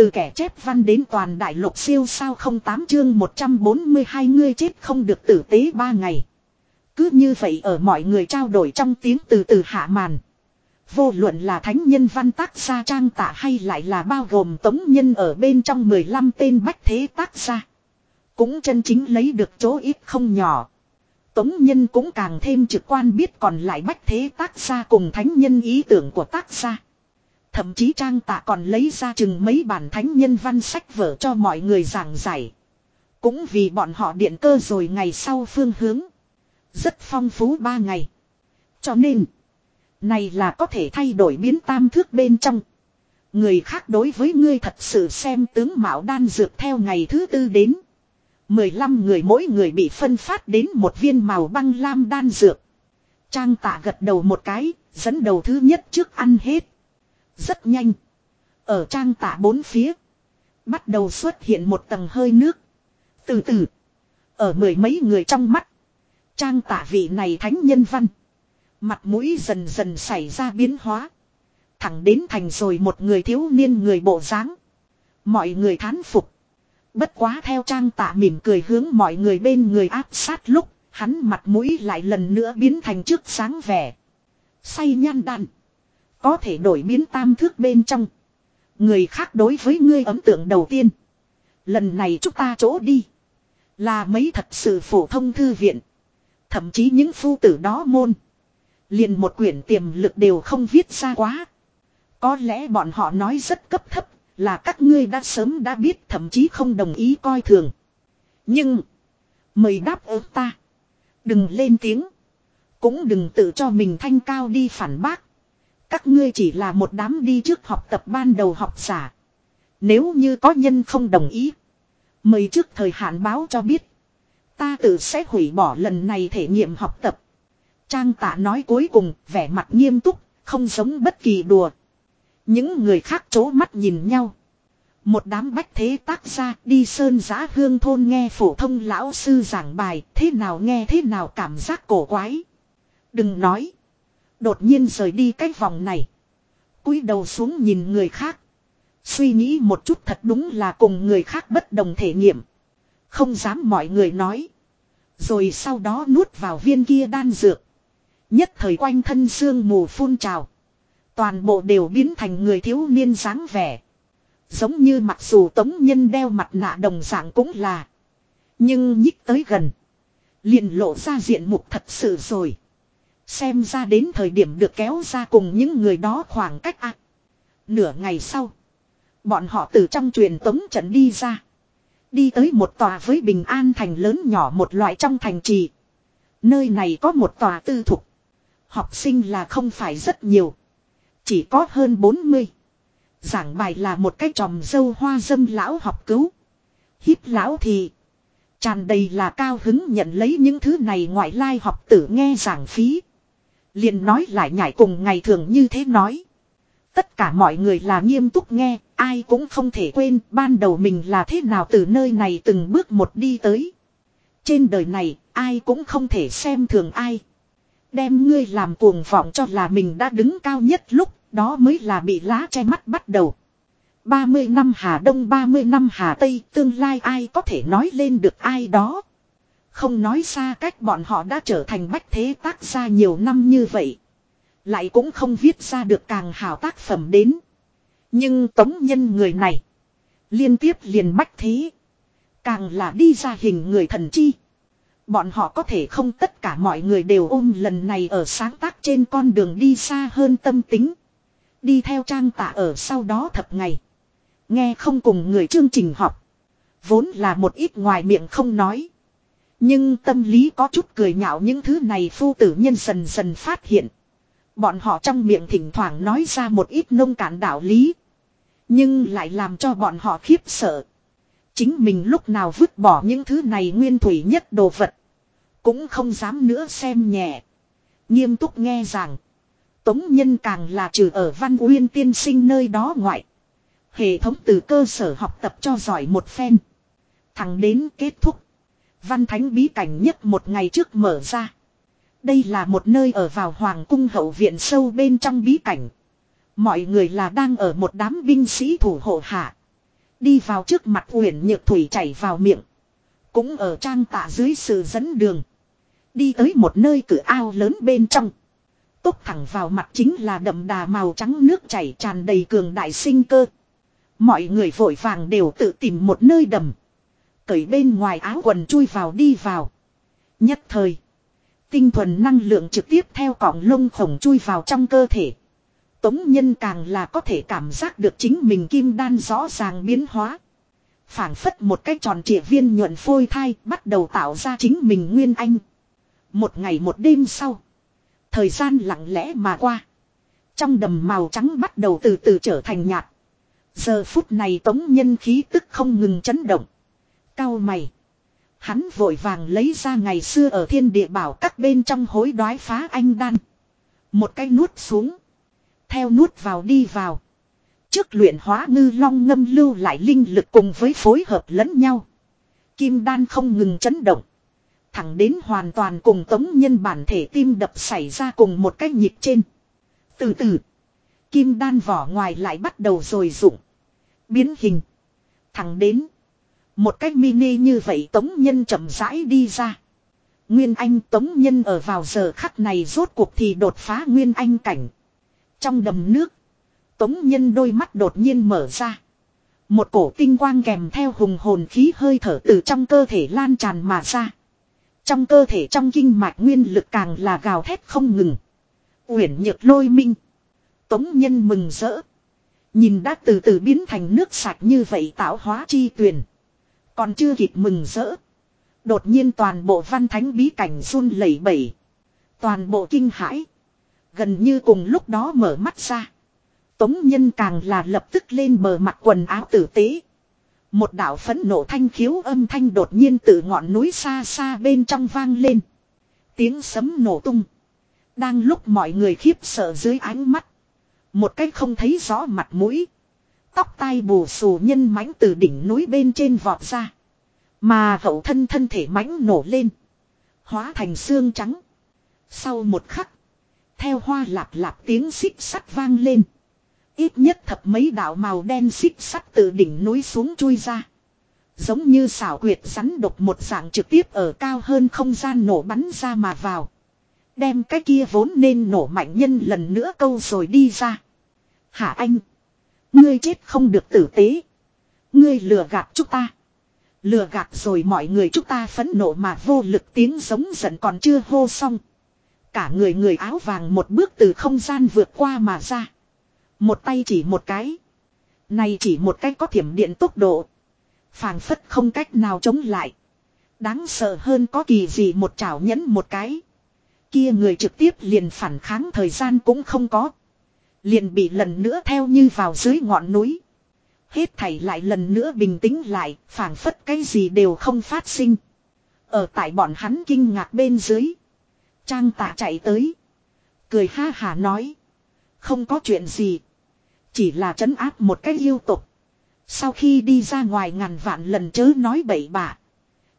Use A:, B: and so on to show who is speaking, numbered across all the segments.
A: Từ kẻ chép văn đến toàn đại lục siêu sao không tám chương 142 ngươi chết không được tử tế ba ngày. Cứ như vậy ở mọi người trao đổi trong tiếng từ từ hạ màn. Vô luận là thánh nhân văn tác gia trang tạ hay lại là bao gồm tống nhân ở bên trong 15 tên bách thế tác gia. Cũng chân chính lấy được chỗ ít không nhỏ. Tống nhân cũng càng thêm trực quan biết còn lại bách thế tác gia cùng thánh nhân ý tưởng của tác gia. Thậm chí trang tạ còn lấy ra chừng mấy bản thánh nhân văn sách vở cho mọi người giảng giải. Cũng vì bọn họ điện cơ rồi ngày sau phương hướng. Rất phong phú ba ngày. Cho nên. Này là có thể thay đổi biến tam thước bên trong. Người khác đối với ngươi thật sự xem tướng mạo đan dược theo ngày thứ tư đến. 15 người mỗi người bị phân phát đến một viên màu băng lam đan dược. Trang tạ gật đầu một cái, dẫn đầu thứ nhất trước ăn hết. Rất nhanh. Ở trang tạ bốn phía. Bắt đầu xuất hiện một tầng hơi nước. Từ từ. Ở mười mấy người trong mắt. Trang tạ vị này thánh nhân văn. Mặt mũi dần dần xảy ra biến hóa. Thẳng đến thành rồi một người thiếu niên người bộ dáng. Mọi người thán phục. Bất quá theo trang tạ mỉm cười hướng mọi người bên người áp sát lúc, hắn mặt mũi lại lần nữa biến thành trước sáng vẻ. Say nhan đạn. Có thể đổi biến tam thước bên trong. Người khác đối với ngươi ấn tượng đầu tiên. Lần này chúng ta chỗ đi. Là mấy thật sự phổ thông thư viện. Thậm chí những phu tử đó môn. Liền một quyển tiềm lực đều không viết ra quá. Có lẽ bọn họ nói rất cấp thấp, là các ngươi đã sớm đã biết thậm chí không đồng ý coi thường. Nhưng, mời đáp ứng ta. Đừng lên tiếng. Cũng đừng tự cho mình thanh cao đi phản bác. Các ngươi chỉ là một đám đi trước học tập ban đầu học giả. Nếu như có nhân không đồng ý. Mời trước thời hạn báo cho biết. Ta tự sẽ hủy bỏ lần này thể nghiệm học tập. Trang tạ nói cuối cùng vẻ mặt nghiêm túc, không giống bất kỳ đùa. Những người khác chố mắt nhìn nhau. Một đám bách thế tác gia đi sơn giã hương thôn nghe phổ thông lão sư giảng bài, thế nào nghe thế nào cảm giác cổ quái. Đừng nói. Đột nhiên rời đi cái vòng này. cúi đầu xuống nhìn người khác. Suy nghĩ một chút thật đúng là cùng người khác bất đồng thể nghiệm. Không dám mọi người nói. Rồi sau đó nuốt vào viên kia đan dược. Nhất thời quanh thân xương mù phun trào. Toàn bộ đều biến thành người thiếu niên dáng vẻ. Giống như mặc dù tống nhân đeo mặt nạ đồng dạng cũng là. Nhưng nhích tới gần. liền lộ ra diện mục thật sự rồi. Xem ra đến thời điểm được kéo ra cùng những người đó khoảng cách ạ. Nửa ngày sau. Bọn họ từ trong truyền tống trận đi ra. Đi tới một tòa với bình an thành lớn nhỏ một loại trong thành trì. Nơi này có một tòa tư thục. Học sinh là không phải rất nhiều. Chỉ có hơn 40. Giảng bài là một cái tròm dâu hoa dâm lão học cứu. hiếp lão thì. Tràn đầy là cao hứng nhận lấy những thứ này ngoại lai học tử nghe giảng phí liền nói lại nhảy cùng ngày thường như thế nói. Tất cả mọi người là nghiêm túc nghe, ai cũng không thể quên ban đầu mình là thế nào từ nơi này từng bước một đi tới. Trên đời này, ai cũng không thể xem thường ai. Đem ngươi làm cuồng vọng cho là mình đã đứng cao nhất lúc, đó mới là bị lá che mắt bắt đầu. 30 năm Hà Đông 30 năm Hà Tây, tương lai ai có thể nói lên được ai đó. Không nói xa cách bọn họ đã trở thành bách thế tác gia nhiều năm như vậy. Lại cũng không viết ra được càng hào tác phẩm đến. Nhưng tống nhân người này. Liên tiếp liền bách thế. Càng là đi ra hình người thần chi. Bọn họ có thể không tất cả mọi người đều ôm lần này ở sáng tác trên con đường đi xa hơn tâm tính. Đi theo trang tạ ở sau đó thập ngày. Nghe không cùng người chương trình học. Vốn là một ít ngoài miệng không nói. Nhưng tâm lý có chút cười nhạo những thứ này phu tử nhân dần dần phát hiện. Bọn họ trong miệng thỉnh thoảng nói ra một ít nông cản đạo lý. Nhưng lại làm cho bọn họ khiếp sợ. Chính mình lúc nào vứt bỏ những thứ này nguyên thủy nhất đồ vật. Cũng không dám nữa xem nhẹ. Nghiêm túc nghe rằng. Tống nhân càng là trừ ở văn uyên tiên sinh nơi đó ngoại. Hệ thống từ cơ sở học tập cho giỏi một phen. Thẳng đến kết thúc. Văn thánh bí cảnh nhất một ngày trước mở ra. Đây là một nơi ở vào hoàng cung hậu viện sâu bên trong bí cảnh. Mọi người là đang ở một đám binh sĩ thủ hộ hạ. Đi vào trước mặt uyển nhược thủy chảy vào miệng. Cũng ở trang tạ dưới sự dẫn đường. Đi tới một nơi cửa ao lớn bên trong. Tốc thẳng vào mặt chính là đậm đà màu trắng nước chảy tràn đầy cường đại sinh cơ. Mọi người vội vàng đều tự tìm một nơi đầm. Cởi bên ngoài áo quần chui vào đi vào. Nhất thời. Tinh thuần năng lượng trực tiếp theo cọng lông khổng chui vào trong cơ thể. Tống nhân càng là có thể cảm giác được chính mình kim đan rõ ràng biến hóa. phảng phất một cái tròn trịa viên nhuận phôi thai bắt đầu tạo ra chính mình nguyên anh. Một ngày một đêm sau. Thời gian lặng lẽ mà qua. Trong đầm màu trắng bắt đầu từ từ trở thành nhạt. Giờ phút này tống nhân khí tức không ngừng chấn động. Cao mày. Hắn vội vàng lấy ra ngày xưa ở thiên địa bảo các bên trong hối đoái phá anh đan. Một cái nuốt xuống. Theo nuốt vào đi vào. Trước luyện hóa ngư long ngâm lưu lại linh lực cùng với phối hợp lẫn nhau. Kim đan không ngừng chấn động. Thẳng đến hoàn toàn cùng tống nhân bản thể tim đập xảy ra cùng một cái nhịp trên. Từ từ. Kim đan vỏ ngoài lại bắt đầu rồi rụng. Biến hình. Thẳng đến. Một cách mini như vậy tống nhân chậm rãi đi ra. Nguyên anh tống nhân ở vào giờ khắc này rốt cuộc thì đột phá nguyên anh cảnh. Trong đầm nước. Tống nhân đôi mắt đột nhiên mở ra. Một cổ tinh quang kèm theo hùng hồn khí hơi thở từ trong cơ thể lan tràn mà ra. Trong cơ thể trong kinh mạch nguyên lực càng là gào thét không ngừng. Uyển nhược lôi minh. Tống nhân mừng rỡ. Nhìn đã từ từ biến thành nước sạch như vậy tạo hóa chi tuyền. Còn chưa kịp mừng rỡ. Đột nhiên toàn bộ văn thánh bí cảnh run lẩy bẩy. Toàn bộ kinh hãi. Gần như cùng lúc đó mở mắt ra. Tống nhân càng là lập tức lên bờ mặt quần áo tử tế. Một đạo phấn nộ thanh khiếu âm thanh đột nhiên từ ngọn núi xa xa bên trong vang lên. Tiếng sấm nổ tung. Đang lúc mọi người khiếp sợ dưới ánh mắt. Một cách không thấy rõ mặt mũi. Tóc tai bù xù nhân mãnh từ đỉnh núi bên trên vọt ra. Mà hậu thân thân thể mãnh nổ lên. Hóa thành xương trắng. Sau một khắc. Theo hoa lạp lạp tiếng xích sắt vang lên. Ít nhất thập mấy đạo màu đen xích sắt từ đỉnh núi xuống chui ra. Giống như xảo quyệt rắn độc một dạng trực tiếp ở cao hơn không gian nổ bắn ra mà vào. Đem cái kia vốn nên nổ mạnh nhân lần nữa câu rồi đi ra. Hả anh. Ngươi chết không được tử tế. Ngươi lừa gạt chúng ta. Lừa gạt rồi mọi người chúng ta phấn nộ mà vô lực tiếng giống giận còn chưa hô xong. Cả người người áo vàng một bước từ không gian vượt qua mà ra. Một tay chỉ một cái. Này chỉ một cách có thiểm điện tốc độ. phảng phất không cách nào chống lại. Đáng sợ hơn có kỳ gì một chảo nhẫn một cái. Kia người trực tiếp liền phản kháng thời gian cũng không có. Liền bị lần nữa theo như vào dưới ngọn núi. Hết thảy lại lần nữa bình tĩnh lại, phảng phất cái gì đều không phát sinh. Ở tại bọn hắn kinh ngạc bên dưới. Trang tạ chạy tới. Cười ha hà nói. Không có chuyện gì. Chỉ là trấn áp một cái yêu tục. Sau khi đi ra ngoài ngàn vạn lần chớ nói bậy bạ.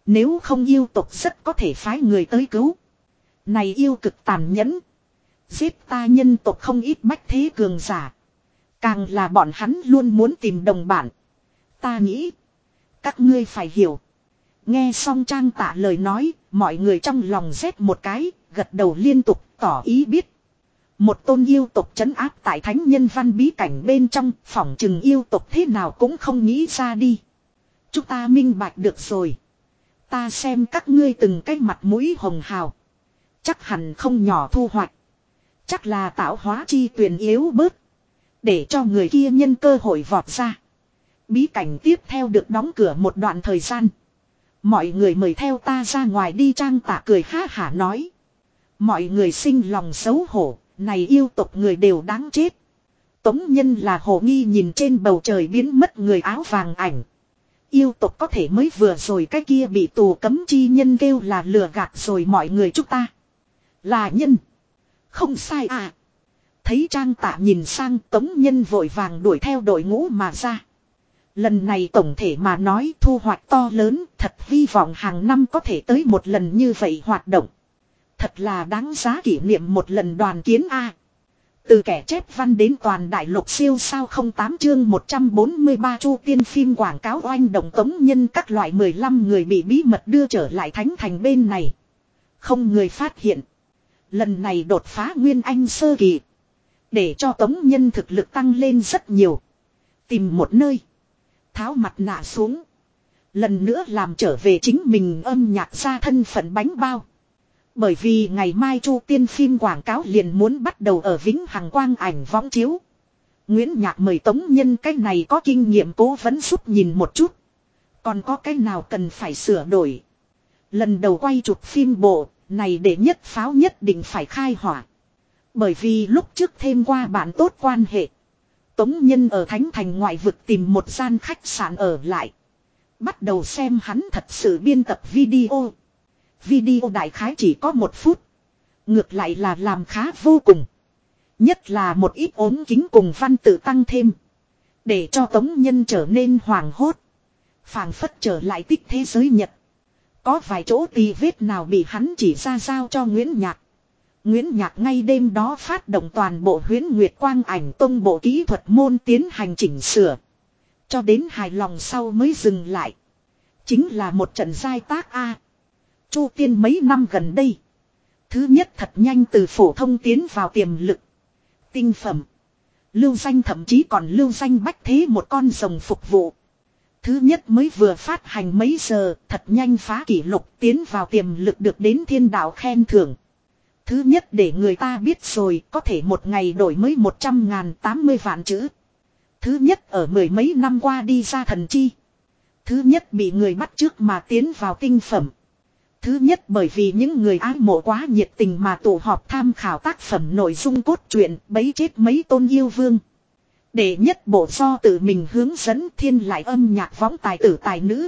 A: Nếu không yêu tục rất có thể phái người tới cứu. Này yêu cực tàn nhẫn. Giết ta nhân tộc không ít bách thế cường giả. Càng là bọn hắn luôn muốn tìm đồng bạn. Ta nghĩ. Các ngươi phải hiểu. Nghe xong trang tạ lời nói. Mọi người trong lòng rét một cái. Gật đầu liên tục tỏ ý biết. Một tôn yêu tộc trấn áp tại thánh nhân văn bí cảnh bên trong. Phỏng chừng yêu tộc thế nào cũng không nghĩ ra đi. Chúng ta minh bạch được rồi. Ta xem các ngươi từng cái mặt mũi hồng hào. Chắc hẳn không nhỏ thu hoạch. Chắc là tạo hóa chi tuyển yếu bớt. Để cho người kia nhân cơ hội vọt ra. Bí cảnh tiếp theo được đóng cửa một đoạn thời gian. Mọi người mời theo ta ra ngoài đi trang tạ cười ha hả nói. Mọi người sinh lòng xấu hổ, này yêu tộc người đều đáng chết. Tống nhân là hồ nghi nhìn trên bầu trời biến mất người áo vàng ảnh. Yêu tộc có thể mới vừa rồi cái kia bị tù cấm chi nhân kêu là lừa gạt rồi mọi người chúng ta. Là nhân. Không sai à. Thấy trang tạ nhìn sang, tống nhân vội vàng đuổi theo đội ngũ mà ra. Lần này tổng thể mà nói, thu hoạch to lớn, thật hy vọng hàng năm có thể tới một lần như vậy hoạt động. Thật là đáng giá kỷ niệm một lần đoàn kiến A. Từ kẻ chép văn đến toàn đại lục siêu sao 08 chương 143 chu tiên phim quảng cáo oanh động tống nhân các loại 15 người bị bí mật đưa trở lại thánh thành bên này. Không người phát hiện. Lần này đột phá nguyên anh sơ kỳ. Để cho tống nhân thực lực tăng lên rất nhiều. Tìm một nơi. Tháo mặt nạ xuống. Lần nữa làm trở về chính mình âm nhạc ra thân phận bánh bao. Bởi vì ngày mai Chu Tiên phim quảng cáo liền muốn bắt đầu ở Vĩnh Hằng Quang ảnh võng chiếu. Nguyễn Nhạc mời Tống Nhân cái này có kinh nghiệm cố vấn giúp nhìn một chút. Còn có cái nào cần phải sửa đổi. Lần đầu quay chụp phim bộ, này để nhất pháo nhất định phải khai hỏa. Bởi vì lúc trước thêm qua bạn tốt quan hệ. Tống Nhân ở Thánh Thành ngoại vực tìm một gian khách sạn ở lại. Bắt đầu xem hắn thật sự biên tập video. Video đại khái chỉ có một phút. Ngược lại là làm khá vô cùng. Nhất là một ít ốm kính cùng văn tự tăng thêm. Để cho tống nhân trở nên hoàng hốt. phảng phất trở lại tích thế giới Nhật. Có vài chỗ tì vết nào bị hắn chỉ ra sao cho Nguyễn Nhạc. Nguyễn Nhạc ngay đêm đó phát động toàn bộ huyến Nguyệt Quang ảnh tông bộ kỹ thuật môn tiến hành chỉnh sửa. Cho đến hài lòng sau mới dừng lại. Chính là một trận giai tác A. Chu tiên mấy năm gần đây. Thứ nhất thật nhanh từ phổ thông tiến vào tiềm lực. Tinh phẩm. Lưu danh thậm chí còn lưu danh bách thế một con rồng phục vụ. Thứ nhất mới vừa phát hành mấy giờ, thật nhanh phá kỷ lục tiến vào tiềm lực được đến thiên đạo khen thưởng. Thứ nhất để người ta biết rồi, có thể một ngày đổi mới 100 ngàn 80 vạn chữ. Thứ nhất ở mười mấy năm qua đi ra thần chi. Thứ nhất bị người bắt trước mà tiến vào tinh phẩm. Thứ nhất bởi vì những người ái mộ quá nhiệt tình mà tụ họp tham khảo tác phẩm nội dung cốt truyện bấy chết mấy tôn yêu vương. Để nhất bộ do tự mình hướng dẫn thiên lại âm nhạc võng tài tử tài nữ.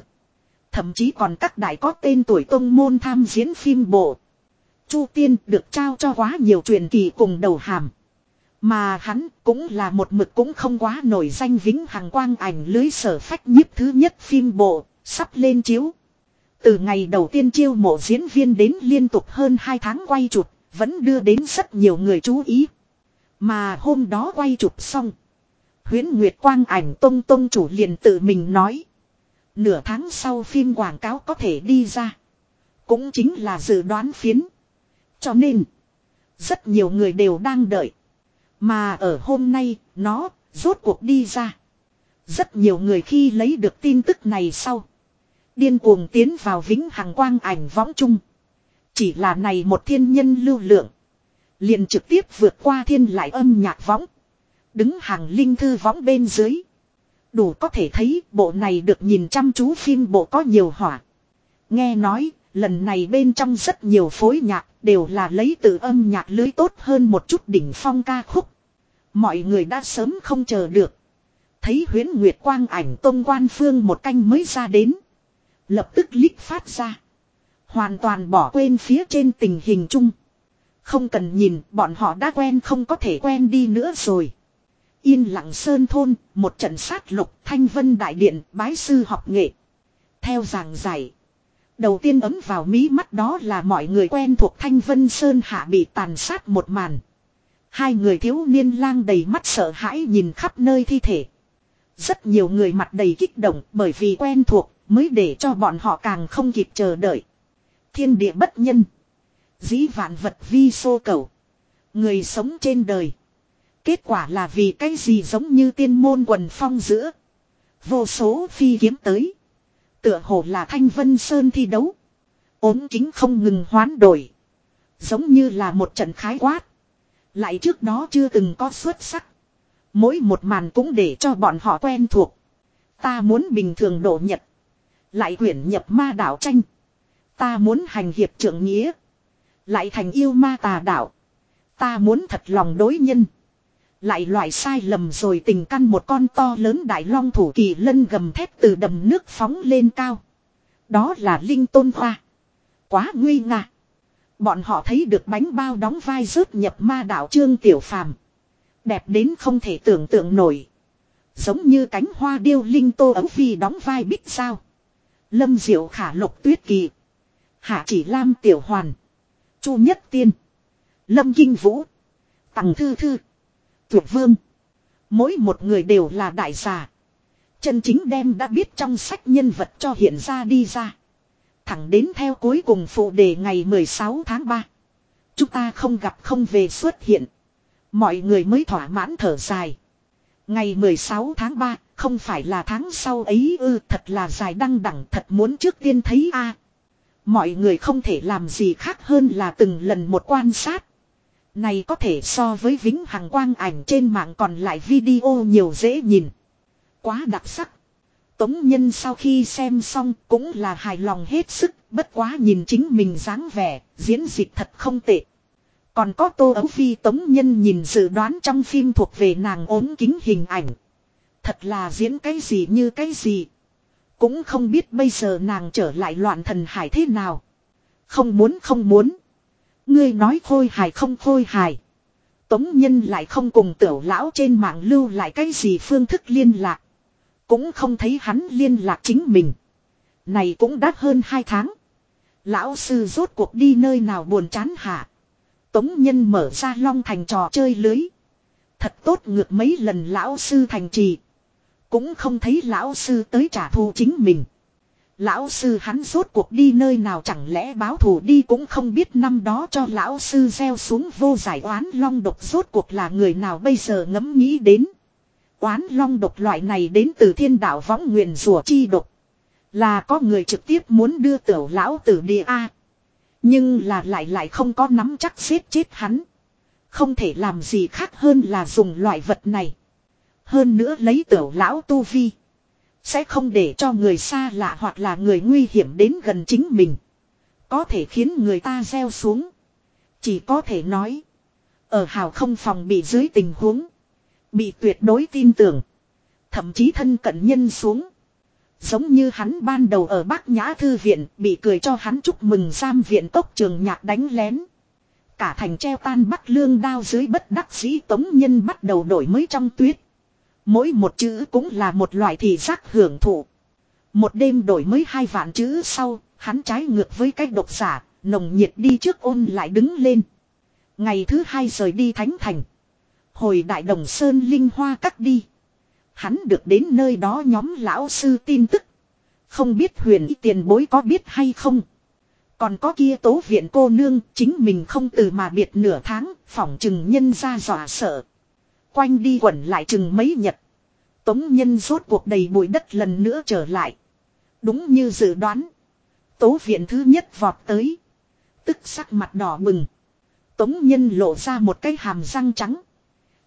A: Thậm chí còn các đại có tên tuổi tông môn tham diễn phim bộ. Chu Tiên được trao cho quá nhiều truyền kỳ cùng đầu hàm. Mà hắn cũng là một mực cũng không quá nổi danh vĩnh hằng quang ảnh lưới sở phách nhiếp thứ nhất phim bộ, sắp lên chiếu. Từ ngày đầu tiên chiêu mộ diễn viên đến liên tục hơn 2 tháng quay chụp, vẫn đưa đến rất nhiều người chú ý. Mà hôm đó quay chụp xong. Huyến Nguyệt Quang ảnh Tông Tông chủ liền tự mình nói. Nửa tháng sau phim quảng cáo có thể đi ra. Cũng chính là dự đoán phiến. Cho nên, rất nhiều người đều đang đợi. Mà ở hôm nay, nó rốt cuộc đi ra. Rất nhiều người khi lấy được tin tức này sau. Điên cuồng tiến vào vĩnh hằng quang ảnh võng chung. Chỉ là này một thiên nhân lưu lượng. Liền trực tiếp vượt qua thiên lại âm nhạc võng. Đứng hàng linh thư võng bên dưới. Đủ có thể thấy bộ này được nhìn chăm chú phim bộ có nhiều hỏa. Nghe nói, lần này bên trong rất nhiều phối nhạc đều là lấy từ âm nhạc lưới tốt hơn một chút đỉnh phong ca khúc. Mọi người đã sớm không chờ được. Thấy huyến nguyệt quang ảnh tôn quan phương một canh mới ra đến. Lập tức lít phát ra. Hoàn toàn bỏ quên phía trên tình hình chung. Không cần nhìn, bọn họ đã quen không có thể quen đi nữa rồi. Yên lặng sơn thôn, một trận sát lục, thanh vân đại điện, bái sư học nghệ. Theo giảng giải. Đầu tiên ấm vào mí mắt đó là mọi người quen thuộc thanh vân sơn hạ bị tàn sát một màn. Hai người thiếu niên lang đầy mắt sợ hãi nhìn khắp nơi thi thể. Rất nhiều người mặt đầy kích động bởi vì quen thuộc mới để cho bọn họ càng không kịp chờ đợi. Thiên địa bất nhân. Dĩ vạn vật vi xô cầu. Người sống trên đời. Kết quả là vì cái gì giống như tiên môn quần phong giữa. Vô số phi kiếm tới. Tựa hồ là thanh vân sơn thi đấu. ốm kính không ngừng hoán đổi. Giống như là một trận khái quát. Lại trước đó chưa từng có xuất sắc. Mỗi một màn cũng để cho bọn họ quen thuộc. Ta muốn bình thường độ nhật. Lại quyển nhập ma đảo tranh. Ta muốn hành hiệp trưởng nghĩa. Lại thành yêu ma tà đảo. Ta muốn thật lòng đối nhân. Lại loại sai lầm rồi tình căn một con to lớn đại long thủ kỳ lân gầm thép từ đầm nước phóng lên cao. Đó là linh tôn hoa. Quá nguy ngạ. Bọn họ thấy được bánh bao đóng vai rớt nhập ma đảo trương tiểu phàm. Đẹp đến không thể tưởng tượng nổi. Giống như cánh hoa điêu linh tô ấu phi đóng vai bích sao. Lâm diệu khả lục tuyết kỳ. Hạ chỉ lam tiểu hoàn. Chu nhất tiên. Lâm kinh vũ. Tặng thư thư. Tuyệt vương. Mỗi một người đều là đại giả. Chân chính đem đã biết trong sách nhân vật cho hiện ra đi ra. Thẳng đến theo cuối cùng phụ đề ngày 16 tháng 3. Chúng ta không gặp không về xuất hiện. Mọi người mới thỏa mãn thở dài. Ngày 16 tháng 3, không phải là tháng sau ấy ư, thật là dài đăng đẳng thật muốn trước tiên thấy a. Mọi người không thể làm gì khác hơn là từng lần một quan sát. Này có thể so với vĩnh hằng quang ảnh trên mạng còn lại video nhiều dễ nhìn. Quá đặc sắc. Tống Nhân sau khi xem xong cũng là hài lòng hết sức, bất quá nhìn chính mình dáng vẻ, diễn dịch thật không tệ. Còn có Tô Ấu Phi Tống Nhân nhìn dự đoán trong phim thuộc về nàng ốm kính hình ảnh. Thật là diễn cái gì như cái gì. Cũng không biết bây giờ nàng trở lại loạn thần hải thế nào. Không muốn không muốn. Ngươi nói khôi hài không khôi hài. Tống Nhân lại không cùng tiểu lão trên mạng lưu lại cái gì phương thức liên lạc. Cũng không thấy hắn liên lạc chính mình. Này cũng đã hơn hai tháng. Lão sư rốt cuộc đi nơi nào buồn chán hả. Tống nhân mở ra long thành trò chơi lưới. Thật tốt ngược mấy lần lão sư thành trì. Cũng không thấy lão sư tới trả thù chính mình. Lão sư hắn rốt cuộc đi nơi nào chẳng lẽ báo thù đi cũng không biết năm đó cho lão sư gieo xuống vô giải oán long độc rốt cuộc là người nào bây giờ ngẫm nghĩ đến. Oán long độc loại này đến từ thiên đạo võng nguyện rùa chi độc. Là có người trực tiếp muốn đưa tiểu lão tử địa A. Nhưng là lại lại không có nắm chắc giết chết hắn. Không thể làm gì khác hơn là dùng loại vật này. Hơn nữa lấy tiểu lão tu vi. Sẽ không để cho người xa lạ hoặc là người nguy hiểm đến gần chính mình. Có thể khiến người ta gieo xuống. Chỉ có thể nói. Ở hào không phòng bị dưới tình huống. Bị tuyệt đối tin tưởng. Thậm chí thân cận nhân xuống. Giống như hắn ban đầu ở Bắc Nhã Thư Viện, bị cười cho hắn chúc mừng giam viện tốc trường nhạc đánh lén. Cả thành treo tan bắt lương đao dưới bất đắc dĩ tống nhân bắt đầu đổi mới trong tuyết. Mỗi một chữ cũng là một loại thị giác hưởng thụ. Một đêm đổi mới hai vạn chữ sau, hắn trái ngược với cách độc giả, nồng nhiệt đi trước ôn lại đứng lên. Ngày thứ hai rời đi Thánh Thành. Hồi Đại Đồng Sơn Linh Hoa cắt đi. Hắn được đến nơi đó nhóm lão sư tin tức. Không biết huyền y tiền bối có biết hay không. Còn có kia tố viện cô nương chính mình không từ mà biệt nửa tháng phỏng chừng nhân ra dọa sợ. Quanh đi quẩn lại chừng mấy nhật. Tống nhân rốt cuộc đầy bụi đất lần nữa trở lại. Đúng như dự đoán. Tố viện thứ nhất vọt tới. Tức sắc mặt đỏ bừng. Tống nhân lộ ra một cái hàm răng trắng.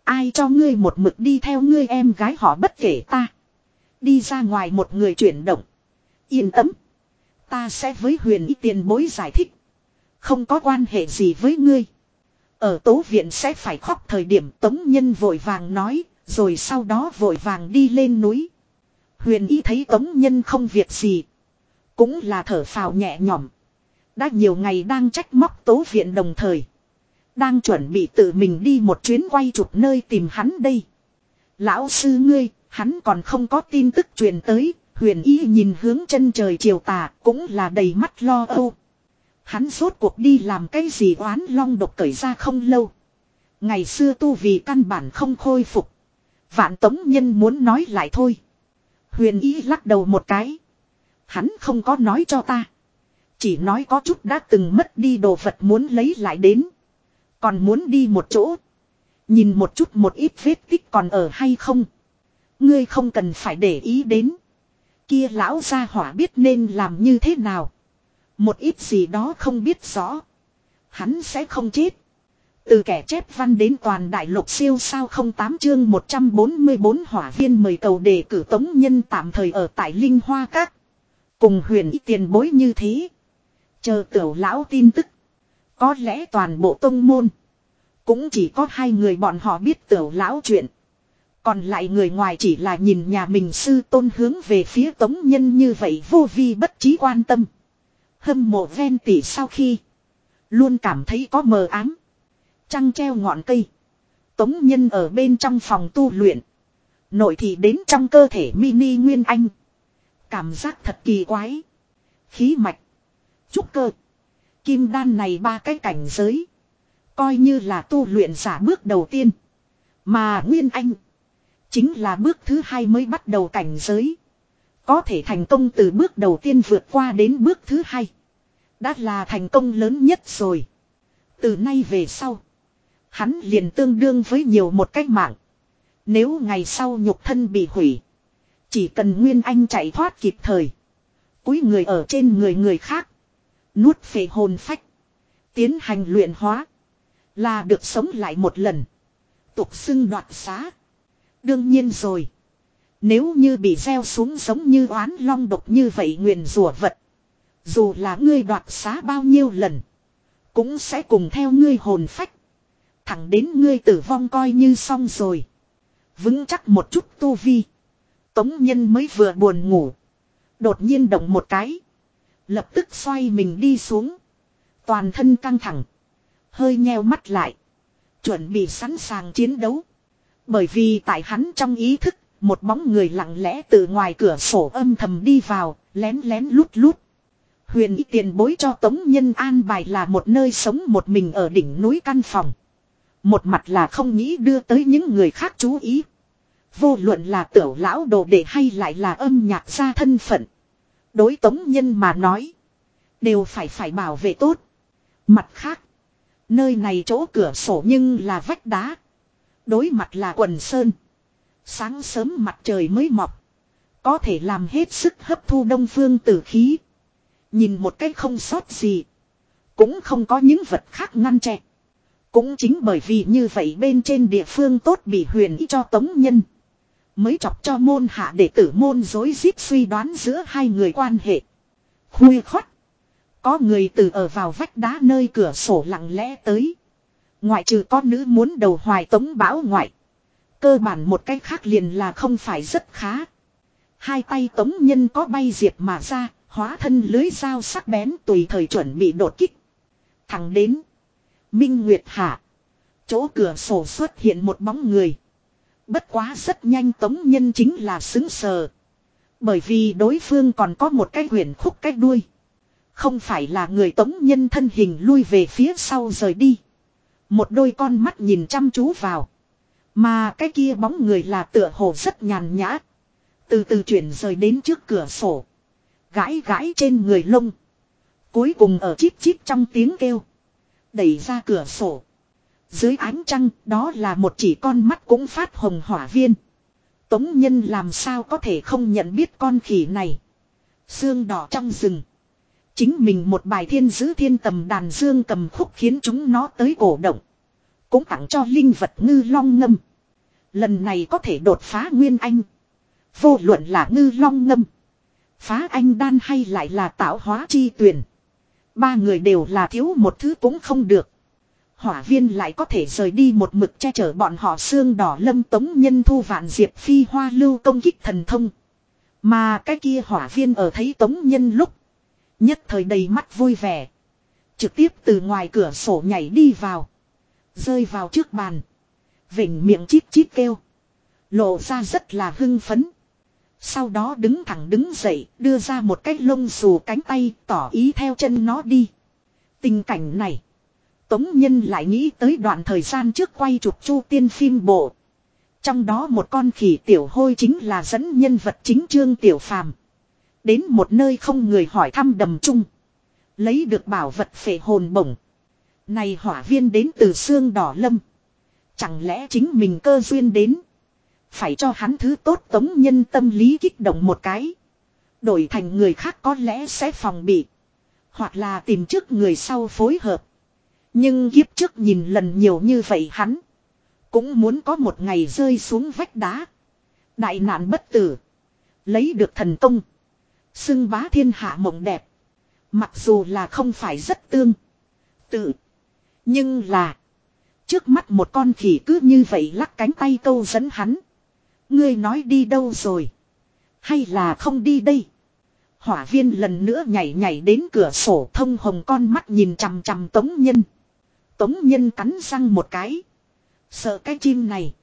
A: Ai cho ngươi một mực đi theo ngươi em gái họ bất kể ta. Đi ra ngoài một người chuyển động. Yên tâm. Ta sẽ với huyền y tiền bối giải thích. Không có quan hệ gì với ngươi. Ở tố viện sẽ phải khóc thời điểm tống nhân vội vàng nói. Rồi sau đó vội vàng đi lên núi. Huyền y thấy tống nhân không việc gì. Cũng là thở phào nhẹ nhõm. Đã nhiều ngày đang trách móc tố viện đồng thời. Đang chuẩn bị tự mình đi một chuyến quay chụp nơi tìm hắn đây. Lão sư ngươi, hắn còn không có tin tức truyền tới, huyền y nhìn hướng chân trời chiều tà cũng là đầy mắt lo âu. Hắn rốt cuộc đi làm cái gì oán long độc cởi ra không lâu. Ngày xưa tu vì căn bản không khôi phục. Vạn tống nhân muốn nói lại thôi. Huyền ý lắc đầu một cái. Hắn không có nói cho ta. Chỉ nói có chút đã từng mất đi đồ vật muốn lấy lại đến. Còn muốn đi một chỗ. Nhìn một chút một ít vết tích còn ở hay không. Ngươi không cần phải để ý đến. Kia lão gia hỏa biết nên làm như thế nào. Một ít gì đó không biết rõ. Hắn sẽ không chết. Từ kẻ chép văn đến toàn đại lục siêu sao không tám chương 144 hỏa viên mời cầu đề cử tống nhân tạm thời ở tại Linh Hoa Các. Cùng huyền ý tiền bối như thế. Chờ tiểu lão tin tức. Có lẽ toàn bộ tông môn. Cũng chỉ có hai người bọn họ biết tiểu lão chuyện. Còn lại người ngoài chỉ là nhìn nhà mình sư tôn hướng về phía tống nhân như vậy vô vi bất trí quan tâm. Hâm mộ ven tỉ sau khi. Luôn cảm thấy có mờ ám. Trăng treo ngọn cây. Tống nhân ở bên trong phòng tu luyện. Nội thị đến trong cơ thể mini nguyên anh. Cảm giác thật kỳ quái. Khí mạch. Trúc cơ. Kim đan này ba cái cảnh giới. Coi như là tu luyện giả bước đầu tiên. Mà Nguyên Anh. Chính là bước thứ hai mới bắt đầu cảnh giới. Có thể thành công từ bước đầu tiên vượt qua đến bước thứ hai. Đã là thành công lớn nhất rồi. Từ nay về sau. Hắn liền tương đương với nhiều một cách mạng. Nếu ngày sau nhục thân bị hủy. Chỉ cần Nguyên Anh chạy thoát kịp thời. Cúi người ở trên người người khác. Nuốt phệ hồn phách. Tiến hành luyện hóa. Là được sống lại một lần. Tục xưng đoạt xá. Đương nhiên rồi. Nếu như bị gieo xuống giống như oán long độc như vậy nguyền rủa vật. Dù là ngươi đoạt xá bao nhiêu lần. Cũng sẽ cùng theo ngươi hồn phách. Thẳng đến ngươi tử vong coi như xong rồi. Vững chắc một chút tu vi. Tống nhân mới vừa buồn ngủ. Đột nhiên động một cái. Lập tức xoay mình đi xuống. Toàn thân căng thẳng. Hơi nheo mắt lại. Chuẩn bị sẵn sàng chiến đấu. Bởi vì tại hắn trong ý thức, một bóng người lặng lẽ từ ngoài cửa sổ âm thầm đi vào, lén lén lút lút. Huyền ý tiền bối cho Tống Nhân an bài là một nơi sống một mình ở đỉnh núi căn phòng. Một mặt là không nghĩ đưa tới những người khác chú ý. Vô luận là tiểu lão đồ đệ hay lại là âm nhạc gia thân phận. Đối Tống Nhân mà nói. Đều phải phải bảo vệ tốt. Mặt khác. Nơi này chỗ cửa sổ nhưng là vách đá. Đối mặt là quần sơn. Sáng sớm mặt trời mới mọc. Có thể làm hết sức hấp thu đông phương tử khí. Nhìn một cách không sót gì. Cũng không có những vật khác ngăn chặn. Cũng chính bởi vì như vậy bên trên địa phương tốt bị huyền ý cho tống nhân. Mới chọc cho môn hạ đệ tử môn dối rít suy đoán giữa hai người quan hệ. Khuya khót. Có người từ ở vào vách đá nơi cửa sổ lặng lẽ tới. Ngoại trừ con nữ muốn đầu hoài tống bão ngoại. Cơ bản một cách khác liền là không phải rất khá. Hai tay tống nhân có bay diệt mà ra, hóa thân lưới dao sắc bén tùy thời chuẩn bị đột kích. Thẳng đến. Minh Nguyệt Hạ. Chỗ cửa sổ xuất hiện một bóng người. Bất quá rất nhanh tống nhân chính là xứng sờ. Bởi vì đối phương còn có một cái huyền khúc cái đuôi. Không phải là người tống nhân thân hình lui về phía sau rời đi. Một đôi con mắt nhìn chăm chú vào. Mà cái kia bóng người là tựa hồ rất nhàn nhã. Từ từ chuyển rời đến trước cửa sổ. Gãi gãi trên người lông. Cuối cùng ở chít chít trong tiếng kêu. Đẩy ra cửa sổ. Dưới ánh trăng, đó là một chỉ con mắt cũng phát hồng hỏa viên. Tống nhân làm sao có thể không nhận biết con khỉ này. Xương đỏ trong rừng. Chính mình một bài thiên giữ thiên tầm đàn dương cầm khúc khiến chúng nó tới cổ động. Cũng tặng cho linh vật ngư long ngâm. Lần này có thể đột phá nguyên anh. Vô luận là ngư long ngâm. Phá anh đan hay lại là tạo hóa chi tuyển. Ba người đều là thiếu một thứ cũng không được. Hỏa viên lại có thể rời đi một mực che chở bọn họ xương đỏ lâm tống nhân thu vạn diệp phi hoa lưu công kích thần thông. Mà cái kia hỏa viên ở thấy tống nhân lúc. Nhất thời đầy mắt vui vẻ. Trực tiếp từ ngoài cửa sổ nhảy đi vào. Rơi vào trước bàn. Vỉnh miệng chít chít kêu. Lộ ra rất là hưng phấn. Sau đó đứng thẳng đứng dậy, đưa ra một cái lông xù cánh tay, tỏ ý theo chân nó đi. Tình cảnh này. Tống Nhân lại nghĩ tới đoạn thời gian trước quay chụp chu tiên phim bộ. Trong đó một con khỉ tiểu hôi chính là dẫn nhân vật chính trương tiểu phàm. Đến một nơi không người hỏi thăm đầm chung. Lấy được bảo vật phệ hồn bổng. Này hỏa viên đến từ xương đỏ lâm. Chẳng lẽ chính mình cơ duyên đến. Phải cho hắn thứ tốt tống nhân tâm lý kích động một cái. Đổi thành người khác có lẽ sẽ phòng bị. Hoặc là tìm trước người sau phối hợp. Nhưng kiếp trước nhìn lần nhiều như vậy hắn. Cũng muốn có một ngày rơi xuống vách đá. Đại nạn bất tử. Lấy được thần công. Xưng bá thiên hạ mộng đẹp. Mặc dù là không phải rất tương. Tự. Nhưng là. Trước mắt một con khỉ cứ như vậy lắc cánh tay câu dẫn hắn. Ngươi nói đi đâu rồi? Hay là không đi đây? Hỏa viên lần nữa nhảy nhảy đến cửa sổ thông hồng con mắt nhìn chằm chằm tống nhân. Tống nhân cắn răng một cái. Sợ cái chim này.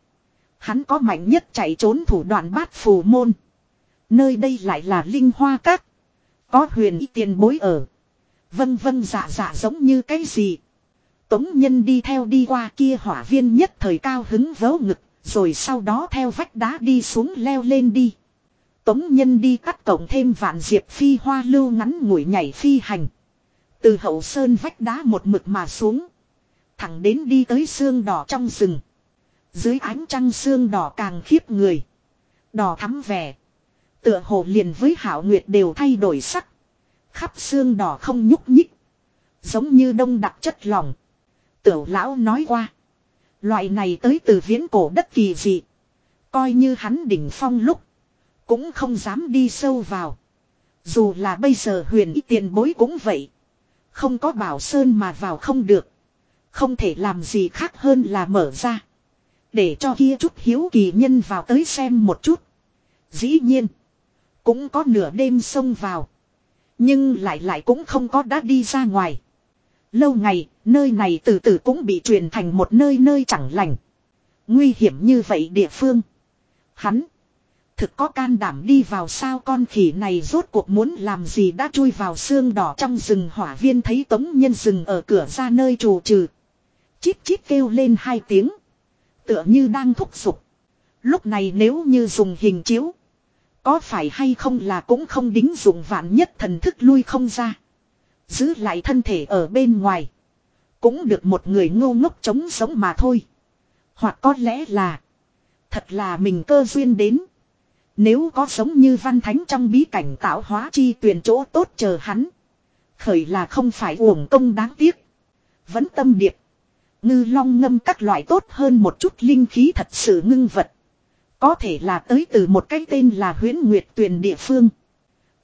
A: Hắn có mạnh nhất chạy trốn thủ đoạn bát phù môn. Nơi đây lại là linh hoa các. Có huyền y tiền bối ở. Vân vân dạ dạ giống như cái gì. Tống nhân đi theo đi qua kia hỏa viên nhất thời cao hứng vớ ngực. Rồi sau đó theo vách đá đi xuống leo lên đi. Tống nhân đi cắt cổng thêm vạn diệp phi hoa lưu ngắn ngủi nhảy phi hành. Từ hậu sơn vách đá một mực mà xuống. Thẳng đến đi tới xương đỏ trong rừng. Dưới ánh trăng xương đỏ càng khiếp người. Đỏ thắm vẻ. Tựa hồ liền với hảo nguyệt đều thay đổi sắc. Khắp xương đỏ không nhúc nhích. Giống như đông đặc chất lỏng. Tiểu lão nói qua. Loại này tới từ viễn cổ đất kỳ dị. Coi như hắn đỉnh phong lúc. Cũng không dám đi sâu vào. Dù là bây giờ huyền y tiền bối cũng vậy. Không có bảo sơn mà vào không được. Không thể làm gì khác hơn là mở ra. Để cho kia chút hiếu kỳ nhân vào tới xem một chút. Dĩ nhiên. Cũng có nửa đêm xông vào. Nhưng lại lại cũng không có đã đi ra ngoài. Lâu ngày, nơi này từ từ cũng bị truyền thành một nơi nơi chẳng lành. Nguy hiểm như vậy địa phương. Hắn. Thực có can đảm đi vào sao con khỉ này rốt cuộc muốn làm gì đã chui vào xương đỏ trong rừng hỏa viên thấy tống nhân rừng ở cửa ra nơi trù trừ. Chít chít kêu lên hai tiếng. Tựa như đang thúc giục. Lúc này nếu như dùng hình chiếu. Có phải hay không là cũng không đính dụng vạn nhất thần thức lui không ra. Giữ lại thân thể ở bên ngoài. Cũng được một người ngu ngốc chống sống mà thôi. Hoặc có lẽ là. Thật là mình cơ duyên đến. Nếu có sống như văn thánh trong bí cảnh tạo hóa chi tuyển chỗ tốt chờ hắn. Khởi là không phải uổng công đáng tiếc. Vẫn tâm điệp. Ngư long ngâm các loại tốt hơn một chút linh khí thật sự ngưng vật. Có thể là tới từ một cái tên là huyến nguyệt tuyển địa phương.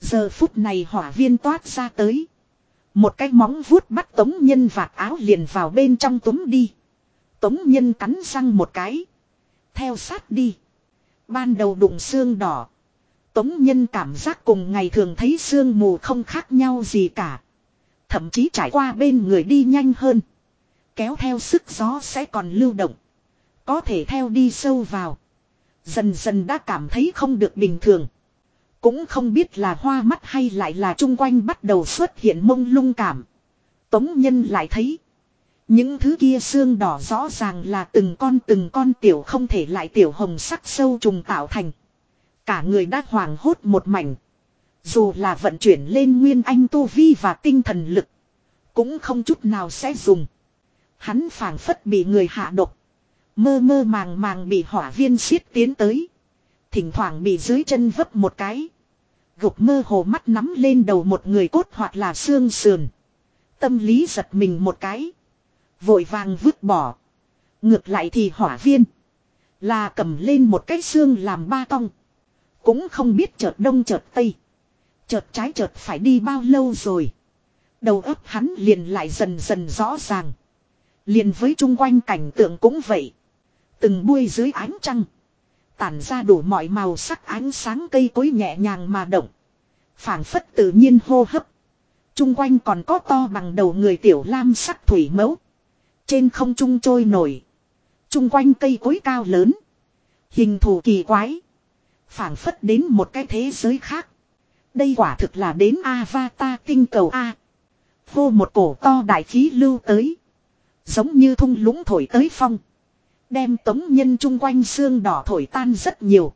A: Giờ phút này hỏa viên toát ra tới. Một cái móng vuốt bắt tống nhân vạt áo liền vào bên trong túm đi. Tống nhân cắn răng một cái. Theo sát đi. Ban đầu đụng xương đỏ. Tống nhân cảm giác cùng ngày thường thấy xương mù không khác nhau gì cả. Thậm chí trải qua bên người đi nhanh hơn. Kéo theo sức gió sẽ còn lưu động. Có thể theo đi sâu vào. Dần dần đã cảm thấy không được bình thường. Cũng không biết là hoa mắt hay lại là chung quanh bắt đầu xuất hiện mông lung cảm. Tống nhân lại thấy. Những thứ kia xương đỏ rõ ràng là từng con từng con tiểu không thể lại tiểu hồng sắc sâu trùng tạo thành. Cả người đã hoàng hốt một mảnh. Dù là vận chuyển lên nguyên anh tu vi và tinh thần lực. Cũng không chút nào sẽ dùng. Hắn phảng phất bị người hạ độc. Mơ mơ màng màng bị hỏa viên xiết tiến tới. Thỉnh thoảng bị dưới chân vấp một cái. Gục mơ hồ mắt nắm lên đầu một người cốt hoặc là xương sườn. Tâm lý giật mình một cái. Vội vàng vứt bỏ. Ngược lại thì hỏa viên. Là cầm lên một cái xương làm ba tong. Cũng không biết chợt đông chợt tây. Chợt trái chợt phải đi bao lâu rồi. Đầu óc hắn liền lại dần dần rõ ràng. Liền với chung quanh cảnh tượng cũng vậy. Từng buôi dưới ánh trăng. Tản ra đủ mọi màu sắc ánh sáng cây cối nhẹ nhàng mà động. phảng phất tự nhiên hô hấp. Trung quanh còn có to bằng đầu người tiểu lam sắc thủy mẫu. Trên không trung trôi nổi. Trung quanh cây cối cao lớn. Hình thù kỳ quái. phảng phất đến một cái thế giới khác. Đây quả thực là đến Avatar tinh cầu A. Vô một cổ to đại khí lưu tới. Giống như thung lũng thổi tới phong. Đem tống nhân chung quanh xương đỏ thổi tan rất nhiều.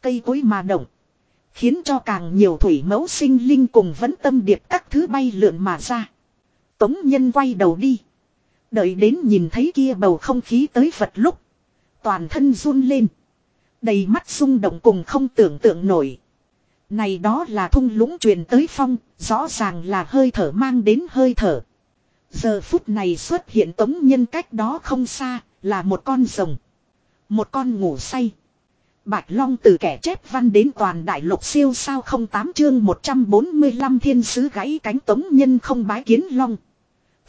A: Cây cối mà động. Khiến cho càng nhiều thủy mẫu sinh linh cùng vẫn tâm điệp các thứ bay lượn mà ra. Tống nhân quay đầu đi. Đợi đến nhìn thấy kia bầu không khí tới vật lúc. Toàn thân run lên. Đầy mắt rung động cùng không tưởng tượng nổi. Này đó là thung lũng truyền tới phong, rõ ràng là hơi thở mang đến hơi thở. Giờ phút này xuất hiện tống nhân cách đó không xa, là một con rồng. Một con ngủ say. Bạch Long từ kẻ chép văn đến toàn đại lục siêu sao không tám chương 145 thiên sứ gãy cánh tống nhân không bái kiến Long.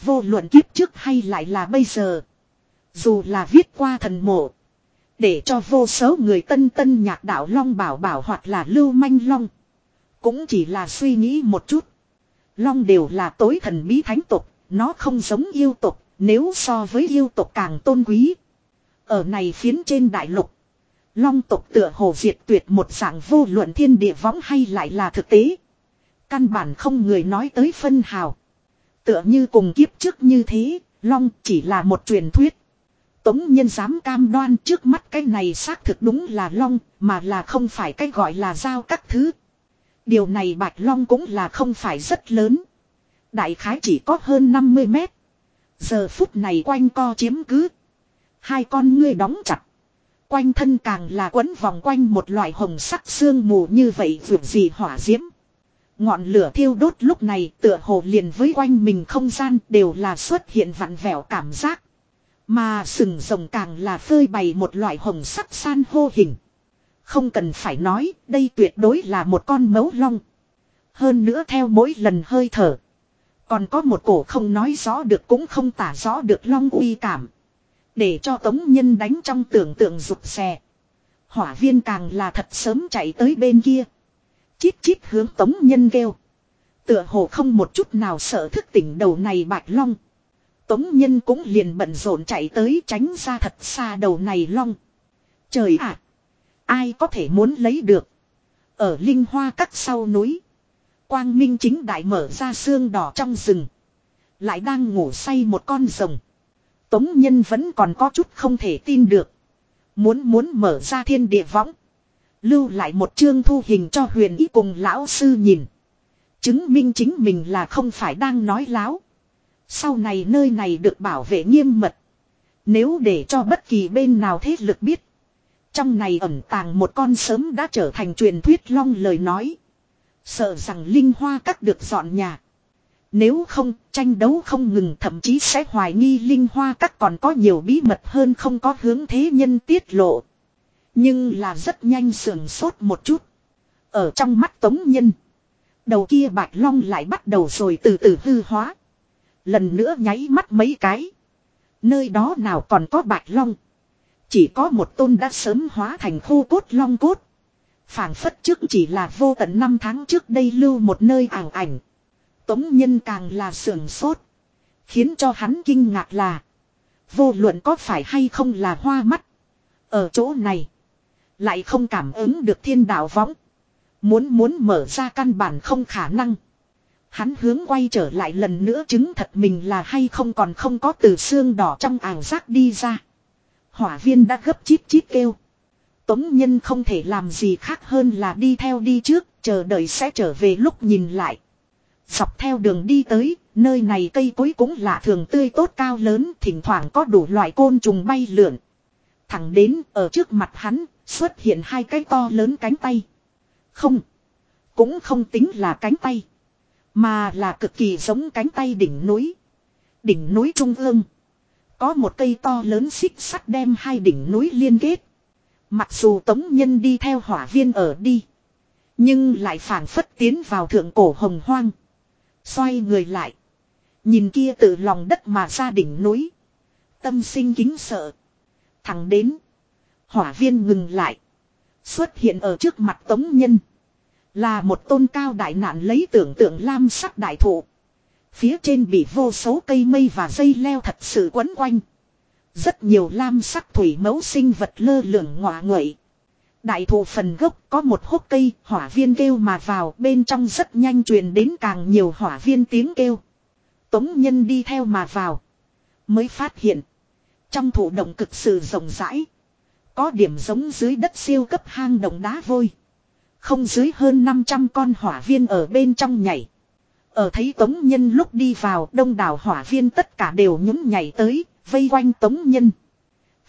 A: Vô luận kiếp trước hay lại là bây giờ. Dù là viết qua thần mộ. Để cho vô số người tân tân nhạc đạo Long bảo bảo hoặc là lưu manh Long. Cũng chỉ là suy nghĩ một chút. Long đều là tối thần bí thánh tục. Nó không giống yêu tục. Nếu so với yêu tộc càng tôn quý. Ở này phiến trên đại lục. Long tộc tựa hồ diệt tuyệt một dạng vô luận thiên địa võng hay lại là thực tế. Căn bản không người nói tới phân hào. Tựa như cùng kiếp trước như thế, Long chỉ là một truyền thuyết. Tống Nhân dám cam đoan trước mắt cái này xác thực đúng là long, mà là không phải cái gọi là giao các thứ. Điều này Bạch Long cũng là không phải rất lớn. Đại khái chỉ có hơn 50 mét. Giờ phút này quanh co chiếm cứ. Hai con ngươi đóng chặt. Quanh thân càng là quấn vòng quanh một loại hồng sắc xương mù như vậy vượt gì hỏa diễm. Ngọn lửa thiêu đốt lúc này tựa hồ liền với quanh mình không gian đều là xuất hiện vặn vẹo cảm giác. Mà sừng rồng càng là phơi bày một loại hồng sắc san hô hình. Không cần phải nói, đây tuyệt đối là một con mấu long. Hơn nữa theo mỗi lần hơi thở. Còn có một cổ không nói rõ được cũng không tả rõ được long uy cảm. Để cho tống nhân đánh trong tưởng tượng rụt xè. Hỏa viên càng là thật sớm chạy tới bên kia. Chít chít hướng tống nhân kêu. Tựa hồ không một chút nào sợ thức tỉnh đầu này bạch long. Tống nhân cũng liền bận rộn chạy tới tránh ra thật xa đầu này long. Trời ạ! ai có thể muốn lấy được? Ở linh hoa cắt sau núi. Quang minh chính đại mở ra xương đỏ trong rừng. Lại đang ngủ say một con rồng. Tống nhân vẫn còn có chút không thể tin được. Muốn muốn mở ra thiên địa võng. Lưu lại một chương thu hình cho huyền ý cùng lão sư nhìn. Chứng minh chính mình là không phải đang nói láo. Sau này nơi này được bảo vệ nghiêm mật. Nếu để cho bất kỳ bên nào thế lực biết. Trong này ẩn tàng một con sớm đã trở thành truyền thuyết long lời nói. Sợ rằng linh hoa cắt được dọn nhà. Nếu không, tranh đấu không ngừng thậm chí sẽ hoài nghi linh hoa các còn có nhiều bí mật hơn không có hướng thế nhân tiết lộ. Nhưng là rất nhanh sườn sốt một chút. Ở trong mắt tống nhân. Đầu kia bạch long lại bắt đầu rồi từ từ hư hóa. Lần nữa nháy mắt mấy cái. Nơi đó nào còn có bạch long. Chỉ có một tôn đã sớm hóa thành khô cốt long cốt phảng phất trước chỉ là vô tận năm tháng trước đây lưu một nơi ảo ảnh. Tống nhân càng là sườn sốt. Khiến cho hắn kinh ngạc là. Vô luận có phải hay không là hoa mắt. Ở chỗ này. Lại không cảm ứng được thiên đạo võng. Muốn muốn mở ra căn bản không khả năng. Hắn hướng quay trở lại lần nữa chứng thật mình là hay không còn không có từ xương đỏ trong ảo giác đi ra. Hỏa viên đã gấp chít chít kêu. Tống nhân không thể làm gì khác hơn là đi theo đi trước, chờ đợi sẽ trở về lúc nhìn lại. Dọc theo đường đi tới, nơi này cây cối cũng lạ thường tươi tốt cao lớn, thỉnh thoảng có đủ loại côn trùng bay lượn. Thẳng đến ở trước mặt hắn, xuất hiện hai cái to lớn cánh tay. Không, cũng không tính là cánh tay, mà là cực kỳ giống cánh tay đỉnh núi. Đỉnh núi trung ương, có một cây to lớn xích sắt đem hai đỉnh núi liên kết. Mặc dù tống nhân đi theo hỏa viên ở đi, nhưng lại phản phất tiến vào thượng cổ hồng hoang. Xoay người lại. Nhìn kia từ lòng đất mà ra đỉnh núi. Tâm sinh kính sợ. Thẳng đến. Hỏa viên ngừng lại. Xuất hiện ở trước mặt tống nhân. Là một tôn cao đại nạn lấy tưởng tượng lam sắc đại thụ. Phía trên bị vô số cây mây và dây leo thật sự quấn quanh. Rất nhiều lam sắc thủy mẫu sinh vật lơ lửng ngọa nguậy. Đại thụ phần gốc có một hốc cây, hỏa viên kêu mà vào, bên trong rất nhanh truyền đến càng nhiều hỏa viên tiếng kêu. Tống nhân đi theo mà vào. Mới phát hiện. Trong thụ động cực sự rộng rãi. Có điểm giống dưới đất siêu cấp hang động đá vôi. Không dưới hơn 500 con hỏa viên ở bên trong nhảy. Ở thấy tống nhân lúc đi vào đông đảo hỏa viên tất cả đều nhún nhảy tới, vây quanh tống nhân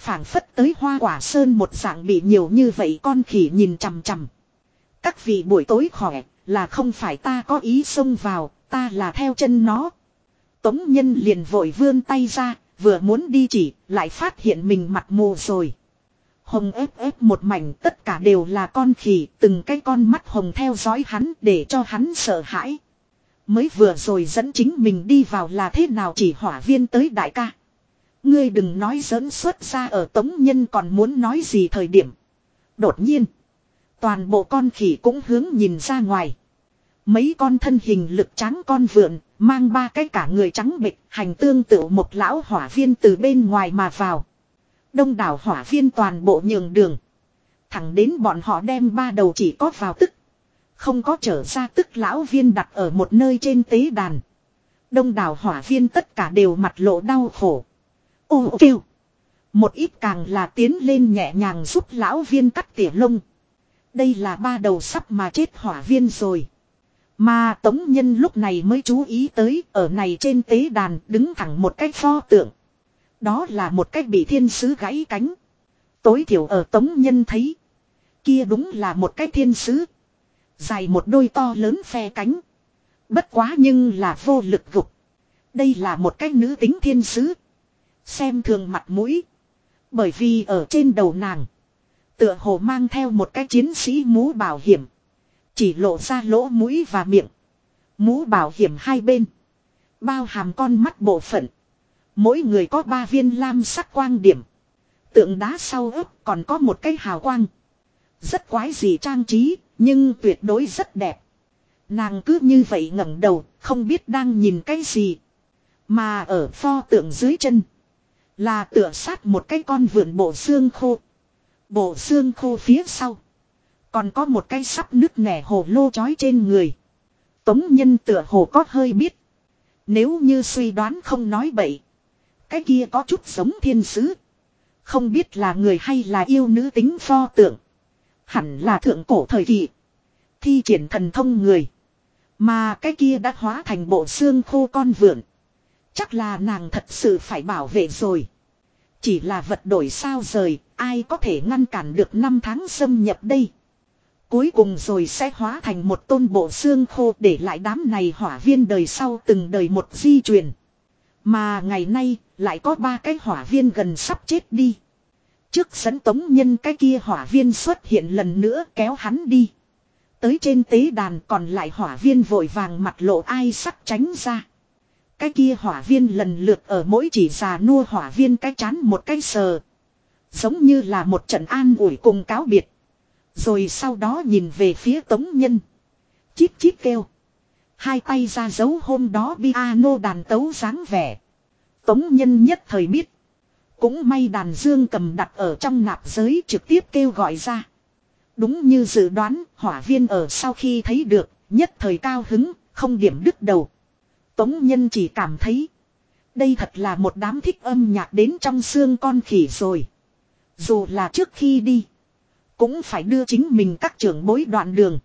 A: phảng phất tới hoa quả sơn một dạng bị nhiều như vậy con khỉ nhìn chằm chằm. Các vị buổi tối khỏe, là không phải ta có ý xông vào, ta là theo chân nó. Tống nhân liền vội vươn tay ra, vừa muốn đi chỉ, lại phát hiện mình mặt mù rồi. Hồng ép ép một mảnh tất cả đều là con khỉ, từng cái con mắt hồng theo dõi hắn để cho hắn sợ hãi. Mới vừa rồi dẫn chính mình đi vào là thế nào chỉ hỏa viên tới đại ca. Ngươi đừng nói giỡn xuất ra ở tống nhân còn muốn nói gì thời điểm. Đột nhiên. Toàn bộ con khỉ cũng hướng nhìn ra ngoài. Mấy con thân hình lực trắng con vượn, mang ba cái cả người trắng bịch, hành tương tự một lão hỏa viên từ bên ngoài mà vào. Đông đảo hỏa viên toàn bộ nhường đường. Thẳng đến bọn họ đem ba đầu chỉ có vào tức. Không có trở ra tức lão viên đặt ở một nơi trên tế đàn. Đông đảo hỏa viên tất cả đều mặt lộ đau khổ. Ô, kêu. Một ít càng là tiến lên nhẹ nhàng giúp lão viên cắt tỉa lông. Đây là ba đầu sắp mà chết hỏa viên rồi. Mà tống nhân lúc này mới chú ý tới, ở này trên tế đàn đứng thẳng một cái pho tượng. Đó là một cái bị thiên sứ gãy cánh. Tối thiểu ở tống nhân thấy. Kia đúng là một cái thiên sứ. Dài một đôi to lớn phe cánh. Bất quá nhưng là vô lực gục. Đây là một cái nữ tính thiên sứ. Xem thường mặt mũi. Bởi vì ở trên đầu nàng. Tựa hồ mang theo một cái chiến sĩ mũ bảo hiểm. Chỉ lộ ra lỗ mũi và miệng. Mũ bảo hiểm hai bên. Bao hàm con mắt bộ phận. Mỗi người có ba viên lam sắc quang điểm. Tượng đá sau ớt còn có một cái hào quang. Rất quái gì trang trí, nhưng tuyệt đối rất đẹp. Nàng cứ như vậy ngẩng đầu, không biết đang nhìn cái gì. Mà ở pho tượng dưới chân. Là tựa sát một cái con vượn bộ xương khô. Bộ xương khô phía sau. Còn có một cái sắp nứt nẻ hồ lô chói trên người. Tống nhân tựa hồ có hơi biết. Nếu như suy đoán không nói bậy. Cái kia có chút giống thiên sứ. Không biết là người hay là yêu nữ tính pho tượng. Hẳn là thượng cổ thời kỳ. Thi triển thần thông người. Mà cái kia đã hóa thành bộ xương khô con vượn. Chắc là nàng thật sự phải bảo vệ rồi. Chỉ là vật đổi sao rời, ai có thể ngăn cản được năm tháng xâm nhập đây. Cuối cùng rồi sẽ hóa thành một tôn bộ xương khô để lại đám này hỏa viên đời sau từng đời một di truyền. Mà ngày nay, lại có ba cái hỏa viên gần sắp chết đi. Trước dẫn tống nhân cái kia hỏa viên xuất hiện lần nữa kéo hắn đi. Tới trên tế đàn còn lại hỏa viên vội vàng mặt lộ ai sắc tránh ra. Cái kia hỏa viên lần lượt ở mỗi chỉ già nua hỏa viên cái chán một cái sờ. Giống như là một trận an ủi cùng cáo biệt. Rồi sau đó nhìn về phía tống nhân. Chíp chíp kêu. Hai tay ra dấu hôm đó piano đàn tấu dáng vẻ. Tống nhân nhất thời biết. Cũng may đàn dương cầm đặt ở trong nạp giới trực tiếp kêu gọi ra. Đúng như dự đoán, hỏa viên ở sau khi thấy được, nhất thời cao hứng, không điểm đứt đầu. Tống Nhân chỉ cảm thấy. Đây thật là một đám thích âm nhạc đến trong xương con khỉ rồi. Dù là trước khi đi. Cũng phải đưa chính mình các trưởng bối đoạn đường.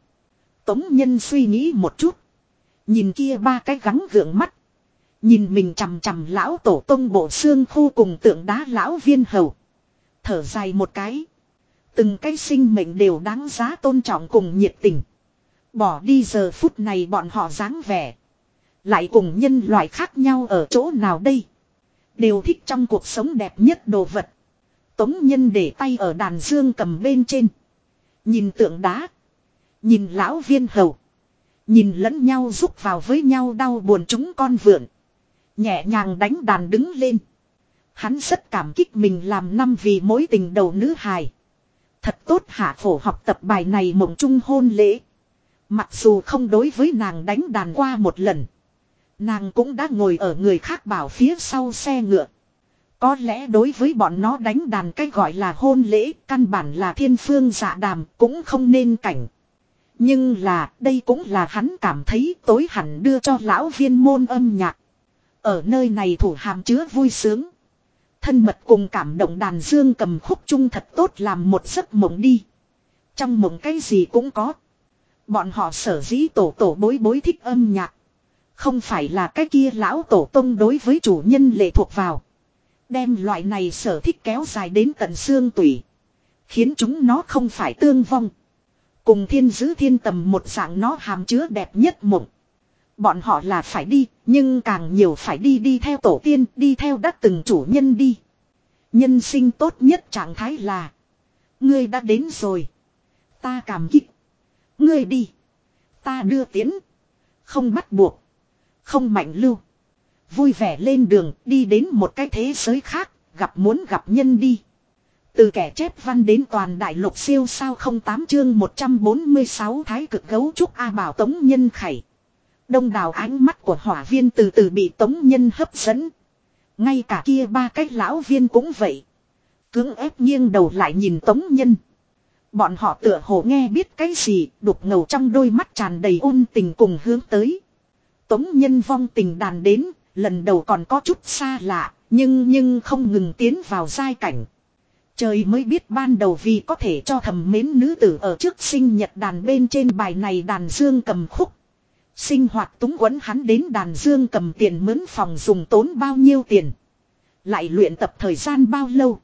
A: Tống Nhân suy nghĩ một chút. Nhìn kia ba cái gắng gượng mắt. Nhìn mình chằm chằm lão tổ tông bộ xương khu cùng tượng đá lão viên hầu. Thở dài một cái. Từng cái sinh mệnh đều đáng giá tôn trọng cùng nhiệt tình. Bỏ đi giờ phút này bọn họ dáng vẻ. Lại cùng nhân loại khác nhau ở chỗ nào đây? Đều thích trong cuộc sống đẹp nhất đồ vật. Tống nhân để tay ở đàn dương cầm bên trên. Nhìn tượng đá. Nhìn lão viên hầu. Nhìn lẫn nhau giúp vào với nhau đau buồn chúng con vượn. Nhẹ nhàng đánh đàn đứng lên. Hắn rất cảm kích mình làm năm vì mối tình đầu nữ hài. Thật tốt hạ phổ học tập bài này mộng chung hôn lễ. Mặc dù không đối với nàng đánh đàn qua một lần. Nàng cũng đã ngồi ở người khác bảo phía sau xe ngựa. Có lẽ đối với bọn nó đánh đàn cách gọi là hôn lễ, căn bản là thiên phương dạ đàm, cũng không nên cảnh. Nhưng là, đây cũng là hắn cảm thấy tối hẳn đưa cho lão viên môn âm nhạc. Ở nơi này thủ hàm chứa vui sướng. Thân mật cùng cảm động đàn dương cầm khúc chung thật tốt làm một giấc mộng đi. Trong mộng cái gì cũng có. Bọn họ sở dĩ tổ tổ bối bối thích âm nhạc. Không phải là cái kia lão tổ tông đối với chủ nhân lệ thuộc vào. Đem loại này sở thích kéo dài đến tận xương tủy. Khiến chúng nó không phải tương vong. Cùng thiên giữ thiên tầm một dạng nó hàm chứa đẹp nhất mộng. Bọn họ là phải đi, nhưng càng nhiều phải đi đi theo tổ tiên, đi theo đã từng chủ nhân đi. Nhân sinh tốt nhất trạng thái là. Ngươi đã đến rồi. Ta cảm kích. Ngươi đi. Ta đưa tiến. Không bắt buộc. Không mạnh lưu. Vui vẻ lên đường đi đến một cái thế giới khác, gặp muốn gặp nhân đi. Từ kẻ chép văn đến toàn đại lục siêu sao không tám chương 146 thái cực gấu trúc A bảo tống nhân khải. Đông đảo ánh mắt của hỏa viên từ từ bị tống nhân hấp dẫn. Ngay cả kia ba cái lão viên cũng vậy. Cưỡng ép nghiêng đầu lại nhìn tống nhân. Bọn họ tựa hồ nghe biết cái gì, đục ngầu trong đôi mắt tràn đầy ôn tình cùng hướng tới. Tống nhân vong tình đàn đến, lần đầu còn có chút xa lạ, Nhưng nhưng không ngừng tiến vào giai cảnh. Trời mới biết ban đầu vì có thể cho thầm mến nữ tử ở trước sinh nhật đàn bên trên bài này đàn dương cầm khúc. Sinh hoạt túng quấn hắn đến đàn dương cầm tiền mướn phòng dùng tốn bao nhiêu tiền. Lại luyện tập thời gian bao lâu.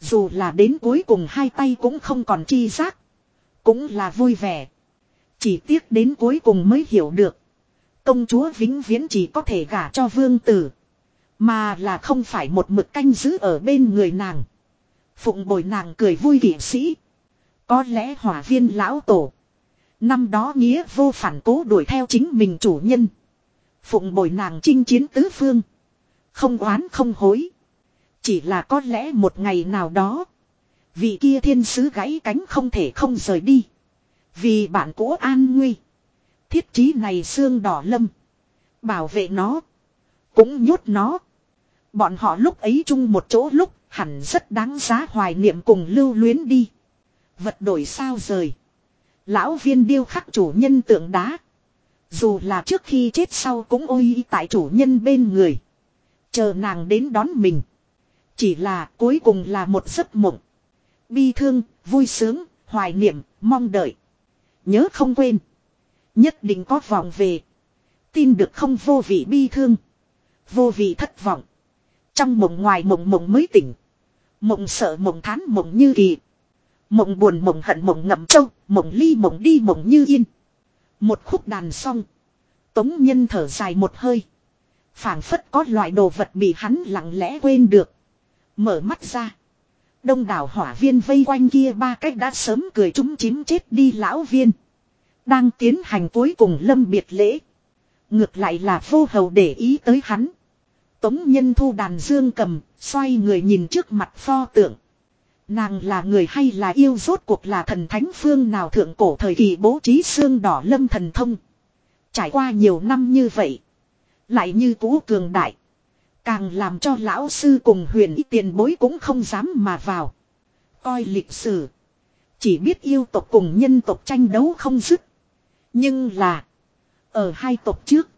A: Dù là đến cuối cùng hai tay cũng không còn chi giác. Cũng là vui vẻ. Chỉ tiếc đến cuối cùng mới hiểu được. Công chúa vĩnh viễn chỉ có thể gả cho vương tử. Mà là không phải một mực canh giữ ở bên người nàng. Phụng bồi nàng cười vui kỷ sĩ. Có lẽ hỏa viên lão tổ. Năm đó nghĩa vô phản cố đuổi theo chính mình chủ nhân. Phụng bồi nàng chinh chiến tứ phương. Không oán không hối. Chỉ là có lẽ một ngày nào đó. Vị kia thiên sứ gãy cánh không thể không rời đi. Vì bạn cũ an nguy. Thiết trí này xương đỏ lâm. Bảo vệ nó. Cũng nhốt nó. Bọn họ lúc ấy chung một chỗ lúc hẳn rất đáng giá hoài niệm cùng lưu luyến đi. Vật đổi sao rời. Lão viên điêu khắc chủ nhân tượng đá. Dù là trước khi chết sau cũng ôi tại chủ nhân bên người. Chờ nàng đến đón mình. Chỉ là cuối cùng là một giấc mộng. Bi thương, vui sướng, hoài niệm, mong đợi. Nhớ không quên. Nhất định có vọng về. Tin được không vô vị bi thương. Vô vị thất vọng. Trong mộng ngoài mộng mộng mới tỉnh. Mộng sợ, mộng thán, mộng như kỳ. Mộng buồn, mộng hận, mộng ngậm trâu. Mộng ly, mộng đi, mộng như yên. Một khúc đàn xong. Tống nhân thở dài một hơi. phảng phất có loại đồ vật bị hắn lặng lẽ quên được. Mở mắt ra. Đông đảo hỏa viên vây quanh kia ba cách đã sớm cười chúng chím chết đi lão viên. Đang tiến hành cuối cùng lâm biệt lễ. Ngược lại là vô hầu để ý tới hắn. Tống nhân thu đàn dương cầm, xoay người nhìn trước mặt pho tượng. Nàng là người hay là yêu rốt cuộc là thần thánh phương nào thượng cổ thời kỳ bố trí xương đỏ lâm thần thông. Trải qua nhiều năm như vậy. Lại như cũ cường đại. Càng làm cho lão sư cùng huyền y tiền bối cũng không dám mà vào. Coi lịch sử. Chỉ biết yêu tộc cùng nhân tộc tranh đấu không dứt. Nhưng là. Ở hai tộc trước.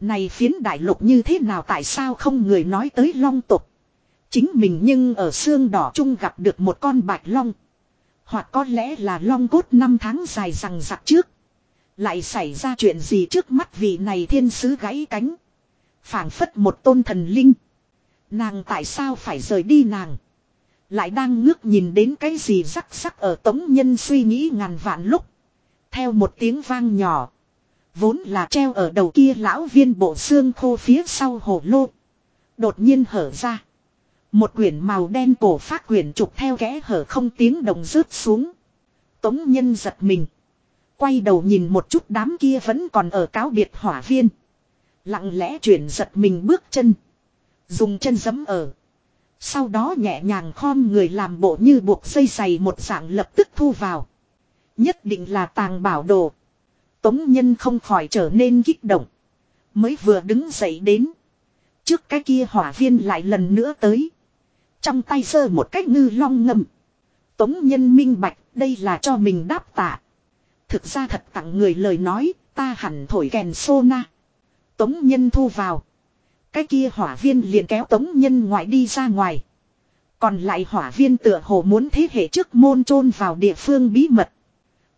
A: Này phiến đại lục như thế nào tại sao không người nói tới long tộc. Chính mình nhưng ở xương đỏ chung gặp được một con bạch long. Hoặc có lẽ là long cốt năm tháng dài rằng giặc trước. Lại xảy ra chuyện gì trước mắt vị này thiên sứ gãy cánh phảng phất một tôn thần linh. Nàng tại sao phải rời đi nàng? Lại đang ngước nhìn đến cái gì rắc rắc ở tống nhân suy nghĩ ngàn vạn lúc. Theo một tiếng vang nhỏ. Vốn là treo ở đầu kia lão viên bộ xương khô phía sau hồ lô. Đột nhiên hở ra. Một quyển màu đen cổ phát quyển trục theo kẽ hở không tiếng đồng rớt xuống. Tống nhân giật mình. Quay đầu nhìn một chút đám kia vẫn còn ở cáo biệt hỏa viên. Lặng lẽ chuyển giật mình bước chân. Dùng chân giấm ở. Sau đó nhẹ nhàng khom người làm bộ như buộc dây giày một dạng lập tức thu vào. Nhất định là tàng bảo đồ. Tống nhân không khỏi trở nên kích động. Mới vừa đứng dậy đến. Trước cái kia hỏa viên lại lần nữa tới. Trong tay sơ một cách ngư long ngầm. Tống nhân minh bạch, đây là cho mình đáp tạ. Thực ra thật tặng người lời nói, ta hẳn thổi kèn sô na. Tống nhân thu vào. Cái kia hỏa viên liền kéo tống nhân ngoại đi ra ngoài. Còn lại hỏa viên tựa hồ muốn thế hệ trước môn chôn vào địa phương bí mật.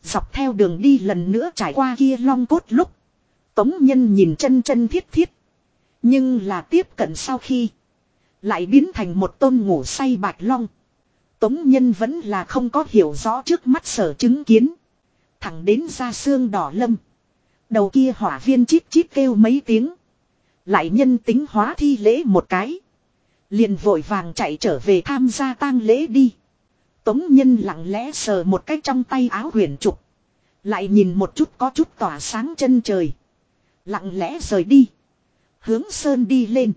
A: Dọc theo đường đi lần nữa trải qua kia long cốt lúc. Tống nhân nhìn chân chân thiết thiết. Nhưng là tiếp cận sau khi. Lại biến thành một tôn ngủ say bạch long. Tống nhân vẫn là không có hiểu rõ trước mắt sở chứng kiến. Thẳng đến ra xương đỏ lâm. Đầu kia hỏa viên chít chít kêu mấy tiếng. Lại nhân tính hóa thi lễ một cái. Liền vội vàng chạy trở về tham gia tang lễ đi. Tống nhân lặng lẽ sờ một cái trong tay áo huyền trục. Lại nhìn một chút có chút tỏa sáng chân trời. Lặng lẽ rời đi. Hướng sơn đi lên.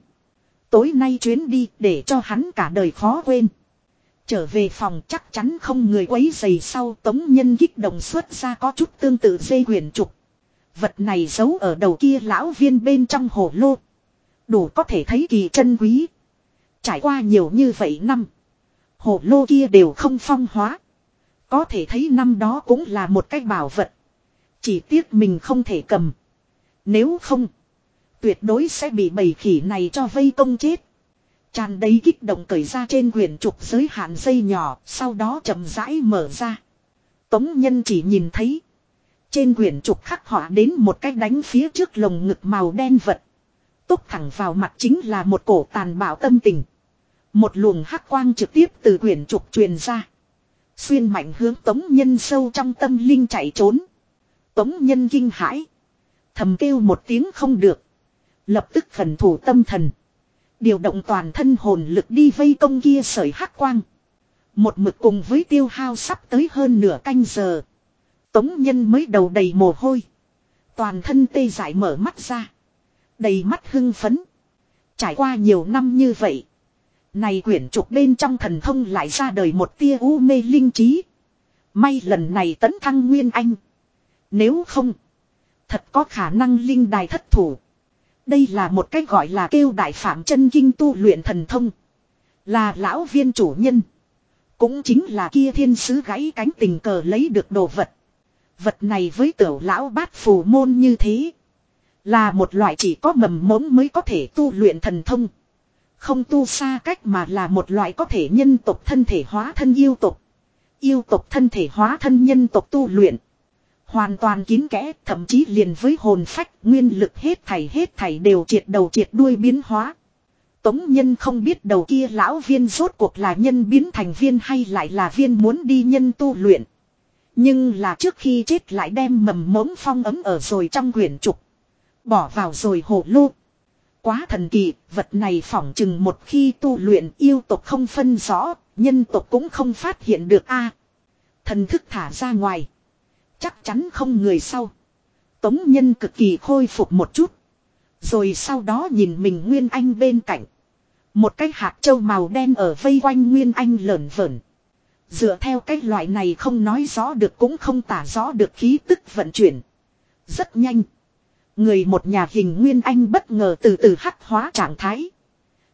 A: Tối nay chuyến đi để cho hắn cả đời khó quên. Trở về phòng chắc chắn không người quấy giày sau tống nhân kích động xuất ra có chút tương tự dây huyền trục. Vật này giấu ở đầu kia lão viên bên trong hồ lô. Đủ có thể thấy kỳ chân quý. Trải qua nhiều như vậy năm. Hồ lô kia đều không phong hóa. Có thể thấy năm đó cũng là một cái bảo vật. Chỉ tiếc mình không thể cầm. Nếu không. Tuyệt đối sẽ bị bầy khỉ này cho vây công chết. Tràn đầy kích động cởi ra trên quyển trục giới hạn dây nhỏ, sau đó chậm rãi mở ra. Tống nhân chỉ nhìn thấy. Trên quyển trục khắc họa đến một cái đánh phía trước lồng ngực màu đen vật. Túc thẳng vào mặt chính là một cổ tàn bạo tâm tình. Một luồng hắc quang trực tiếp từ quyển trục truyền ra. Xuyên mạnh hướng tống nhân sâu trong tâm linh chạy trốn. Tống nhân kinh hãi. Thầm kêu một tiếng không được. Lập tức khẩn thủ tâm thần. Điều động toàn thân hồn lực đi vây công kia sởi hắc quang. Một mực cùng với tiêu hao sắp tới hơn nửa canh giờ. Tống nhân mới đầu đầy mồ hôi. Toàn thân tê dại mở mắt ra. Đầy mắt hưng phấn. Trải qua nhiều năm như vậy. Này quyển trục bên trong thần thông lại ra đời một tia u mê linh trí. May lần này tấn thăng Nguyên Anh. Nếu không. Thật có khả năng linh đài thất thủ. Đây là một cách gọi là kêu đại phạm chân kinh tu luyện thần thông. Là lão viên chủ nhân. Cũng chính là kia thiên sứ gãy cánh tình cờ lấy được đồ vật. Vật này với tiểu lão bát phù môn như thế. Là một loại chỉ có mầm mống mới có thể tu luyện thần thông. Không tu xa cách mà là một loại có thể nhân tộc thân thể hóa thân yêu tộc. Yêu tộc thân thể hóa thân nhân tộc tu luyện. Hoàn toàn kín kẽ, thậm chí liền với hồn phách, nguyên lực hết thảy hết thảy đều triệt đầu triệt đuôi biến hóa. Tống nhân không biết đầu kia lão viên rốt cuộc là nhân biến thành viên hay lại là viên muốn đi nhân tu luyện. Nhưng là trước khi chết lại đem mầm mống phong ấm ở rồi trong quyển trục. Bỏ vào rồi hổ lô. Quá thần kỳ, vật này phỏng chừng một khi tu luyện yêu tộc không phân rõ, nhân tộc cũng không phát hiện được a Thần thức thả ra ngoài. Chắc chắn không người sau. Tống nhân cực kỳ khôi phục một chút. Rồi sau đó nhìn mình Nguyên Anh bên cạnh. Một cái hạt châu màu đen ở vây quanh Nguyên Anh lởn vởn. Dựa theo cái loại này không nói rõ được cũng không tả rõ được khí tức vận chuyển. Rất nhanh. Người một nhà hình Nguyên Anh bất ngờ từ từ hắc hóa trạng thái.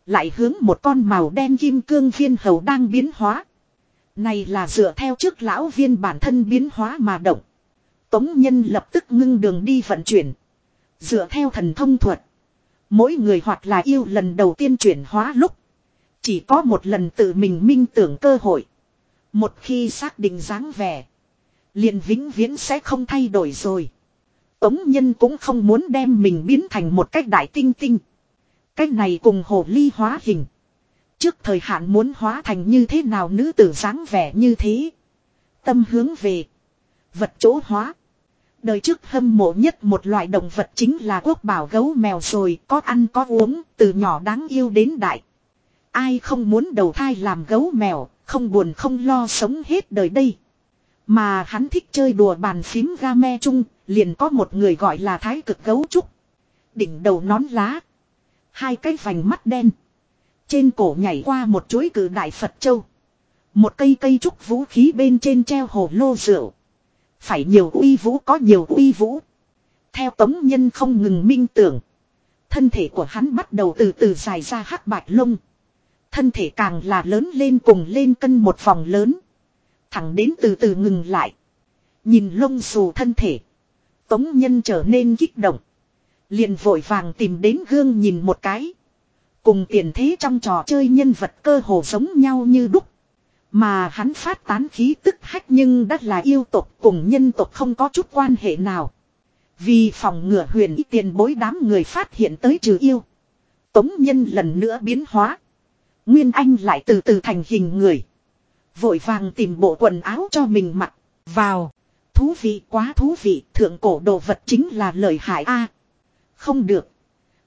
A: Lại hướng một con màu đen kim cương viên hầu đang biến hóa. Này là dựa theo trước lão viên bản thân biến hóa mà động. Tống Nhân lập tức ngưng đường đi vận chuyển. Dựa theo thần thông thuật. Mỗi người hoặc là yêu lần đầu tiên chuyển hóa lúc. Chỉ có một lần tự mình minh tưởng cơ hội. Một khi xác định dáng vẻ. liền vĩnh viễn sẽ không thay đổi rồi. Tống Nhân cũng không muốn đem mình biến thành một cách đại tinh tinh. Cách này cùng hồ ly hóa hình. Trước thời hạn muốn hóa thành như thế nào nữ tử dáng vẻ như thế. Tâm hướng về. Vật chỗ hóa. Đời trước hâm mộ nhất một loại động vật chính là quốc bảo gấu mèo rồi, có ăn có uống, từ nhỏ đáng yêu đến đại. Ai không muốn đầu thai làm gấu mèo, không buồn không lo sống hết đời đây. Mà hắn thích chơi đùa bàn phím game chung, liền có một người gọi là thái cực gấu trúc. Đỉnh đầu nón lá. Hai cái vành mắt đen. Trên cổ nhảy qua một chuỗi cử đại Phật Châu. Một cây cây trúc vũ khí bên trên treo hồ lô rượu. Phải nhiều uy vũ có nhiều uy vũ. Theo tống nhân không ngừng minh tưởng. Thân thể của hắn bắt đầu từ từ dài ra hắc bạch lông. Thân thể càng là lớn lên cùng lên cân một vòng lớn. Thẳng đến từ từ ngừng lại. Nhìn lông xù thân thể. Tống nhân trở nên kích động. Liền vội vàng tìm đến gương nhìn một cái. Cùng tiền thế trong trò chơi nhân vật cơ hồ giống nhau như đúc. Mà hắn phát tán khí tức hách nhưng đã là yêu tộc cùng nhân tộc không có chút quan hệ nào. Vì phòng ngừa huyền ý tiền bối đám người phát hiện tới trừ yêu. Tống nhân lần nữa biến hóa. Nguyên Anh lại từ từ thành hình người. Vội vàng tìm bộ quần áo cho mình mặc. Vào. Thú vị quá thú vị. Thượng cổ đồ vật chính là lời hại a Không được.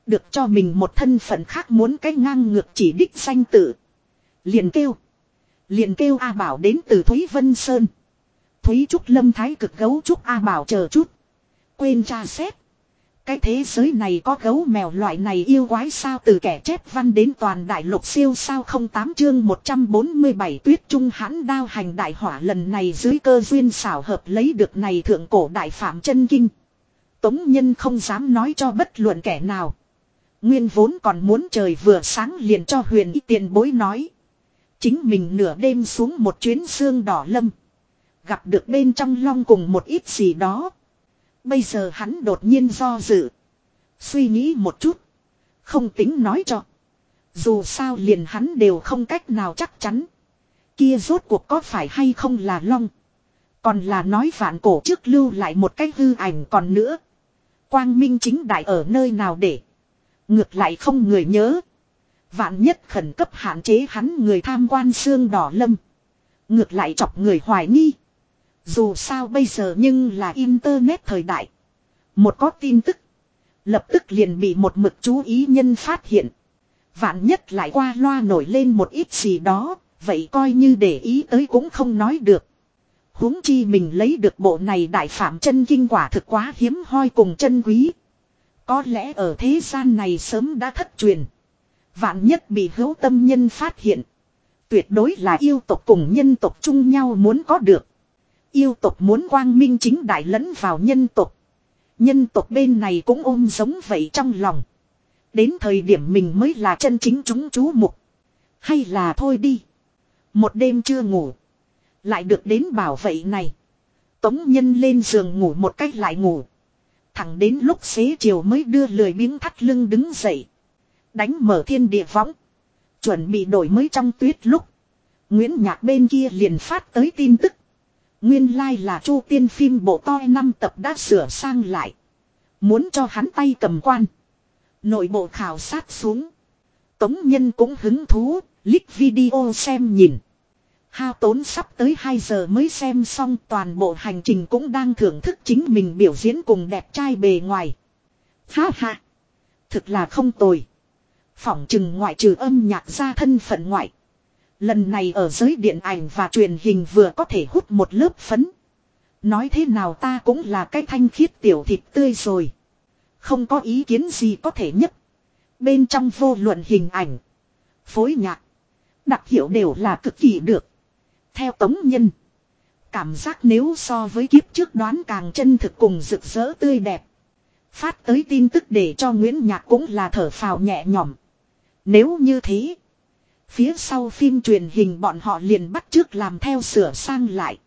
A: Được cho mình một thân phận khác muốn cái ngang ngược chỉ đích danh tự. Liền kêu. Liền kêu A Bảo đến từ Thúy Vân Sơn. Thúy Trúc Lâm Thái cực gấu Trúc A Bảo chờ chút. Quên tra xét. Cái thế giới này có gấu mèo loại này yêu quái sao từ kẻ chép văn đến toàn đại lục siêu sao không tám chương 147 tuyết trung hãn đao hành đại hỏa lần này dưới cơ duyên xảo hợp lấy được này thượng cổ đại phạm chân kinh. Tống nhân không dám nói cho bất luận kẻ nào. Nguyên vốn còn muốn trời vừa sáng liền cho huyền y tiền bối nói. Chính mình nửa đêm xuống một chuyến xương đỏ lâm. Gặp được bên trong long cùng một ít gì đó. Bây giờ hắn đột nhiên do dự. Suy nghĩ một chút. Không tính nói cho. Dù sao liền hắn đều không cách nào chắc chắn. Kia rốt cuộc có phải hay không là long. Còn là nói vạn cổ trước lưu lại một cái hư ảnh còn nữa. Quang minh chính đại ở nơi nào để. Ngược lại không người nhớ. Vạn nhất khẩn cấp hạn chế hắn người tham quan xương đỏ lâm. Ngược lại chọc người hoài nghi. Dù sao bây giờ nhưng là internet thời đại. Một có tin tức. Lập tức liền bị một mực chú ý nhân phát hiện. Vạn nhất lại qua loa nổi lên một ít gì đó. Vậy coi như để ý tới cũng không nói được. huống chi mình lấy được bộ này đại phạm chân kinh quả thực quá hiếm hoi cùng chân quý. Có lẽ ở thế gian này sớm đã thất truyền. Vạn nhất bị hữu tâm nhân phát hiện. Tuyệt đối là yêu tộc cùng nhân tộc chung nhau muốn có được. Yêu tộc muốn quang minh chính đại lẫn vào nhân tộc. Nhân tộc bên này cũng ôm giống vậy trong lòng. Đến thời điểm mình mới là chân chính chúng chú mục. Hay là thôi đi. Một đêm chưa ngủ. Lại được đến bảo vệ này. Tống nhân lên giường ngủ một cách lại ngủ. Thẳng đến lúc xế chiều mới đưa lười biếng thắt lưng đứng dậy. Đánh mở thiên địa võng. Chuẩn bị đổi mới trong tuyết lúc. Nguyễn Nhạc bên kia liền phát tới tin tức. Nguyên lai like là chu tiên phim bộ toi năm tập đã sửa sang lại. Muốn cho hắn tay cầm quan. Nội bộ khảo sát xuống. Tống nhân cũng hứng thú, lít video xem nhìn. Hao tốn sắp tới 2 giờ mới xem xong toàn bộ hành trình cũng đang thưởng thức chính mình biểu diễn cùng đẹp trai bề ngoài. Ha ha. Thực là không tồi. Phỏng chừng ngoại trừ âm nhạc ra thân phận ngoại. Lần này ở giới điện ảnh và truyền hình vừa có thể hút một lớp phấn. Nói thế nào ta cũng là cái thanh khiết tiểu thịt tươi rồi. Không có ý kiến gì có thể nhất. Bên trong vô luận hình ảnh. Phối nhạc. Đặc hiệu đều là cực kỳ được. Theo tống nhân. Cảm giác nếu so với kiếp trước đoán càng chân thực cùng rực rỡ tươi đẹp. Phát tới tin tức để cho Nguyễn Nhạc cũng là thở phào nhẹ nhõm. Nếu như thế. Phía sau phim truyền hình bọn họ liền bắt trước làm theo sửa sang lại.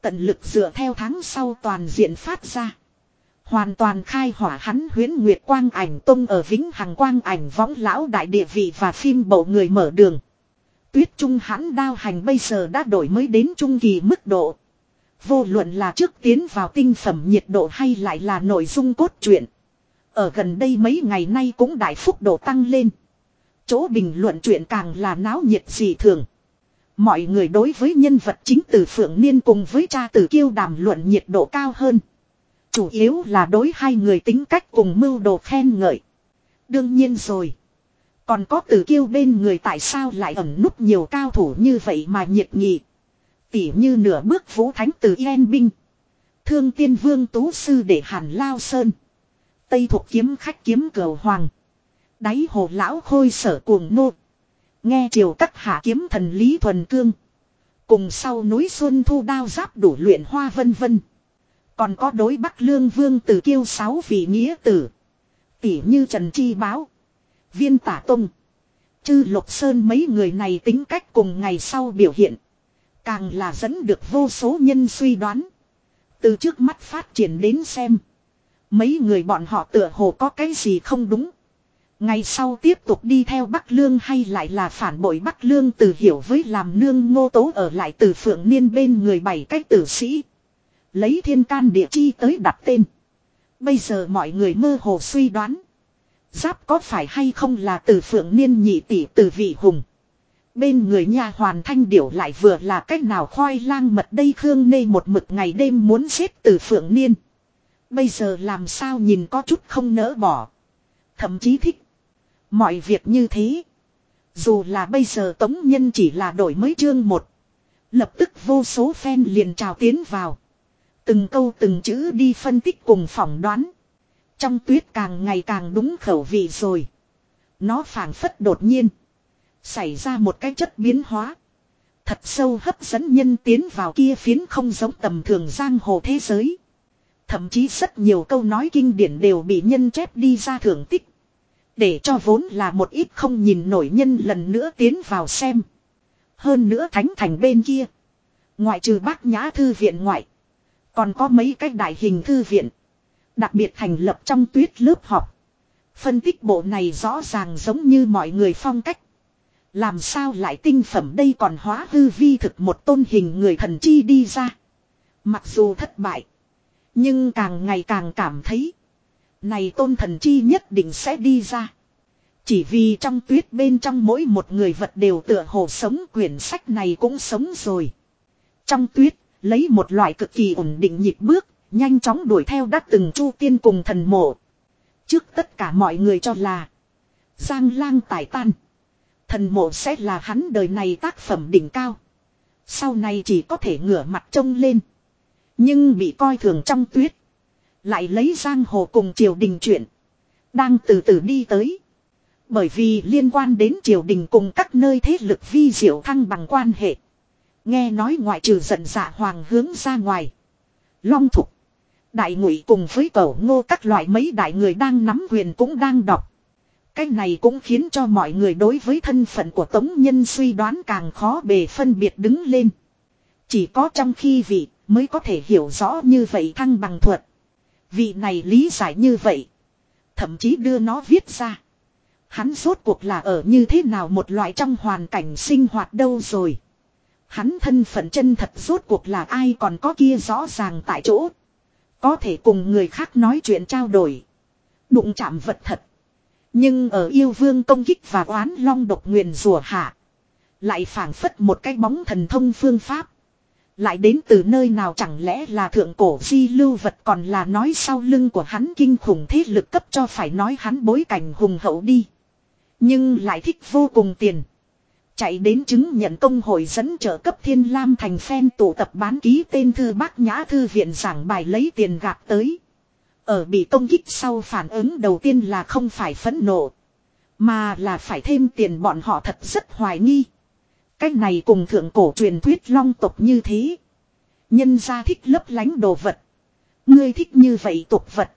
A: Tận lực dựa theo tháng sau toàn diện phát ra. Hoàn toàn khai hỏa hắn huyến nguyệt quang ảnh tung ở vĩnh hằng quang ảnh võng lão đại địa vị và phim bộ người mở đường. Tuyết trung hắn đao hành bây giờ đã đổi mới đến trung kỳ mức độ. Vô luận là trước tiến vào tinh phẩm nhiệt độ hay lại là nội dung cốt truyện. Ở gần đây mấy ngày nay cũng đại phúc độ tăng lên. Chỗ bình luận chuyện càng là náo nhiệt dị thường. Mọi người đối với nhân vật chính từ Phượng Niên cùng với cha từ kiêu đàm luận nhiệt độ cao hơn. Chủ yếu là đối hai người tính cách cùng mưu đồ khen ngợi. Đương nhiên rồi. Còn có từ kiêu bên người tại sao lại ẩn núp nhiều cao thủ như vậy mà nhiệt nghị. Tỉ như nửa bước vũ thánh từ Yên Binh. Thương tiên vương tú sư để hàn lao sơn. Tây thuộc kiếm khách kiếm cờ hoàng. Đáy hồ lão khôi sở cuồng nô. Nghe triều các hạ kiếm thần Lý Thuần Cương. Cùng sau núi Xuân Thu đao giáp đủ luyện hoa vân vân. Còn có đối Bắc Lương Vương tử kiêu sáu vị nghĩa tử. Tỉ như Trần Chi Báo. Viên Tả Tông. Chư Lục Sơn mấy người này tính cách cùng ngày sau biểu hiện. Càng là dẫn được vô số nhân suy đoán. Từ trước mắt phát triển đến xem. Mấy người bọn họ tựa hồ có cái gì không đúng. Ngày sau tiếp tục đi theo Bắc Lương hay lại là phản bội Bắc Lương từ hiểu với làm nương ngô tố ở lại từ phượng niên bên người bảy cách tử sĩ. Lấy thiên can địa chi tới đặt tên. Bây giờ mọi người mơ hồ suy đoán. Giáp có phải hay không là từ phượng niên nhị tỷ từ vị hùng. Bên người nhà hoàn thanh điểu lại vừa là cách nào khoai lang mật đây khương nê một mực ngày đêm muốn xếp từ phượng niên. Bây giờ làm sao nhìn có chút không nỡ bỏ. Thậm chí thích. Mọi việc như thế. Dù là bây giờ tống nhân chỉ là đổi mới chương một. Lập tức vô số fan liền trào tiến vào. Từng câu từng chữ đi phân tích cùng phỏng đoán. Trong tuyết càng ngày càng đúng khẩu vị rồi. Nó phảng phất đột nhiên. Xảy ra một cái chất biến hóa. Thật sâu hấp dẫn nhân tiến vào kia phiến không giống tầm thường giang hồ thế giới. Thậm chí rất nhiều câu nói kinh điển đều bị nhân chép đi ra thưởng tích. Để cho vốn là một ít không nhìn nổi nhân lần nữa tiến vào xem. Hơn nữa thánh thành bên kia. Ngoại trừ bác nhã thư viện ngoại. Còn có mấy cái đại hình thư viện. Đặc biệt thành lập trong tuyết lớp học. Phân tích bộ này rõ ràng giống như mọi người phong cách. Làm sao lại tinh phẩm đây còn hóa hư vi thực một tôn hình người thần chi đi ra. Mặc dù thất bại. Nhưng càng ngày càng cảm thấy. Này tôn thần chi nhất định sẽ đi ra. Chỉ vì trong tuyết bên trong mỗi một người vật đều tựa hồ sống quyển sách này cũng sống rồi. Trong tuyết, lấy một loại cực kỳ ổn định nhịp bước, nhanh chóng đuổi theo đắt từng chu tiên cùng thần mộ. Trước tất cả mọi người cho là Giang lang tải tan. Thần mộ sẽ là hắn đời này tác phẩm đỉnh cao. Sau này chỉ có thể ngửa mặt trông lên. Nhưng bị coi thường trong tuyết. Lại lấy giang hồ cùng triều đình chuyện. Đang từ từ đi tới. Bởi vì liên quan đến triều đình cùng các nơi thế lực vi diệu thăng bằng quan hệ. Nghe nói ngoại trừ giận dạ hoàng hướng ra ngoài. Long thục. Đại ngụy cùng với cẩu ngô các loại mấy đại người đang nắm quyền cũng đang đọc. Cái này cũng khiến cho mọi người đối với thân phận của Tống Nhân suy đoán càng khó bề phân biệt đứng lên. Chỉ có trong khi vị mới có thể hiểu rõ như vậy thăng bằng thuật. Vị này lý giải như vậy. Thậm chí đưa nó viết ra. Hắn rốt cuộc là ở như thế nào một loại trong hoàn cảnh sinh hoạt đâu rồi. Hắn thân phận chân thật rốt cuộc là ai còn có kia rõ ràng tại chỗ. Có thể cùng người khác nói chuyện trao đổi. Đụng chạm vật thật. Nhưng ở yêu vương công kích và oán long độc nguyền rùa hạ. Lại phảng phất một cái bóng thần thông phương pháp. Lại đến từ nơi nào chẳng lẽ là thượng cổ di lưu vật còn là nói sau lưng của hắn kinh khủng thế lực cấp cho phải nói hắn bối cảnh hùng hậu đi. Nhưng lại thích vô cùng tiền. Chạy đến chứng nhận công hội dẫn trợ cấp thiên lam thành phen tụ tập bán ký tên thư bác nhã thư viện giảng bài lấy tiền gạt tới. Ở bị công kích sau phản ứng đầu tiên là không phải phẫn nộ. Mà là phải thêm tiền bọn họ thật rất hoài nghi. Cách này cùng thượng cổ truyền thuyết long tộc như thế. Nhân gia thích lấp lánh đồ vật. Ngươi thích như vậy tục vật.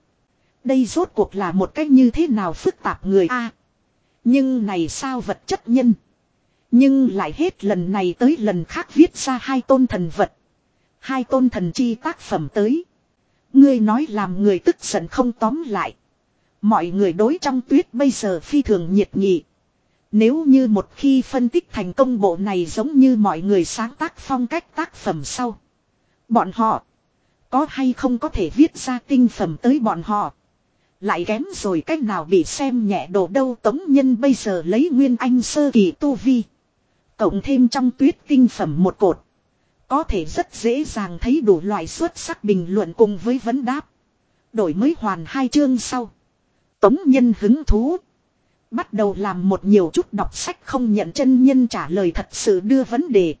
A: Đây rốt cuộc là một cách như thế nào phức tạp người a Nhưng này sao vật chất nhân. Nhưng lại hết lần này tới lần khác viết ra hai tôn thần vật. Hai tôn thần chi tác phẩm tới. Ngươi nói làm người tức giận không tóm lại. Mọi người đối trong tuyết bây giờ phi thường nhiệt nghị. Nếu như một khi phân tích thành công bộ này giống như mọi người sáng tác phong cách tác phẩm sau. Bọn họ. Có hay không có thể viết ra tinh phẩm tới bọn họ. Lại kém rồi cách nào bị xem nhẹ đồ đâu tống nhân bây giờ lấy nguyên anh sơ kỳ tu vi. Cộng thêm trong tuyết tinh phẩm một cột. Có thể rất dễ dàng thấy đủ loại xuất sắc bình luận cùng với vấn đáp. Đổi mới hoàn hai chương sau. Tống nhân hứng thú. Bắt đầu làm một nhiều chút đọc sách không nhận chân nhân trả lời thật sự đưa vấn đề.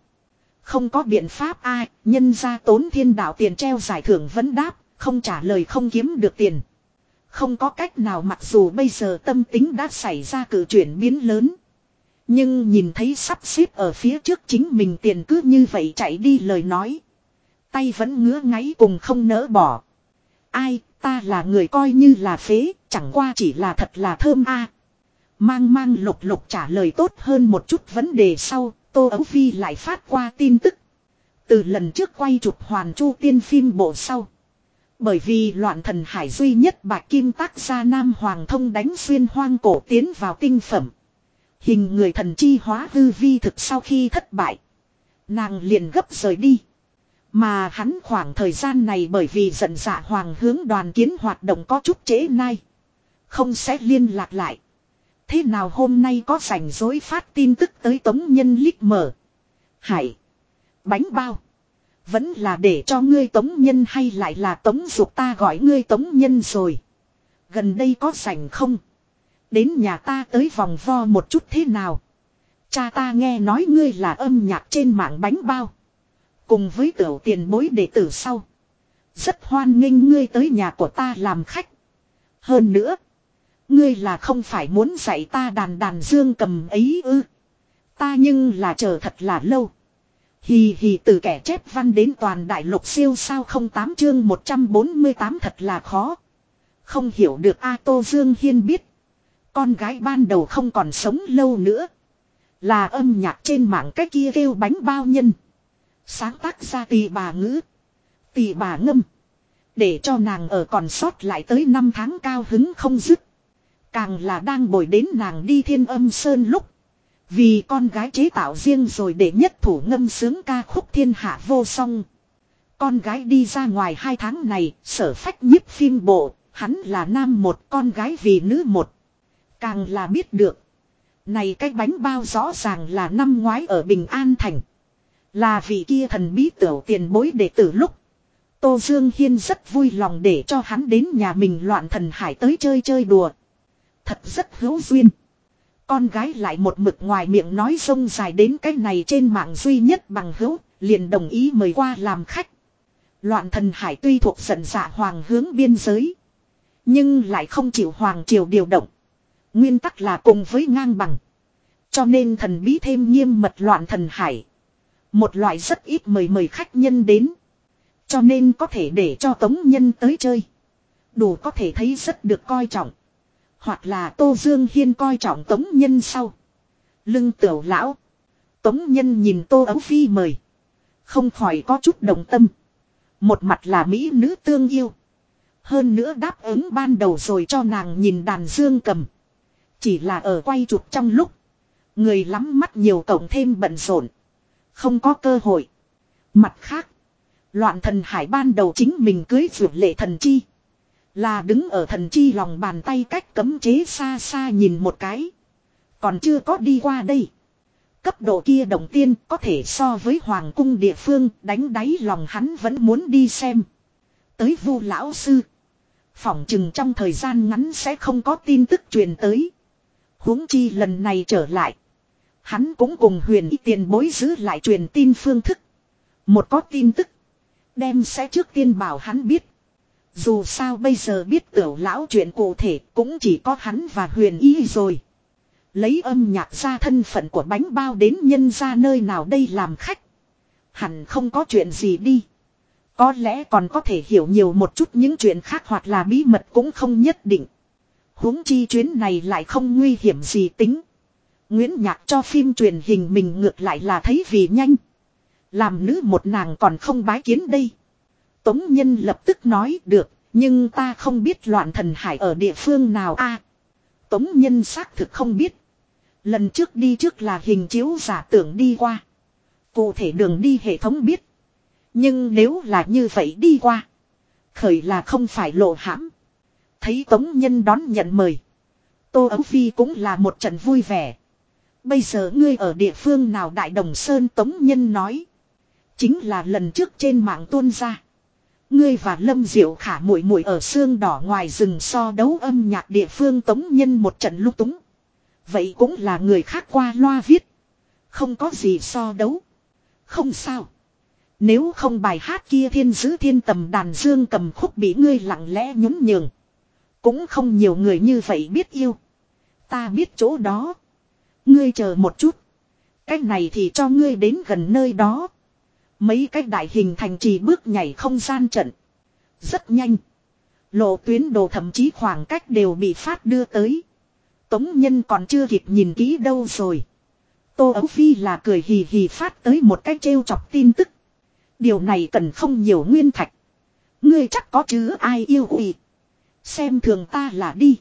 A: Không có biện pháp ai, nhân ra tốn thiên đạo tiền treo giải thưởng vấn đáp, không trả lời không kiếm được tiền. Không có cách nào mặc dù bây giờ tâm tính đã xảy ra cử chuyển biến lớn. Nhưng nhìn thấy sắp xếp ở phía trước chính mình tiền cứ như vậy chạy đi lời nói. Tay vẫn ngứa ngáy cùng không nỡ bỏ. Ai, ta là người coi như là phế, chẳng qua chỉ là thật là thơm a. Mang mang lục lục trả lời tốt hơn một chút vấn đề sau, Tô Ấu Phi lại phát qua tin tức. Từ lần trước quay chụp hoàn chu tiên phim bộ sau. Bởi vì loạn thần hải duy nhất bạc kim tác gia Nam Hoàng thông đánh xuyên hoang cổ tiến vào tinh phẩm. Hình người thần chi hóa hư vi thực sau khi thất bại. Nàng liền gấp rời đi. Mà hắn khoảng thời gian này bởi vì giận dạ hoàng hướng đoàn kiến hoạt động có chút trễ nay. Không sẽ liên lạc lại. Thế nào hôm nay có rảnh dối phát tin tức tới tống nhân lít mở. Hải. Bánh bao. Vẫn là để cho ngươi tống nhân hay lại là tống dục ta gọi ngươi tống nhân rồi. Gần đây có rảnh không? Đến nhà ta tới vòng vo một chút thế nào? Cha ta nghe nói ngươi là âm nhạc trên mạng bánh bao. Cùng với tiểu tiền bối đệ tử sau. Rất hoan nghênh ngươi tới nhà của ta làm khách. Hơn nữa. Ngươi là không phải muốn dạy ta đàn đàn dương cầm ấy ư. Ta nhưng là chờ thật là lâu. Hì hì từ kẻ chép văn đến toàn đại lục siêu sao không tám chương 148 thật là khó. Không hiểu được A Tô Dương Hiên biết. Con gái ban đầu không còn sống lâu nữa. Là âm nhạc trên mạng cái kia kêu bánh bao nhân. Sáng tác ra tỳ bà ngữ. Tỳ bà ngâm. Để cho nàng ở còn sót lại tới năm tháng cao hứng không dứt. Càng là đang bồi đến nàng đi thiên âm sơn lúc. Vì con gái chế tạo riêng rồi để nhất thủ ngâm sướng ca khúc thiên hạ vô song. Con gái đi ra ngoài hai tháng này, sở phách nhiếp phim bộ, hắn là nam một con gái vì nữ một. Càng là biết được. Này cái bánh bao rõ ràng là năm ngoái ở Bình An Thành. Là vị kia thần bí tiểu tiền bối đệ tử lúc. Tô Dương Hiên rất vui lòng để cho hắn đến nhà mình loạn thần hải tới chơi chơi đùa. Thật rất hữu duyên. Con gái lại một mực ngoài miệng nói sông dài đến cái này trên mạng duy nhất bằng hữu, liền đồng ý mời qua làm khách. Loạn thần hải tuy thuộc giận dạ hoàng hướng biên giới. Nhưng lại không chịu hoàng triều điều động. Nguyên tắc là cùng với ngang bằng. Cho nên thần bí thêm nghiêm mật loạn thần hải. Một loại rất ít mời mời khách nhân đến. Cho nên có thể để cho tống nhân tới chơi. Đủ có thể thấy rất được coi trọng. Hoặc là Tô Dương Hiên coi trọng tống nhân sau. Lưng tiểu lão. Tống nhân nhìn Tô Ấu Phi mời. Không khỏi có chút đồng tâm. Một mặt là Mỹ nữ tương yêu. Hơn nữa đáp ứng ban đầu rồi cho nàng nhìn đàn dương cầm. Chỉ là ở quay chụp trong lúc. Người lắm mắt nhiều cộng thêm bận rộn. Không có cơ hội. Mặt khác. Loạn thần hải ban đầu chính mình cưới vượt lệ thần chi. Là đứng ở thần chi lòng bàn tay cách cấm chế xa xa nhìn một cái. Còn chưa có đi qua đây. Cấp độ kia đồng tiên có thể so với hoàng cung địa phương, đánh đáy lòng hắn vẫn muốn đi xem. Tới vu lão sư. Phỏng chừng trong thời gian ngắn sẽ không có tin tức truyền tới. huống chi lần này trở lại. Hắn cũng cùng huyền y tiền bối giữ lại truyền tin phương thức. Một có tin tức. Đem sẽ trước tiên bảo hắn biết. Dù sao bây giờ biết tiểu lão chuyện cụ thể cũng chỉ có hắn và huyền y rồi. Lấy âm nhạc ra thân phận của bánh bao đến nhân ra nơi nào đây làm khách. Hẳn không có chuyện gì đi. Có lẽ còn có thể hiểu nhiều một chút những chuyện khác hoặc là bí mật cũng không nhất định. huống chi chuyến này lại không nguy hiểm gì tính. Nguyễn Nhạc cho phim truyền hình mình ngược lại là thấy vì nhanh. Làm nữ một nàng còn không bái kiến đây. Tống Nhân lập tức nói được, nhưng ta không biết loạn thần hải ở địa phương nào a. Tống Nhân xác thực không biết. Lần trước đi trước là hình chiếu giả tưởng đi qua. Cụ thể đường đi hệ thống biết. Nhưng nếu là như vậy đi qua. Khởi là không phải lộ hãm. Thấy Tống Nhân đón nhận mời. Tô Ấu Phi cũng là một trận vui vẻ. Bây giờ ngươi ở địa phương nào Đại Đồng Sơn Tống Nhân nói. Chính là lần trước trên mạng tuôn ra. Ngươi và Lâm Diệu khả muội muội ở xương đỏ ngoài rừng so đấu âm nhạc địa phương Tống Nhân một trận lúc túng. Vậy cũng là người khác qua loa viết. Không có gì so đấu. Không sao. Nếu không bài hát kia thiên giữ thiên tầm đàn dương cầm khúc bị ngươi lặng lẽ nhún nhường. Cũng không nhiều người như vậy biết yêu. Ta biết chỗ đó. Ngươi chờ một chút. Cách này thì cho ngươi đến gần nơi đó. Mấy cách đại hình thành trì bước nhảy không gian trận. Rất nhanh. Lộ tuyến đồ thậm chí khoảng cách đều bị phát đưa tới. Tống nhân còn chưa kịp nhìn kỹ đâu rồi. Tô Ấu Phi là cười hì hì phát tới một cái trêu chọc tin tức. Điều này cần không nhiều nguyên thạch. Ngươi chắc có chứ ai yêu ủy. Xem thường ta là đi.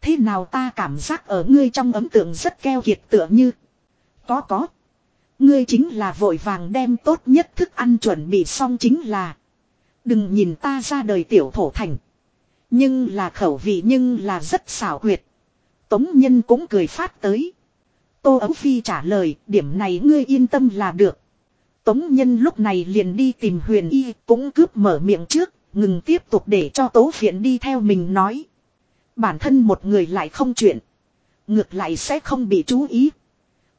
A: Thế nào ta cảm giác ở ngươi trong ấm tượng rất keo kiệt tựa như. Có có. Ngươi chính là vội vàng đem tốt nhất thức ăn chuẩn bị xong chính là. Đừng nhìn ta ra đời tiểu thổ thành. Nhưng là khẩu vị nhưng là rất xảo quyệt. Tống Nhân cũng cười phát tới. Tô Ấu Phi trả lời, điểm này ngươi yên tâm là được. Tống Nhân lúc này liền đi tìm huyền y, cũng cướp mở miệng trước, ngừng tiếp tục để cho Tố Phiện đi theo mình nói. Bản thân một người lại không chuyện. Ngược lại sẽ không bị chú ý.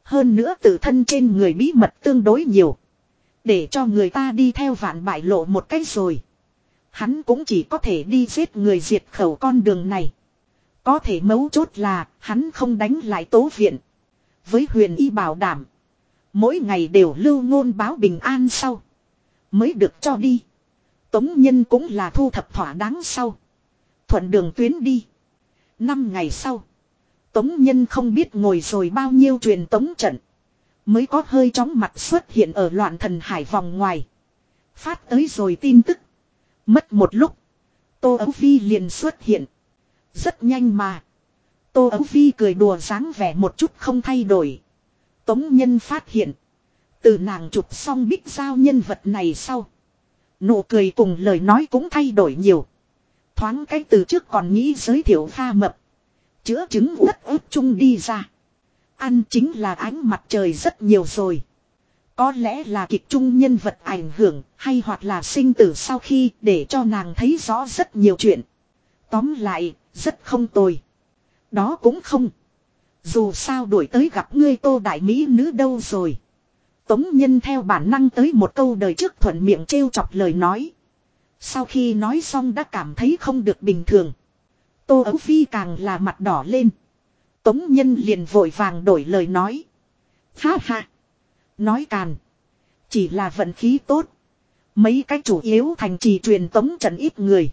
A: Hơn nữa tự thân trên người bí mật tương đối nhiều. Để cho người ta đi theo vạn bại lộ một cách rồi. Hắn cũng chỉ có thể đi giết người diệt khẩu con đường này. Có thể mấu chốt là hắn không đánh lại tố viện. Với huyền y bảo đảm. Mỗi ngày đều lưu ngôn báo bình an sau. Mới được cho đi. Tống nhân cũng là thu thập thỏa đáng sau. Thuận đường tuyến đi. Năm ngày sau. Tống nhân không biết ngồi rồi bao nhiêu truyền tống trận. Mới có hơi chóng mặt xuất hiện ở loạn thần hải vòng ngoài. Phát tới rồi tin tức. Mất một lúc. Tô Ấu Phi liền xuất hiện. Rất nhanh mà. Tô Ấu Phi cười đùa dáng vẻ một chút không thay đổi. Tống nhân phát hiện. Từ nàng chụp xong bích giao nhân vật này sau. Nụ cười cùng lời nói cũng thay đổi nhiều. Thoáng cái từ trước còn nghĩ giới thiệu pha mập. Chữa chứng đất ướp chung đi ra. Ăn chính là ánh mặt trời rất nhiều rồi. Có lẽ là kịch trung nhân vật ảnh hưởng hay hoặc là sinh tử sau khi để cho nàng thấy rõ rất nhiều chuyện. Tóm lại, rất không tồi. Đó cũng không. Dù sao đuổi tới gặp ngươi tô đại mỹ nữ đâu rồi. Tống nhân theo bản năng tới một câu đời trước thuận miệng trêu chọc lời nói. Sau khi nói xong đã cảm thấy không được bình thường. Tô ấu phi càng là mặt đỏ lên. Tống nhân liền vội vàng đổi lời nói. Ha ha. Nói càn. Chỉ là vận khí tốt. Mấy cái chủ yếu thành trì truyền tống trận ít người.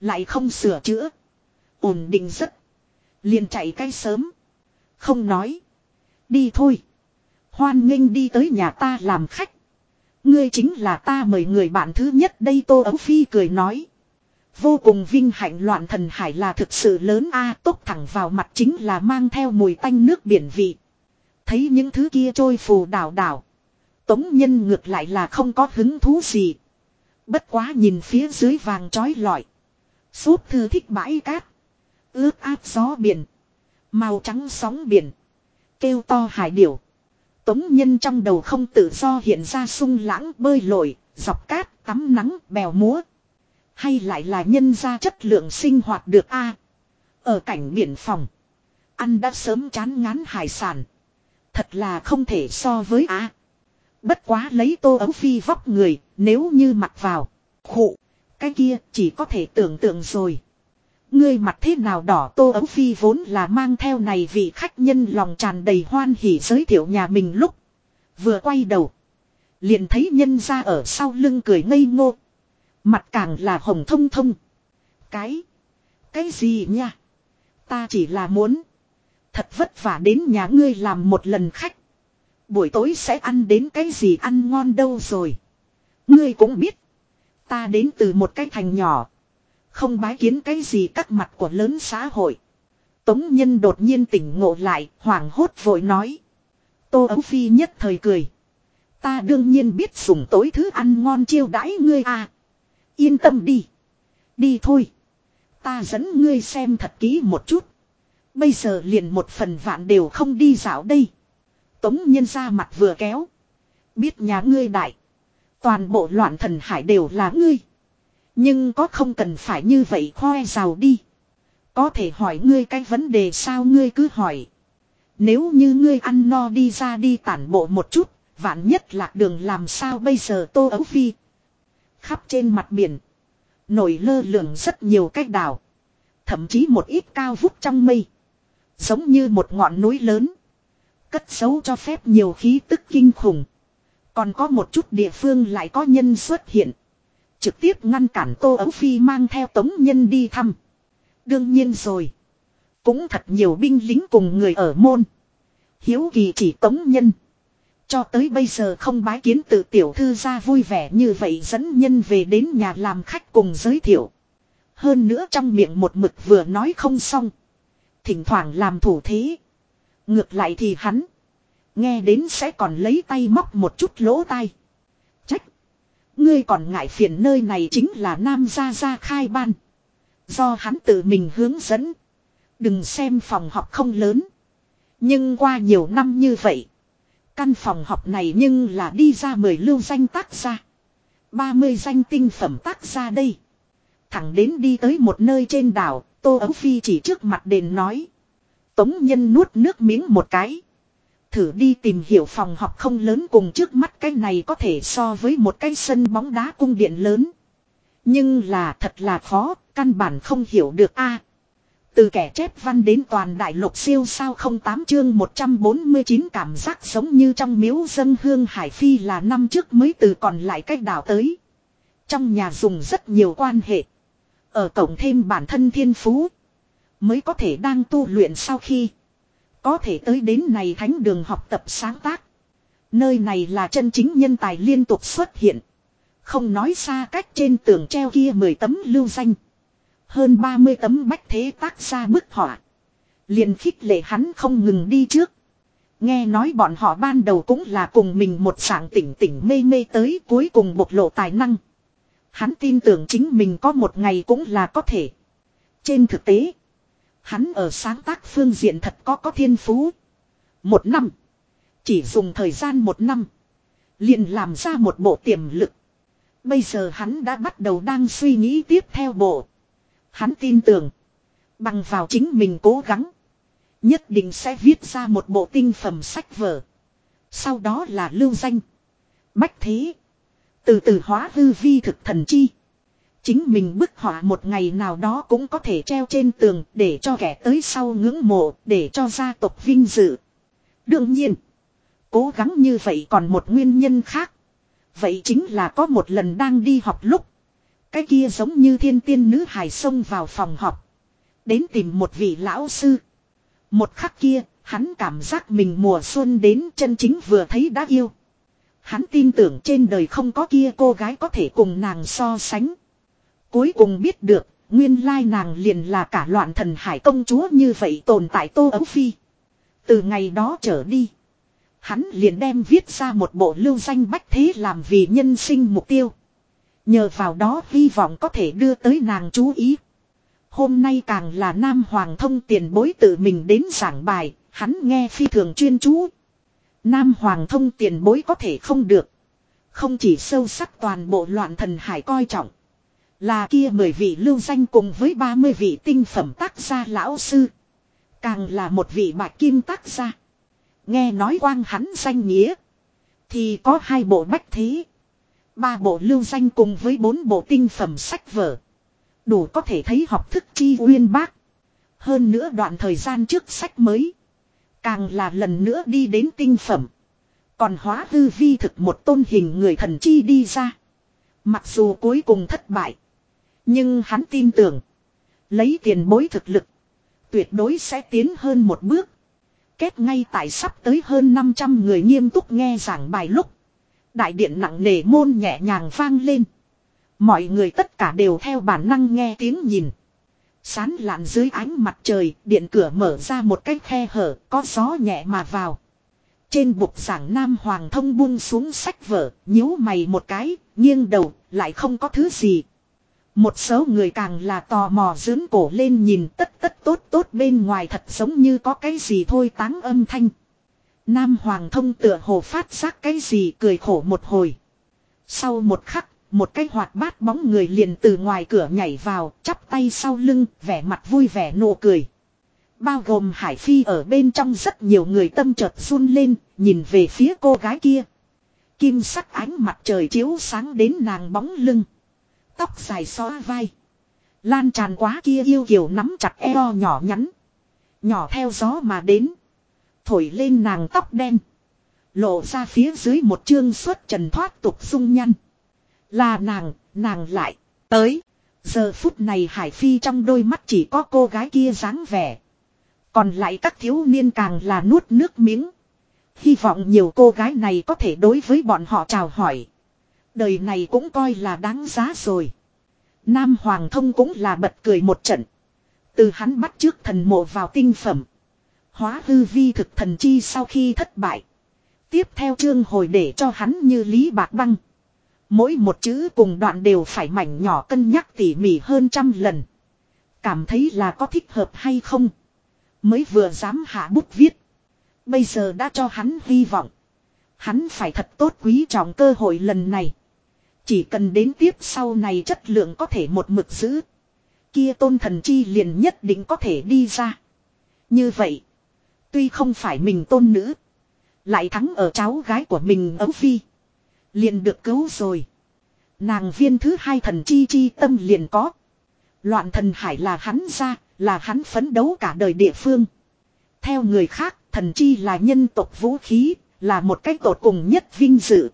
A: Lại không sửa chữa. Ổn định rất. Liền chạy cái sớm. Không nói. Đi thôi. Hoan nghênh đi tới nhà ta làm khách. Ngươi chính là ta mời người bạn thứ nhất đây Tô Ấu Phi cười nói. Vô cùng vinh hạnh loạn thần hải là thực sự lớn a à, tốc thẳng vào mặt chính là mang theo mùi tanh nước biển vị. Thấy những thứ kia trôi phù đảo đảo. Tống nhân ngược lại là không có hứng thú gì. Bất quá nhìn phía dưới vàng trói lọi. suốt thư thích bãi cát. Ướt áp gió biển. Màu trắng sóng biển. Kêu to hải điểu. Tống nhân trong đầu không tự do hiện ra sung lãng bơi lội, dọc cát, tắm nắng, bèo múa. Hay lại là nhân ra chất lượng sinh hoạt được a Ở cảnh biển phòng. Ăn đã sớm chán ngán hải sản. Thật là không thể so với a Bất quá lấy tô ấu phi vóc người, nếu như mặc vào. Khụ, cái kia chỉ có thể tưởng tượng rồi. Ngươi mặt thế nào đỏ tô ấu phi vốn là mang theo này vị khách nhân lòng tràn đầy hoan hỉ giới thiệu nhà mình lúc. Vừa quay đầu. Liền thấy nhân ra ở sau lưng cười ngây ngô. Mặt càng là hồng thông thông. Cái. Cái gì nha. Ta chỉ là muốn. Thật vất vả đến nhà ngươi làm một lần khách. Buổi tối sẽ ăn đến cái gì ăn ngon đâu rồi. Ngươi cũng biết. Ta đến từ một cái thành nhỏ. Không bái kiến cái gì các mặt của lớn xã hội. Tống nhân đột nhiên tỉnh ngộ lại, hoảng hốt vội nói. Tô Ấu Phi nhất thời cười. Ta đương nhiên biết dùng tối thứ ăn ngon chiêu đãi ngươi à. Yên tâm đi. Đi thôi. Ta dẫn ngươi xem thật kỹ một chút. Bây giờ liền một phần vạn đều không đi dạo đây. Tống nhân ra mặt vừa kéo. Biết nhà ngươi đại. Toàn bộ loạn thần hải đều là ngươi. Nhưng có không cần phải như vậy khoe rào đi. Có thể hỏi ngươi cái vấn đề sao ngươi cứ hỏi. Nếu như ngươi ăn no đi ra đi tản bộ một chút, vạn nhất lạc đường làm sao bây giờ tô ấu phi. Khắp trên mặt biển, nổi lơ lửng rất nhiều cách đảo. Thậm chí một ít cao vút trong mây. Giống như một ngọn núi lớn. Cất giấu cho phép nhiều khí tức kinh khủng. Còn có một chút địa phương lại có nhân xuất hiện. Trực tiếp ngăn cản Tô Ấu Phi mang theo tống nhân đi thăm. Đương nhiên rồi. Cũng thật nhiều binh lính cùng người ở môn. Hiếu kỳ chỉ tống nhân. Cho tới bây giờ không bái kiến tự tiểu thư ra vui vẻ như vậy dẫn nhân về đến nhà làm khách cùng giới thiệu. Hơn nữa trong miệng một mực vừa nói không xong. Thỉnh thoảng làm thủ thế. Ngược lại thì hắn. Nghe đến sẽ còn lấy tay móc một chút lỗ tai. Trách. Ngươi còn ngại phiền nơi này chính là Nam Gia Gia khai ban. Do hắn tự mình hướng dẫn. Đừng xem phòng học không lớn. Nhưng qua nhiều năm như vậy. Căn phòng học này nhưng là đi ra mười lưu danh tác gia. 30 danh tinh phẩm tác gia đây. Thẳng đến đi tới một nơi trên đảo, Tô Ấu Phi chỉ trước mặt đền nói. Tống nhân nuốt nước miếng một cái. Thử đi tìm hiểu phòng học không lớn cùng trước mắt cái này có thể so với một cái sân bóng đá cung điện lớn. Nhưng là thật là khó, căn bản không hiểu được a từ kẻ chép văn đến toàn đại lục siêu sao không tám chương 149 cảm giác giống như trong miếu dân hương Hải Phi là năm trước mới từ còn lại cách đảo tới. Trong nhà dùng rất nhiều quan hệ. Ở cổng thêm bản thân thiên phú. Mới có thể đang tu luyện sau khi. Có thể tới đến này thánh đường học tập sáng tác. Nơi này là chân chính nhân tài liên tục xuất hiện. Không nói xa cách trên tường treo kia 10 tấm lưu danh. Hơn 30 tấm bách thế tác ra bức họa. liền khích lệ hắn không ngừng đi trước. Nghe nói bọn họ ban đầu cũng là cùng mình một dạng tỉnh tỉnh mê mê tới cuối cùng bộc lộ tài năng. Hắn tin tưởng chính mình có một ngày cũng là có thể. Trên thực tế, hắn ở sáng tác phương diện thật có có thiên phú. Một năm, chỉ dùng thời gian một năm, liền làm ra một bộ tiềm lực. Bây giờ hắn đã bắt đầu đang suy nghĩ tiếp theo bộ. Hắn tin tưởng, bằng vào chính mình cố gắng, nhất định sẽ viết ra một bộ tinh phẩm sách vở. Sau đó là lưu danh, bách thế, từ từ hóa hư vi thực thần chi. Chính mình bức họa một ngày nào đó cũng có thể treo trên tường để cho kẻ tới sau ngưỡng mộ, để cho gia tộc vinh dự. Đương nhiên, cố gắng như vậy còn một nguyên nhân khác. Vậy chính là có một lần đang đi học lúc. Cái kia giống như thiên tiên nữ hài xông vào phòng học. Đến tìm một vị lão sư. Một khắc kia, hắn cảm giác mình mùa xuân đến chân chính vừa thấy đã yêu. Hắn tin tưởng trên đời không có kia cô gái có thể cùng nàng so sánh. Cuối cùng biết được, nguyên lai nàng liền là cả loạn thần hải công chúa như vậy tồn tại Tô Ấu Phi. Từ ngày đó trở đi, hắn liền đem viết ra một bộ lưu danh bách thế làm vì nhân sinh mục tiêu. Nhờ vào đó hy vọng có thể đưa tới nàng chú ý. Hôm nay càng là Nam Hoàng thông tiền bối tự mình đến giảng bài, hắn nghe phi thường chuyên chú. Nam Hoàng thông tiền bối có thể không được. Không chỉ sâu sắc toàn bộ loạn thần hải coi trọng. Là kia mười vị lưu danh cùng với 30 vị tinh phẩm tác gia lão sư. Càng là một vị bạch kim tác gia. Nghe nói quang hắn danh nghĩa. Thì có hai bộ bách thế. Ba bộ lưu danh cùng với bốn bộ tinh phẩm sách vở. Đủ có thể thấy học thức chi uyên bác. Hơn nữa đoạn thời gian trước sách mới. Càng là lần nữa đi đến tinh phẩm. Còn hóa hư vi thực một tôn hình người thần chi đi ra. Mặc dù cuối cùng thất bại. Nhưng hắn tin tưởng. Lấy tiền bối thực lực. Tuyệt đối sẽ tiến hơn một bước. Kết ngay tại sắp tới hơn 500 người nghiêm túc nghe giảng bài lúc. Đại điện nặng nề môn nhẹ nhàng vang lên. Mọi người tất cả đều theo bản năng nghe tiếng nhìn. Sán lạn dưới ánh mặt trời, điện cửa mở ra một cái khe hở, có gió nhẹ mà vào. Trên bục giảng Nam Hoàng thông buông xuống sách vở, nhíu mày một cái, nghiêng đầu, lại không có thứ gì. Một số người càng là tò mò dướn cổ lên nhìn tất tất tốt tốt bên ngoài thật giống như có cái gì thôi táng âm thanh. Nam Hoàng thông tựa hồ phát giác cái gì cười khổ một hồi. Sau một khắc, một cái hoạt bát bóng người liền từ ngoài cửa nhảy vào, chắp tay sau lưng, vẻ mặt vui vẻ nụ cười. Bao gồm Hải Phi ở bên trong rất nhiều người tâm chợt run lên, nhìn về phía cô gái kia. Kim sắc ánh mặt trời chiếu sáng đến nàng bóng lưng. Tóc dài xóa vai. Lan tràn quá kia yêu kiều nắm chặt eo nhỏ nhắn. Nhỏ theo gió mà đến. Thổi lên nàng tóc đen. Lộ ra phía dưới một chương suốt trần thoát tục dung nhăn. Là nàng, nàng lại, tới. Giờ phút này Hải Phi trong đôi mắt chỉ có cô gái kia dáng vẻ. Còn lại các thiếu niên càng là nuốt nước miếng. Hy vọng nhiều cô gái này có thể đối với bọn họ chào hỏi. Đời này cũng coi là đáng giá rồi. Nam Hoàng Thông cũng là bật cười một trận. Từ hắn bắt trước thần mộ vào tinh phẩm. Hóa hư vi thực thần chi sau khi thất bại. Tiếp theo chương hồi để cho hắn như lý bạc băng. Mỗi một chữ cùng đoạn đều phải mảnh nhỏ cân nhắc tỉ mỉ hơn trăm lần. Cảm thấy là có thích hợp hay không. Mới vừa dám hạ bút viết. Bây giờ đã cho hắn hy vọng. Hắn phải thật tốt quý trọng cơ hội lần này. Chỉ cần đến tiếp sau này chất lượng có thể một mực giữ. Kia tôn thần chi liền nhất định có thể đi ra. Như vậy. Tuy không phải mình tôn nữ. Lại thắng ở cháu gái của mình ấu phi. Liền được cứu rồi. Nàng viên thứ hai thần chi chi tâm liền có. Loạn thần hải là hắn ra, là hắn phấn đấu cả đời địa phương. Theo người khác, thần chi là nhân tộc vũ khí, là một cách tột cùng nhất vinh dự.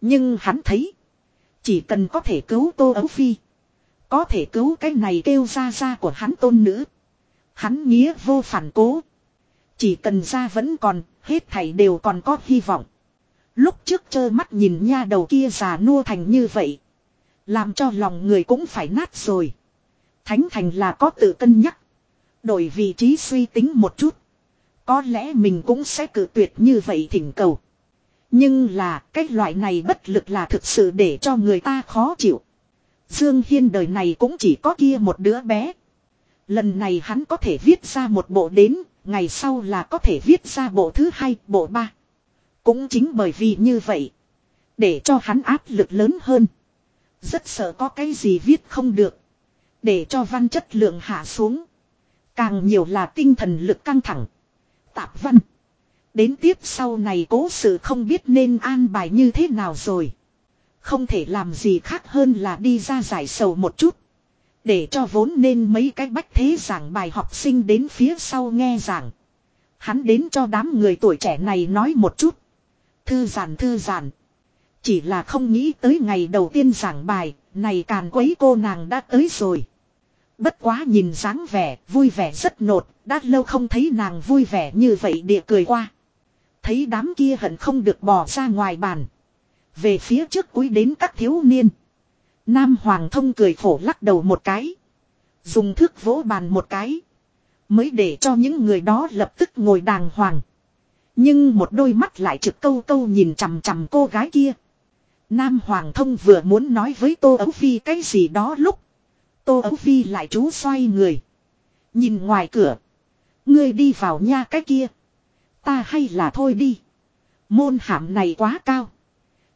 A: Nhưng hắn thấy, chỉ cần có thể cứu Tô Ấu Phi, có thể cứu cái này kêu ra ra của hắn tôn nữ. Hắn nghĩa vô phản cố. Chỉ cần ra vẫn còn, hết thảy đều còn có hy vọng. Lúc trước trơ mắt nhìn nha đầu kia già nua thành như vậy. Làm cho lòng người cũng phải nát rồi. Thánh thành là có tự cân nhắc. Đổi vị trí suy tính một chút. Có lẽ mình cũng sẽ cự tuyệt như vậy thỉnh cầu. Nhưng là cái loại này bất lực là thực sự để cho người ta khó chịu. Dương Hiên đời này cũng chỉ có kia một đứa bé. Lần này hắn có thể viết ra một bộ đến, ngày sau là có thể viết ra bộ thứ hai, bộ ba. Cũng chính bởi vì như vậy. Để cho hắn áp lực lớn hơn. Rất sợ có cái gì viết không được. Để cho văn chất lượng hạ xuống. Càng nhiều là tinh thần lực căng thẳng. Tạp văn. Đến tiếp sau này cố sự không biết nên an bài như thế nào rồi. Không thể làm gì khác hơn là đi ra giải sầu một chút. Để cho vốn nên mấy cái bách thế giảng bài học sinh đến phía sau nghe giảng. Hắn đến cho đám người tuổi trẻ này nói một chút. Thư giản thư giản. Chỉ là không nghĩ tới ngày đầu tiên giảng bài, này càn quấy cô nàng đã tới rồi. Bất quá nhìn dáng vẻ, vui vẻ rất nột, đã lâu không thấy nàng vui vẻ như vậy địa cười qua. Thấy đám kia hận không được bỏ ra ngoài bàn. Về phía trước cúi đến các thiếu niên. Nam Hoàng thông cười khổ lắc đầu một cái. Dùng thước vỗ bàn một cái. Mới để cho những người đó lập tức ngồi đàng hoàng. Nhưng một đôi mắt lại trực câu câu nhìn chằm chằm cô gái kia. Nam Hoàng thông vừa muốn nói với Tô Ấu Phi cái gì đó lúc. Tô Ấu Phi lại chú xoay người. Nhìn ngoài cửa. Ngươi đi vào nha cái kia. Ta hay là thôi đi. Môn hàm này quá cao.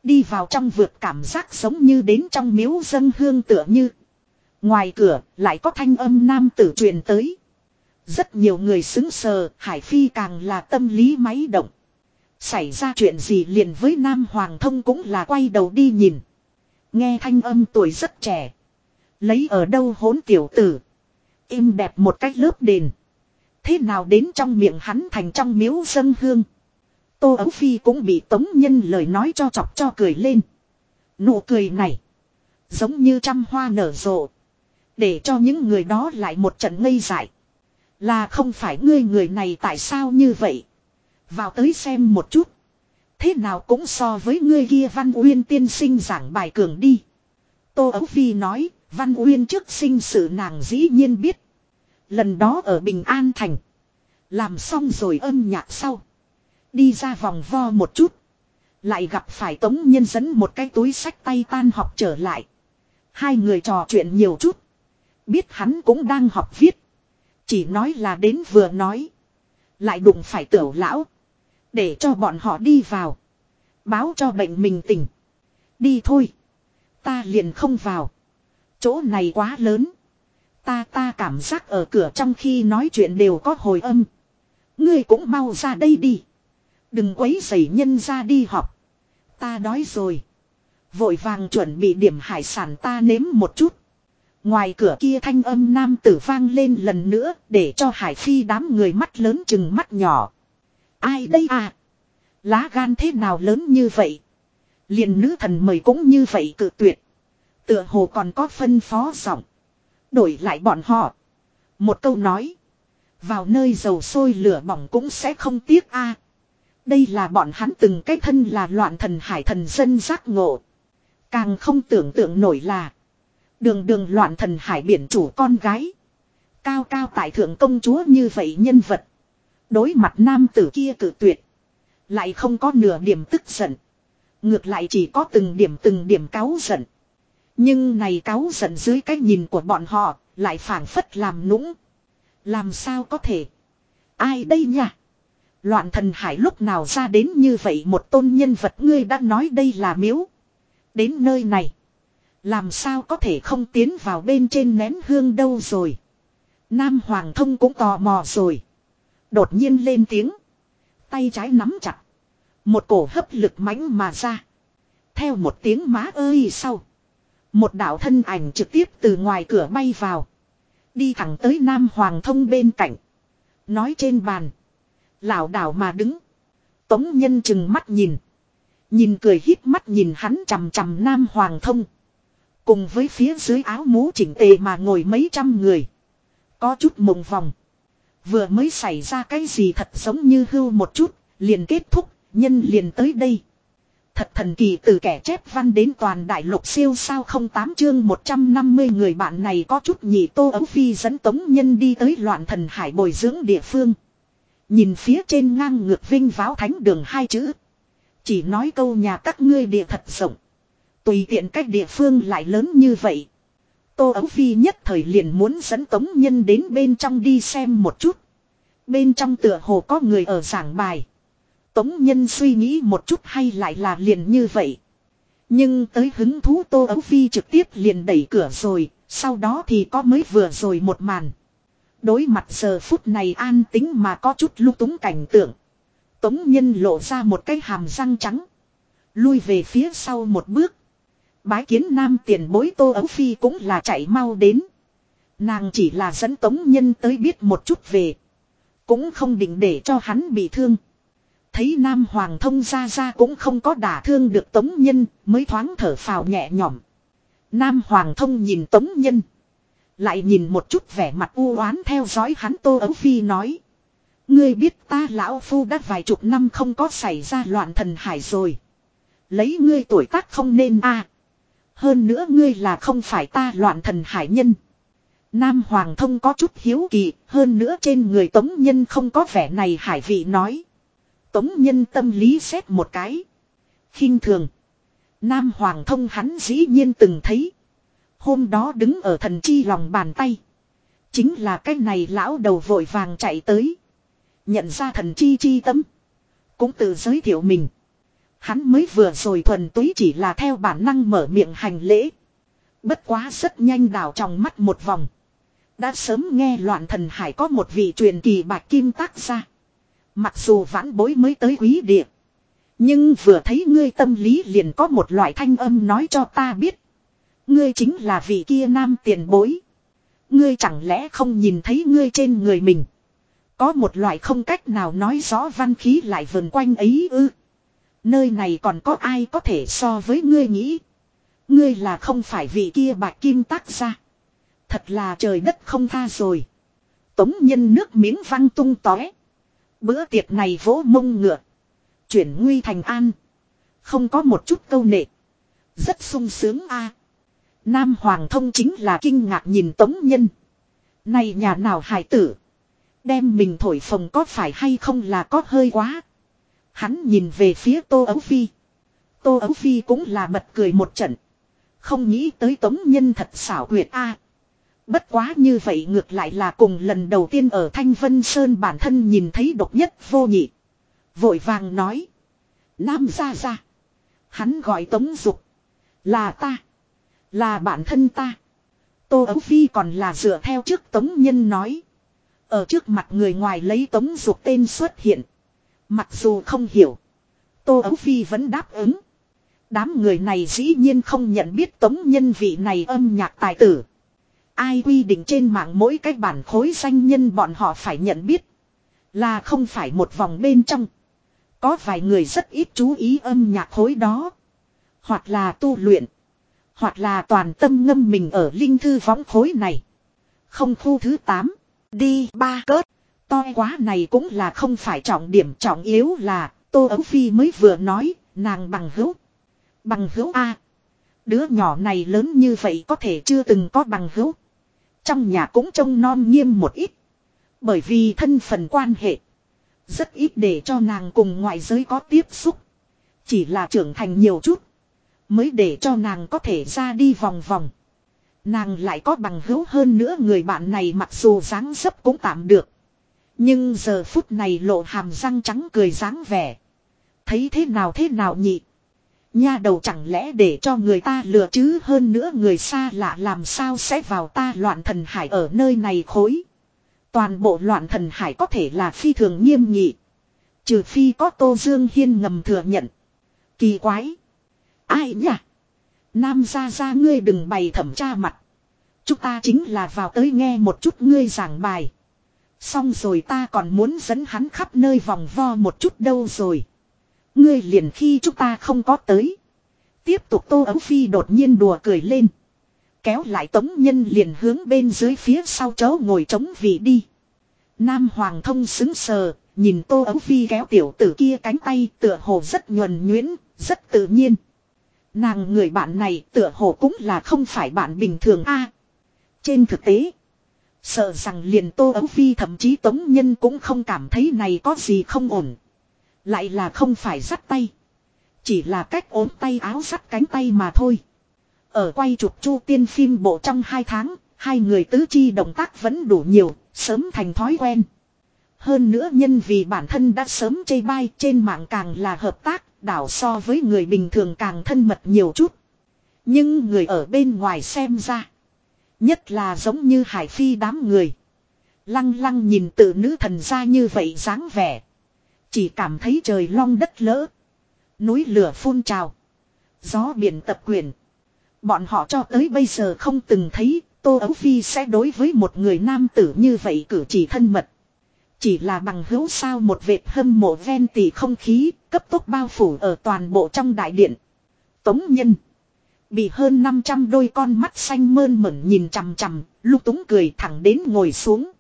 A: Đi vào trong vượt cảm giác giống như đến trong miếu dân hương tựa như. Ngoài cửa lại có thanh âm nam tử truyền tới. Rất nhiều người xứng sờ, Hải Phi càng là tâm lý máy động. Xảy ra chuyện gì liền với Nam Hoàng thông cũng là quay đầu đi nhìn. Nghe thanh âm tuổi rất trẻ. Lấy ở đâu hốn tiểu tử. Im đẹp một cách lớp đền. Thế nào đến trong miệng hắn thành trong miếu dân hương. Tô Ấu Phi cũng bị Tống Nhân lời nói cho chọc cho cười lên. Nụ cười này. Giống như trăm hoa nở rộ. Để cho những người đó lại một trận ngây dại. Là không phải ngươi người này tại sao như vậy. Vào tới xem một chút. Thế nào cũng so với ngươi kia Văn Uyên tiên sinh giảng bài cường đi. Tô Ấu Phi nói, Văn Uyên trước sinh sự nàng dĩ nhiên biết. Lần đó ở Bình An Thành. Làm xong rồi âm nhạc sau. Đi ra vòng vo một chút. Lại gặp phải Tống Nhân dẫn một cái túi sách tay tan học trở lại. Hai người trò chuyện nhiều chút. Biết hắn cũng đang học viết. Chỉ nói là đến vừa nói. Lại đụng phải tiểu lão. Để cho bọn họ đi vào. Báo cho bệnh mình tỉnh. Đi thôi. Ta liền không vào. Chỗ này quá lớn. Ta ta cảm giác ở cửa trong khi nói chuyện đều có hồi âm. Ngươi cũng mau ra đây đi. Đừng quấy rầy nhân ra đi học. Ta đói rồi. Vội vàng chuẩn bị điểm hải sản ta nếm một chút. Ngoài cửa kia thanh âm nam tử vang lên lần nữa để cho hải phi đám người mắt lớn chừng mắt nhỏ. Ai đây à? Lá gan thế nào lớn như vậy? liền nữ thần mời cũng như vậy cự tuyệt. Tựa hồ còn có phân phó giọng. Đổi lại bọn họ. Một câu nói. Vào nơi dầu sôi lửa bỏng cũng sẽ không tiếc a. Đây là bọn hắn từng cái thân là loạn thần hải thần dân giác ngộ. Càng không tưởng tượng nổi là. Đường đường loạn thần hải biển chủ con gái. Cao cao tại thượng công chúa như vậy nhân vật. Đối mặt nam tử kia cử tuyệt. Lại không có nửa điểm tức giận. Ngược lại chỉ có từng điểm từng điểm cáu giận. Nhưng này cáu giận dưới cái nhìn của bọn họ, lại phản phất làm nũng. Làm sao có thể? Ai đây nhỉ? Loạn thần hải lúc nào ra đến như vậy một tôn nhân vật ngươi đã nói đây là miếu. Đến nơi này. Làm sao có thể không tiến vào bên trên nén hương đâu rồi. Nam Hoàng thông cũng tò mò rồi. Đột nhiên lên tiếng. Tay trái nắm chặt. Một cổ hấp lực mãnh mà ra. Theo một tiếng má ơi sau. Một đạo thân ảnh trực tiếp từ ngoài cửa bay vào. Đi thẳng tới Nam Hoàng thông bên cạnh. Nói trên bàn lảo đảo mà đứng. Tống nhân chừng mắt nhìn. Nhìn cười hít mắt nhìn hắn chằm chằm Nam Hoàng thông. Cùng với phía dưới áo mũ chỉnh tề mà ngồi mấy trăm người. Có chút mộng vòng. Vừa mới xảy ra cái gì thật giống như hưu một chút, liền kết thúc, nhân liền tới đây. Thật thần kỳ từ kẻ chép văn đến toàn đại lục siêu sao không tám chương 150 người bạn này có chút nhị tô ấu phi dẫn tống nhân đi tới loạn thần hải bồi dưỡng địa phương. Nhìn phía trên ngang ngược vinh váo thánh đường hai chữ. Chỉ nói câu nhà các ngươi địa thật rộng. Tùy tiện cách địa phương lại lớn như vậy. Tô ấu phi nhất thời liền muốn dẫn tống nhân đến bên trong đi xem một chút. Bên trong tựa hồ có người ở giảng bài. Tống nhân suy nghĩ một chút hay lại là liền như vậy. Nhưng tới hứng thú Tô Ấu Phi trực tiếp liền đẩy cửa rồi, sau đó thì có mới vừa rồi một màn. Đối mặt giờ phút này an tính mà có chút lúc túng cảnh tượng. Tống nhân lộ ra một cái hàm răng trắng. Lui về phía sau một bước. Bái kiến nam tiền bối Tô Ấu Phi cũng là chạy mau đến. Nàng chỉ là dẫn tống nhân tới biết một chút về. Cũng không định để cho hắn bị thương. Thấy Nam Hoàng thông ra ra cũng không có đả thương được Tống Nhân, mới thoáng thở phào nhẹ nhõm. Nam Hoàng thông nhìn Tống Nhân. Lại nhìn một chút vẻ mặt u oán theo dõi hắn Tô Ấu Phi nói. Ngươi biết ta lão phu đã vài chục năm không có xảy ra loạn thần hải rồi. Lấy ngươi tuổi tác không nên a. Hơn nữa ngươi là không phải ta loạn thần hải nhân. Nam Hoàng thông có chút hiếu kỳ, hơn nữa trên người Tống Nhân không có vẻ này hải vị nói. Tống nhân tâm lý xét một cái. khinh thường. Nam Hoàng thông hắn dĩ nhiên từng thấy. Hôm đó đứng ở thần chi lòng bàn tay. Chính là cái này lão đầu vội vàng chạy tới. Nhận ra thần chi chi tâm. Cũng tự giới thiệu mình. Hắn mới vừa rồi thuần túy chỉ là theo bản năng mở miệng hành lễ. Bất quá rất nhanh đảo trong mắt một vòng. Đã sớm nghe loạn thần hải có một vị truyền kỳ bạc kim tác ra. Mặc dù vãn bối mới tới quý địa. Nhưng vừa thấy ngươi tâm lý liền có một loại thanh âm nói cho ta biết. Ngươi chính là vị kia nam tiền bối. Ngươi chẳng lẽ không nhìn thấy ngươi trên người mình. Có một loại không cách nào nói rõ văn khí lại vần quanh ấy ư. Nơi này còn có ai có thể so với ngươi nghĩ. Ngươi là không phải vị kia bạc kim tác ra. Thật là trời đất không tha rồi. Tống nhân nước miếng văng tung tóe. Bữa tiệc này vỗ mông ngựa. Chuyển nguy thành an. Không có một chút câu nệ. Rất sung sướng a. Nam Hoàng thông chính là kinh ngạc nhìn Tống Nhân. Này nhà nào hải tử. Đem mình thổi phồng có phải hay không là có hơi quá. Hắn nhìn về phía Tô Ấu Phi. Tô Ấu Phi cũng là bật cười một trận. Không nghĩ tới Tống Nhân thật xảo quyệt a. Bất quá như vậy ngược lại là cùng lần đầu tiên ở Thanh Vân Sơn bản thân nhìn thấy độc nhất vô nhị. Vội vàng nói. Nam ra ra. Hắn gọi Tống Dục. Là ta. Là bản thân ta. Tô Ấu Phi còn là dựa theo trước Tống Nhân nói. Ở trước mặt người ngoài lấy Tống Dục tên xuất hiện. Mặc dù không hiểu. Tô Ấu Phi vẫn đáp ứng. Đám người này dĩ nhiên không nhận biết Tống Nhân vị này âm nhạc tài tử. Ai quy định trên mạng mỗi cái bản khối danh nhân bọn họ phải nhận biết. Là không phải một vòng bên trong. Có vài người rất ít chú ý âm nhạc khối đó. Hoặc là tu luyện. Hoặc là toàn tâm ngâm mình ở linh thư võng khối này. Không khu thứ 8. Đi ba cớt. To quá này cũng là không phải trọng điểm, trọng yếu là Tô Ấu Phi mới vừa nói, nàng bằng hữu. Bằng hữu A. Đứa nhỏ này lớn như vậy có thể chưa từng có bằng hữu. Trong nhà cũng trông non nghiêm một ít. Bởi vì thân phần quan hệ. Rất ít để cho nàng cùng ngoại giới có tiếp xúc. Chỉ là trưởng thành nhiều chút. Mới để cho nàng có thể ra đi vòng vòng. Nàng lại có bằng hữu hơn nữa người bạn này mặc dù dáng dấp cũng tạm được. Nhưng giờ phút này lộ hàm răng trắng cười dáng vẻ. Thấy thế nào thế nào nhị. Nha đầu chẳng lẽ để cho người ta lừa chứ hơn nữa người xa lạ làm sao sẽ vào ta loạn thần hải ở nơi này khối. Toàn bộ loạn thần hải có thể là phi thường nghiêm nghị. Trừ phi có Tô Dương Hiên ngầm thừa nhận. Kỳ quái. Ai nhỉ? Nam ra ra ngươi đừng bày thẩm tra mặt. Chúng ta chính là vào tới nghe một chút ngươi giảng bài. Xong rồi ta còn muốn dẫn hắn khắp nơi vòng vo một chút đâu rồi. Ngươi liền khi chúng ta không có tới. Tiếp tục tô ấu phi đột nhiên đùa cười lên. Kéo lại tống nhân liền hướng bên dưới phía sau chấu ngồi trống vị đi. Nam Hoàng thông xứng sờ, nhìn Tô Ấu Phi kéo tiểu tử kia cánh tay tựa hồ rất nhuần nhuyễn, rất tự nhiên. Nàng người bạn này tựa hồ cũng là không phải bạn bình thường a. trên thực tế, sợ rằng liền Tô Ấu Phi thậm chí Tống Nhân cũng không cảm thấy này có gì không ổn. Lại là không phải dắt tay. Chỉ là cách ốm tay áo sắt cánh tay mà thôi. Ở quay chụp chu tiên phim bộ trong hai tháng, hai người tứ chi động tác vẫn đủ nhiều, sớm thành thói quen. Hơn nữa nhân vì bản thân đã sớm chê bai trên mạng càng là hợp tác, đảo so với người bình thường càng thân mật nhiều chút. Nhưng người ở bên ngoài xem ra. Nhất là giống như hải phi đám người. Lăng lăng nhìn tự nữ thần ra như vậy dáng vẻ. Chỉ cảm thấy trời long đất lỡ. Núi lửa phun trào. Gió biển tập quyền. Bọn họ cho tới bây giờ không từng thấy Tô Ấu Phi sẽ đối với một người nam tử như vậy cử chỉ thân mật. Chỉ là bằng hữu sao một vệt hâm mộ ven tỷ không khí, cấp tốc bao phủ ở toàn bộ trong đại điện. Tống nhân. Bị hơn 500 đôi con mắt xanh mơn mẩn nhìn chằm chằm, lúc túng cười thẳng đến ngồi xuống.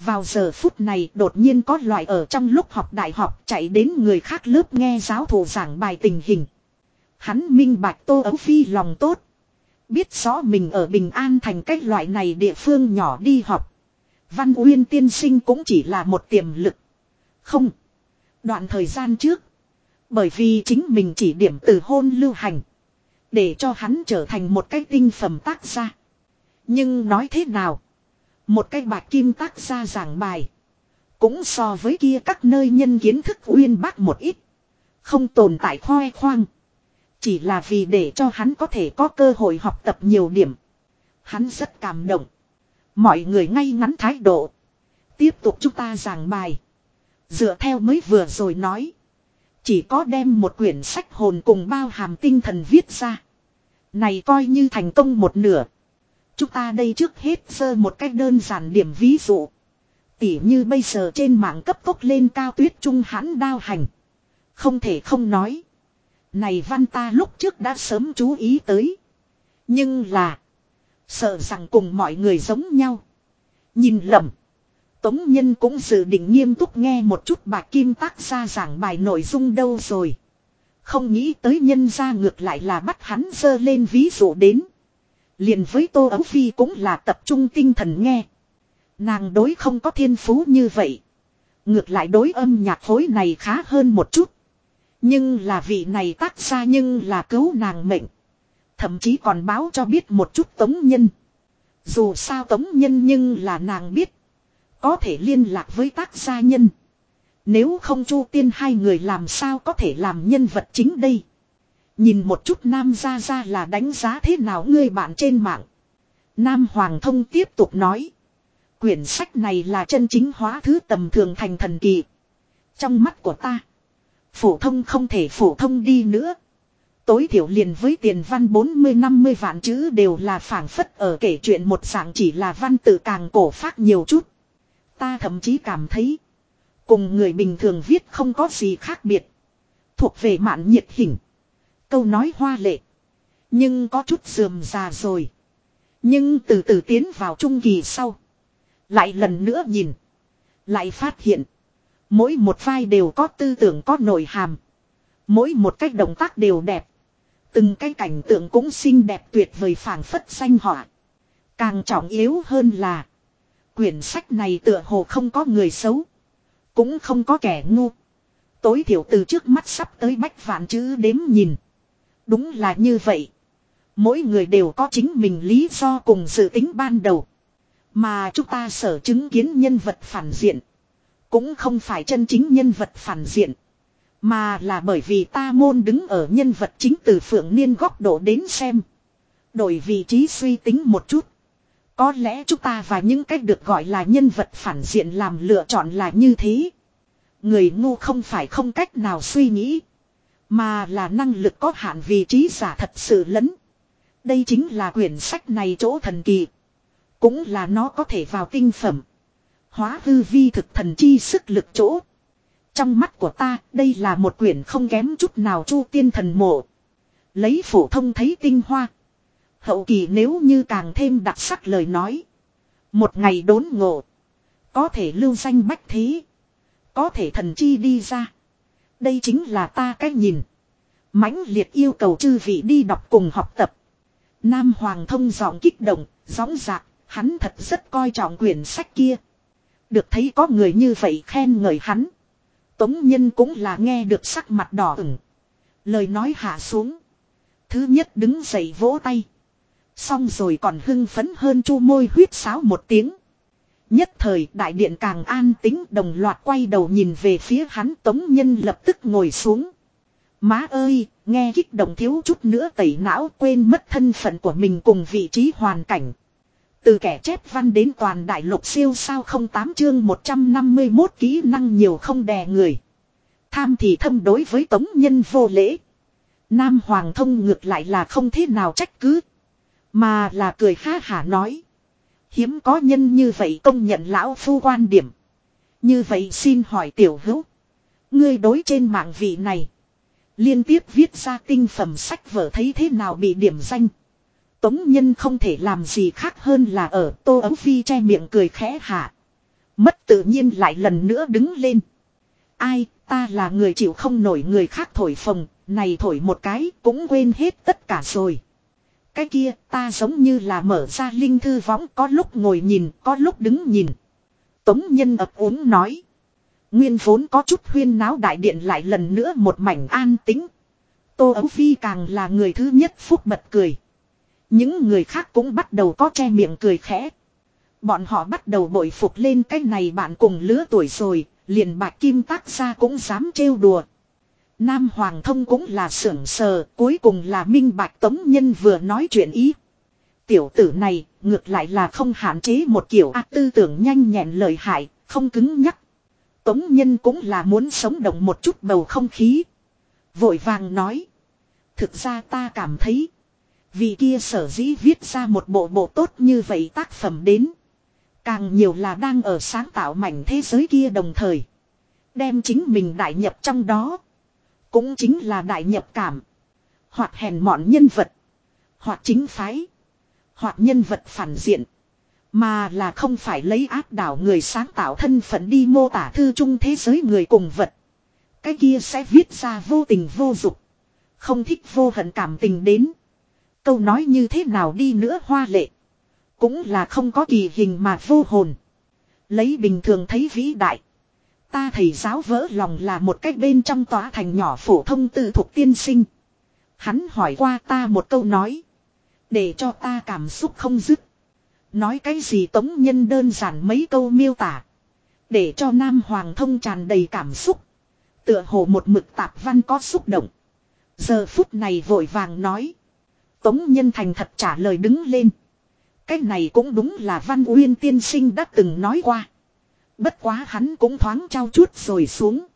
A: Vào giờ phút này đột nhiên có loại ở trong lúc học đại học chạy đến người khác lớp nghe giáo thủ giảng bài tình hình. Hắn minh bạch tô ấu phi lòng tốt. Biết rõ mình ở Bình An thành cách loại này địa phương nhỏ đi học. Văn Uyên tiên sinh cũng chỉ là một tiềm lực. Không. Đoạn thời gian trước. Bởi vì chính mình chỉ điểm từ hôn lưu hành. Để cho hắn trở thành một cái tinh phẩm tác gia. Nhưng nói thế nào? Một cái bạc kim tác gia giảng bài. Cũng so với kia các nơi nhân kiến thức uyên bác một ít. Không tồn tại khoe khoang. Chỉ là vì để cho hắn có thể có cơ hội học tập nhiều điểm. Hắn rất cảm động. Mọi người ngay ngắn thái độ. Tiếp tục chúng ta giảng bài. Dựa theo mới vừa rồi nói. Chỉ có đem một quyển sách hồn cùng bao hàm tinh thần viết ra. Này coi như thành công một nửa. Chúng ta đây trước hết sơ một cách đơn giản điểm ví dụ. Tỉ như bây giờ trên mạng cấp tốc lên cao tuyết trung hãn đao hành. Không thể không nói. Này văn ta lúc trước đã sớm chú ý tới. Nhưng là. Sợ rằng cùng mọi người giống nhau. Nhìn lầm. Tống Nhân cũng dự định nghiêm túc nghe một chút bà Kim tác ra giảng bài nội dung đâu rồi. Không nghĩ tới nhân ra ngược lại là bắt hắn dơ lên ví dụ đến. Liền với Tô Ấu Phi cũng là tập trung tinh thần nghe. Nàng đối không có thiên phú như vậy. Ngược lại đối âm nhạc phối này khá hơn một chút. Nhưng là vị này tác ra nhưng là cứu nàng mệnh. Thậm chí còn báo cho biết một chút tống nhân. Dù sao tống nhân nhưng là nàng biết. Có thể liên lạc với tác gia nhân. Nếu không chu tiên hai người làm sao có thể làm nhân vật chính đây. Nhìn một chút nam ra ra là đánh giá thế nào ngươi bạn trên mạng. Nam Hoàng thông tiếp tục nói. Quyển sách này là chân chính hóa thứ tầm thường thành thần kỳ. Trong mắt của ta. Phổ thông không thể phổ thông đi nữa. Tối thiểu liền với tiền văn 40-50 vạn chữ đều là phảng phất ở kể chuyện một dạng chỉ là văn tự càng cổ phát nhiều chút. Ta thậm chí cảm thấy. Cùng người bình thường viết không có gì khác biệt. Thuộc về mạn nhiệt hình. Câu nói hoa lệ. Nhưng có chút dườm già rồi. Nhưng từ từ tiến vào trung kỳ sau. Lại lần nữa nhìn. Lại phát hiện. Mỗi một vai đều có tư tưởng có nội hàm. Mỗi một cách động tác đều đẹp. Từng cái cảnh tượng cũng xinh đẹp tuyệt vời phảng phất xanh họa. Càng trọng yếu hơn là. Quyển sách này tựa hồ không có người xấu. Cũng không có kẻ ngu. Tối thiểu từ trước mắt sắp tới bách vạn chữ đếm nhìn. Đúng là như vậy. Mỗi người đều có chính mình lý do cùng dự tính ban đầu. Mà chúng ta sở chứng kiến nhân vật phản diện. Cũng không phải chân chính nhân vật phản diện. Mà là bởi vì ta môn đứng ở nhân vật chính từ phượng niên góc độ đến xem. Đổi vị trí suy tính một chút. Có lẽ chúng ta và những cách được gọi là nhân vật phản diện làm lựa chọn là như thế. Người ngu không phải không cách nào suy nghĩ. Mà là năng lực có hạn vị trí giả thật sự lấn. Đây chính là quyển sách này chỗ thần kỳ. Cũng là nó có thể vào tinh phẩm. Hóa hư vi thực thần chi sức lực chỗ. Trong mắt của ta, đây là một quyển không kém chút nào chu tiên thần mộ. Lấy phổ thông thấy tinh hoa. Hậu kỳ nếu như càng thêm đặc sắc lời nói. Một ngày đốn ngộ. Có thể lưu danh bách thế. có thể thần chi đi ra. Đây chính là ta cách nhìn. mãnh liệt yêu cầu chư vị đi đọc cùng học tập. Nam Hoàng thông giọng kích động, gióng dạc, hắn thật rất coi trọng quyển sách kia. Được thấy có người như vậy khen ngợi hắn. Tống Nhân cũng là nghe được sắc mặt đỏ ửng. Lời nói hạ xuống. Thứ nhất đứng dậy vỗ tay. Xong rồi còn hưng phấn hơn chu môi huyết sáo một tiếng. Nhất thời đại điện càng an tính đồng loạt quay đầu nhìn về phía hắn tống nhân lập tức ngồi xuống. Má ơi, nghe kích động thiếu chút nữa tẩy não quên mất thân phận của mình cùng vị trí hoàn cảnh. Từ kẻ chép văn đến toàn đại lục siêu sao không tám chương 151 kỹ năng nhiều không đè người. Tham thì thâm đối với tống nhân vô lễ. Nam Hoàng thông ngược lại là không thế nào trách cứ. Mà là cười ha hả nói. Hiếm có nhân như vậy công nhận lão phu quan điểm. Như vậy xin hỏi tiểu hữu. Ngươi đối trên mạng vị này. Liên tiếp viết ra tinh phẩm sách vở thấy thế nào bị điểm danh. Tống nhân không thể làm gì khác hơn là ở tô ấu phi che miệng cười khẽ hạ. Mất tự nhiên lại lần nữa đứng lên. Ai, ta là người chịu không nổi người khác thổi phồng, này thổi một cái cũng quên hết tất cả rồi. Cái kia ta giống như là mở ra linh thư võng có lúc ngồi nhìn có lúc đứng nhìn. Tống nhân ập úng nói. Nguyên vốn có chút huyên náo đại điện lại lần nữa một mảnh an tính. Tô Ấu Phi càng là người thứ nhất phúc bật cười. Những người khác cũng bắt đầu có che miệng cười khẽ. Bọn họ bắt đầu bội phục lên cái này bạn cùng lứa tuổi rồi, liền bạc kim tác ra cũng dám trêu đùa. Nam Hoàng thông cũng là sưởng sờ, cuối cùng là minh bạch tống nhân vừa nói chuyện ý. Tiểu tử này, ngược lại là không hạn chế một kiểu ác tư tưởng nhanh nhẹn lời hại, không cứng nhắc. Tống nhân cũng là muốn sống động một chút bầu không khí. Vội vàng nói. Thực ra ta cảm thấy. Vì kia sở dĩ viết ra một bộ bộ tốt như vậy tác phẩm đến. Càng nhiều là đang ở sáng tạo mảnh thế giới kia đồng thời. Đem chính mình đại nhập trong đó. Cũng chính là đại nhập cảm. Hoặc hèn mọn nhân vật. Hoặc chính phái. Hoặc nhân vật phản diện. Mà là không phải lấy áp đảo người sáng tạo thân phận đi mô tả thư chung thế giới người cùng vật. Cái kia sẽ viết ra vô tình vô dục. Không thích vô hận cảm tình đến. Câu nói như thế nào đi nữa hoa lệ. Cũng là không có kỳ hình mà vô hồn. Lấy bình thường thấy vĩ đại. Ta thầy giáo vỡ lòng là một cách bên trong tòa thành nhỏ phổ thông tự thuộc tiên sinh. Hắn hỏi qua ta một câu nói. Để cho ta cảm xúc không dứt. Nói cái gì tống nhân đơn giản mấy câu miêu tả. Để cho Nam Hoàng thông tràn đầy cảm xúc. Tựa hồ một mực tạp văn có xúc động. Giờ phút này vội vàng nói. Tống nhân thành thật trả lời đứng lên. Cái này cũng đúng là Văn Uyên tiên sinh đã từng nói qua. Bất quá hắn cũng thoáng trao chút rồi xuống.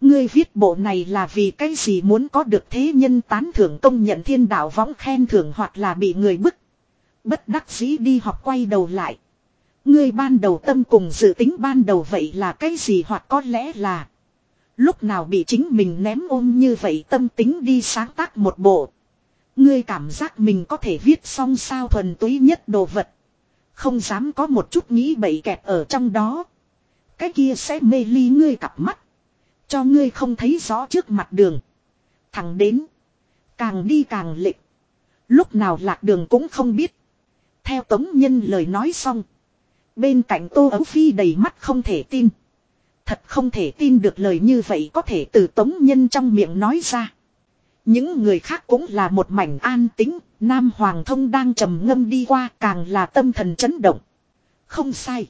A: Ngươi viết bộ này là vì cái gì muốn có được thế nhân tán thưởng công nhận thiên đạo võng khen thưởng hoặc là bị người bức. Bất đắc dĩ đi học quay đầu lại. Ngươi ban đầu tâm cùng dự tính ban đầu vậy là cái gì hoặc có lẽ là. Lúc nào bị chính mình ném ôm như vậy tâm tính đi sáng tác một bộ. Ngươi cảm giác mình có thể viết xong sao thuần túy nhất đồ vật. Không dám có một chút nghĩ bậy kẹt ở trong đó. Cái kia sẽ mê ly ngươi cặp mắt. Cho ngươi không thấy rõ trước mặt đường. Thẳng đến. Càng đi càng lệch. Lúc nào lạc đường cũng không biết. Theo Tống Nhân lời nói xong. Bên cạnh Tô Ấu Phi đầy mắt không thể tin. Thật không thể tin được lời như vậy có thể từ Tống Nhân trong miệng nói ra. Những người khác cũng là một mảnh an tính, Nam Hoàng thông đang trầm ngâm đi qua càng là tâm thần chấn động. Không sai.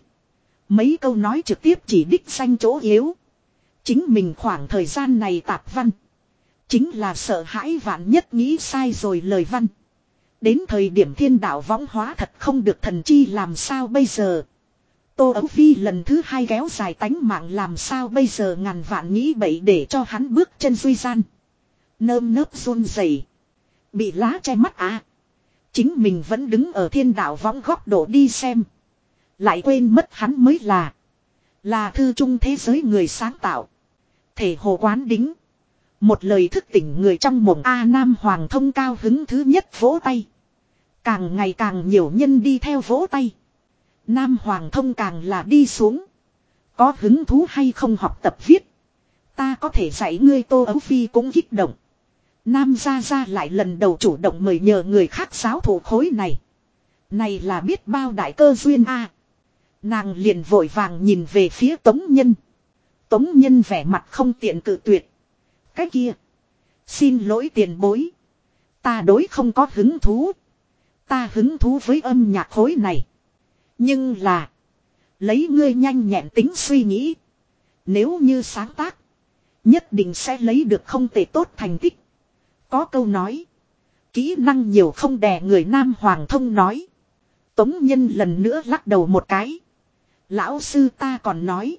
A: Mấy câu nói trực tiếp chỉ đích danh chỗ yếu. Chính mình khoảng thời gian này tạp văn. Chính là sợ hãi vạn nhất nghĩ sai rồi lời văn. Đến thời điểm thiên đạo võng hóa thật không được thần chi làm sao bây giờ. Tô Ấu Phi lần thứ hai kéo dài tánh mạng làm sao bây giờ ngàn vạn nghĩ bậy để cho hắn bước chân duy gian. Nơm nớp run rẩy Bị lá che mắt à. Chính mình vẫn đứng ở thiên đạo võng góc độ đi xem. Lại quên mất hắn mới là. Là thư trung thế giới người sáng tạo. Thể hồ quán đính. Một lời thức tỉnh người trong mộng A Nam Hoàng thông cao hứng thứ nhất vỗ tay. Càng ngày càng nhiều nhân đi theo vỗ tay. Nam Hoàng thông càng là đi xuống. Có hứng thú hay không học tập viết. Ta có thể dạy ngươi tô ấu phi cũng kích động. Nam gia gia lại lần đầu chủ động mời nhờ người khác giáo thủ khối này. Này là biết bao đại cơ duyên a. Nàng liền vội vàng nhìn về phía tống nhân. Tống nhân vẻ mặt không tiện cự tuyệt. Cái kia. Xin lỗi tiền bối. Ta đối không có hứng thú. Ta hứng thú với âm nhạc khối này. Nhưng là. Lấy ngươi nhanh nhẹn tính suy nghĩ. Nếu như sáng tác. Nhất định sẽ lấy được không tệ tốt thành tích. Có câu nói. Kỹ năng nhiều không đè người nam hoàng thông nói. Tống nhân lần nữa lắc đầu một cái. Lão sư ta còn nói.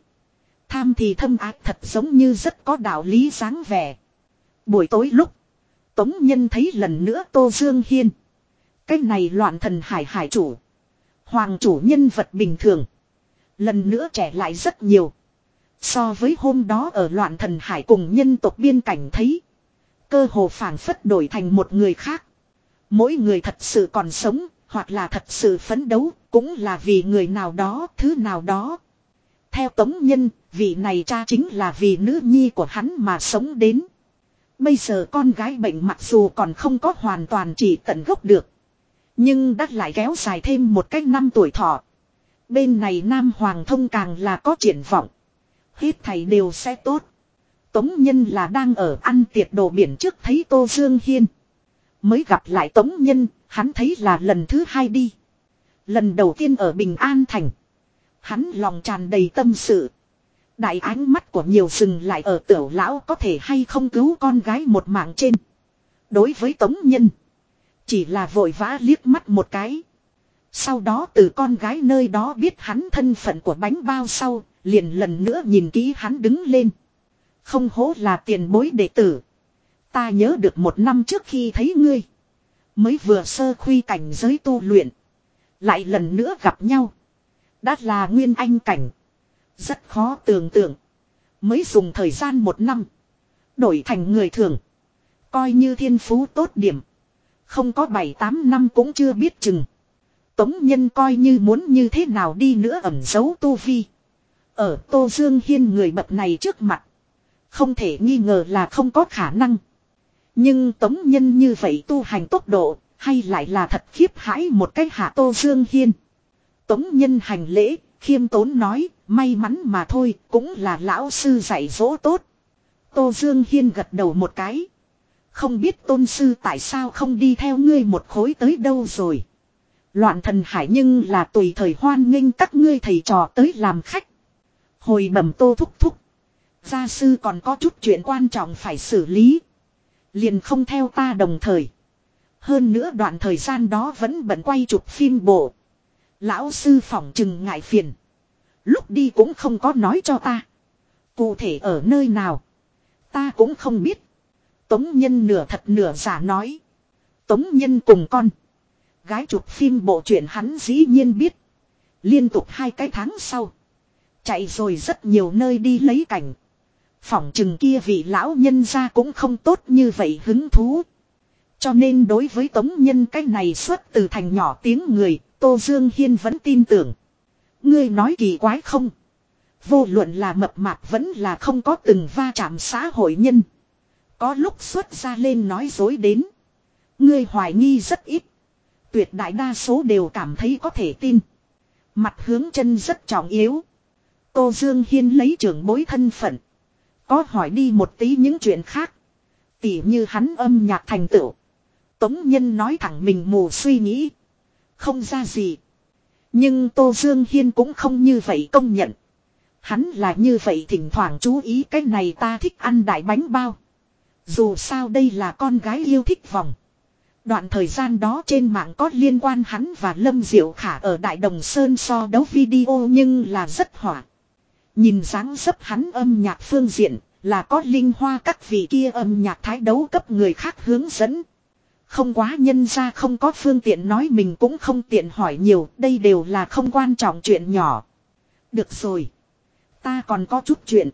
A: Tham thì thâm ác thật giống như rất có đạo lý dáng vẻ. Buổi tối lúc. Tống nhân thấy lần nữa Tô Dương Hiên. Cái này loạn thần hải hải chủ. Hoàng chủ nhân vật bình thường. Lần nữa trẻ lại rất nhiều. So với hôm đó ở loạn thần hải cùng nhân tộc biên cảnh thấy. Cơ hồ phản phất đổi thành một người khác. Mỗi người thật sự còn sống, hoặc là thật sự phấn đấu, cũng là vì người nào đó, thứ nào đó. Theo tống nhân, vị này cha chính là vì nữ nhi của hắn mà sống đến. Bây giờ con gái bệnh mặc dù còn không có hoàn toàn chỉ tận gốc được. Nhưng đã lại kéo dài thêm một cách năm tuổi thọ. Bên này Nam Hoàng thông càng là có triển vọng. Hết thầy đều sẽ tốt. Tống Nhân là đang ở ăn tiệc đồ biển trước thấy Tô Dương Hiên. Mới gặp lại Tống Nhân, hắn thấy là lần thứ hai đi. Lần đầu tiên ở Bình An Thành. Hắn lòng tràn đầy tâm sự. Đại ánh mắt của nhiều sừng lại ở tiểu lão có thể hay không cứu con gái một mạng trên. Đối với Tống Nhân. Chỉ là vội vã liếc mắt một cái. Sau đó từ con gái nơi đó biết hắn thân phận của bánh bao sau, liền lần nữa nhìn kỹ hắn đứng lên. Không hố là tiền bối đệ tử. Ta nhớ được một năm trước khi thấy ngươi. Mới vừa sơ khuy cảnh giới tu luyện. Lại lần nữa gặp nhau. Đã là nguyên anh cảnh. Rất khó tưởng tượng. Mới dùng thời gian một năm. Đổi thành người thường. Coi như thiên phú tốt điểm. Không có bảy tám năm cũng chưa biết chừng. Tống nhân coi như muốn như thế nào đi nữa ẩm giấu tu vi. Ở Tô Dương Hiên người bậc này trước mặt. Không thể nghi ngờ là không có khả năng. Nhưng tống nhân như vậy tu hành tốc độ, hay lại là thật khiếp hãi một cách hạ Tô Dương Hiên. Tống nhân hành lễ, khiêm tốn nói, may mắn mà thôi, cũng là lão sư dạy dỗ tốt. Tô Dương Hiên gật đầu một cái. Không biết tôn sư tại sao không đi theo ngươi một khối tới đâu rồi. Loạn thần hải nhưng là tùy thời hoan nghênh các ngươi thầy trò tới làm khách. Hồi bẩm tô thúc thúc. Gia sư còn có chút chuyện quan trọng phải xử lý. Liền không theo ta đồng thời. Hơn nữa đoạn thời gian đó vẫn bận quay chụp phim bộ. Lão sư phỏng chừng ngại phiền. Lúc đi cũng không có nói cho ta. Cụ thể ở nơi nào. Ta cũng không biết. Tống nhân nửa thật nửa giả nói. Tống nhân cùng con. Gái chụp phim bộ chuyện hắn dĩ nhiên biết. Liên tục hai cái tháng sau. Chạy rồi rất nhiều nơi đi lấy cảnh. Phỏng chừng kia vị lão nhân ra cũng không tốt như vậy hứng thú. Cho nên đối với tống nhân cái này xuất từ thành nhỏ tiếng người, Tô Dương Hiên vẫn tin tưởng. Ngươi nói kỳ quái không? Vô luận là mập mạp vẫn là không có từng va chạm xã hội nhân. Có lúc xuất ra lên nói dối đến. Ngươi hoài nghi rất ít. Tuyệt đại đa số đều cảm thấy có thể tin. Mặt hướng chân rất trọng yếu. Tô Dương Hiên lấy trưởng bối thân phận. Có hỏi đi một tí những chuyện khác. Tỉ như hắn âm nhạc thành tựu. Tống Nhân nói thẳng mình mù suy nghĩ. Không ra gì. Nhưng Tô Dương Hiên cũng không như vậy công nhận. Hắn là như vậy thỉnh thoảng chú ý cái này ta thích ăn đại bánh bao. Dù sao đây là con gái yêu thích vòng. Đoạn thời gian đó trên mạng có liên quan hắn và Lâm Diệu Khả ở Đại Đồng Sơn so đấu video nhưng là rất hỏa. Nhìn dáng dấp hắn âm nhạc phương diện là có linh hoa các vị kia âm nhạc thái đấu cấp người khác hướng dẫn. Không quá nhân ra không có phương tiện nói mình cũng không tiện hỏi nhiều, đây đều là không quan trọng chuyện nhỏ. Được rồi. Ta còn có chút chuyện.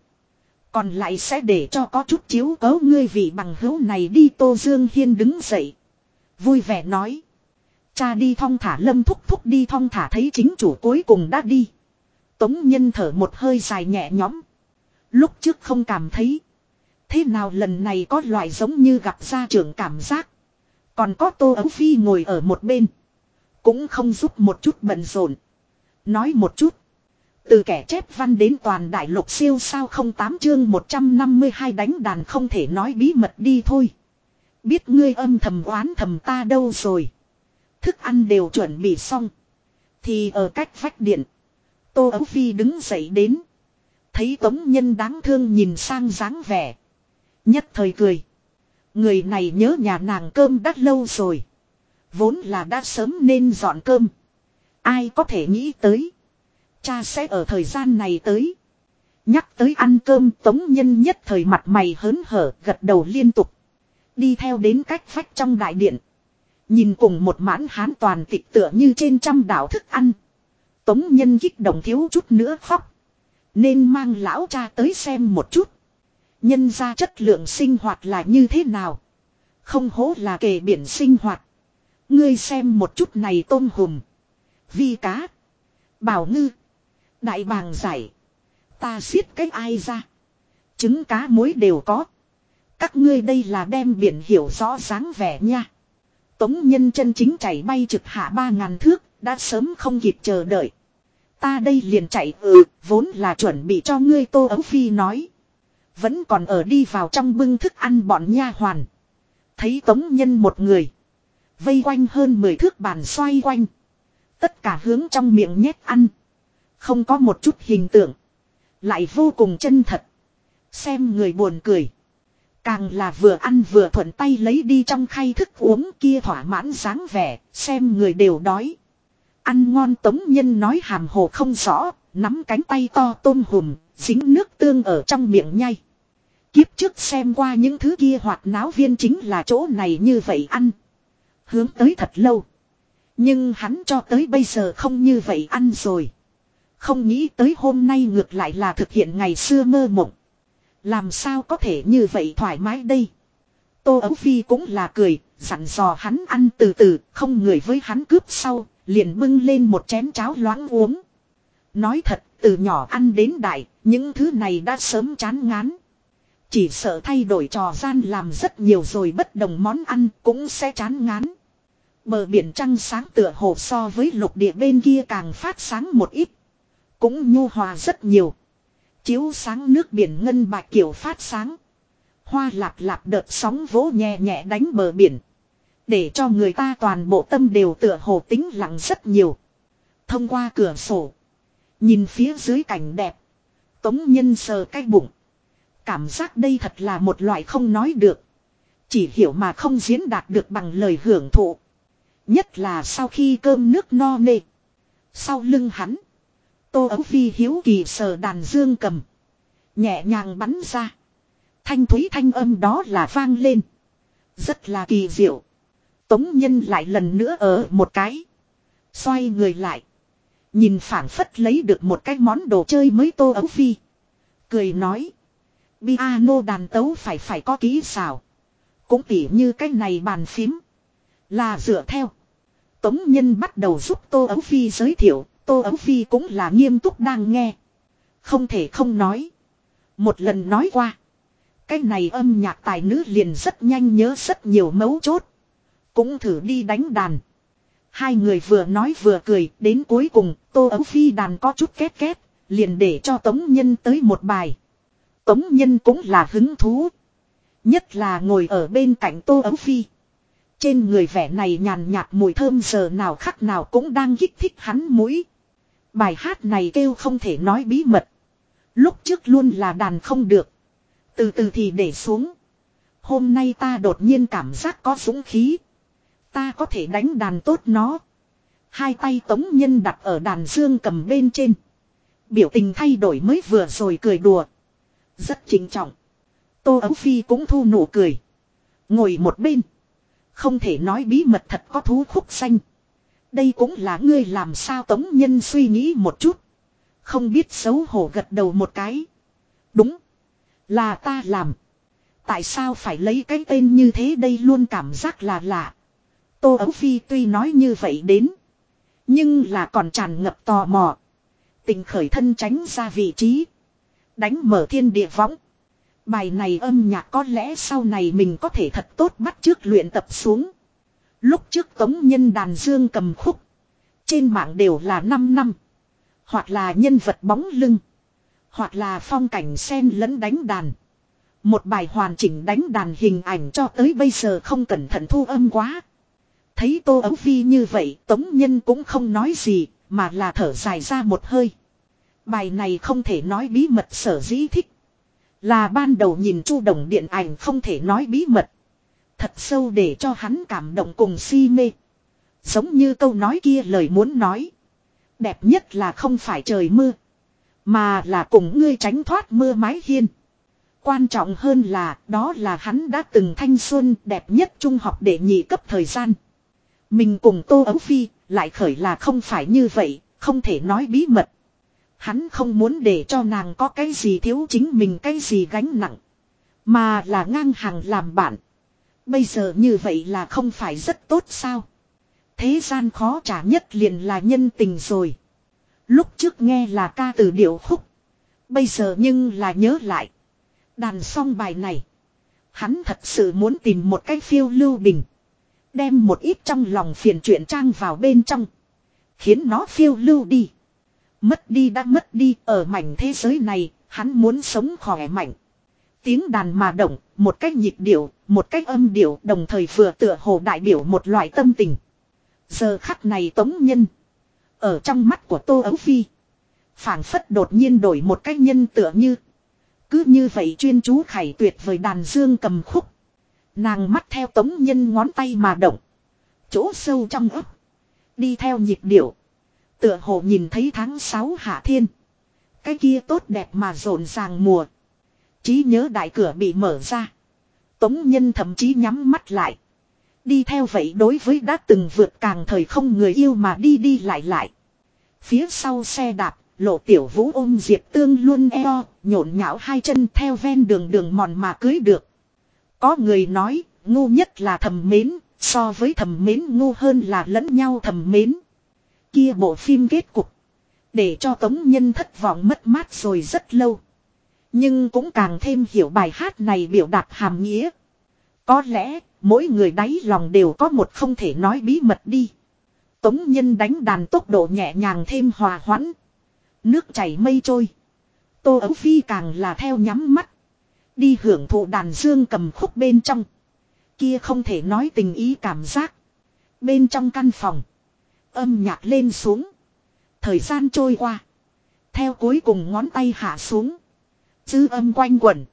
A: Còn lại sẽ để cho có chút chiếu cấu ngươi vị bằng hữu này đi Tô Dương Hiên đứng dậy. Vui vẻ nói. Cha đi thong thả lâm thúc thúc đi thong thả thấy chính chủ cuối cùng đã đi. Tống nhân thở một hơi dài nhẹ nhõm. Lúc trước không cảm thấy. Thế nào lần này có loại giống như gặp gia trưởng cảm giác. Còn có tô ấu phi ngồi ở một bên. Cũng không giúp một chút bận rộn. Nói một chút. Từ kẻ chép văn đến toàn đại lục siêu sao không tám chương 152 đánh đàn không thể nói bí mật đi thôi. Biết ngươi âm thầm oán thầm ta đâu rồi. Thức ăn đều chuẩn bị xong. Thì ở cách vách điện. Tô Ấu Phi đứng dậy đến. Thấy Tống Nhân đáng thương nhìn sang dáng vẻ. Nhất thời cười. Người này nhớ nhà nàng cơm đã lâu rồi. Vốn là đã sớm nên dọn cơm. Ai có thể nghĩ tới. Cha sẽ ở thời gian này tới. Nhắc tới ăn cơm tống nhân nhất thời mặt mày hớn hở, gật đầu liên tục. Đi theo đến cách phách trong đại điện. Nhìn cùng một mãn hán toàn tịch tựa như trên trăm đảo thức ăn. Tống nhân kích động thiếu chút nữa khóc. Nên mang lão cha tới xem một chút. Nhân ra chất lượng sinh hoạt là như thế nào. Không hố là kề biển sinh hoạt. Ngươi xem một chút này tôm hùm. Vi cá. Bảo ngư. Đại bàng giải. Ta xiết cái ai ra. Trứng cá muối đều có. Các ngươi đây là đem biển hiểu rõ dáng vẻ nha. Tống nhân chân chính chảy bay trực hạ ba ngàn thước. Đã sớm không kịp chờ đợi. Ta đây liền chạy ừ. Vốn là chuẩn bị cho ngươi tô ấu phi nói. Vẫn còn ở đi vào trong bưng thức ăn bọn nha hoàn. Thấy tống nhân một người. Vây quanh hơn 10 thước bàn xoay quanh. Tất cả hướng trong miệng nhét ăn. Không có một chút hình tượng. Lại vô cùng chân thật. Xem người buồn cười. Càng là vừa ăn vừa thuận tay lấy đi trong khay thức uống kia thỏa mãn dáng vẻ, xem người đều đói. Ăn ngon tống nhân nói hàm hồ không rõ, nắm cánh tay to tôm hùm, dính nước tương ở trong miệng nhai. Kiếp trước xem qua những thứ kia hoạt náo viên chính là chỗ này như vậy ăn. Hướng tới thật lâu. Nhưng hắn cho tới bây giờ không như vậy ăn rồi. Không nghĩ tới hôm nay ngược lại là thực hiện ngày xưa mơ mộng. Làm sao có thể như vậy thoải mái đây. Tô Ấu Phi cũng là cười, dặn dò hắn ăn từ từ, không người với hắn cướp sau, liền bưng lên một chén cháo loãng uống. Nói thật, từ nhỏ ăn đến đại, những thứ này đã sớm chán ngán. Chỉ sợ thay đổi trò gian làm rất nhiều rồi bất đồng món ăn cũng sẽ chán ngán. Bờ biển trăng sáng tựa hồ so với lục địa bên kia càng phát sáng một ít. Cũng nhu hòa rất nhiều. Chiếu sáng nước biển ngân bạch kiểu phát sáng. Hoa lạp lạp đợt sóng vỗ nhẹ nhẹ đánh bờ biển. Để cho người ta toàn bộ tâm đều tựa hồ tính lặng rất nhiều. Thông qua cửa sổ. Nhìn phía dưới cảnh đẹp. Tống nhân sờ cái bụng. Cảm giác đây thật là một loại không nói được. Chỉ hiểu mà không diễn đạt được bằng lời hưởng thụ. Nhất là sau khi cơm nước no nê. Sau lưng hắn. Tô Ấu Phi hiếu kỳ sờ đàn dương cầm. Nhẹ nhàng bắn ra. Thanh thúy thanh âm đó là vang lên. Rất là kỳ diệu. Tống nhân lại lần nữa ở một cái. Xoay người lại. Nhìn phảng phất lấy được một cái món đồ chơi mới Tô Ấu Phi. Cười nói. Piano đàn tấu phải phải có kỹ xảo. Cũng tỉ như cái này bàn phím. Là dựa theo. Tống Nhân bắt đầu giúp Tô Ấu Phi giới thiệu. Tô Ấu Phi cũng là nghiêm túc đang nghe. Không thể không nói. Một lần nói qua. Cái này âm nhạc tài nữ liền rất nhanh nhớ rất nhiều mấu chốt. Cũng thử đi đánh đàn. Hai người vừa nói vừa cười. Đến cuối cùng, Tô Ấu Phi đàn có chút két két. Liền để cho Tống Nhân tới một bài. Tống Nhân cũng là hứng thú. Nhất là ngồi ở bên cạnh Tô Ấu Phi. Trên người vẻ này nhàn nhạt mùi thơm giờ nào khắc nào cũng đang kích thích hắn mũi. Bài hát này kêu không thể nói bí mật. Lúc trước luôn là đàn không được. Từ từ thì để xuống. Hôm nay ta đột nhiên cảm giác có súng khí. Ta có thể đánh đàn tốt nó. Hai tay tống nhân đặt ở đàn dương cầm bên trên. Biểu tình thay đổi mới vừa rồi cười đùa. Rất chính trọng. Tô Ấu Phi cũng thu nụ cười. Ngồi một bên. Không thể nói bí mật thật có thú khúc xanh. Đây cũng là ngươi làm sao tống nhân suy nghĩ một chút. Không biết xấu hổ gật đầu một cái. Đúng. Là ta làm. Tại sao phải lấy cái tên như thế đây luôn cảm giác là lạ. Tô Ấu Phi tuy nói như vậy đến. Nhưng là còn tràn ngập tò mò. Tình khởi thân tránh ra vị trí. Đánh mở thiên địa võng. Bài này âm nhạc có lẽ sau này mình có thể thật tốt bắt trước luyện tập xuống. Lúc trước tống nhân đàn dương cầm khúc. Trên mạng đều là 5 năm. Hoặc là nhân vật bóng lưng. Hoặc là phong cảnh sen lẫn đánh đàn. Một bài hoàn chỉnh đánh đàn hình ảnh cho tới bây giờ không cẩn thận thu âm quá. Thấy Tô Ấu Phi như vậy, Tống Nhân cũng không nói gì, mà là thở dài ra một hơi. Bài này không thể nói bí mật sở dĩ thích. Là ban đầu nhìn Chu Đồng điện ảnh không thể nói bí mật. Thật sâu để cho hắn cảm động cùng si mê. Giống như câu nói kia lời muốn nói. Đẹp nhất là không phải trời mưa. Mà là cùng ngươi tránh thoát mưa mái hiên. Quan trọng hơn là, đó là hắn đã từng thanh xuân đẹp nhất trung học để nhị cấp thời gian. Mình cùng Tô Ấu Phi lại khởi là không phải như vậy, không thể nói bí mật. Hắn không muốn để cho nàng có cái gì thiếu chính mình cái gì gánh nặng. Mà là ngang hàng làm bạn. Bây giờ như vậy là không phải rất tốt sao. Thế gian khó trả nhất liền là nhân tình rồi. Lúc trước nghe là ca từ điệu khúc. Bây giờ nhưng là nhớ lại. Đàn xong bài này. Hắn thật sự muốn tìm một cái phiêu lưu bình. Đem một ít trong lòng phiền chuyện trang vào bên trong. Khiến nó phiêu lưu đi. Mất đi đã mất đi ở mảnh thế giới này, hắn muốn sống khỏe mạnh. Tiếng đàn mà động, một cách nhịp điệu, một cách âm điệu đồng thời vừa tựa hồ đại biểu một loại tâm tình. Giờ khắc này tống nhân. Ở trong mắt của Tô Ấu Phi. phảng phất đột nhiên đổi một cách nhân tựa như. Cứ như vậy chuyên chú khải tuyệt với đàn dương cầm khúc. Nàng mắt theo tống nhân ngón tay mà động. Chỗ sâu trong ấp. Đi theo nhịp điệu. Tựa hồ nhìn thấy tháng 6 hạ thiên. Cái kia tốt đẹp mà rộn ràng mùa. trí nhớ đại cửa bị mở ra. Tống nhân thậm chí nhắm mắt lại. Đi theo vậy đối với đã từng vượt càng thời không người yêu mà đi đi lại lại. Phía sau xe đạp, lộ tiểu vũ ôm diệp tương luôn eo, nhộn nhão hai chân theo ven đường đường mòn mà cưới được. Có người nói, ngu nhất là thầm mến, so với thầm mến ngu hơn là lẫn nhau thầm mến. Kia bộ phim kết cục. Để cho tống nhân thất vọng mất mát rồi rất lâu. Nhưng cũng càng thêm hiểu bài hát này biểu đạt hàm nghĩa. Có lẽ, mỗi người đáy lòng đều có một không thể nói bí mật đi. Tống nhân đánh đàn tốc độ nhẹ nhàng thêm hòa hoãn. Nước chảy mây trôi. Tô ấu phi càng là theo nhắm mắt. Đi hưởng thụ đàn dương cầm khúc bên trong. Kia không thể nói tình ý cảm giác. Bên trong căn phòng. Âm nhạc lên xuống. Thời gian trôi qua. Theo cuối cùng ngón tay hạ xuống. Dư âm quanh quẩn.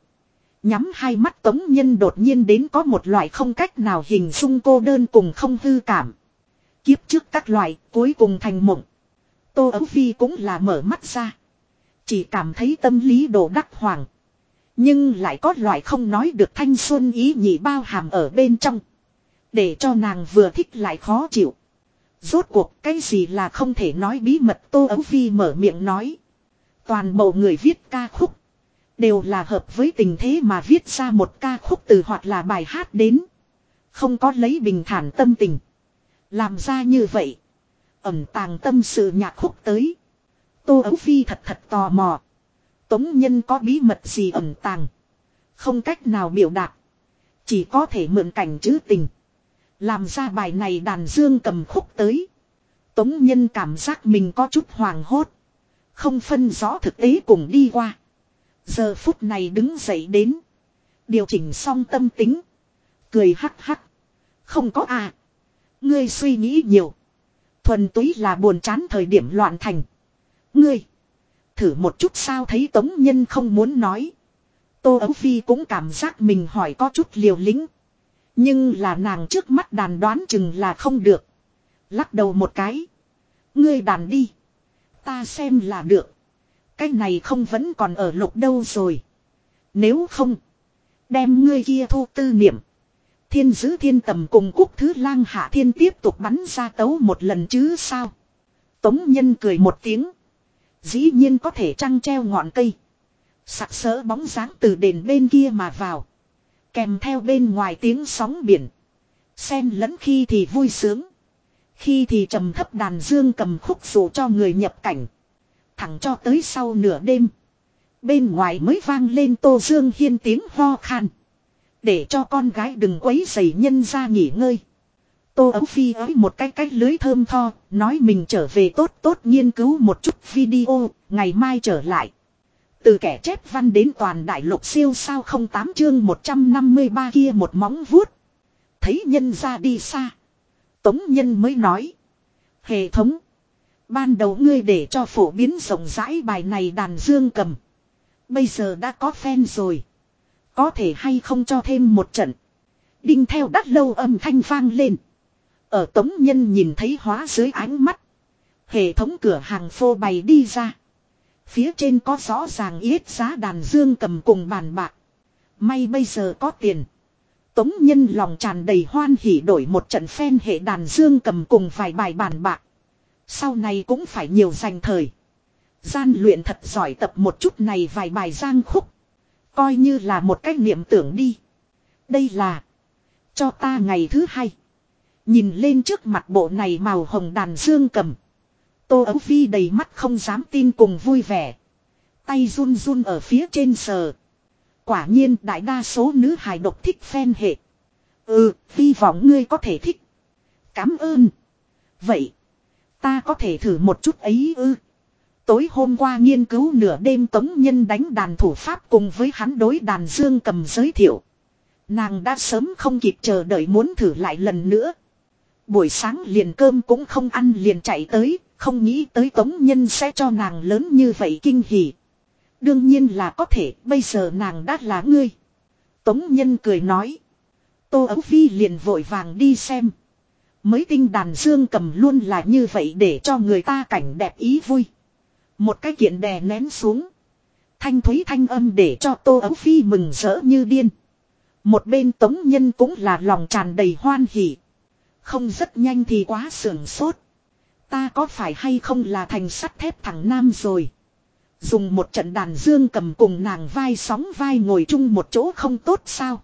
A: Nhắm hai mắt tống nhân đột nhiên đến có một loại không cách nào hình dung cô đơn cùng không hư cảm. Kiếp trước các loại cuối cùng thành mộng. Tô Ấu Phi cũng là mở mắt ra. Chỉ cảm thấy tâm lý đổ đắc hoàng. Nhưng lại có loại không nói được thanh xuân ý nhị bao hàm ở bên trong. Để cho nàng vừa thích lại khó chịu. Rốt cuộc cái gì là không thể nói bí mật Tô Ấu Phi mở miệng nói. Toàn bộ người viết ca khúc. Đều là hợp với tình thế mà viết ra một ca khúc từ hoặc là bài hát đến. Không có lấy bình thản tâm tình. Làm ra như vậy. Ẩm tàng tâm sự nhạc khúc tới. Tô Ấu Phi thật thật tò mò. Tống nhân có bí mật gì ẩn tàng. Không cách nào biểu đạt. Chỉ có thể mượn cảnh chữ tình. Làm ra bài này đàn dương cầm khúc tới. Tống nhân cảm giác mình có chút hoàng hốt. Không phân rõ thực tế cùng đi qua. Giờ phút này đứng dậy đến. Điều chỉnh xong tâm tính. Cười hắc hắc. Không có à. Ngươi suy nghĩ nhiều. Thuần túy là buồn chán thời điểm loạn thành. Ngươi. Thử một chút sao thấy tống nhân không muốn nói. Tô Ấu Phi cũng cảm giác mình hỏi có chút liều lĩnh. Nhưng là nàng trước mắt đàn đoán chừng là không được. Lắc đầu một cái. Ngươi đàn đi. Ta xem là được. Cái này không vẫn còn ở lục đâu rồi. Nếu không. Đem ngươi kia thu tư niệm. Thiên giữ thiên tầm cùng quốc thứ lang hạ thiên tiếp tục bắn ra tấu một lần chứ sao. Tống nhân cười một tiếng. Dĩ nhiên có thể trăng treo ngọn cây. Sặc sỡ bóng dáng từ đền bên kia mà vào. Kèm theo bên ngoài tiếng sóng biển. Xen lẫn khi thì vui sướng. Khi thì trầm thấp đàn dương cầm khúc dụ cho người nhập cảnh. Thẳng cho tới sau nửa đêm. Bên ngoài mới vang lên Tô Dương Hiên tiếng ho khan. Để cho con gái đừng quấy rầy nhân ra nghỉ ngơi. Tô Ấu Phi ấy một cái cách lưới thơm tho, nói mình trở về tốt tốt nghiên cứu một chút video, ngày mai trở lại. Từ kẻ chép văn đến toàn đại lục siêu sao không tám chương 153 kia một móng vuốt. Thấy nhân ra đi xa. Tống nhân mới nói. Hệ thống. Ban đầu ngươi để cho phổ biến rộng rãi bài này đàn dương cầm. Bây giờ đã có fan rồi. Có thể hay không cho thêm một trận. Đinh theo đắt lâu âm thanh vang lên. Ở tống nhân nhìn thấy hóa dưới ánh mắt. Hệ thống cửa hàng phô bày đi ra. Phía trên có rõ ràng yết giá đàn dương cầm cùng bàn bạc. May bây giờ có tiền. Tống nhân lòng tràn đầy hoan hỉ đổi một trận phen hệ đàn dương cầm cùng vài bài bàn bạc. Sau này cũng phải nhiều dành thời. Gian luyện thật giỏi tập một chút này vài bài giang khúc. Coi như là một cách niệm tưởng đi. Đây là. Cho ta ngày thứ hai. Nhìn lên trước mặt bộ này màu hồng đàn dương cầm. Tô Ấu Phi đầy mắt không dám tin cùng vui vẻ. Tay run run ở phía trên sờ. Quả nhiên đại đa số nữ hài độc thích phen hệ. Ừ, hy vọng ngươi có thể thích. Cảm ơn. Vậy, ta có thể thử một chút ấy ư. Tối hôm qua nghiên cứu nửa đêm tống nhân đánh đàn thủ pháp cùng với hắn đối đàn dương cầm giới thiệu. Nàng đã sớm không kịp chờ đợi muốn thử lại lần nữa. Buổi sáng liền cơm cũng không ăn liền chạy tới, không nghĩ tới tống nhân sẽ cho nàng lớn như vậy kinh hỉ. Đương nhiên là có thể, bây giờ nàng đã là ngươi. Tống nhân cười nói. Tô Ấu Phi liền vội vàng đi xem. Mới tinh đàn dương cầm luôn là như vậy để cho người ta cảnh đẹp ý vui. Một cái kiện đè nén xuống. Thanh thúy thanh âm để cho Tô Ấu Phi mừng rỡ như điên. Một bên tống nhân cũng là lòng tràn đầy hoan hỉ. Không rất nhanh thì quá sưởng sốt. Ta có phải hay không là thành sắt thép thằng nam rồi. Dùng một trận đàn dương cầm cùng nàng vai sóng vai ngồi chung một chỗ không tốt sao.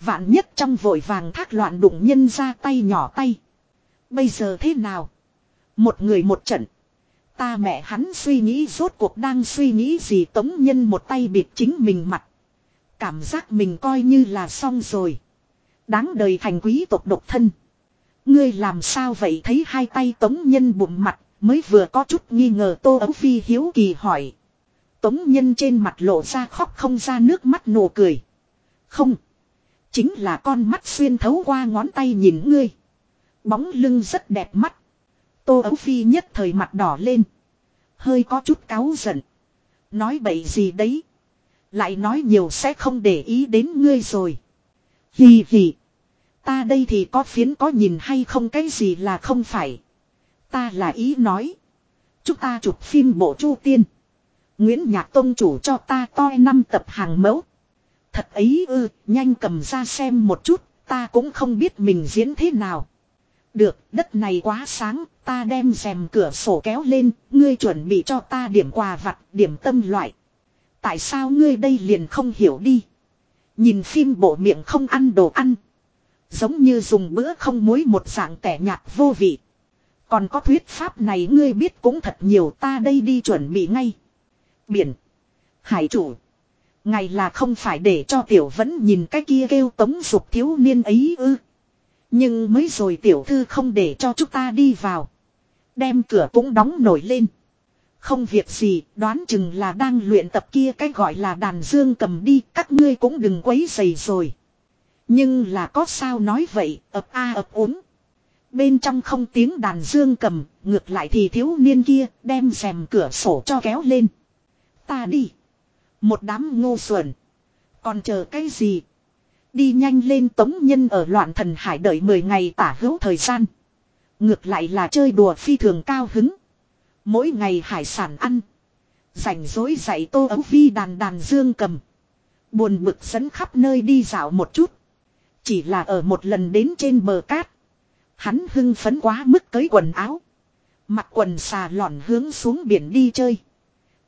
A: Vạn nhất trong vội vàng thác loạn đụng nhân ra tay nhỏ tay. Bây giờ thế nào? Một người một trận. Ta mẹ hắn suy nghĩ rốt cuộc đang suy nghĩ gì tống nhân một tay bịt chính mình mặt. Cảm giác mình coi như là xong rồi. Đáng đời thành quý tộc độc thân. Ngươi làm sao vậy thấy hai tay tống nhân bụng mặt, mới vừa có chút nghi ngờ tô ấu phi hiếu kỳ hỏi. Tống nhân trên mặt lộ ra khóc không ra nước mắt nụ cười. Không. Chính là con mắt xuyên thấu qua ngón tay nhìn ngươi. Bóng lưng rất đẹp mắt. Tô ấu phi nhất thời mặt đỏ lên. Hơi có chút cáu giận. Nói bậy gì đấy. Lại nói nhiều sẽ không để ý đến ngươi rồi. Hì hì. Ta đây thì có phiến có nhìn hay không cái gì là không phải. Ta là ý nói. Chúng ta chụp phim bộ chu tiên. Nguyễn Nhạc Tông chủ cho ta toi năm tập hàng mẫu. Thật ấy ư, nhanh cầm ra xem một chút, ta cũng không biết mình diễn thế nào. Được, đất này quá sáng, ta đem rèm cửa sổ kéo lên, ngươi chuẩn bị cho ta điểm quà vặt, điểm tâm loại. Tại sao ngươi đây liền không hiểu đi? Nhìn phim bộ miệng không ăn đồ ăn. Giống như dùng bữa không muối một dạng tẻ nhạt vô vị. Còn có thuyết pháp này ngươi biết cũng thật nhiều ta đây đi chuẩn bị ngay. Biển. Hải chủ. Ngày là không phải để cho tiểu vẫn nhìn cái kia kêu tống dục thiếu niên ấy ư. Nhưng mới rồi tiểu thư không để cho chúng ta đi vào. Đem cửa cũng đóng nổi lên. Không việc gì, đoán chừng là đang luyện tập kia cái gọi là đàn dương cầm đi, các ngươi cũng đừng quấy dày rồi. Nhưng là có sao nói vậy, ập a ập uống. Bên trong không tiếng đàn dương cầm, ngược lại thì thiếu niên kia đem rèm cửa sổ cho kéo lên. Ta đi. Một đám ngô xuẩn. Còn chờ cái gì? Đi nhanh lên tống nhân ở loạn thần hải đợi 10 ngày tả hữu thời gian. Ngược lại là chơi đùa phi thường cao hứng. Mỗi ngày hải sản ăn. Rảnh rỗi dạy tô ấu vi đàn đàn dương cầm. Buồn bực dẫn khắp nơi đi dạo một chút. Chỉ là ở một lần đến trên bờ cát. Hắn hưng phấn quá mức cởi quần áo. Mặc quần xà lòn hướng xuống biển đi chơi.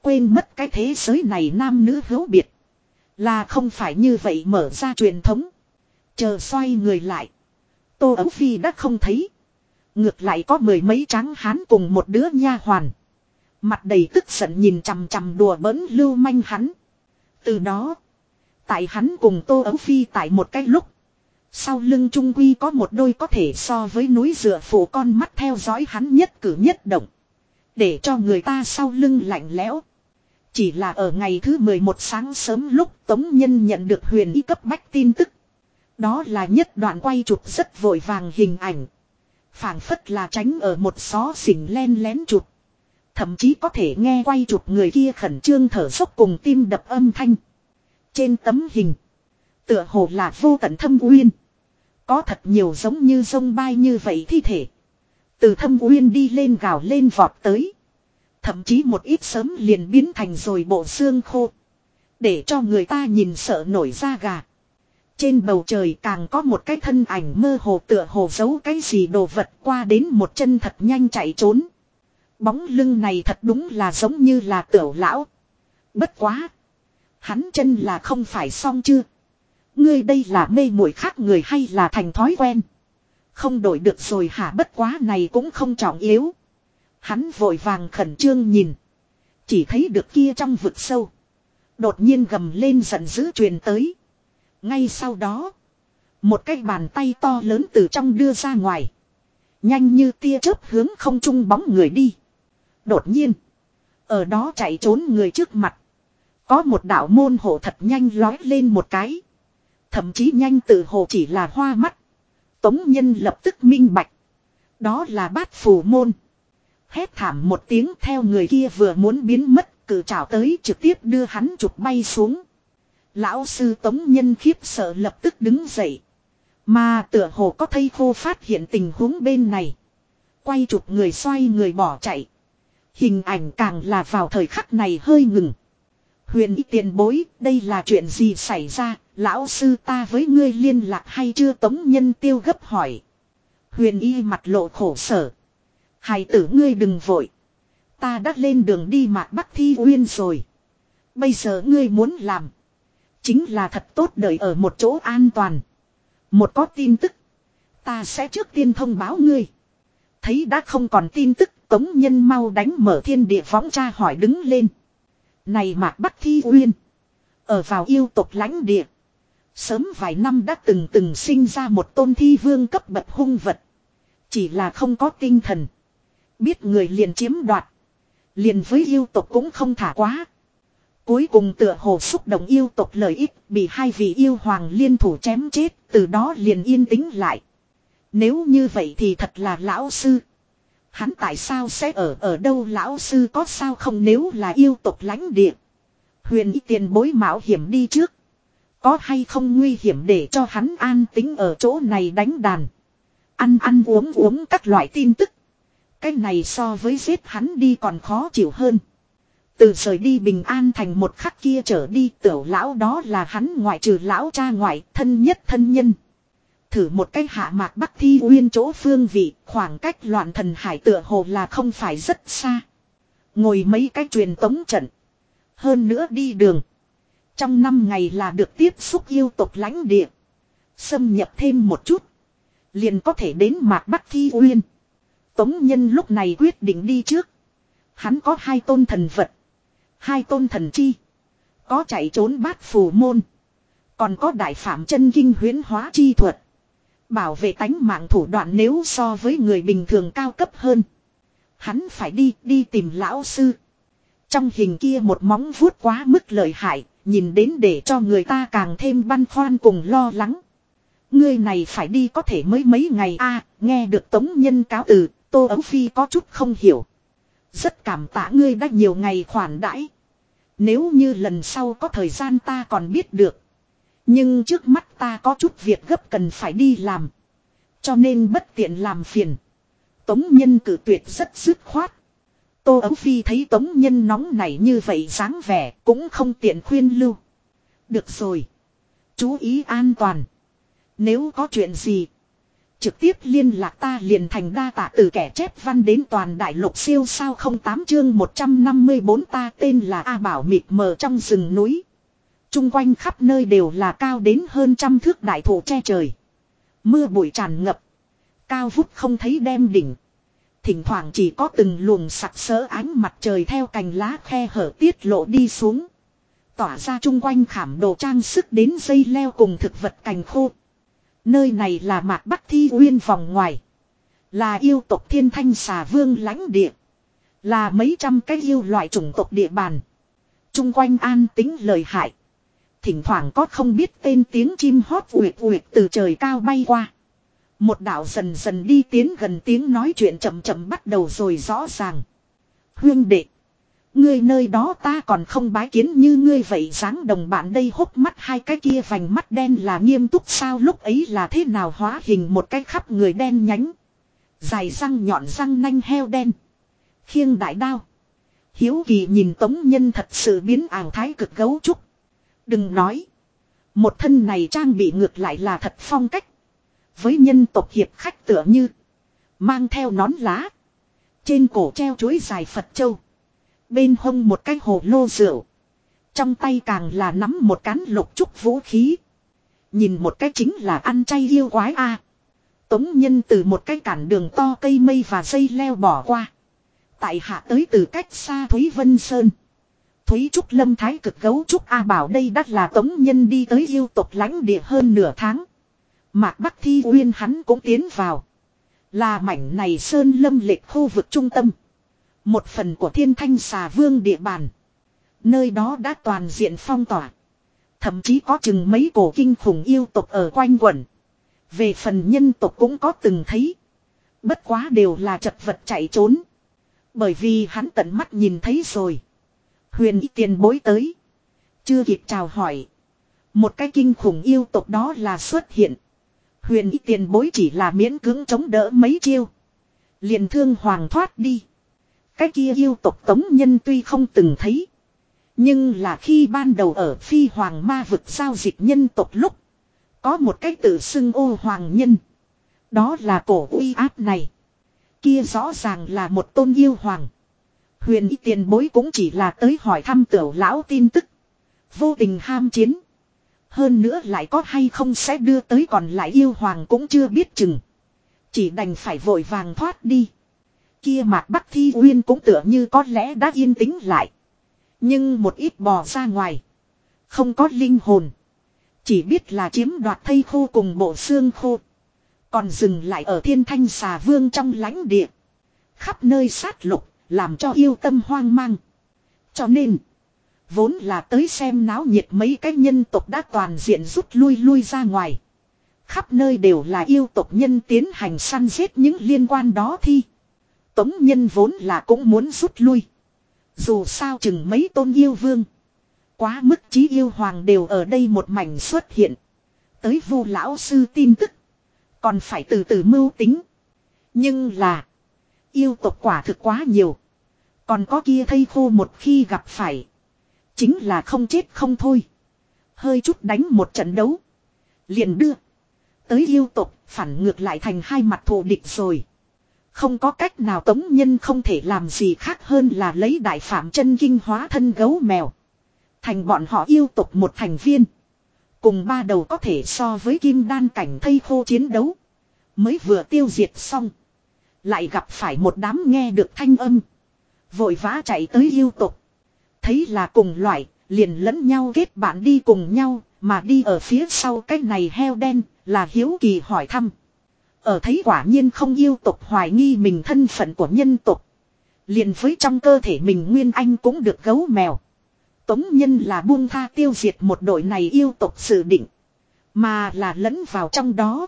A: Quên mất cái thế giới này nam nữ hữu biệt. Là không phải như vậy mở ra truyền thống. Chờ xoay người lại. Tô Ấu Phi đã không thấy. Ngược lại có mười mấy trắng hán cùng một đứa nha hoàn. Mặt đầy tức giận nhìn chằm chằm đùa bỡn lưu manh hắn. Từ đó. Tại hắn cùng Tô Ấu Phi tại một cái lúc. Sau lưng Trung Quy có một đôi có thể so với núi dựa phủ con mắt theo dõi hắn nhất cử nhất động. Để cho người ta sau lưng lạnh lẽo. Chỉ là ở ngày thứ 11 sáng sớm lúc Tống Nhân nhận được huyền y cấp bách tin tức. Đó là nhất đoạn quay chụp rất vội vàng hình ảnh. phảng phất là tránh ở một xó xỉnh len lén chụp. Thậm chí có thể nghe quay chụp người kia khẩn trương thở dốc cùng tim đập âm thanh. Trên tấm hình. Tựa hồ là vô tận thâm uyên. Có thật nhiều giống như sông bay như vậy thi thể. Từ thâm uyên đi lên gào lên vọt tới. Thậm chí một ít sớm liền biến thành rồi bộ xương khô. Để cho người ta nhìn sợ nổi da gà. Trên bầu trời càng có một cái thân ảnh mơ hồ tựa hồ giấu cái gì đồ vật qua đến một chân thật nhanh chạy trốn. Bóng lưng này thật đúng là giống như là tiểu lão. Bất quá. Hắn chân là không phải xong chưa. Ngươi đây là mê muội khác người hay là thành thói quen. Không đổi được rồi hả bất quá này cũng không trọng yếu. Hắn vội vàng khẩn trương nhìn. Chỉ thấy được kia trong vực sâu. Đột nhiên gầm lên giận dữ truyền tới. Ngay sau đó. Một cái bàn tay to lớn từ trong đưa ra ngoài. Nhanh như tia chớp hướng không trung bóng người đi. Đột nhiên. Ở đó chạy trốn người trước mặt. Có một đạo môn hộ thật nhanh lói lên một cái. Thậm chí nhanh từ hồ chỉ là hoa mắt. Tống nhân lập tức minh bạch. Đó là bát phù môn. Hét thảm một tiếng theo người kia vừa muốn biến mất, cử trảo tới trực tiếp đưa hắn chụp bay xuống. Lão sư tống nhân khiếp sợ lập tức đứng dậy. Mà tựa hồ có thây khô phát hiện tình huống bên này. Quay chụp người xoay người bỏ chạy. Hình ảnh càng là vào thời khắc này hơi ngừng. Huyền y tiền bối, đây là chuyện gì xảy ra, lão sư ta với ngươi liên lạc hay chưa tống nhân tiêu gấp hỏi. Huyền y mặt lộ khổ sở. Hài tử ngươi đừng vội. Ta đã lên đường đi mạc bắc thi uyên rồi. Bây giờ ngươi muốn làm. Chính là thật tốt đợi ở một chỗ an toàn. Một có tin tức. Ta sẽ trước tiên thông báo ngươi. Thấy đã không còn tin tức tống nhân mau đánh mở thiên địa võng tra hỏi đứng lên. Này mạc bắc thi uyên. Ở vào yêu tộc lãnh địa. Sớm vài năm đã từng từng sinh ra một tôn thi vương cấp bậc hung vật. Chỉ là không có tinh thần. Biết người liền chiếm đoạt. Liền với yêu tộc cũng không thả quá. Cuối cùng tựa hồ xúc động yêu tộc lợi ích bị hai vị yêu hoàng liên thủ chém chết. Từ đó liền yên tĩnh lại. Nếu như vậy thì thật là lão sư. Hắn tại sao sẽ ở ở đâu lão sư có sao không nếu là yêu tộc lãnh địa. Huyền y tiền bối mạo hiểm đi trước. Có hay không nguy hiểm để cho hắn an tính ở chỗ này đánh đàn. Ăn ăn uống uống các loại tin tức. Cái này so với giết hắn đi còn khó chịu hơn. Từ rời đi bình an thành một khắc kia trở đi, tiểu lão đó là hắn ngoại trừ lão cha ngoại, thân nhất thân nhân. Thử một cách hạ mạc bắc thi uyên chỗ phương vị, khoảng cách loạn thần hải tựa hồ là không phải rất xa. Ngồi mấy cái truyền tống trận. Hơn nữa đi đường. Trong năm ngày là được tiếp xúc yêu tộc lãnh địa. Xâm nhập thêm một chút. Liền có thể đến mạc bắc thi uyên. Tống nhân lúc này quyết định đi trước. Hắn có hai tôn thần vật. Hai tôn thần chi. Có chạy trốn bát phù môn. Còn có đại phạm chân kinh huyến hóa chi thuật. Bảo vệ tánh mạng thủ đoạn nếu so với người bình thường cao cấp hơn. Hắn phải đi, đi tìm lão sư. Trong hình kia một móng vuốt quá mức lợi hại, nhìn đến để cho người ta càng thêm băn khoăn cùng lo lắng. Ngươi này phải đi có thể mới mấy ngày a nghe được tống nhân cáo từ, tô ấu phi có chút không hiểu. Rất cảm tạ ngươi đã nhiều ngày khoản đãi. Nếu như lần sau có thời gian ta còn biết được. Nhưng trước mắt ta có chút việc gấp cần phải đi làm. Cho nên bất tiện làm phiền. Tống nhân cử tuyệt rất dứt khoát. Tô Ấu Phi thấy Tống Nhân nóng nảy như vậy dáng vẻ cũng không tiện khuyên lưu. Được rồi. Chú ý an toàn. Nếu có chuyện gì. Trực tiếp liên lạc ta liền thành đa tạ từ kẻ chép văn đến toàn đại lục siêu sao không tám chương 154 ta tên là A Bảo mịt mờ trong rừng núi. Trung quanh khắp nơi đều là cao đến hơn trăm thước đại thụ che trời. Mưa bụi tràn ngập. Cao vút không thấy đem đỉnh. Thỉnh thoảng chỉ có từng luồng sặc sỡ ánh mặt trời theo cành lá khe hở tiết lộ đi xuống. Tỏa ra chung quanh khảm đồ trang sức đến dây leo cùng thực vật cành khô. Nơi này là mạc bắc thi uyên vòng ngoài. Là yêu tộc thiên thanh xà vương lãnh địa. Là mấy trăm cái yêu loại chủng tộc địa bàn. Trung quanh an tính lời hại. Thỉnh thoảng có không biết tên tiếng chim hót uyệt uyệt từ trời cao bay qua. Một đạo dần dần đi tiến gần tiếng nói chuyện chậm chậm bắt đầu rồi rõ ràng. Huyên đệ. Ngươi nơi đó ta còn không bái kiến như ngươi vậy dáng đồng bạn đây hốc mắt hai cái kia vành mắt đen là nghiêm túc sao lúc ấy là thế nào hóa hình một cái khắp người đen nhánh. Dài răng nhọn răng nanh heo đen. Khiêng đại đao. Hiếu kỳ nhìn tống nhân thật sự biến ảo thái cực gấu trúc. Đừng nói. Một thân này trang bị ngược lại là thật phong cách. Với nhân tộc hiệp khách tựa như. Mang theo nón lá. Trên cổ treo chuối dài Phật Châu. Bên hông một cái hồ lô rượu. Trong tay càng là nắm một cán lục trúc vũ khí. Nhìn một cái chính là ăn chay yêu quái a. Tống nhân từ một cái cản đường to cây mây và dây leo bỏ qua. Tại hạ tới từ cách xa Thúy Vân Sơn. Thúy Trúc Lâm Thái cực gấu Trúc A bảo đây đắt là tống nhân đi tới yêu tộc lãnh địa hơn nửa tháng. Mạc Bắc Thi Uyên hắn cũng tiến vào. Là mảnh này Sơn Lâm lệch khu vực trung tâm. Một phần của thiên thanh xà vương địa bàn. Nơi đó đã toàn diện phong tỏa. Thậm chí có chừng mấy cổ kinh khủng yêu tộc ở quanh quẩn. Về phần nhân tộc cũng có từng thấy. Bất quá đều là chật vật chạy trốn. Bởi vì hắn tận mắt nhìn thấy rồi. Huyền y tiền bối tới. Chưa kịp chào hỏi. Một cái kinh khủng yêu tộc đó là xuất hiện. Huyền y tiền bối chỉ là miễn cưỡng chống đỡ mấy chiêu. Liền thương hoàng thoát đi. Cái kia yêu tộc tống nhân tuy không từng thấy. Nhưng là khi ban đầu ở phi hoàng ma vực giao dịch nhân tộc lúc. Có một cái tự xưng ô hoàng nhân. Đó là cổ uy áp này. Kia rõ ràng là một tôn yêu hoàng. Huyền y tiền bối cũng chỉ là tới hỏi thăm tiểu lão tin tức. Vô tình ham chiến. Hơn nữa lại có hay không sẽ đưa tới còn lại yêu hoàng cũng chưa biết chừng. Chỉ đành phải vội vàng thoát đi. Kia mạc bắc thi uyên cũng tựa như có lẽ đã yên tĩnh lại. Nhưng một ít bò ra ngoài. Không có linh hồn. Chỉ biết là chiếm đoạt thây khô cùng bộ xương khô. Còn dừng lại ở thiên thanh xà vương trong lãnh địa. Khắp nơi sát lục, làm cho yêu tâm hoang mang. Cho nên, vốn là tới xem náo nhiệt mấy cái nhân tộc đã toàn diện rút lui lui ra ngoài. Khắp nơi đều là yêu tộc nhân tiến hành săn giết những liên quan đó thi. Tống nhân vốn là cũng muốn rút lui. Dù sao chừng mấy tôn yêu vương. Quá mức trí yêu hoàng đều ở đây một mảnh xuất hiện. Tới vu lão sư tin tức. Còn phải từ từ mưu tính. Nhưng là. Yêu tộc quả thực quá nhiều. Còn có kia thây khô một khi gặp phải. Chính là không chết không thôi. Hơi chút đánh một trận đấu. Liền đưa. Tới yêu tộc, phản ngược lại thành hai mặt thù địch rồi. Không có cách nào tống nhân không thể làm gì khác hơn là lấy đại phạm chân kinh hóa thân gấu mèo. Thành bọn họ yêu tục một thành viên. Cùng ba đầu có thể so với kim đan cảnh thây khô chiến đấu. Mới vừa tiêu diệt xong. Lại gặp phải một đám nghe được thanh âm. Vội vã chạy tới yêu tục. Thấy là cùng loại, liền lẫn nhau kết bạn đi cùng nhau, mà đi ở phía sau cái này heo đen, là hiếu kỳ hỏi thăm. Ở thấy quả nhiên không yêu tục hoài nghi mình thân phận của nhân tục. Liền với trong cơ thể mình Nguyên Anh cũng được gấu mèo. Tống nhân là buông tha tiêu diệt một đội này yêu tục sự định. Mà là lẫn vào trong đó.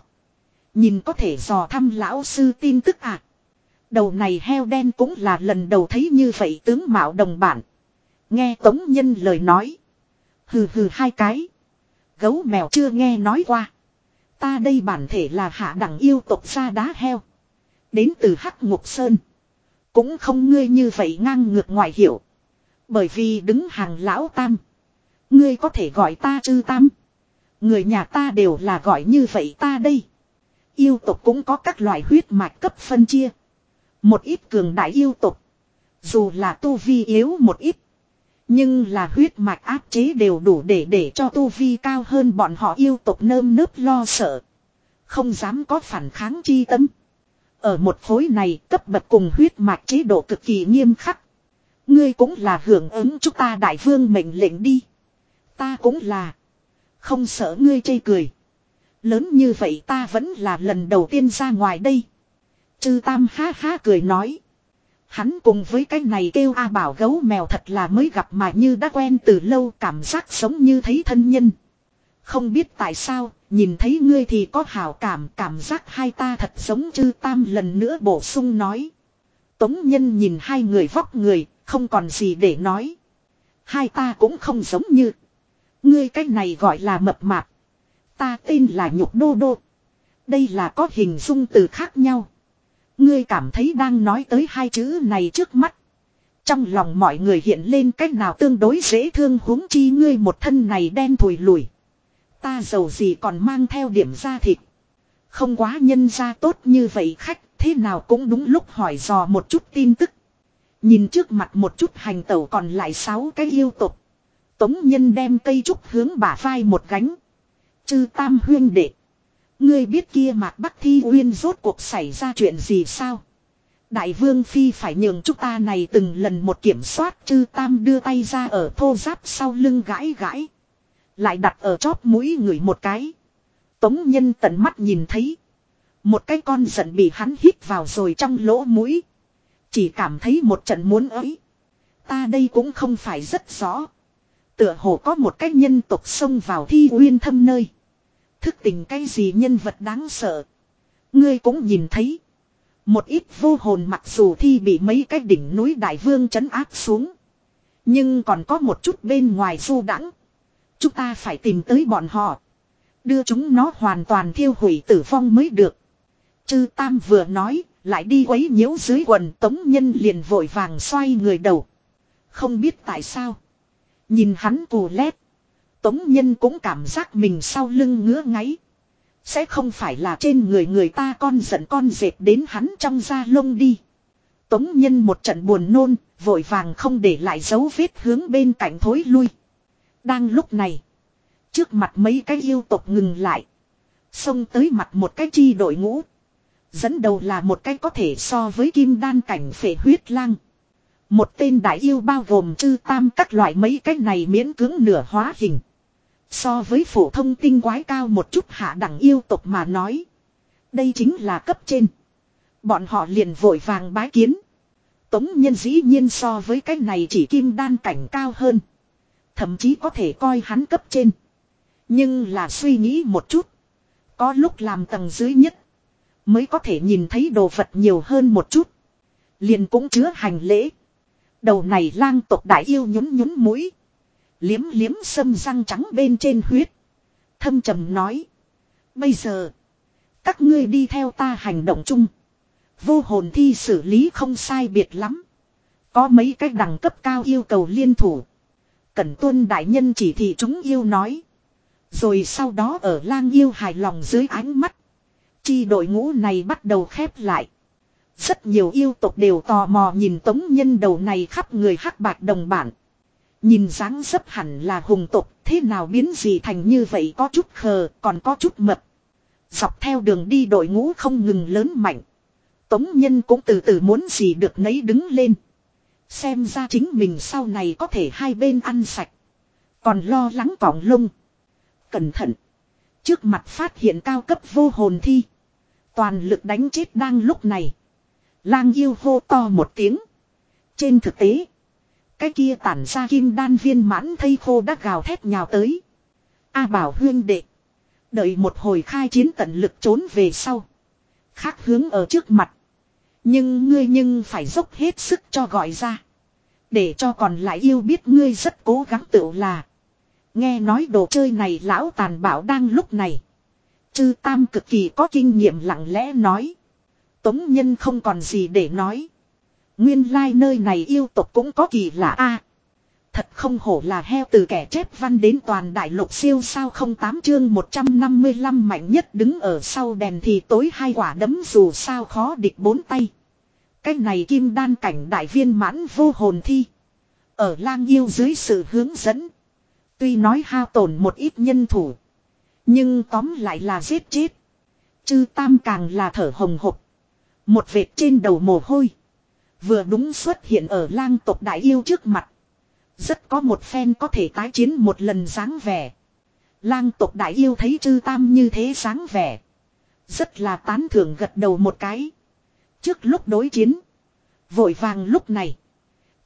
A: Nhìn có thể dò thăm lão sư tin tức à. Đầu này heo đen cũng là lần đầu thấy như vậy tướng mạo đồng bản. Nghe tống nhân lời nói. Hừ hừ hai cái. Gấu mèo chưa nghe nói qua. Ta đây bản thể là hạ đẳng yêu tộc xa đá heo. Đến từ Hắc Ngục Sơn. Cũng không ngươi như vậy ngang ngược ngoại hiểu. Bởi vì đứng hàng lão tam. Ngươi có thể gọi ta chư tam. Người nhà ta đều là gọi như vậy ta đây. Yêu tộc cũng có các loại huyết mạch cấp phân chia. Một ít cường đại yêu tộc. Dù là tu vi yếu một ít. Nhưng là huyết mạch áp chế đều đủ để để cho tu vi cao hơn bọn họ yêu tộc nơm nớp lo sợ. Không dám có phản kháng chi tâm. Ở một khối này cấp bậc cùng huyết mạch chế độ cực kỳ nghiêm khắc. Ngươi cũng là hưởng ứng chúng ta đại vương mệnh lệnh đi. Ta cũng là. Không sợ ngươi chê cười. Lớn như vậy ta vẫn là lần đầu tiên ra ngoài đây. Chư Tam ha ha cười nói. Hắn cùng với cái này kêu A bảo gấu mèo thật là mới gặp mà như đã quen từ lâu cảm giác sống như thấy thân nhân. Không biết tại sao, nhìn thấy ngươi thì có hảo cảm, cảm giác hai ta thật giống chư tam lần nữa bổ sung nói. Tống nhân nhìn hai người vóc người, không còn gì để nói. Hai ta cũng không giống như. Ngươi cái này gọi là mập mạp. Ta tên là nhục đô đô. Đây là có hình dung từ khác nhau. Ngươi cảm thấy đang nói tới hai chữ này trước mắt. Trong lòng mọi người hiện lên cách nào tương đối dễ thương huống chi ngươi một thân này đen thùi lùi. Ta giàu gì còn mang theo điểm da thịt. Không quá nhân ra tốt như vậy khách, thế nào cũng đúng lúc hỏi dò một chút tin tức. Nhìn trước mặt một chút hành tẩu còn lại sáu cái yêu tục. Tống nhân đem cây trúc hướng bả vai một gánh. Chư tam huyên đệ. Ngươi biết kia mạc bắc thi uyên rốt cuộc xảy ra chuyện gì sao? Đại vương phi phải nhường chúng ta này từng lần một kiểm soát chư tam đưa tay ra ở thô giáp sau lưng gãi gãi. Lại đặt ở chóp mũi người một cái. Tống nhân tận mắt nhìn thấy. Một cái con giận bị hắn hít vào rồi trong lỗ mũi. Chỉ cảm thấy một trận muốn ấy. Ta đây cũng không phải rất rõ. Tựa hồ có một cái nhân tộc xông vào thi uyên thâm nơi. Thức tình cái gì nhân vật đáng sợ. Ngươi cũng nhìn thấy. Một ít vô hồn mặc dù thi bị mấy cái đỉnh núi đại vương chấn áp xuống. Nhưng còn có một chút bên ngoài du đãng Chúng ta phải tìm tới bọn họ. Đưa chúng nó hoàn toàn thiêu hủy tử vong mới được. Chư Tam vừa nói, lại đi quấy nhiễu dưới quần tống nhân liền vội vàng xoay người đầu. Không biết tại sao. Nhìn hắn cù lét. Tống nhân cũng cảm giác mình sau lưng ngứa ngáy. Sẽ không phải là trên người người ta con giận con dệt đến hắn trong da lông đi. Tống nhân một trận buồn nôn, vội vàng không để lại dấu vết hướng bên cạnh thối lui. Đang lúc này. Trước mặt mấy cái yêu tộc ngừng lại. Xông tới mặt một cái chi đội ngũ. Dẫn đầu là một cái có thể so với kim đan cảnh phệ huyết lang. Một tên đại yêu bao gồm chư tam các loại mấy cái này miễn cưỡng nửa hóa hình. So với phổ thông tinh quái cao một chút hạ đẳng yêu tộc mà nói. Đây chính là cấp trên. Bọn họ liền vội vàng bái kiến. Tống nhân dĩ nhiên so với cái này chỉ kim đan cảnh cao hơn. Thậm chí có thể coi hắn cấp trên. Nhưng là suy nghĩ một chút. Có lúc làm tầng dưới nhất. Mới có thể nhìn thấy đồ vật nhiều hơn một chút. Liền cũng chứa hành lễ. Đầu này lang tộc đại yêu nhún nhún mũi. Liếm liếm sâm răng trắng bên trên huyết. Thâm trầm nói. Bây giờ. Các ngươi đi theo ta hành động chung. Vô hồn thi xử lý không sai biệt lắm. Có mấy cách đẳng cấp cao yêu cầu liên thủ. Cẩn tuân đại nhân chỉ thị chúng yêu nói. Rồi sau đó ở lang yêu hài lòng dưới ánh mắt. Chi đội ngũ này bắt đầu khép lại. Rất nhiều yêu tộc đều tò mò nhìn tống nhân đầu này khắp người hắc bạc đồng bản. Nhìn dáng dấp hẳn là hùng tộc, thế nào biến gì thành như vậy có chút khờ, còn có chút mập. Dọc theo đường đi đội ngũ không ngừng lớn mạnh. Tống nhân cũng từ từ muốn gì được nấy đứng lên. Xem ra chính mình sau này có thể hai bên ăn sạch. Còn lo lắng cỏng lông. Cẩn thận. Trước mặt phát hiện cao cấp vô hồn thi. Toàn lực đánh chết đang lúc này. Lang yêu hô to một tiếng. Trên thực tế. Cái kia tản ra kim đan viên mãn thây khô đã gào thét nhào tới. A bảo huyên đệ. Đợi một hồi khai chiến tận lực trốn về sau. Khác hướng ở trước mặt. Nhưng ngươi nhưng phải dốc hết sức cho gọi ra. Để cho còn lại yêu biết ngươi rất cố gắng tự là. Nghe nói đồ chơi này lão tàn bảo đang lúc này. Chư Tam cực kỳ có kinh nghiệm lặng lẽ nói. Tống Nhân không còn gì để nói. Nguyên lai like nơi này yêu tộc cũng có kỳ lạ a. thật không hổ là heo từ kẻ chép văn đến toàn đại lục siêu sao không tám chương 155 mạnh nhất đứng ở sau đèn thì tối hai quả đấm dù sao khó địch bốn tay. Cái này kim đan cảnh đại viên mãn vô hồn thi. Ở lang yêu dưới sự hướng dẫn. Tuy nói hao tổn một ít nhân thủ. Nhưng tóm lại là giết chết. Chư tam càng là thở hồng hộc. Một vệt trên đầu mồ hôi. Vừa đúng xuất hiện ở lang tộc đại yêu trước mặt. Rất có một phen có thể tái chiến một lần dáng vẻ. Lang tộc đại yêu thấy chư tam như thế dáng vẻ. Rất là tán thưởng gật đầu một cái. Trước lúc đối chiến. Vội vàng lúc này.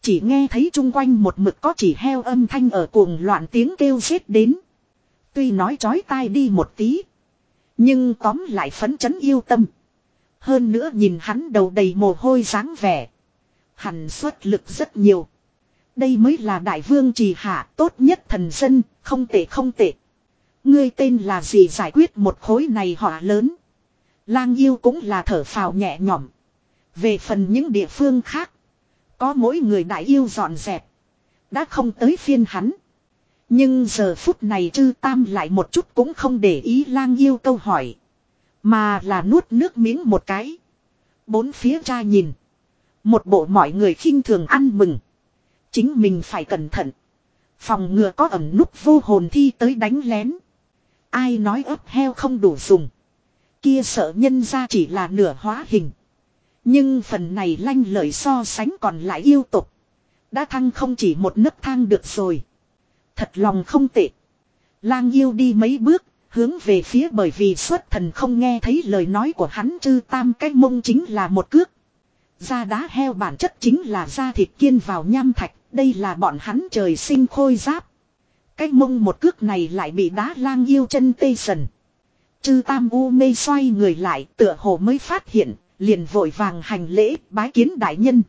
A: Chỉ nghe thấy chung quanh một mực có chỉ heo âm thanh ở cuồng loạn tiếng kêu giết đến. Tuy nói chói tai đi một tí. Nhưng tóm lại phấn chấn yêu tâm. Hơn nữa nhìn hắn đầu đầy mồ hôi dáng vẻ. Hẳn xuất lực rất nhiều. Đây mới là đại vương trì hạ tốt nhất thần dân, không tệ không tệ. Ngươi tên là gì giải quyết một khối này họa lớn. Lang yêu cũng là thở phào nhẹ nhõm. Về phần những địa phương khác. Có mỗi người đại yêu dọn dẹp. Đã không tới phiên hắn. Nhưng giờ phút này chư tam lại một chút cũng không để ý lang yêu câu hỏi. Mà là nuốt nước miếng một cái. Bốn phía cha nhìn. Một bộ mọi người khinh thường ăn mừng. Chính mình phải cẩn thận. Phòng ngừa có ẩm núp vô hồn thi tới đánh lén. Ai nói ấp heo không đủ dùng. Kia sợ nhân ra chỉ là nửa hóa hình. Nhưng phần này lanh lợi so sánh còn lại yêu tục. Đã thăng không chỉ một nấc thang được rồi. Thật lòng không tệ. Lang yêu đi mấy bước, hướng về phía bởi vì xuất thần không nghe thấy lời nói của hắn chư tam cái mông chính là một cước. Da đá heo bản chất chính là da thịt kiên vào nham thạch, đây là bọn hắn trời sinh khôi giáp. Cái mông một cước này lại bị đá lang yêu chân tê sần. Chư tam u mê xoay người lại tựa hồ mới phát hiện, liền vội vàng hành lễ bái kiến đại nhân.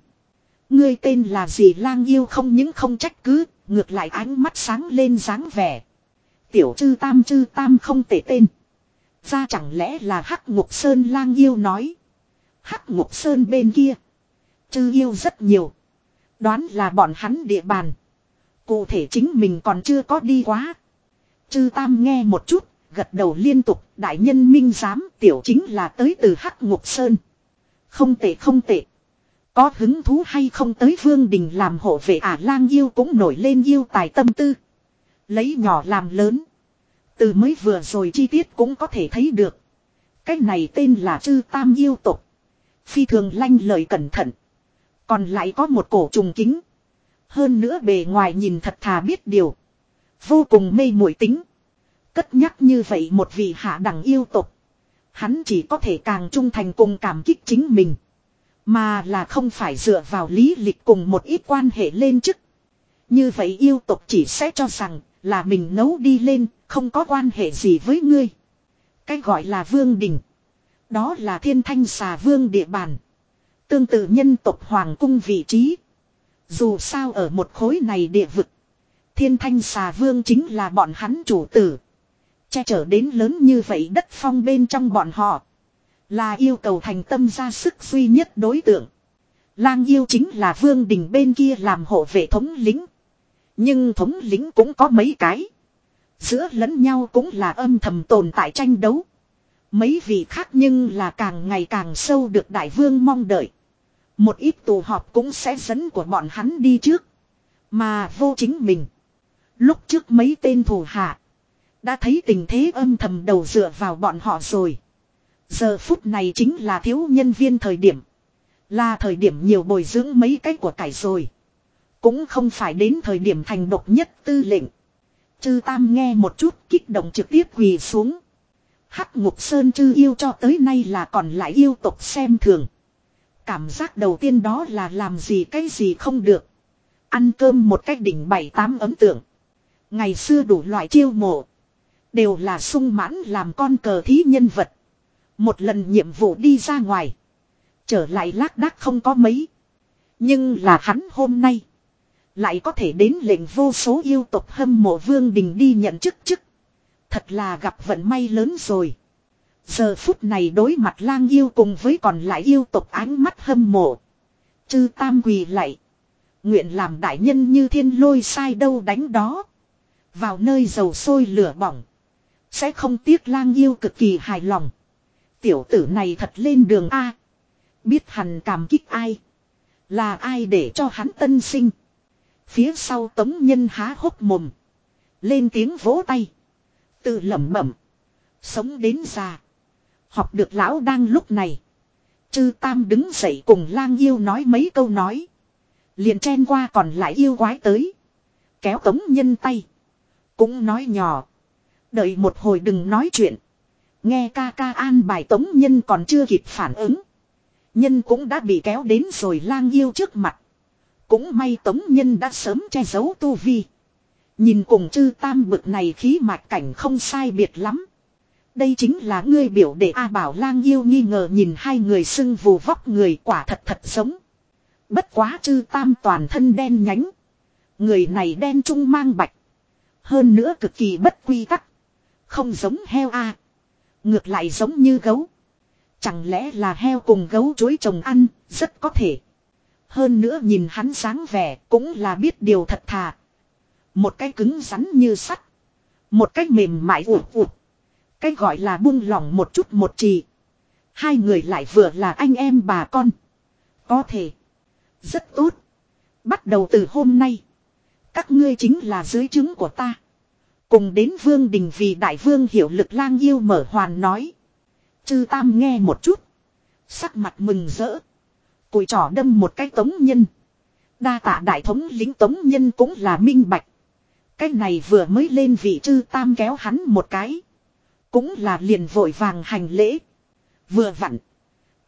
A: Ngươi tên là gì lang yêu không những không trách cứ, ngược lại ánh mắt sáng lên dáng vẻ. Tiểu chư tam chư tam không tệ tên. Ra chẳng lẽ là hắc ngục sơn lang yêu nói. Hắc ngục sơn bên kia. Chư yêu rất nhiều. Đoán là bọn hắn địa bàn. Cụ thể chính mình còn chưa có đi quá. Chư tam nghe một chút, gật đầu liên tục, đại nhân minh giám tiểu chính là tới từ Hắc Ngục Sơn. Không tệ không tệ. Có hứng thú hay không tới vương đình làm hộ vệ ả lang yêu cũng nổi lên yêu tài tâm tư. Lấy nhỏ làm lớn. Từ mới vừa rồi chi tiết cũng có thể thấy được. Cái này tên là chư tam yêu tục. Phi thường lanh lời cẩn thận. Còn lại có một cổ trùng kính. Hơn nữa bề ngoài nhìn thật thà biết điều. Vô cùng mê muội tính. Cất nhắc như vậy một vị hạ đẳng yêu tục. Hắn chỉ có thể càng trung thành cùng cảm kích chính mình. Mà là không phải dựa vào lý lịch cùng một ít quan hệ lên chức. Như vậy yêu tục chỉ sẽ cho rằng là mình nấu đi lên, không có quan hệ gì với ngươi. Cái gọi là vương đình. Đó là thiên thanh xà vương địa bàn. Tương tự nhân tộc hoàng cung vị trí. Dù sao ở một khối này địa vực. Thiên thanh xà vương chính là bọn hắn chủ tử. Che chở đến lớn như vậy đất phong bên trong bọn họ. Là yêu cầu thành tâm ra sức duy nhất đối tượng. Lang yêu chính là vương đình bên kia làm hộ vệ thống lính. Nhưng thống lính cũng có mấy cái. Giữa lẫn nhau cũng là âm thầm tồn tại tranh đấu. Mấy vị khác nhưng là càng ngày càng sâu được đại vương mong đợi. Một ít tù họp cũng sẽ dẫn của bọn hắn đi trước. Mà vô chính mình. Lúc trước mấy tên thủ hạ. Đã thấy tình thế âm thầm đầu dựa vào bọn họ rồi. Giờ phút này chính là thiếu nhân viên thời điểm. Là thời điểm nhiều bồi dưỡng mấy cái của cải rồi. Cũng không phải đến thời điểm thành độc nhất tư lệnh. Chư Tam nghe một chút kích động trực tiếp quỳ xuống. Hắc ngục sơn chư yêu cho tới nay là còn lại yêu tục xem thường. Cảm giác đầu tiên đó là làm gì cái gì không được. Ăn cơm một cách đỉnh bảy tám ấm tượng. Ngày xưa đủ loại chiêu mộ. Đều là sung mãn làm con cờ thí nhân vật. Một lần nhiệm vụ đi ra ngoài. Trở lại lác đác không có mấy. Nhưng là hắn hôm nay. Lại có thể đến lệnh vô số yêu tộc hâm mộ vương đình đi nhận chức chức. Thật là gặp vận may lớn rồi. Giờ phút này đối mặt lang yêu cùng với còn lại yêu tộc ánh mắt hâm mộ. Chư tam quỳ lại. Nguyện làm đại nhân như thiên lôi sai đâu đánh đó. Vào nơi dầu sôi lửa bỏng. Sẽ không tiếc lang yêu cực kỳ hài lòng. Tiểu tử này thật lên đường A. Biết hẳn cảm kích ai. Là ai để cho hắn tân sinh. Phía sau tống nhân há hốc mồm. Lên tiếng vỗ tay. Tự lẩm bẩm. Sống đến già. Học được lão đang lúc này. Chư Tam đứng dậy cùng lang yêu nói mấy câu nói. Liền chen qua còn lại yêu quái tới. Kéo tống nhân tay. Cũng nói nhỏ. Đợi một hồi đừng nói chuyện. Nghe ca ca an bài tống nhân còn chưa kịp phản ứng. Nhân cũng đã bị kéo đến rồi lang yêu trước mặt. Cũng may tống nhân đã sớm che giấu tu vi. Nhìn cùng chư tam bực này khí mạch cảnh không sai biệt lắm. Đây chính là ngươi biểu để A Bảo lang yêu nghi ngờ nhìn hai người xưng vù vóc người quả thật thật giống. Bất quá chư tam toàn thân đen nhánh. Người này đen trung mang bạch. Hơn nữa cực kỳ bất quy tắc. Không giống heo A. Ngược lại giống như gấu. Chẳng lẽ là heo cùng gấu chối chồng ăn, rất có thể. Hơn nữa nhìn hắn sáng vẻ cũng là biết điều thật thà. Một cái cứng rắn như sắt. Một cái mềm mại ụt ụt. Cái gọi là buông lỏng một chút một trì. Hai người lại vừa là anh em bà con. Có thể. Rất tốt. Bắt đầu từ hôm nay. Các ngươi chính là dưới chứng của ta. Cùng đến vương đình vì đại vương hiểu lực lang yêu mở hoàn nói. Chư tam nghe một chút. Sắc mặt mừng rỡ. Cùi trỏ đâm một cái tống nhân. Đa tạ đại thống lính tống nhân cũng là minh bạch. Cái này vừa mới lên vị chư tam kéo hắn một cái. Cũng là liền vội vàng hành lễ. Vừa vặn.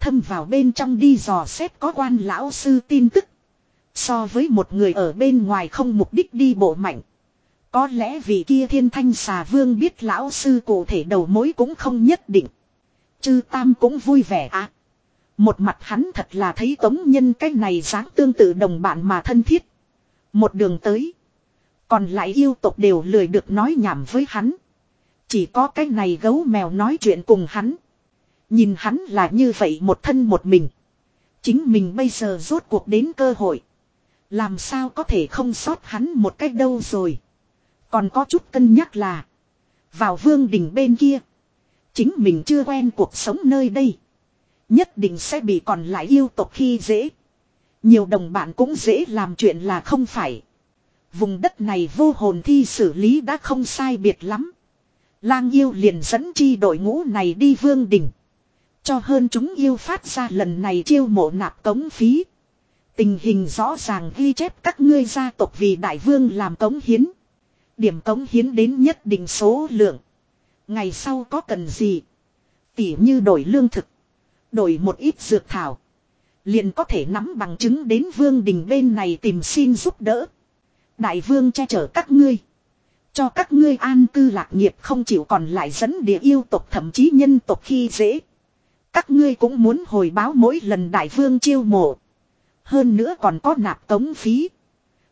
A: Thâm vào bên trong đi dò xét có quan lão sư tin tức. So với một người ở bên ngoài không mục đích đi bộ mạnh. Có lẽ vì kia thiên thanh xà vương biết lão sư cụ thể đầu mối cũng không nhất định. Chư Tam cũng vui vẻ à. Một mặt hắn thật là thấy tống nhân cái này dáng tương tự đồng bạn mà thân thiết. Một đường tới. Còn lại yêu tộc đều lười được nói nhảm với hắn. Chỉ có cái này gấu mèo nói chuyện cùng hắn. Nhìn hắn là như vậy một thân một mình. Chính mình bây giờ rốt cuộc đến cơ hội. Làm sao có thể không sót hắn một cách đâu rồi. Còn có chút cân nhắc là. Vào vương đình bên kia. Chính mình chưa quen cuộc sống nơi đây. Nhất định sẽ bị còn lại yêu tộc khi dễ. Nhiều đồng bạn cũng dễ làm chuyện là không phải. Vùng đất này vô hồn thi xử lý đã không sai biệt lắm. Lang yêu liền dẫn chi đội ngũ này đi vương đình. Cho hơn chúng yêu phát ra lần này chiêu mộ nạp cống phí. Tình hình rõ ràng ghi chép các ngươi gia tộc vì đại vương làm cống hiến. Điểm cống hiến đến nhất định số lượng. Ngày sau có cần gì? Tỉ như đổi lương thực. Đổi một ít dược thảo. Liền có thể nắm bằng chứng đến vương đình bên này tìm xin giúp đỡ. Đại vương che chở các ngươi. Cho các ngươi an cư lạc nghiệp không chịu còn lại dẫn địa yêu tộc thậm chí nhân tộc khi dễ. Các ngươi cũng muốn hồi báo mỗi lần đại vương chiêu mộ. Hơn nữa còn có nạp tống phí.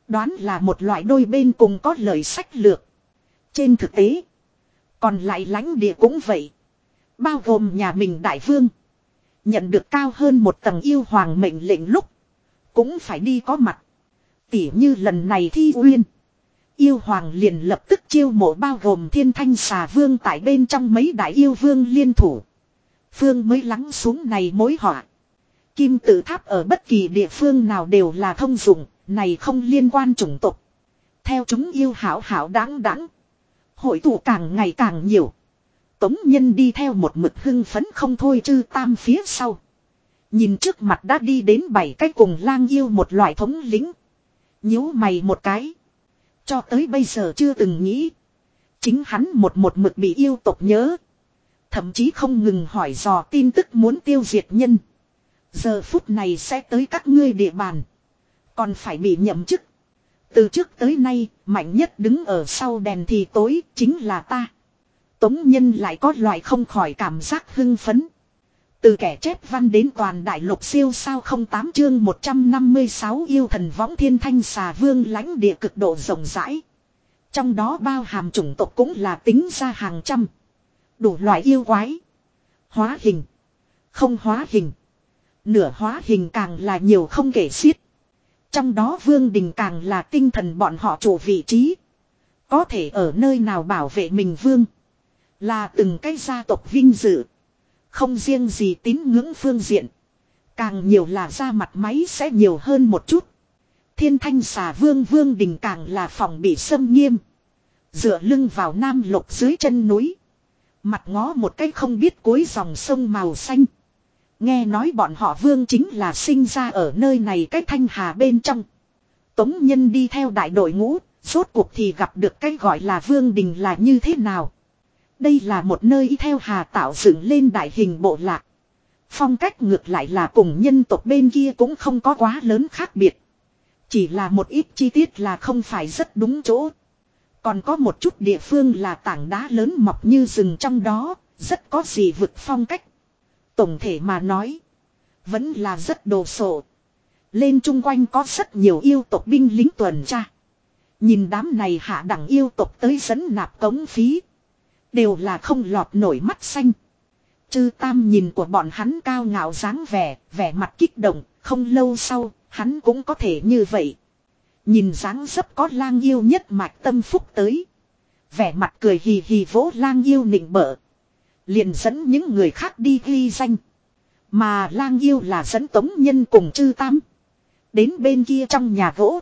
A: Đoán là một loại đôi bên cùng có lời sách lược. Trên thực tế. Còn lại lãnh địa cũng vậy. Bao gồm nhà mình đại vương. Nhận được cao hơn một tầng yêu hoàng mệnh lệnh lúc. Cũng phải đi có mặt. Tỉ như lần này thi uyên. Yêu hoàng liền lập tức chiêu mộ bao gồm thiên thanh xà vương tại bên trong mấy đại yêu vương liên thủ. Phương mới lắng xuống này mối họa. Kim tự tháp ở bất kỳ địa phương nào đều là thông dụng, này không liên quan chủng tộc. Theo chúng yêu hảo hảo đáng đáng. Hội tụ càng ngày càng nhiều. Tống nhân đi theo một mực hưng phấn không thôi chư tam phía sau. Nhìn trước mặt đã đi đến bảy cái cùng lang yêu một loại thống lính nhíu mày một cái. Cho tới bây giờ chưa từng nghĩ. Chính hắn một một mực bị yêu tộc nhớ. Thậm chí không ngừng hỏi dò tin tức muốn tiêu diệt nhân. Giờ phút này sẽ tới các ngươi địa bàn. Còn phải bị nhậm chức. Từ trước tới nay, mạnh nhất đứng ở sau đèn thì tối, chính là ta. Tống nhân lại có loại không khỏi cảm giác hưng phấn. Từ kẻ chép văn đến toàn đại lục siêu sao không tám chương 156 yêu thần võng thiên thanh xà vương lãnh địa cực độ rộng rãi. Trong đó bao hàm chủng tộc cũng là tính ra hàng trăm. Đủ loại yêu quái. Hóa hình. Không hóa hình. Nửa hóa hình càng là nhiều không kể xiết. Trong đó vương đình càng là tinh thần bọn họ chủ vị trí. Có thể ở nơi nào bảo vệ mình vương. Là từng cái gia tộc vinh dự. Không riêng gì tín ngưỡng phương diện. Càng nhiều là ra mặt máy sẽ nhiều hơn một chút. Thiên thanh xà vương vương đình càng là phòng bị xâm nghiêm. Dựa lưng vào nam lục dưới chân núi. Mặt ngó một cái không biết cuối dòng sông màu xanh. Nghe nói bọn họ vương chính là sinh ra ở nơi này cách thanh hà bên trong. Tống nhân đi theo đại đội ngũ, rốt cuộc thì gặp được cái gọi là vương đình là như thế nào. Đây là một nơi theo hà tạo dựng lên đại hình bộ lạc. Phong cách ngược lại là cùng nhân tộc bên kia cũng không có quá lớn khác biệt. Chỉ là một ít chi tiết là không phải rất đúng chỗ. Còn có một chút địa phương là tảng đá lớn mọc như rừng trong đó, rất có gì vực phong cách. Tổng thể mà nói, vẫn là rất đồ sộ. Lên chung quanh có rất nhiều yêu tộc binh lính tuần tra. Nhìn đám này hạ đẳng yêu tộc tới dẫn nạp cống phí. Đều là không lọt nổi mắt xanh. Chư tam nhìn của bọn hắn cao ngạo dáng vẻ, vẻ mặt kích động, không lâu sau, hắn cũng có thể như vậy. Nhìn dáng dấp có lang yêu nhất mạch tâm phúc tới. Vẻ mặt cười hì hì vỗ lang yêu nịnh bợ. Liền dẫn những người khác đi ghi danh. Mà lang yêu là dẫn tống nhân cùng chư tam. Đến bên kia trong nhà gỗ.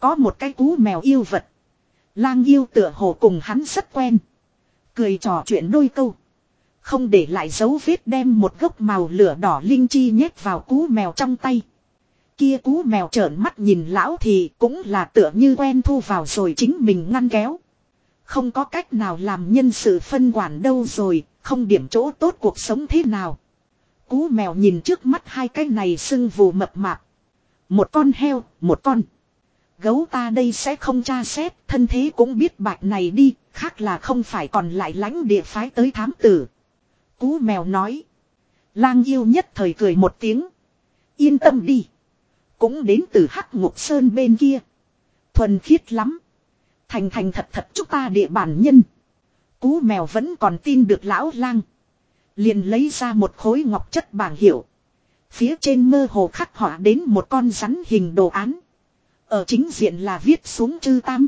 A: Có một cái cú mèo yêu vật. Lang yêu tựa hồ cùng hắn rất quen. Cười trò chuyện đôi câu. Không để lại dấu vết đem một gốc màu lửa đỏ linh chi nhét vào cú mèo trong tay. Kia cú mèo trợn mắt nhìn lão thì cũng là tựa như quen thu vào rồi chính mình ngăn kéo. Không có cách nào làm nhân sự phân quản đâu rồi, không điểm chỗ tốt cuộc sống thế nào. Cú mèo nhìn trước mắt hai cái này sưng vù mập mạp. Một con heo, một con. Gấu ta đây sẽ không tra xét, thân thế cũng biết bạch này đi, khác là không phải còn lại lãnh địa phái tới thám tử. Cú mèo nói. Lang yêu nhất thời cười một tiếng. Yên tâm đi. Cũng đến từ hắc ngục sơn bên kia. Thuần khiết lắm. Thành thành thật thật chúc ta địa bản nhân. Cú mèo vẫn còn tin được lão lang. Liền lấy ra một khối ngọc chất bảng hiệu. Phía trên mơ hồ khắc họa đến một con rắn hình đồ án. Ở chính diện là viết xuống chư tam.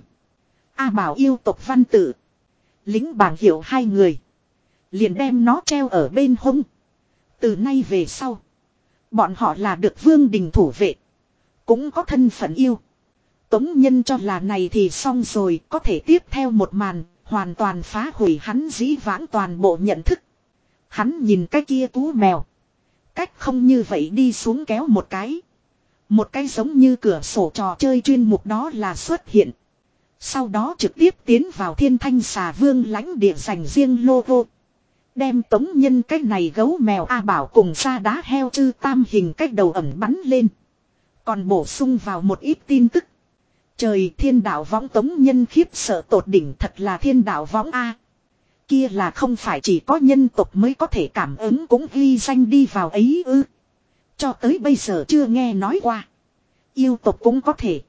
A: A bảo yêu tộc văn tử. Lính bảng hiệu hai người. Liền đem nó treo ở bên hông. Từ nay về sau. Bọn họ là được vương đình thủ vệ. Cũng có thân phận yêu. Tống nhân cho là này thì xong rồi. Có thể tiếp theo một màn. Hoàn toàn phá hủy hắn dĩ vãng toàn bộ nhận thức. Hắn nhìn cái kia cú mèo. Cách không như vậy đi xuống kéo một cái. Một cái giống như cửa sổ trò chơi chuyên mục đó là xuất hiện. Sau đó trực tiếp tiến vào thiên thanh xà vương lãnh địa dành riêng logo. Đem tống nhân cái này gấu mèo A bảo cùng ra đá heo chư tam hình cách đầu ẩm bắn lên. Còn bổ sung vào một ít tin tức. Trời thiên đạo võng tống nhân khiếp sợ tột đỉnh thật là thiên đạo võng A. Kia là không phải chỉ có nhân tộc mới có thể cảm ứng cũng ghi danh đi vào ấy ư. Cho tới bây giờ chưa nghe nói qua. Yêu tộc cũng có thể.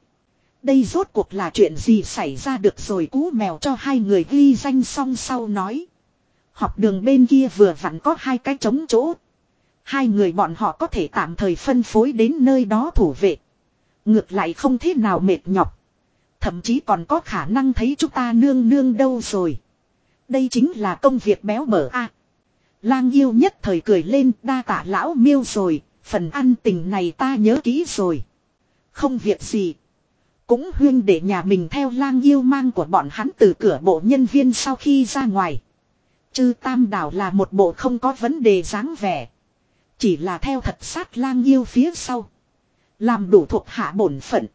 A: Đây rốt cuộc là chuyện gì xảy ra được rồi cú mèo cho hai người ghi danh xong sau nói. Học đường bên kia vừa vặn có hai cái trống chỗ. Hai người bọn họ có thể tạm thời phân phối đến nơi đó thủ vệ. Ngược lại không thế nào mệt nhọc. Thậm chí còn có khả năng thấy chúng ta nương nương đâu rồi. Đây chính là công việc béo bở a. lang yêu nhất thời cười lên đa tạ lão miêu rồi, phần ăn tình này ta nhớ kỹ rồi. Không việc gì. Cũng huyên để nhà mình theo lang yêu mang của bọn hắn từ cửa bộ nhân viên sau khi ra ngoài. Chư tam đảo là một bộ không có vấn đề dáng vẻ. Chỉ là theo thật sát lang yêu phía sau. Làm đủ thuộc hạ bổn phận.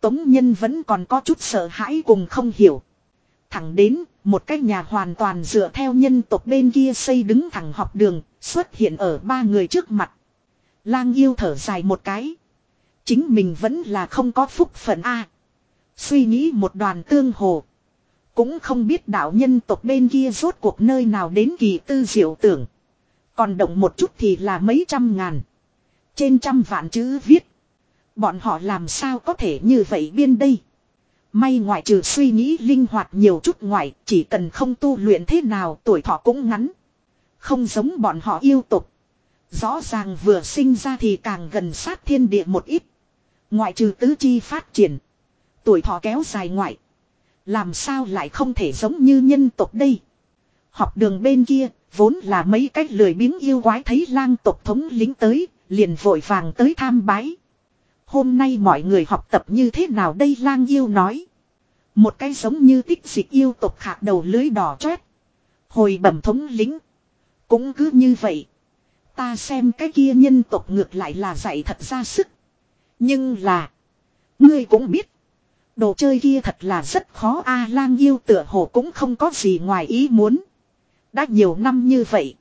A: Tống nhân vẫn còn có chút sợ hãi cùng không hiểu. Thẳng đến, một cái nhà hoàn toàn dựa theo nhân tộc bên kia xây đứng thẳng học đường, xuất hiện ở ba người trước mặt. Lang yêu thở dài một cái. Chính mình vẫn là không có phúc phận A. Suy nghĩ một đoàn tương hồ. Cũng không biết đạo nhân tộc bên kia rốt cuộc nơi nào đến kỳ tư diệu tưởng. Còn động một chút thì là mấy trăm ngàn. Trên trăm vạn chữ viết. Bọn họ làm sao có thể như vậy biên đây. May ngoại trừ suy nghĩ linh hoạt nhiều chút ngoại, chỉ cần không tu luyện thế nào tuổi thọ cũng ngắn. Không giống bọn họ yêu tục. Rõ ràng vừa sinh ra thì càng gần sát thiên địa một ít. Ngoại trừ tứ chi phát triển. Tuổi thọ kéo dài ngoại. Làm sao lại không thể giống như nhân tộc đây. Học đường bên kia, vốn là mấy cách lười biếng yêu quái thấy lang tộc thống lính tới, liền vội vàng tới tham bái. Hôm nay mọi người học tập như thế nào đây lang yêu nói. Một cái giống như tích dịch yêu tộc khạc đầu lưới đỏ chét. Hồi bẩm thống lính. Cũng cứ như vậy. Ta xem cái kia nhân tộc ngược lại là dạy thật ra sức. Nhưng là. Ngươi cũng biết. Đồ chơi kia thật là rất khó a lang yêu tựa hồ cũng không có gì ngoài ý muốn. Đã nhiều năm như vậy.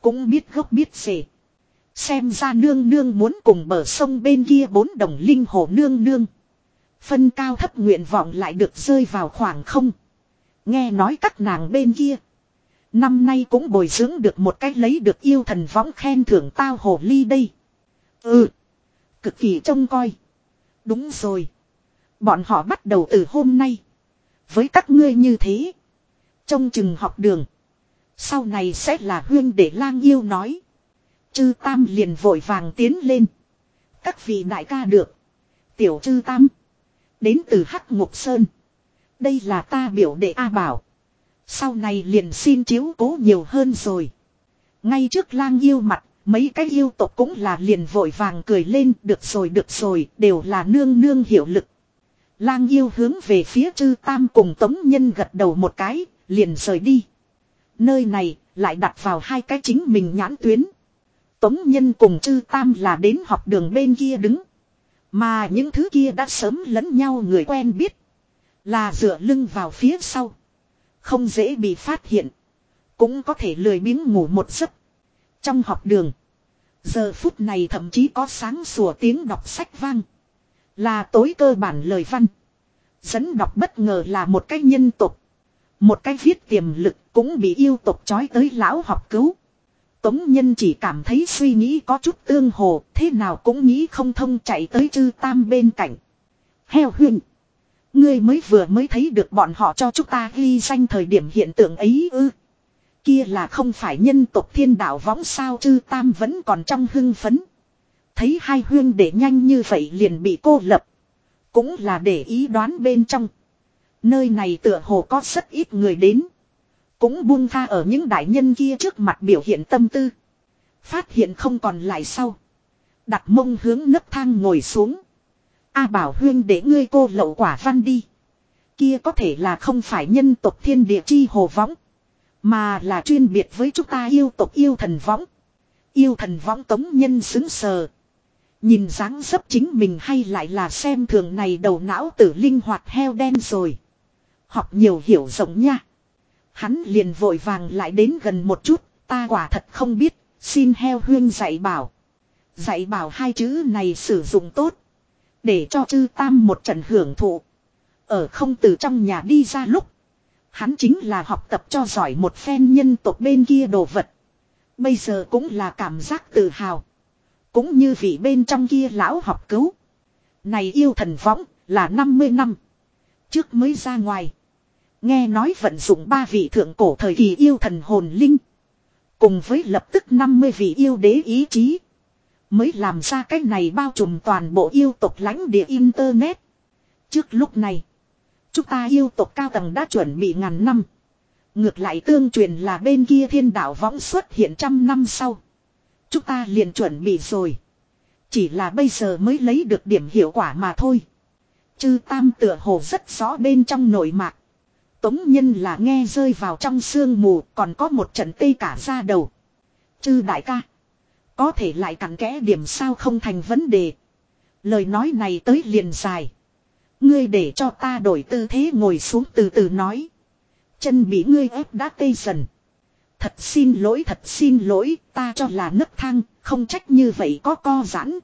A: Cũng biết gốc biết gì. Xem ra nương nương muốn cùng bờ sông bên kia bốn đồng linh hồ nương nương. Phân cao thấp nguyện vọng lại được rơi vào khoảng không. Nghe nói các nàng bên kia. Năm nay cũng bồi dưỡng được một cách lấy được yêu thần võng khen thưởng tao hồ ly đây. Ừ. Cực kỳ trông coi. Đúng rồi. Bọn họ bắt đầu từ hôm nay. Với các ngươi như thế. trông chừng học đường. Sau này sẽ là huyên để lang yêu nói. Chư Tam liền vội vàng tiến lên. Các vị đại ca được. Tiểu chư Tam. Đến từ Hắc Ngục Sơn. Đây là ta biểu đệ A Bảo. Sau này liền xin chiếu cố nhiều hơn rồi. Ngay trước lang yêu mặt, mấy cái yêu tộc cũng là liền vội vàng cười lên, được rồi được rồi, đều là nương nương hiệu lực. Lang yêu hướng về phía chư tam cùng tống nhân gật đầu một cái, liền rời đi. Nơi này, lại đặt vào hai cái chính mình nhãn tuyến. Tống nhân cùng chư tam là đến học đường bên kia đứng. Mà những thứ kia đã sớm lẫn nhau người quen biết. Là dựa lưng vào phía sau. Không dễ bị phát hiện. Cũng có thể lười biếng ngủ một giấc. Trong học đường. Giờ phút này thậm chí có sáng sủa tiếng đọc sách vang. Là tối cơ bản lời văn. Dẫn đọc bất ngờ là một cái nhân tục. Một cái viết tiềm lực cũng bị yêu tục chói tới lão học cứu. Tống nhân chỉ cảm thấy suy nghĩ có chút tương hồ, thế nào cũng nghĩ không thông chạy tới chư tam bên cạnh. Heo huynh. Ngươi mới vừa mới thấy được bọn họ cho chúng ta ghi danh thời điểm hiện tượng ấy ư. Kia là không phải nhân tộc thiên đạo võng sao chư tam vẫn còn trong hưng phấn. Thấy hai huyên để nhanh như vậy liền bị cô lập. Cũng là để ý đoán bên trong. Nơi này tựa hồ có rất ít người đến. Cũng buông tha ở những đại nhân kia trước mặt biểu hiện tâm tư. Phát hiện không còn lại sau. Đặt mông hướng nấc thang ngồi xuống. A bảo huyên để ngươi cô lậu quả văn đi. Kia có thể là không phải nhân tộc thiên địa chi hồ võng. Mà là chuyên biệt với chúng ta yêu tộc yêu thần võng. Yêu thần võng tống nhân xứng sờ. Nhìn dáng dấp chính mình hay lại là xem thường này đầu não tử linh hoạt heo đen rồi. Học nhiều hiểu rộng nha. Hắn liền vội vàng lại đến gần một chút, ta quả thật không biết, xin heo huyên dạy bảo. Dạy bảo hai chữ này sử dụng tốt. Để cho chư tam một trận hưởng thụ. Ở không từ trong nhà đi ra lúc. Hắn chính là học tập cho giỏi một phen nhân tộc bên kia đồ vật. Bây giờ cũng là cảm giác tự hào. Cũng như vị bên trong kia lão học cứu. Này yêu thần võng, là 50 năm. Trước mới ra ngoài. Nghe nói vận dụng ba vị thượng cổ thời kỳ yêu thần hồn linh. Cùng với lập tức 50 vị yêu đế ý chí. Mới làm ra cái này bao trùm toàn bộ yêu tộc lãnh địa Internet. Trước lúc này. Chúng ta yêu tộc cao tầng đã chuẩn bị ngàn năm. Ngược lại tương truyền là bên kia thiên đạo võng xuất hiện trăm năm sau. Chúng ta liền chuẩn bị rồi. Chỉ là bây giờ mới lấy được điểm hiệu quả mà thôi. Chư tam tựa hồ rất rõ bên trong nội mạc. Tống nhân là nghe rơi vào trong sương mù, còn có một trận tê cả ra đầu. Chư đại ca. Có thể lại cặn kẽ điểm sao không thành vấn đề. Lời nói này tới liền dài. Ngươi để cho ta đổi tư thế ngồi xuống từ từ nói. Chân bị ngươi ép đã tê dần. Thật xin lỗi, thật xin lỗi, ta cho là nấc thang, không trách như vậy có co giãn.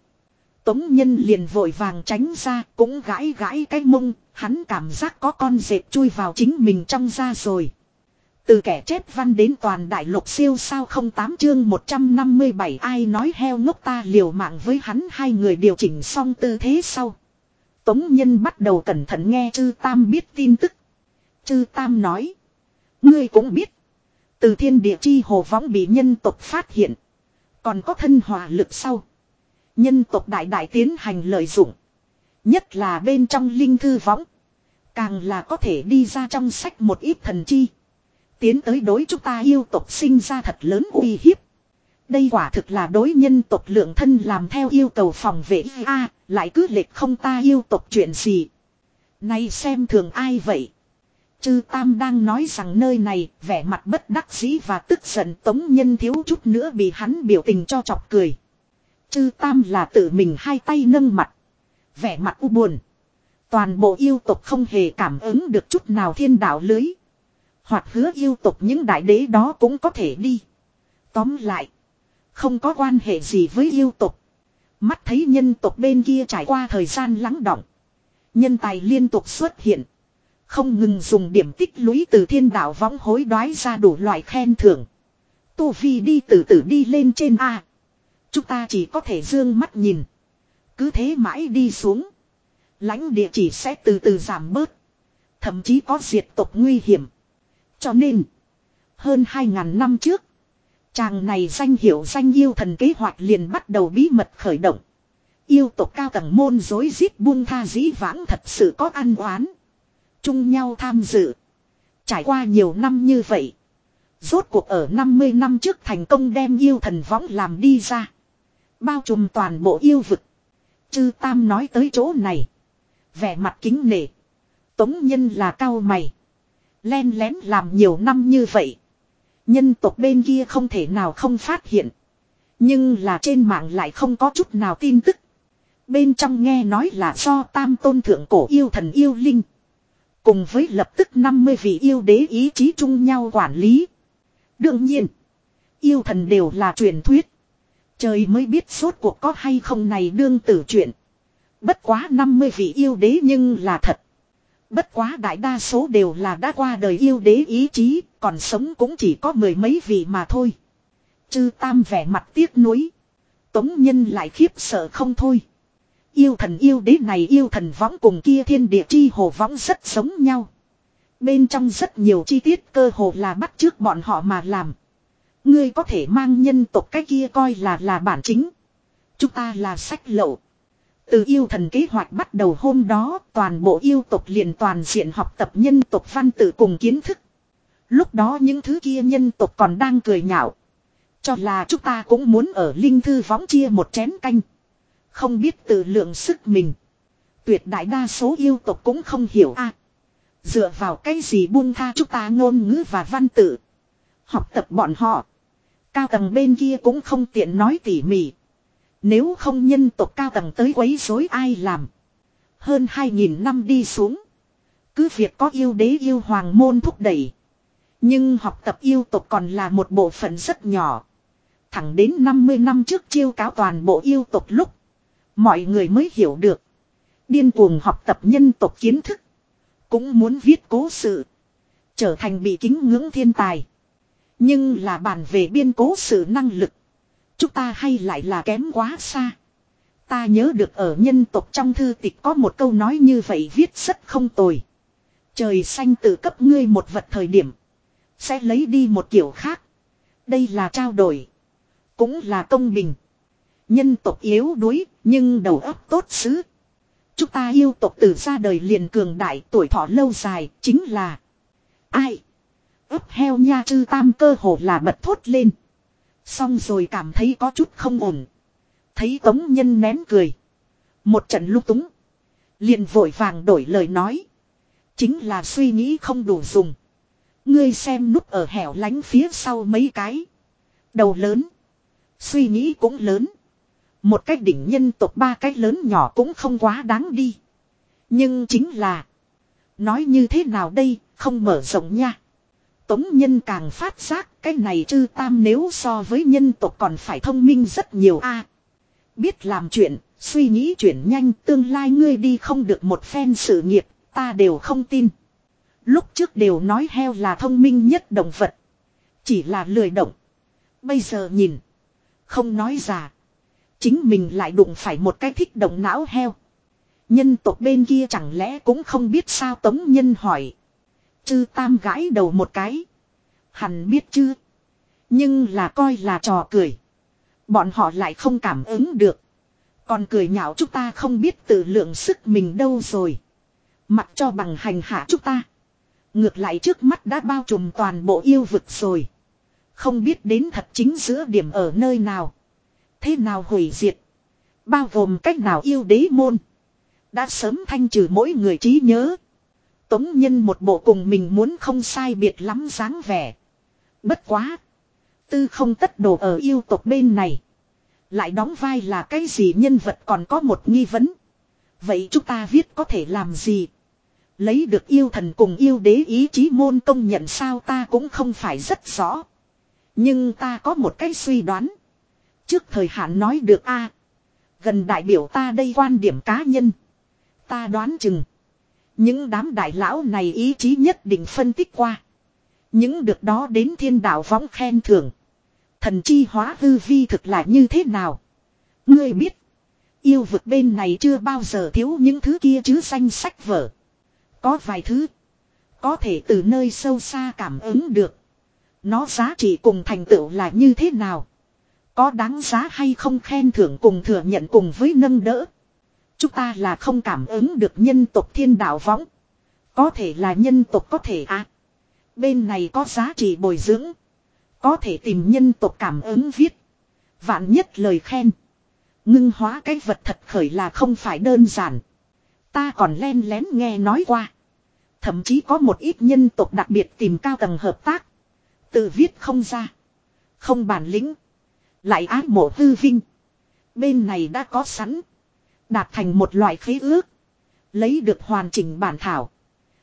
A: Tống nhân liền vội vàng tránh ra, cũng gãi gãi cái mông, hắn cảm giác có con dẹp chui vào chính mình trong da rồi. Từ kẻ chết văn đến toàn đại lục siêu sao không tám chương 157 ai nói heo ngốc ta liều mạng với hắn, hai người điều chỉnh xong tư thế sau. Tống Nhân bắt đầu cẩn thận nghe Chư Tam biết tin tức. Chư Tam nói. Ngươi cũng biết. Từ thiên địa chi hồ võng bị nhân tộc phát hiện. Còn có thân hòa lực sau. Nhân tộc đại đại tiến hành lợi dụng. Nhất là bên trong linh thư võng. Càng là có thể đi ra trong sách một ít thần chi. Tiến tới đối chúng ta yêu tộc sinh ra thật lớn uy hiếp. Đây quả thực là đối nhân tộc lượng thân làm theo yêu cầu phòng vệ a, lại cứ lệch không ta yêu tộc chuyện gì. Nay xem thường ai vậy. Chư Tam đang nói rằng nơi này, vẻ mặt bất đắc dĩ và tức giận tống nhân thiếu chút nữa bị hắn biểu tình cho chọc cười. Chư Tam là tự mình hai tay nâng mặt. Vẻ mặt u buồn. Toàn bộ yêu tộc không hề cảm ứng được chút nào thiên đạo lưới. Hoặc hứa yêu tộc những đại đế đó cũng có thể đi. Tóm lại. Không có quan hệ gì với yêu tộc. Mắt thấy nhân tộc bên kia trải qua thời gian lắng động. Nhân tài liên tục xuất hiện. Không ngừng dùng điểm tích lũy từ thiên đạo võng hối đoái ra đủ loại khen thưởng. tu Vi đi từ từ đi lên trên A. Chúng ta chỉ có thể dương mắt nhìn. Cứ thế mãi đi xuống. lãnh địa chỉ sẽ từ từ giảm bớt. Thậm chí có diệt tộc nguy hiểm. Cho nên. Hơn 2.000 năm trước. Chàng này danh hiệu danh yêu thần kế hoạch liền bắt đầu bí mật khởi động. Yêu tộc cao tầng môn dối giết buông tha dĩ vãng thật sự có ăn oán. Chung nhau tham dự. Trải qua nhiều năm như vậy. Rốt cuộc ở 50 năm trước thành công đem yêu thần võng làm đi ra. Bao trùm toàn bộ yêu vực. Chư Tam nói tới chỗ này. Vẻ mặt kính nể. Tống nhân là cao mày. Len lén làm nhiều năm như vậy. Nhân tộc bên kia không thể nào không phát hiện. Nhưng là trên mạng lại không có chút nào tin tức. Bên trong nghe nói là do tam tôn thượng cổ yêu thần yêu linh. Cùng với lập tức 50 vị yêu đế ý chí chung nhau quản lý. Đương nhiên. Yêu thần đều là truyền thuyết. Trời mới biết suốt cuộc có hay không này đương tử chuyện. Bất quá 50 vị yêu đế nhưng là thật. Bất quá đại đa số đều là đã qua đời yêu đế ý chí, còn sống cũng chỉ có mười mấy vị mà thôi. Chư tam vẻ mặt tiếc nuối. Tống nhân lại khiếp sợ không thôi. Yêu thần yêu đế này yêu thần võng cùng kia thiên địa chi hồ võng rất giống nhau. Bên trong rất nhiều chi tiết cơ hồ là bắt trước bọn họ mà làm. Ngươi có thể mang nhân tộc cái kia coi là là bản chính. Chúng ta là sách lậu. Từ yêu thần kế hoạch bắt đầu hôm đó, toàn bộ yêu tộc liền toàn diện học tập nhân tộc văn tự cùng kiến thức. Lúc đó những thứ kia nhân tộc còn đang cười nhạo. Cho là chúng ta cũng muốn ở linh thư võng chia một chén canh. Không biết tự lượng sức mình. Tuyệt đại đa số yêu tộc cũng không hiểu a Dựa vào cái gì buông tha chúng ta ngôn ngữ và văn tự. Học tập bọn họ. Cao tầng bên kia cũng không tiện nói tỉ mỉ. Nếu không nhân tộc cao tầng tới quấy rối ai làm. Hơn 2.000 năm đi xuống. Cứ việc có yêu đế yêu hoàng môn thúc đẩy. Nhưng học tập yêu tộc còn là một bộ phận rất nhỏ. Thẳng đến 50 năm trước chiêu cáo toàn bộ yêu tộc lúc. Mọi người mới hiểu được. Điên cuồng học tập nhân tộc kiến thức. Cũng muốn viết cố sự. Trở thành bị kính ngưỡng thiên tài. Nhưng là bàn về biên cố sự năng lực. Chúng ta hay lại là kém quá xa. Ta nhớ được ở nhân tộc trong thư tịch có một câu nói như vậy viết rất không tồi. Trời xanh tự cấp ngươi một vật thời điểm. Sẽ lấy đi một kiểu khác. Đây là trao đổi. Cũng là công bình. Nhân tộc yếu đuối, nhưng đầu óc tốt xứ. Chúng ta yêu tộc từ ra đời liền cường đại tuổi thọ lâu dài, chính là... Ai? ấp heo nha chư tam cơ hồ là bật thốt lên. Xong rồi cảm thấy có chút không ổn. Thấy tống nhân nén cười. Một trận lúc túng. Liền vội vàng đổi lời nói. Chính là suy nghĩ không đủ dùng. Ngươi xem núp ở hẻo lánh phía sau mấy cái. Đầu lớn. Suy nghĩ cũng lớn. Một cách đỉnh nhân tộc ba cách lớn nhỏ cũng không quá đáng đi. Nhưng chính là. Nói như thế nào đây, không mở rộng nha. Tống nhân càng phát giác cái này chư tam nếu so với nhân tộc còn phải thông minh rất nhiều a Biết làm chuyện, suy nghĩ chuyện nhanh tương lai ngươi đi không được một phen sự nghiệp, ta đều không tin. Lúc trước đều nói heo là thông minh nhất động vật. Chỉ là lười động. Bây giờ nhìn. Không nói già. Chính mình lại đụng phải một cái thích động não heo. Nhân tộc bên kia chẳng lẽ cũng không biết sao tống nhân hỏi. Chư tam gãi đầu một cái. Hẳn biết chưa. Nhưng là coi là trò cười. Bọn họ lại không cảm ứng được. Còn cười nhạo chúng ta không biết tự lượng sức mình đâu rồi. Mặc cho bằng hành hạ chúng ta. Ngược lại trước mắt đã bao trùm toàn bộ yêu vực rồi. Không biết đến thật chính giữa điểm ở nơi nào. Thế nào hủy diệt. Bao gồm cách nào yêu đế môn. Đã sớm thanh trừ mỗi người trí nhớ. Tống nhân một bộ cùng mình muốn không sai biệt lắm dáng vẻ. Bất quá. Tư không tất đồ ở yêu tộc bên này. Lại đóng vai là cái gì nhân vật còn có một nghi vấn. Vậy chúng ta viết có thể làm gì? Lấy được yêu thần cùng yêu đế ý chí môn công nhận sao ta cũng không phải rất rõ. Nhưng ta có một cái suy đoán. Trước thời hạn nói được a Gần đại biểu ta đây quan điểm cá nhân. Ta đoán chừng. Những đám đại lão này ý chí nhất định phân tích qua. Những được đó đến thiên đạo võng khen thưởng. Thần chi hóa hư vi thực là như thế nào? Ngươi biết. Yêu vực bên này chưa bao giờ thiếu những thứ kia chứ danh sách vở. Có vài thứ. Có thể từ nơi sâu xa cảm ứng được. Nó giá trị cùng thành tựu là như thế nào? Có đáng giá hay không khen thưởng cùng thừa nhận cùng với nâng đỡ? Chúng ta là không cảm ứng được nhân tộc thiên đạo võng. Có thể là nhân tộc có thể à. Bên này có giá trị bồi dưỡng. Có thể tìm nhân tộc cảm ứng viết. Vạn nhất lời khen. Ngưng hóa cái vật thật khởi là không phải đơn giản. Ta còn len lén nghe nói qua. Thậm chí có một ít nhân tộc đặc biệt tìm cao tầng hợp tác. Tự viết không ra. Không bản lĩnh. Lại ái mộ hư vinh. Bên này đã có sẵn. Đạt thành một loại khế ước. Lấy được hoàn chỉnh bản thảo.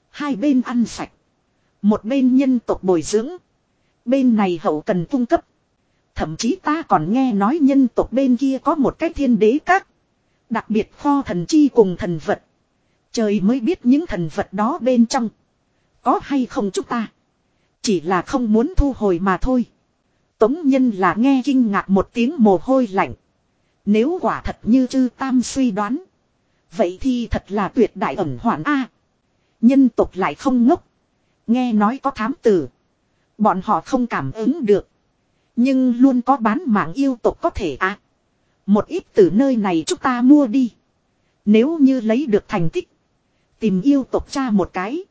A: Hai bên ăn sạch. Một bên nhân tộc bồi dưỡng. Bên này hậu cần cung cấp. Thậm chí ta còn nghe nói nhân tộc bên kia có một cái thiên đế các. Đặc biệt kho thần chi cùng thần vật. Trời mới biết những thần vật đó bên trong. Có hay không chúng ta. Chỉ là không muốn thu hồi mà thôi. Tống nhân là nghe kinh ngạc một tiếng mồ hôi lạnh. Nếu quả thật như chư tam suy đoán. Vậy thì thật là tuyệt đại ẩn hoạn A. nhân tộc lại không ngốc. Nghe nói có thám tử. Bọn họ không cảm ứng được. Nhưng luôn có bán mạng yêu tộc có thể à. Một ít từ nơi này chúng ta mua đi. Nếu như lấy được thành tích. Tìm yêu tộc cha một cái.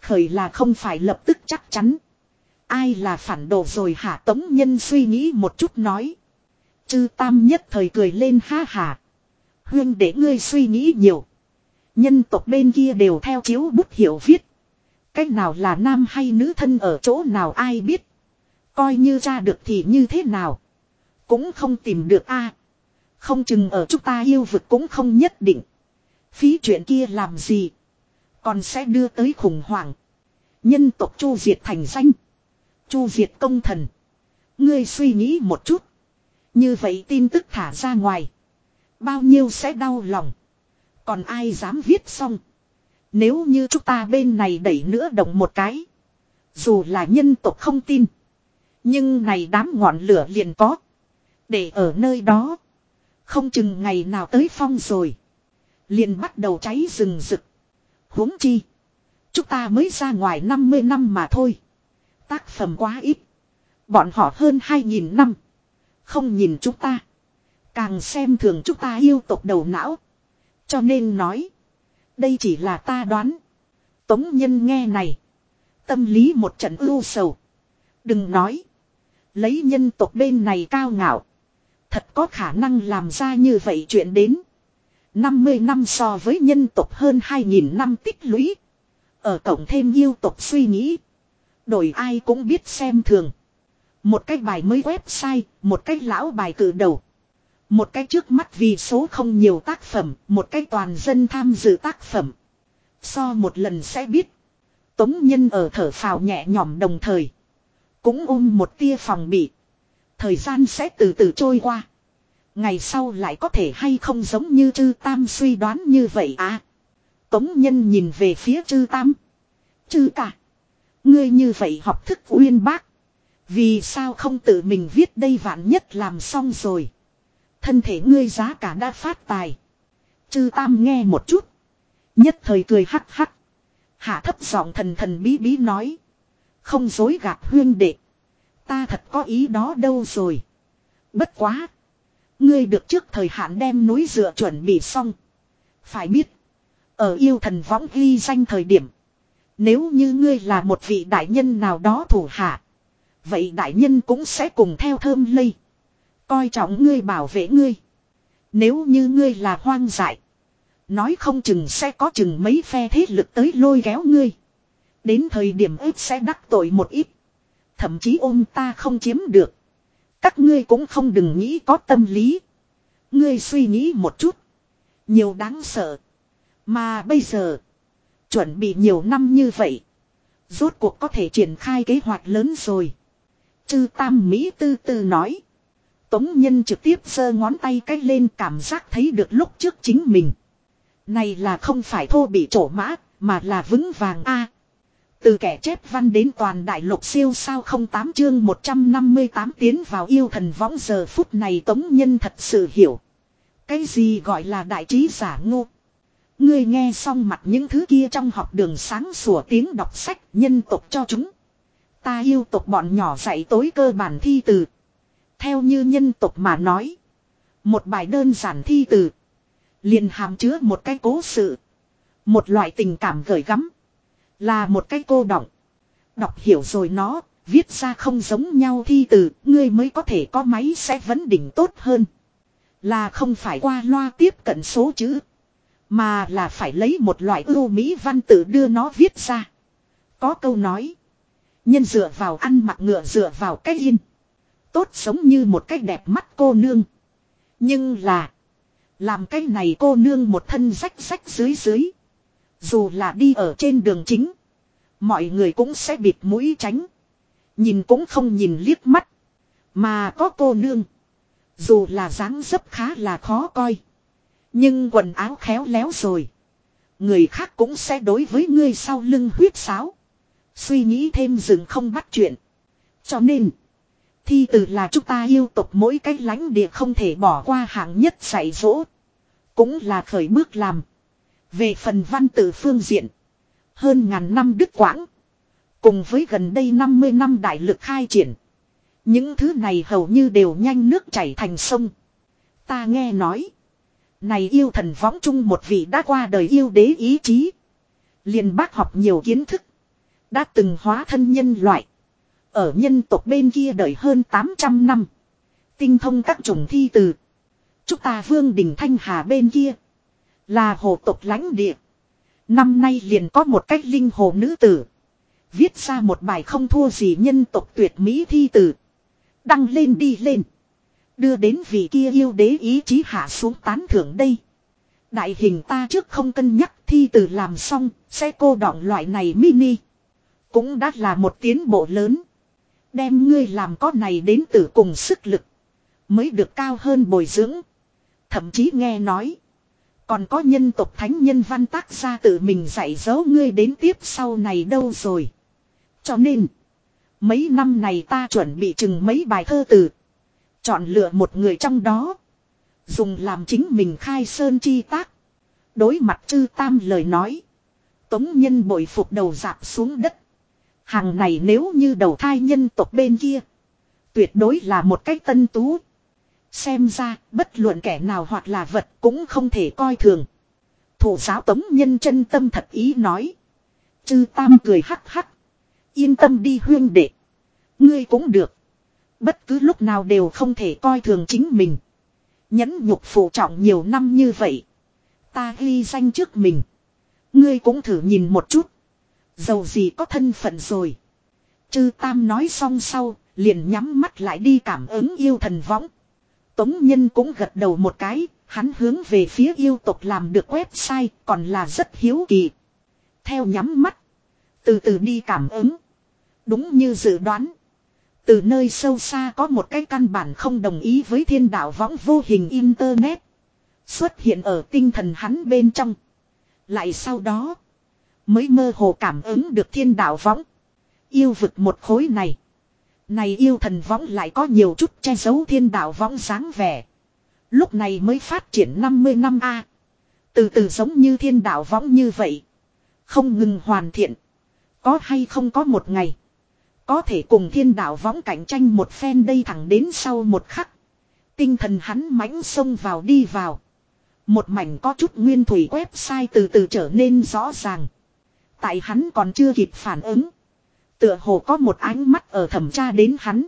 A: Khởi là không phải lập tức chắc chắn. Ai là phản đồ rồi hả tống nhân suy nghĩ một chút nói. Chư tam nhất thời cười lên ha hà. Huyên để ngươi suy nghĩ nhiều. Nhân tộc bên kia đều theo chiếu bút hiểu viết. Cách nào là nam hay nữ thân ở chỗ nào ai biết. Coi như ra được thì như thế nào. Cũng không tìm được a Không chừng ở chúng ta yêu vực cũng không nhất định. Phí chuyện kia làm gì. Còn sẽ đưa tới khủng hoảng. Nhân tộc chu diệt thành danh. Chu diệt công thần. Ngươi suy nghĩ một chút. Như vậy tin tức thả ra ngoài. Bao nhiêu sẽ đau lòng. Còn ai dám viết xong. Nếu như chúng ta bên này đẩy nữa động một cái. Dù là nhân tộc không tin. Nhưng này đám ngọn lửa liền có. Để ở nơi đó. Không chừng ngày nào tới phong rồi. Liền bắt đầu cháy rừng rực huống chi. Chúng ta mới ra ngoài 50 năm mà thôi. Tác phẩm quá ít. Bọn họ hơn 2.000 năm. Không nhìn chúng ta. Càng xem thường chúng ta yêu tộc đầu não. Cho nên nói. Đây chỉ là ta đoán. Tống nhân nghe này. Tâm lý một trận ưu sầu. Đừng nói. Lấy nhân tộc bên này cao ngạo. Thật có khả năng làm ra như vậy chuyện đến. 50 năm so với nhân tộc hơn 2.000 năm tích lũy. Ở cộng thêm yêu tộc suy nghĩ. Đổi ai cũng biết xem thường. Một cái bài mới website, một cái lão bài cử đầu. Một cái trước mắt vì số không nhiều tác phẩm, một cái toàn dân tham dự tác phẩm. So một lần sẽ biết. Tống nhân ở thở phào nhẹ nhõm đồng thời. Cũng ôm một tia phòng bị. Thời gian sẽ từ từ trôi qua. Ngày sau lại có thể hay không giống như chư tam suy đoán như vậy à. Tống nhân nhìn về phía chư tam. Chư cả. Ngươi như vậy học thức uyên bác. Vì sao không tự mình viết đây vạn nhất làm xong rồi. Thân thể ngươi giá cả đã phát tài. Chư Tam nghe một chút. Nhất thời cười hắc hắc. Hạ thấp giọng thần thần bí bí nói. Không dối gạt huyên đệ. Ta thật có ý đó đâu rồi. Bất quá. Ngươi được trước thời hạn đem núi dựa chuẩn bị xong. Phải biết. Ở yêu thần võng ghi danh thời điểm. Nếu như ngươi là một vị đại nhân nào đó thủ hạ. Vậy đại nhân cũng sẽ cùng theo thơm lây. Coi trọng ngươi bảo vệ ngươi. Nếu như ngươi là hoang dại. Nói không chừng sẽ có chừng mấy phe thế lực tới lôi kéo ngươi. Đến thời điểm ít sẽ đắc tội một ít. Thậm chí ôm ta không chiếm được. Các ngươi cũng không đừng nghĩ có tâm lý. Ngươi suy nghĩ một chút. Nhiều đáng sợ. Mà bây giờ. Chuẩn bị nhiều năm như vậy. Rốt cuộc có thể triển khai kế hoạch lớn rồi. Chư Tam Mỹ tư tư nói. Tống Nhân trực tiếp giơ ngón tay cách lên cảm giác thấy được lúc trước chính mình. Này là không phải thô bị trổ mã, mà là vững vàng a từ kẻ chép văn đến toàn đại lục siêu sao không tám chương 158 tiến vào yêu thần võng giờ phút này Tống Nhân thật sự hiểu. Cái gì gọi là đại trí giả ngu Ngươi nghe xong mặt những thứ kia trong học đường sáng sủa tiếng đọc sách nhân tục cho chúng. Ta yêu tục bọn nhỏ dạy tối cơ bản thi từ. Theo như nhân tục mà nói. Một bài đơn giản thi từ. liền hàm chứa một cái cố sự. Một loại tình cảm gửi gắm. Là một cái cô động. Đọc hiểu rồi nó, viết ra không giống nhau thi từ, ngươi mới có thể có máy sẽ vấn đỉnh tốt hơn. Là không phải qua loa tiếp cận số chữ. Mà là phải lấy một loại ưu mỹ văn tự đưa nó viết ra. Có câu nói. Nhân dựa vào ăn mặc ngựa dựa vào cái yên. Tốt sống như một cái đẹp mắt cô nương. Nhưng là. Làm cái này cô nương một thân rách rách dưới dưới. Dù là đi ở trên đường chính. Mọi người cũng sẽ bịt mũi tránh. Nhìn cũng không nhìn liếc mắt. Mà có cô nương. Dù là dáng dấp khá là khó coi. Nhưng quần áo khéo léo rồi. Người khác cũng sẽ đối với ngươi sau lưng huyết sáo. Suy nghĩ thêm dừng không bắt chuyện. Cho nên. Thi từ là chúng ta yêu tục mỗi cái lãnh địa không thể bỏ qua hạng nhất dạy dỗ. Cũng là khởi bước làm. Về phần văn tự phương diện. Hơn ngàn năm đức quãng. Cùng với gần đây 50 năm đại lực khai triển. Những thứ này hầu như đều nhanh nước chảy thành sông. Ta nghe nói. Này yêu thần võng chung một vị đã qua đời yêu đế ý chí. liền bác học nhiều kiến thức. Đã từng hóa thân nhân loại. Ở nhân tộc bên kia đợi hơn 800 năm. Tinh thông các chủng thi từ. Chúng ta vương đình thanh hà bên kia. Là hồ tộc lãnh địa. Năm nay liền có một cách linh hồ nữ tử. Viết ra một bài không thua gì nhân tộc tuyệt mỹ thi từ. Đăng lên đi lên. Đưa đến vị kia yêu đế ý chí hạ xuống tán thưởng đây. Đại hình ta trước không cân nhắc thi từ làm xong, sẽ cô đọng loại này mini. Cũng đã là một tiến bộ lớn. Đem ngươi làm có này đến từ cùng sức lực. Mới được cao hơn bồi dưỡng. Thậm chí nghe nói. Còn có nhân tộc thánh nhân văn tác ra tự mình dạy dỗ ngươi đến tiếp sau này đâu rồi. Cho nên. Mấy năm này ta chuẩn bị chừng mấy bài thơ từ. Chọn lựa một người trong đó. Dùng làm chính mình khai sơn chi tác. Đối mặt chư tam lời nói. Tống nhân bội phục đầu dạp xuống đất. Hàng này nếu như đầu thai nhân tộc bên kia. Tuyệt đối là một cách tân tú. Xem ra bất luận kẻ nào hoặc là vật cũng không thể coi thường. Thủ giáo tống nhân chân tâm thật ý nói. Chư tam cười hắc hắc. Yên tâm đi huyên đệ. Ngươi cũng được. Bất cứ lúc nào đều không thể coi thường chính mình. Nhẫn nhục phụ trọng nhiều năm như vậy. Ta ghi danh trước mình. Ngươi cũng thử nhìn một chút. Dầu gì có thân phận rồi. Chư Tam nói xong sau, liền nhắm mắt lại đi cảm ứng yêu thần võng. Tống Nhân cũng gật đầu một cái, hắn hướng về phía yêu tộc làm được website, còn là rất hiếu kỳ. Theo nhắm mắt, từ từ đi cảm ứng. Đúng như dự đoán. Từ nơi sâu xa có một cái căn bản không đồng ý với thiên đạo võng vô hình Internet. Xuất hiện ở tinh thần hắn bên trong. Lại sau đó. Mới mơ hồ cảm ứng được thiên đạo võng. Yêu vực một khối này. Này yêu thần võng lại có nhiều chút che giấu thiên đạo võng sáng vẻ. Lúc này mới phát triển 50 năm A. Từ từ giống như thiên đạo võng như vậy. Không ngừng hoàn thiện. Có hay không có một ngày. Có thể cùng thiên đạo võng cạnh tranh một phen đây thẳng đến sau một khắc. Tinh thần hắn mãnh xông vào đi vào. Một mảnh có chút nguyên thủy website từ từ trở nên rõ ràng. Tại hắn còn chưa kịp phản ứng. Tựa hồ có một ánh mắt ở thẩm tra đến hắn.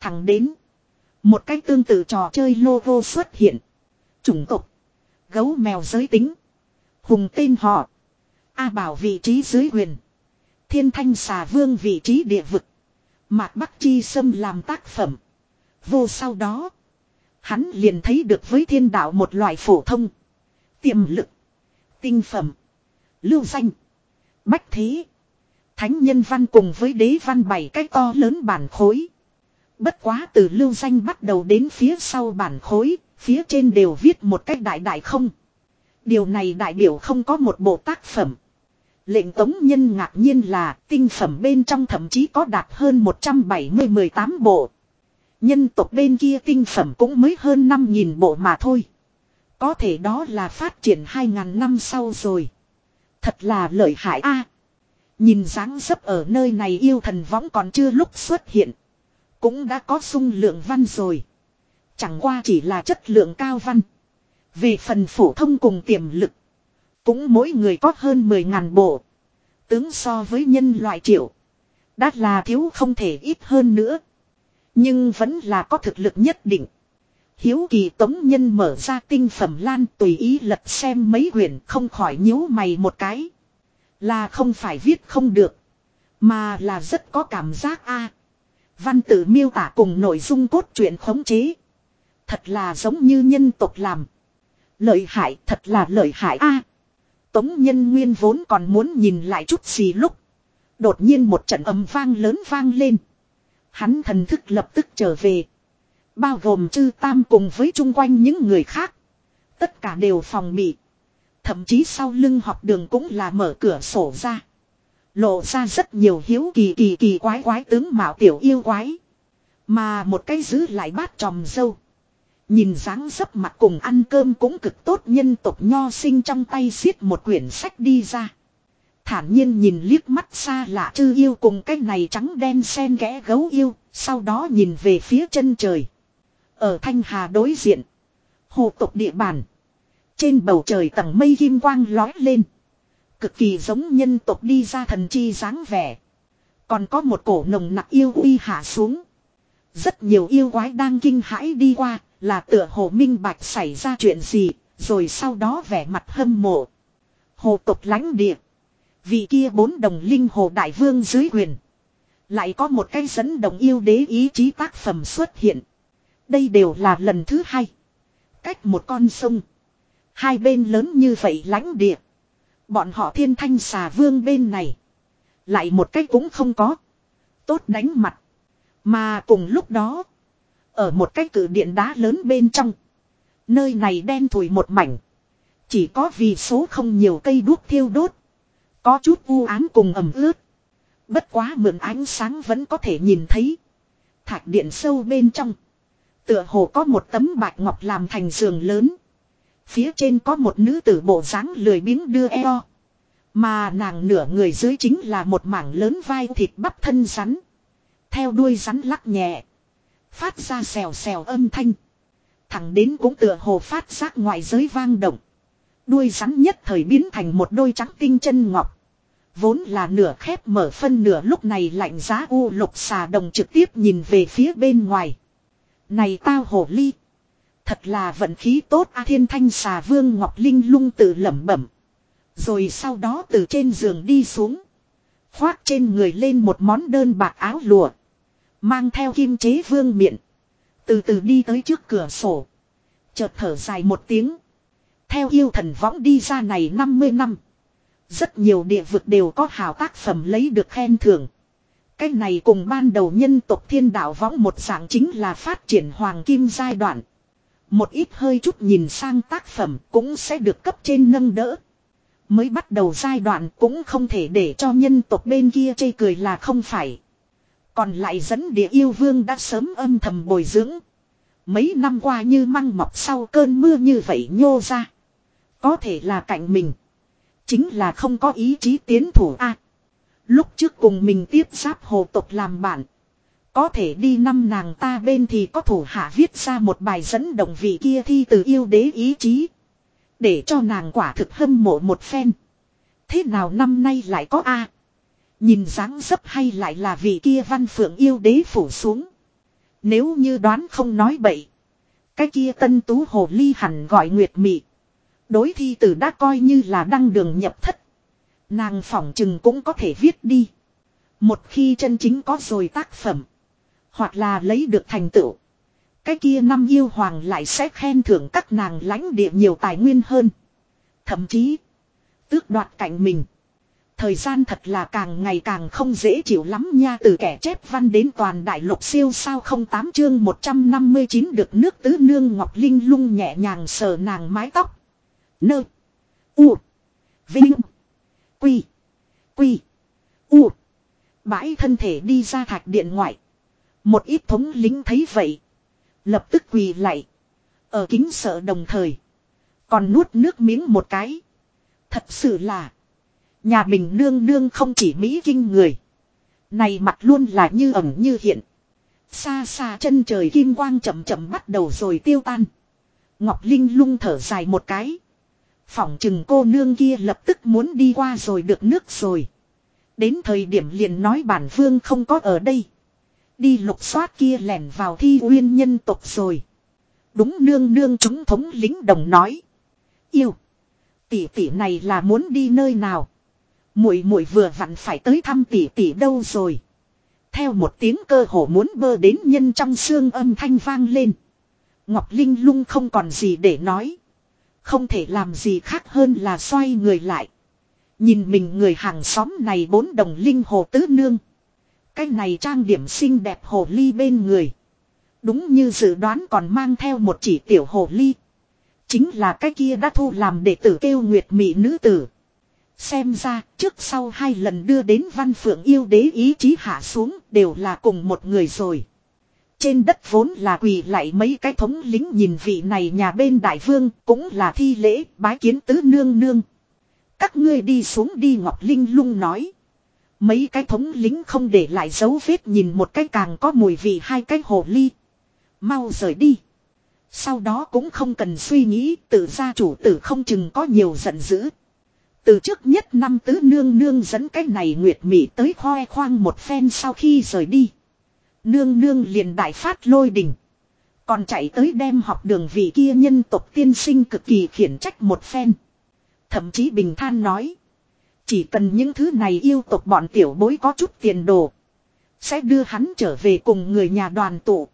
A: Thẳng đến. Một cách tương tự trò chơi logo xuất hiện. Chủng tộc. Gấu mèo giới tính. Hùng tên họ. A bảo vị trí dưới quyền. Thiên thanh xà vương vị trí địa vực. Mạc Bắc Chi Sâm làm tác phẩm. Vô sau đó. Hắn liền thấy được với thiên đạo một loại phổ thông. Tiềm lực. Tinh phẩm. Lưu danh. Bách thế. Thánh nhân văn cùng với đế văn bảy cái to lớn bản khối. Bất quá từ lưu danh bắt đầu đến phía sau bản khối, phía trên đều viết một cách đại đại không. Điều này đại biểu không có một bộ tác phẩm. Lệnh tống nhân ngạc nhiên là tinh phẩm bên trong thậm chí có đạt hơn 170-18 bộ. Nhân tộc bên kia tinh phẩm cũng mới hơn 5.000 bộ mà thôi. Có thể đó là phát triển 2.000 năm sau rồi. Thật là lợi hại a nhìn dáng dấp ở nơi này yêu thần võng còn chưa lúc xuất hiện. Cũng đã có sung lượng văn rồi. Chẳng qua chỉ là chất lượng cao văn. Về phần phổ thông cùng tiềm lực. Cũng mỗi người có hơn 10.000 bộ. Tướng so với nhân loại triệu. Đã là thiếu không thể ít hơn nữa. Nhưng vẫn là có thực lực nhất định. Hiếu kỳ tống nhân mở ra tinh phẩm lan tùy ý lật xem mấy quyển không khỏi nhíu mày một cái. Là không phải viết không được. Mà là rất có cảm giác a Văn tự miêu tả cùng nội dung cốt truyện khống chế. Thật là giống như nhân tộc làm. Lợi hại, thật là lợi hại a Tống nhân nguyên vốn còn muốn nhìn lại chút gì lúc. Đột nhiên một trận âm vang lớn vang lên. Hắn thần thức lập tức trở về. Bao gồm chư tam cùng với chung quanh những người khác. Tất cả đều phòng bị. Thậm chí sau lưng học đường cũng là mở cửa sổ ra. Lộ ra rất nhiều hiếu kỳ kỳ kỳ quái quái tướng mạo tiểu yêu quái. Mà một cái giữ lại bát tròm dâu. Nhìn dáng dấp mặt cùng ăn cơm cũng cực tốt nhân tộc nho sinh trong tay xiết một quyển sách đi ra. Thản nhiên nhìn liếc mắt xa lạ chư yêu cùng cái này trắng đen sen ghẽ gấu yêu, sau đó nhìn về phía chân trời. Ở Thanh Hà đối diện. Hồ tộc địa bàn. Trên bầu trời tầng mây kim quang lói lên. Cực kỳ giống nhân tộc đi ra thần chi dáng vẻ. Còn có một cổ nồng nặc yêu uy hạ xuống. Rất nhiều yêu quái đang kinh hãi đi qua, là tựa hồ minh bạch xảy ra chuyện gì, rồi sau đó vẻ mặt hâm mộ. Hồ tộc lãnh địa. Vị kia bốn đồng linh hồ đại vương dưới quyền. Lại có một cái dẫn đồng yêu đế ý chí tác phẩm xuất hiện. Đây đều là lần thứ hai. Cách một con sông. Hai bên lớn như vậy lãnh địa. Bọn họ thiên thanh xà vương bên này. Lại một cách cũng không có. Tốt đánh mặt. Mà cùng lúc đó. Ở một cái cử điện đá lớn bên trong. Nơi này đen thùi một mảnh. Chỉ có vì số không nhiều cây đuốc thiêu đốt. Có chút u ám cùng ẩm ướt. Bất quá mượn ánh sáng vẫn có thể nhìn thấy. Thạch điện sâu bên trong. Tựa hồ có một tấm bạch ngọc làm thành giường lớn. Phía trên có một nữ tử bộ dáng lười biếng đưa eo. Mà nàng nửa người dưới chính là một mảng lớn vai thịt bắp thân rắn. Theo đuôi rắn lắc nhẹ. Phát ra xèo xèo âm thanh. Thẳng đến cũng tựa hồ phát giác ngoài giới vang động. Đuôi rắn nhất thời biến thành một đôi trắng tinh chân ngọc. Vốn là nửa khép mở phân nửa lúc này lạnh giá u lục xà đồng trực tiếp nhìn về phía bên ngoài. Này tao hổ ly. Thật là vận khí tốt, a thiên thanh xà vương Ngọc Linh lung tự lẩm bẩm. Rồi sau đó từ trên giường đi xuống. Khoác trên người lên một món đơn bạc áo lụa. Mang theo kim chế vương miệng. Từ từ đi tới trước cửa sổ. Chợt thở dài một tiếng. Theo yêu thần võng đi ra này 50 năm. Rất nhiều địa vực đều có hào tác phẩm lấy được khen thưởng. Cái này cùng ban đầu nhân tộc thiên đạo võng một dạng chính là phát triển hoàng kim giai đoạn. Một ít hơi chút nhìn sang tác phẩm cũng sẽ được cấp trên nâng đỡ. Mới bắt đầu giai đoạn cũng không thể để cho nhân tộc bên kia chê cười là không phải. Còn lại dẫn địa yêu vương đã sớm âm thầm bồi dưỡng. Mấy năm qua như măng mọc sau cơn mưa như vậy nhô ra. Có thể là cạnh mình. Chính là không có ý chí tiến thủ a. lúc trước cùng mình tiếp giáp hồ tộc làm bạn. Có thể đi năm nàng ta bên thì có thủ hạ viết ra một bài dẫn động vị kia thi từ yêu đế ý chí. Để cho nàng quả thực hâm mộ một phen. Thế nào năm nay lại có A. Nhìn dáng dấp hay lại là vị kia văn phượng yêu đế phủ xuống. Nếu như đoán không nói bậy. Cái kia tân tú hồ ly hẳn gọi nguyệt mị. Đối thi tử đã coi như là đăng đường nhập thất. Nàng phỏng chừng cũng có thể viết đi. Một khi chân chính có rồi tác phẩm. Hoặc là lấy được thành tựu. Cái kia năm yêu hoàng lại sẽ khen thưởng các nàng lãnh địa nhiều tài nguyên hơn. Thậm chí. Tước đoạt cạnh mình. Thời gian thật là càng ngày càng không dễ chịu lắm nha, từ kẻ chép văn đến toàn đại lục siêu sao không tám chương 159 được nước tứ nương ngọc linh lung nhẹ nhàng sờ nàng mái tóc. Nơ. U. Vinh. Quy. Quy. U. Bãi thân thể đi ra thạch điện ngoại. Một ít thống lính thấy vậy. Lập tức quỳ lại. Ở kính sợ đồng thời. Còn nuốt nước miếng một cái. Thật sự là. Nhà mình nương nương không chỉ mỹ kinh người. Này mặt luôn là như ẩn như hiện. Xa xa chân trời kim quang chậm chậm bắt đầu rồi tiêu tan. Ngọc Linh lung thở dài một cái. Phỏng chừng cô nương kia lập tức muốn đi qua rồi được nước rồi. Đến thời điểm liền nói bản vương không có ở đây. Đi lục soát kia lẻn vào thi uyên nhân tộc rồi. Đúng nương nương chúng thống lính đồng nói. Yêu. Tỷ tỷ này là muốn đi nơi nào. Muội muội vừa vặn phải tới thăm tỷ tỷ đâu rồi. Theo một tiếng cơ hồ muốn bơ đến nhân trong xương âm thanh vang lên. Ngọc Linh lung không còn gì để nói. Không thể làm gì khác hơn là xoay người lại. Nhìn mình người hàng xóm này bốn đồng linh hồ tứ nương. Cái này trang điểm xinh đẹp hồ ly bên người. Đúng như dự đoán còn mang theo một chỉ tiểu hồ ly. Chính là cái kia đã thu làm đệ tử kêu nguyệt mỹ nữ tử. Xem ra, trước sau hai lần đưa đến văn phượng yêu đế ý chí hạ xuống đều là cùng một người rồi. Trên đất vốn là quỳ lại mấy cái thống lính nhìn vị này nhà bên đại vương cũng là thi lễ bái kiến tứ nương nương. Các ngươi đi xuống đi Ngọc Linh lung nói. Mấy cái thống lính không để lại dấu vết nhìn một cái càng có mùi vị hai cái hồ ly. Mau rời đi. Sau đó cũng không cần suy nghĩ, tự gia chủ tử không chừng có nhiều giận dữ. Từ trước nhất năm tứ nương nương dẫn cái này nguyệt mị tới khoe khoang một phen sau khi rời đi. Nương nương liền đại phát lôi đình. Còn chạy tới đem học đường vị kia nhân tộc tiên sinh cực kỳ khiển trách một phen. Thậm chí bình than nói. Chỉ cần những thứ này yêu tộc bọn tiểu bối có chút tiền đồ. Sẽ đưa hắn trở về cùng người nhà đoàn tụ.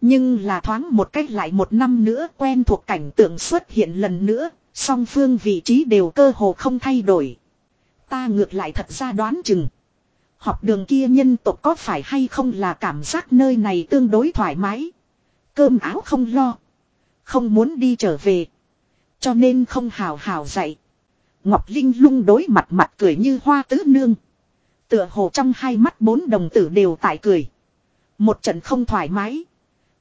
A: Nhưng là thoáng một cách lại một năm nữa quen thuộc cảnh tượng xuất hiện lần nữa. Song phương vị trí đều cơ hồ không thay đổi. Ta ngược lại thật ra đoán chừng. Học đường kia nhân tộc có phải hay không là cảm giác nơi này tương đối thoải mái. Cơm áo không lo. Không muốn đi trở về. Cho nên không hào hào dạy. Ngọc Linh lung đối mặt mặt cười như hoa tứ nương. Tựa hồ trong hai mắt bốn đồng tử đều tại cười. Một trận không thoải mái.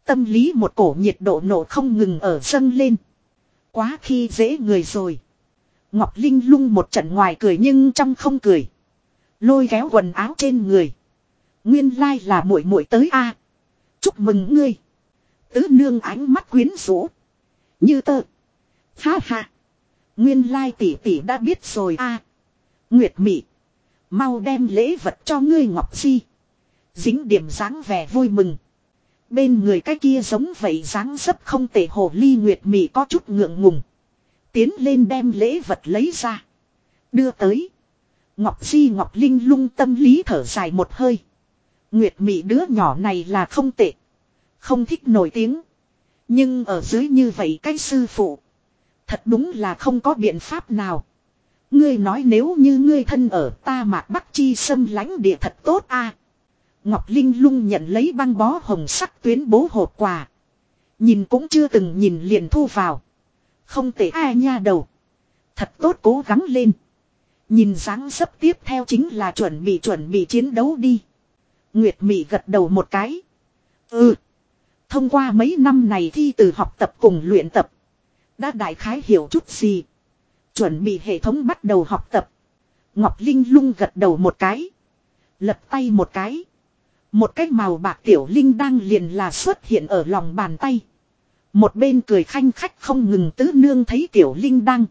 A: Tâm lý một cổ nhiệt độ nổ không ngừng ở dâng lên. Quá khi dễ người rồi. Ngọc Linh lung một trận ngoài cười nhưng trong không cười. Lôi kéo quần áo trên người. Nguyên lai là muội muội tới a. Chúc mừng ngươi. Tứ nương ánh mắt quyến rũ. Như tơ. Ha ha. Nguyên lai tỷ tỷ đã biết rồi a. Nguyệt Mị. Mau đem lễ vật cho ngươi Ngọc Di. Dính điểm dáng vẻ vui mừng. Bên người cái kia giống vậy dáng dấp không tệ hồ ly Nguyệt Mị có chút ngượng ngùng. Tiến lên đem lễ vật lấy ra. Đưa tới. Ngọc Di, Ngọc Linh lung tâm lý thở dài một hơi. Nguyệt Mị đứa nhỏ này là không tệ. Không thích nổi tiếng. Nhưng ở dưới như vậy cái sư phụ. Thật đúng là không có biện pháp nào. Ngươi nói nếu như ngươi thân ở ta mạc bắc chi xâm lánh địa thật tốt a. Ngọc Linh lung nhận lấy băng bó hồng sắc tuyến bố hộp quà. Nhìn cũng chưa từng nhìn liền thu vào. Không tệ ai nha đầu. Thật tốt cố gắng lên. Nhìn dáng sắp tiếp theo chính là chuẩn bị chuẩn bị chiến đấu đi. Nguyệt Mị gật đầu một cái. Ừ. Thông qua mấy năm này thi từ học tập cùng luyện tập. Đã đại khái hiểu chút gì. Chuẩn bị hệ thống bắt đầu học tập. Ngọc Linh lung gật đầu một cái. Lật tay một cái. Một cái màu bạc tiểu linh đang liền là xuất hiện ở lòng bàn tay. Một bên cười khanh khách không ngừng tứ nương thấy tiểu linh đăng.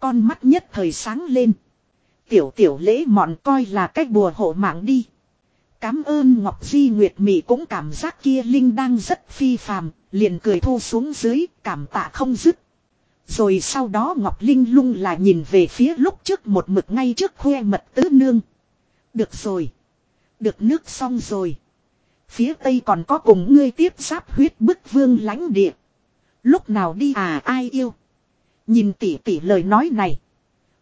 A: Con mắt nhất thời sáng lên. Tiểu tiểu lễ mọn coi là cách bùa hộ mạng đi. Cám ơn Ngọc Di Nguyệt Mỹ cũng cảm giác kia linh đang rất phi phàm, liền cười thu xuống dưới, cảm tạ không dứt. Rồi sau đó Ngọc Linh lung là nhìn về phía lúc trước một mực ngay trước khoe mật tứ nương. Được rồi. Được nước xong rồi. Phía tây còn có cùng ngươi tiếp giáp huyết bức vương lãnh địa. Lúc nào đi à ai yêu. Nhìn tỷ tỷ lời nói này.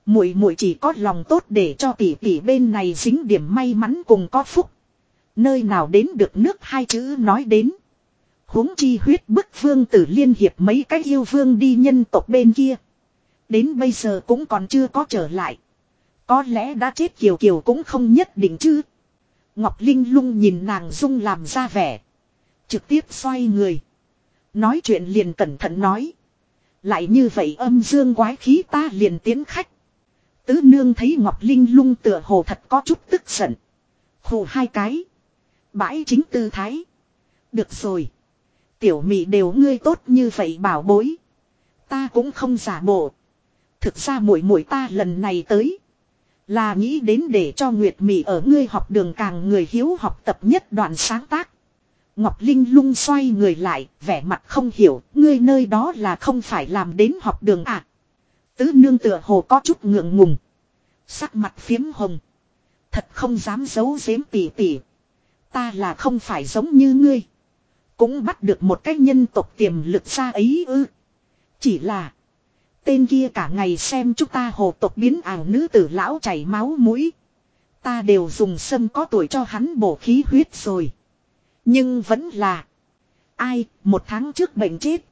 A: Muội muội chỉ có lòng tốt để cho tỷ tỷ bên này dính điểm may mắn cùng có phúc. Nơi nào đến được nước hai chữ nói đến huống chi huyết bức vương tử liên hiệp mấy cái yêu vương đi nhân tộc bên kia. Đến bây giờ cũng còn chưa có trở lại. Có lẽ đã chết kiều kiều cũng không nhất định chứ. Ngọc Linh lung nhìn nàng dung làm ra vẻ. Trực tiếp xoay người. Nói chuyện liền cẩn thận nói. Lại như vậy âm dương quái khí ta liền tiến khách. Tứ nương thấy Ngọc Linh lung tựa hồ thật có chút tức giận. Khổ hai cái. Bãi chính tư thái. Được rồi. Tiểu mị đều ngươi tốt như vậy bảo bối. Ta cũng không giả bộ. Thực ra muội muội ta lần này tới. Là nghĩ đến để cho Nguyệt Mị ở ngươi học đường càng người hiếu học tập nhất đoạn sáng tác. Ngọc Linh lung xoay người lại, vẻ mặt không hiểu, ngươi nơi đó là không phải làm đến học đường à. Tứ nương tựa hồ có chút ngượng ngùng. Sắc mặt phiếm hồng. Thật không dám giấu giếm tỉ tỉ. Ta là không phải giống như ngươi. Cũng bắt được một cái nhân tộc tiềm lực xa ấy ư. Chỉ là. Tên kia cả ngày xem chúng ta hồ tộc biến ảo nữ tử lão chảy máu mũi. Ta đều dùng sâm có tuổi cho hắn bổ khí huyết rồi. Nhưng vẫn là. Ai, một tháng trước bệnh chết.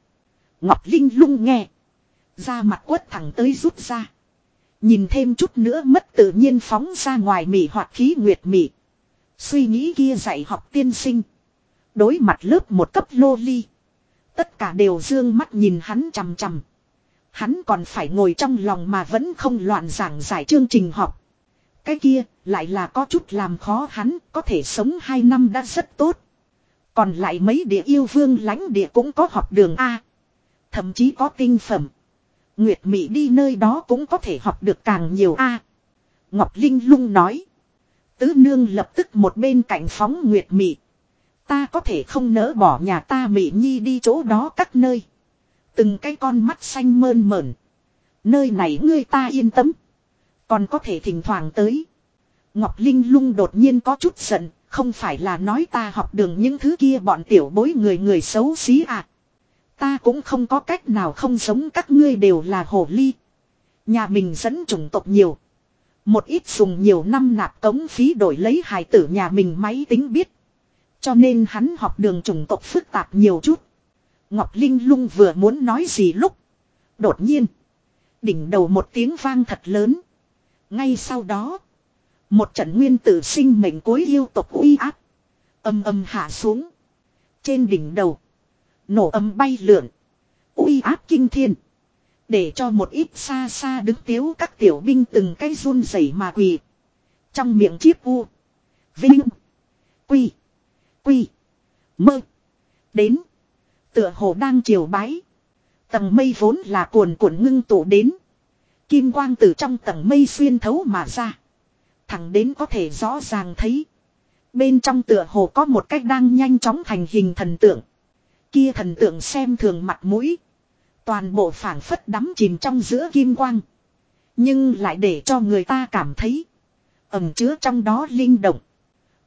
A: Ngọc Linh lung nghe. Ra mặt quất thẳng tới rút ra. Nhìn thêm chút nữa mất tự nhiên phóng ra ngoài mị hoặc khí nguyệt mị Suy nghĩ kia dạy học tiên sinh. Đối mặt lớp một cấp lô ly. Tất cả đều dương mắt nhìn hắn chằm chằm. Hắn còn phải ngồi trong lòng mà vẫn không loạn giảng giải chương trình học. Cái kia lại là có chút làm khó hắn, có thể sống hai năm đã rất tốt. Còn lại mấy địa yêu vương lãnh địa cũng có học đường A. Thậm chí có tinh phẩm. Nguyệt Mỹ đi nơi đó cũng có thể học được càng nhiều A. Ngọc Linh lung nói. Tứ nương lập tức một bên cạnh phóng Nguyệt Mỹ. Ta có thể không nỡ bỏ nhà ta mị Nhi đi chỗ đó các nơi. Từng cái con mắt xanh mơn mởn. Nơi này ngươi ta yên tâm. Còn có thể thỉnh thoảng tới. Ngọc Linh lung đột nhiên có chút giận. Không phải là nói ta học đường những thứ kia bọn tiểu bối người người xấu xí à. Ta cũng không có cách nào không giống các ngươi đều là hồ ly. Nhà mình dẫn chủng tộc nhiều. Một ít dùng nhiều năm nạp cống phí đổi lấy hài tử nhà mình máy tính biết. Cho nên hắn học đường chủng tộc phức tạp nhiều chút. Ngọc Linh lung vừa muốn nói gì lúc. Đột nhiên. Đỉnh đầu một tiếng vang thật lớn. Ngay sau đó. Một trận nguyên tử sinh mệnh cối yêu tộc uy áp. Âm âm hạ xuống. Trên đỉnh đầu. Nổ âm bay lượn. uy áp kinh thiên. Để cho một ít xa xa đứng tiếu các tiểu binh từng cái run rẩy mà quỳ. Trong miệng chiếc u. Vinh. Quy. Quy. Mơ. Đến. Tựa hồ đang chiều bái. Tầng mây vốn là cuồn cuộn ngưng tụ đến. Kim quang từ trong tầng mây xuyên thấu mà ra. Thẳng đến có thể rõ ràng thấy. Bên trong tựa hồ có một cách đang nhanh chóng thành hình thần tượng. Kia thần tượng xem thường mặt mũi. Toàn bộ phảng phất đắm chìm trong giữa kim quang. Nhưng lại để cho người ta cảm thấy. Ẩm chứa trong đó linh động.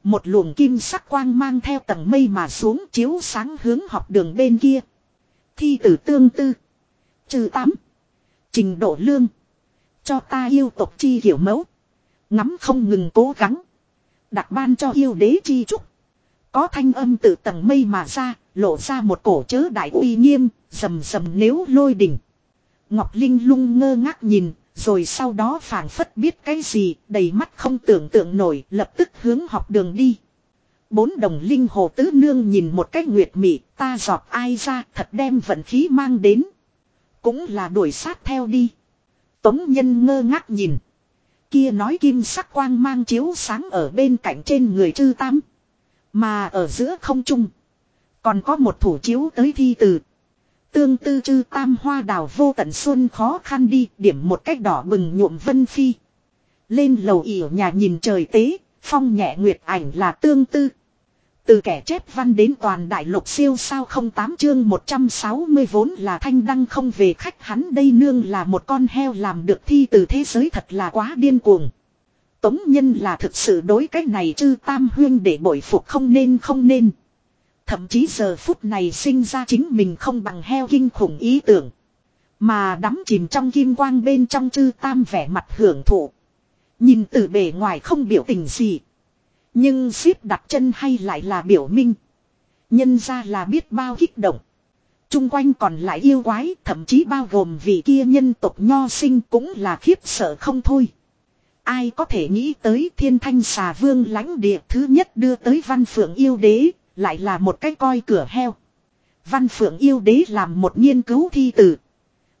A: Một luồng kim sắc quang mang theo tầng mây mà xuống chiếu sáng hướng học đường bên kia. Thi tử tương tư. Trừ tám. Trình độ lương. Cho ta yêu tộc chi hiểu mẫu. Ngắm không ngừng cố gắng. Đặc ban cho yêu đế chi trúc. Có thanh âm từ tầng mây mà ra, lộ ra một cổ chớ đại uy nghiêm, rầm rầm nếu lôi đỉnh. Ngọc Linh lung ngơ ngác nhìn, rồi sau đó phảng phất biết cái gì, đầy mắt không tưởng tượng nổi, lập tức hướng học đường đi. Bốn đồng linh hồ tứ nương nhìn một cái nguyệt mị, ta giọt ai ra, thật đem vận khí mang đến. Cũng là đuổi sát theo đi. Tống nhân ngơ ngác nhìn. Kia nói kim sắc quang mang chiếu sáng ở bên cạnh trên người chư tam. Mà ở giữa không trung. Còn có một thủ chiếu tới thi từ. Tương tư chư tam hoa đào vô tận xuân khó khăn đi điểm một cách đỏ bừng nhuộm vân phi. Lên lầu ỉa nhà nhìn trời tế, phong nhẹ nguyệt ảnh là tương tư. Từ kẻ chép văn đến toàn đại lục siêu sao không tám chương 160 vốn là thanh đăng không về khách hắn đây nương là một con heo làm được thi từ thế giới thật là quá điên cuồng. Tống nhân là thực sự đối cái này chư tam huyên để bội phục không nên không nên. Thậm chí giờ phút này sinh ra chính mình không bằng heo kinh khủng ý tưởng. Mà đắm chìm trong kim quang bên trong chư tam vẻ mặt hưởng thụ. Nhìn từ bề ngoài không biểu tình gì. Nhưng xếp đặt chân hay lại là biểu minh. Nhân ra là biết bao kích động. Trung quanh còn lại yêu quái, thậm chí bao gồm vị kia nhân tộc nho sinh cũng là khiếp sợ không thôi. Ai có thể nghĩ tới thiên thanh xà vương lãnh địa thứ nhất đưa tới văn phượng yêu đế, lại là một cái coi cửa heo. Văn phượng yêu đế làm một nghiên cứu thi tử.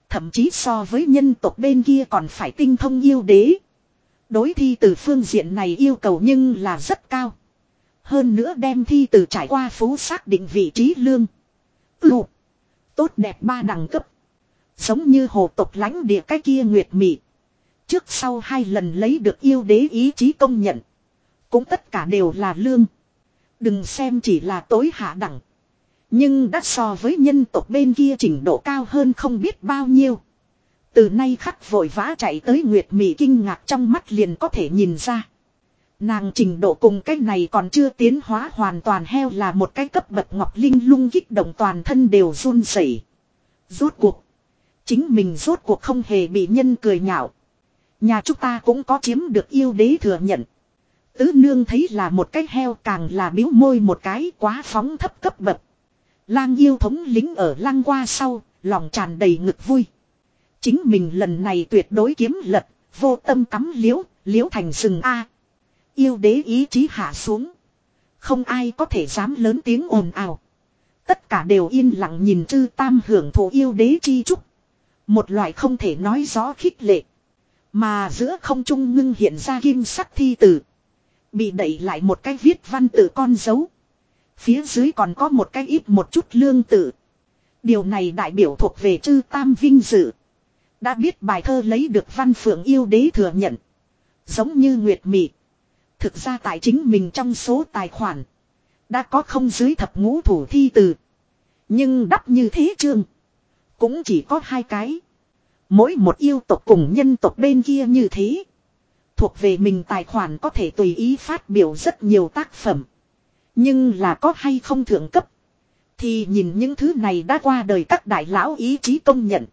A: Thậm chí so với nhân tộc bên kia còn phải tinh thông yêu đế. Đối thi từ phương diện này yêu cầu nhưng là rất cao. Hơn nữa đem thi từ trải qua phú xác định vị trí lương. Ừ. Tốt đẹp ba đẳng cấp. Giống như hồ tộc lãnh địa cái kia nguyệt mị. Trước sau hai lần lấy được yêu đế ý chí công nhận. Cũng tất cả đều là lương. Đừng xem chỉ là tối hạ đẳng. Nhưng đã so với nhân tộc bên kia trình độ cao hơn không biết bao nhiêu. Từ nay khắc vội vã chạy tới Nguyệt Mỹ kinh ngạc trong mắt liền có thể nhìn ra. Nàng trình độ cùng cái này còn chưa tiến hóa hoàn toàn heo là một cái cấp bậc ngọc linh lung kích động toàn thân đều run rẩy. Rốt cuộc. Chính mình rốt cuộc không hề bị nhân cười nhạo. Nhà chúng ta cũng có chiếm được yêu đế thừa nhận. Tứ nương thấy là một cái heo càng là biếu môi một cái quá phóng thấp cấp bậc. Lang yêu thống lính ở lang qua sau, lòng tràn đầy ngực vui. Chính mình lần này tuyệt đối kiếm lật, vô tâm cắm liễu, liễu thành rừng A. Yêu đế ý chí hạ xuống. Không ai có thể dám lớn tiếng ồn ào. Tất cả đều yên lặng nhìn chư tam hưởng thụ yêu đế chi trúc. Một loại không thể nói rõ khích lệ. Mà giữa không trung ngưng hiện ra kim sắc thi tử. Bị đẩy lại một cái viết văn tự con dấu. Phía dưới còn có một cái ít một chút lương tự. Điều này đại biểu thuộc về chư tam vinh dự. Đã biết bài thơ lấy được văn phượng yêu đế thừa nhận. Giống như Nguyệt Mị. Thực ra tại chính mình trong số tài khoản. Đã có không dưới thập ngũ thủ thi từ. Nhưng đắp như thế chương. Cũng chỉ có hai cái. Mỗi một yêu tộc cùng nhân tộc bên kia như thế. Thuộc về mình tài khoản có thể tùy ý phát biểu rất nhiều tác phẩm. Nhưng là có hay không thượng cấp. Thì nhìn những thứ này đã qua đời các đại lão ý chí công nhận.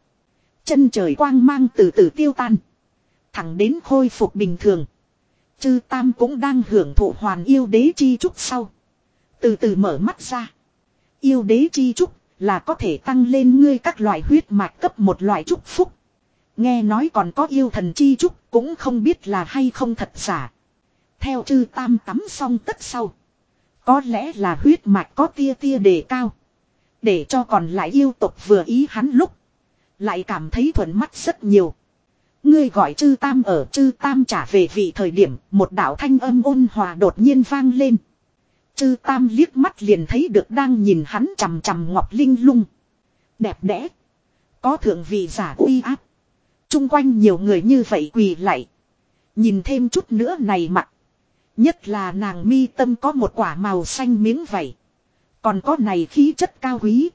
A: Chân trời quang mang từ từ tiêu tan. Thẳng đến khôi phục bình thường. Chư Tam cũng đang hưởng thụ hoàn yêu đế chi trúc sau. Từ từ mở mắt ra. Yêu đế chi trúc là có thể tăng lên ngươi các loại huyết mạch cấp một loại trúc phúc. Nghe nói còn có yêu thần chi trúc, cũng không biết là hay không thật giả. Theo chư Tam tắm xong tất sau. Có lẽ là huyết mạch có tia tia đề cao. Để cho còn lại yêu tục vừa ý hắn lúc. Lại cảm thấy thuận mắt rất nhiều. Ngươi gọi chư tam ở, chư tam trả về vị thời điểm, một đạo thanh âm ôn hòa đột nhiên vang lên. Chư tam liếc mắt liền thấy được đang nhìn hắn chằm chằm ngọc linh lung. Đẹp đẽ. Có thượng vị giả uy áp. Trung quanh nhiều người như vậy quỳ lại. Nhìn thêm chút nữa này mặt. Nhất là nàng mi tâm có một quả màu xanh miếng vậy Còn có này khí chất cao quý.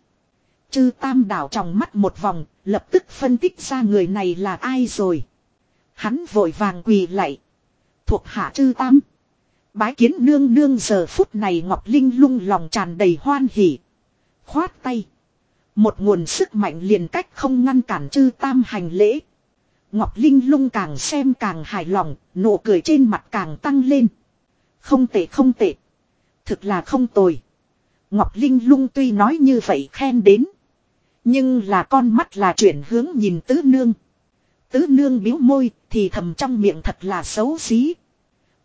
A: Chư tam đảo trong mắt một vòng, lập tức phân tích ra người này là ai rồi. Hắn vội vàng quỳ lại. Thuộc hạ chư tam. Bái kiến nương nương giờ phút này Ngọc Linh lung lòng tràn đầy hoan hỉ. Khoát tay. Một nguồn sức mạnh liền cách không ngăn cản chư tam hành lễ. Ngọc Linh lung càng xem càng hài lòng, nụ cười trên mặt càng tăng lên. Không tệ không tệ. Thực là không tồi. Ngọc Linh lung tuy nói như vậy khen đến. Nhưng là con mắt là chuyển hướng nhìn tứ nương. Tứ nương biếu môi thì thầm trong miệng thật là xấu xí.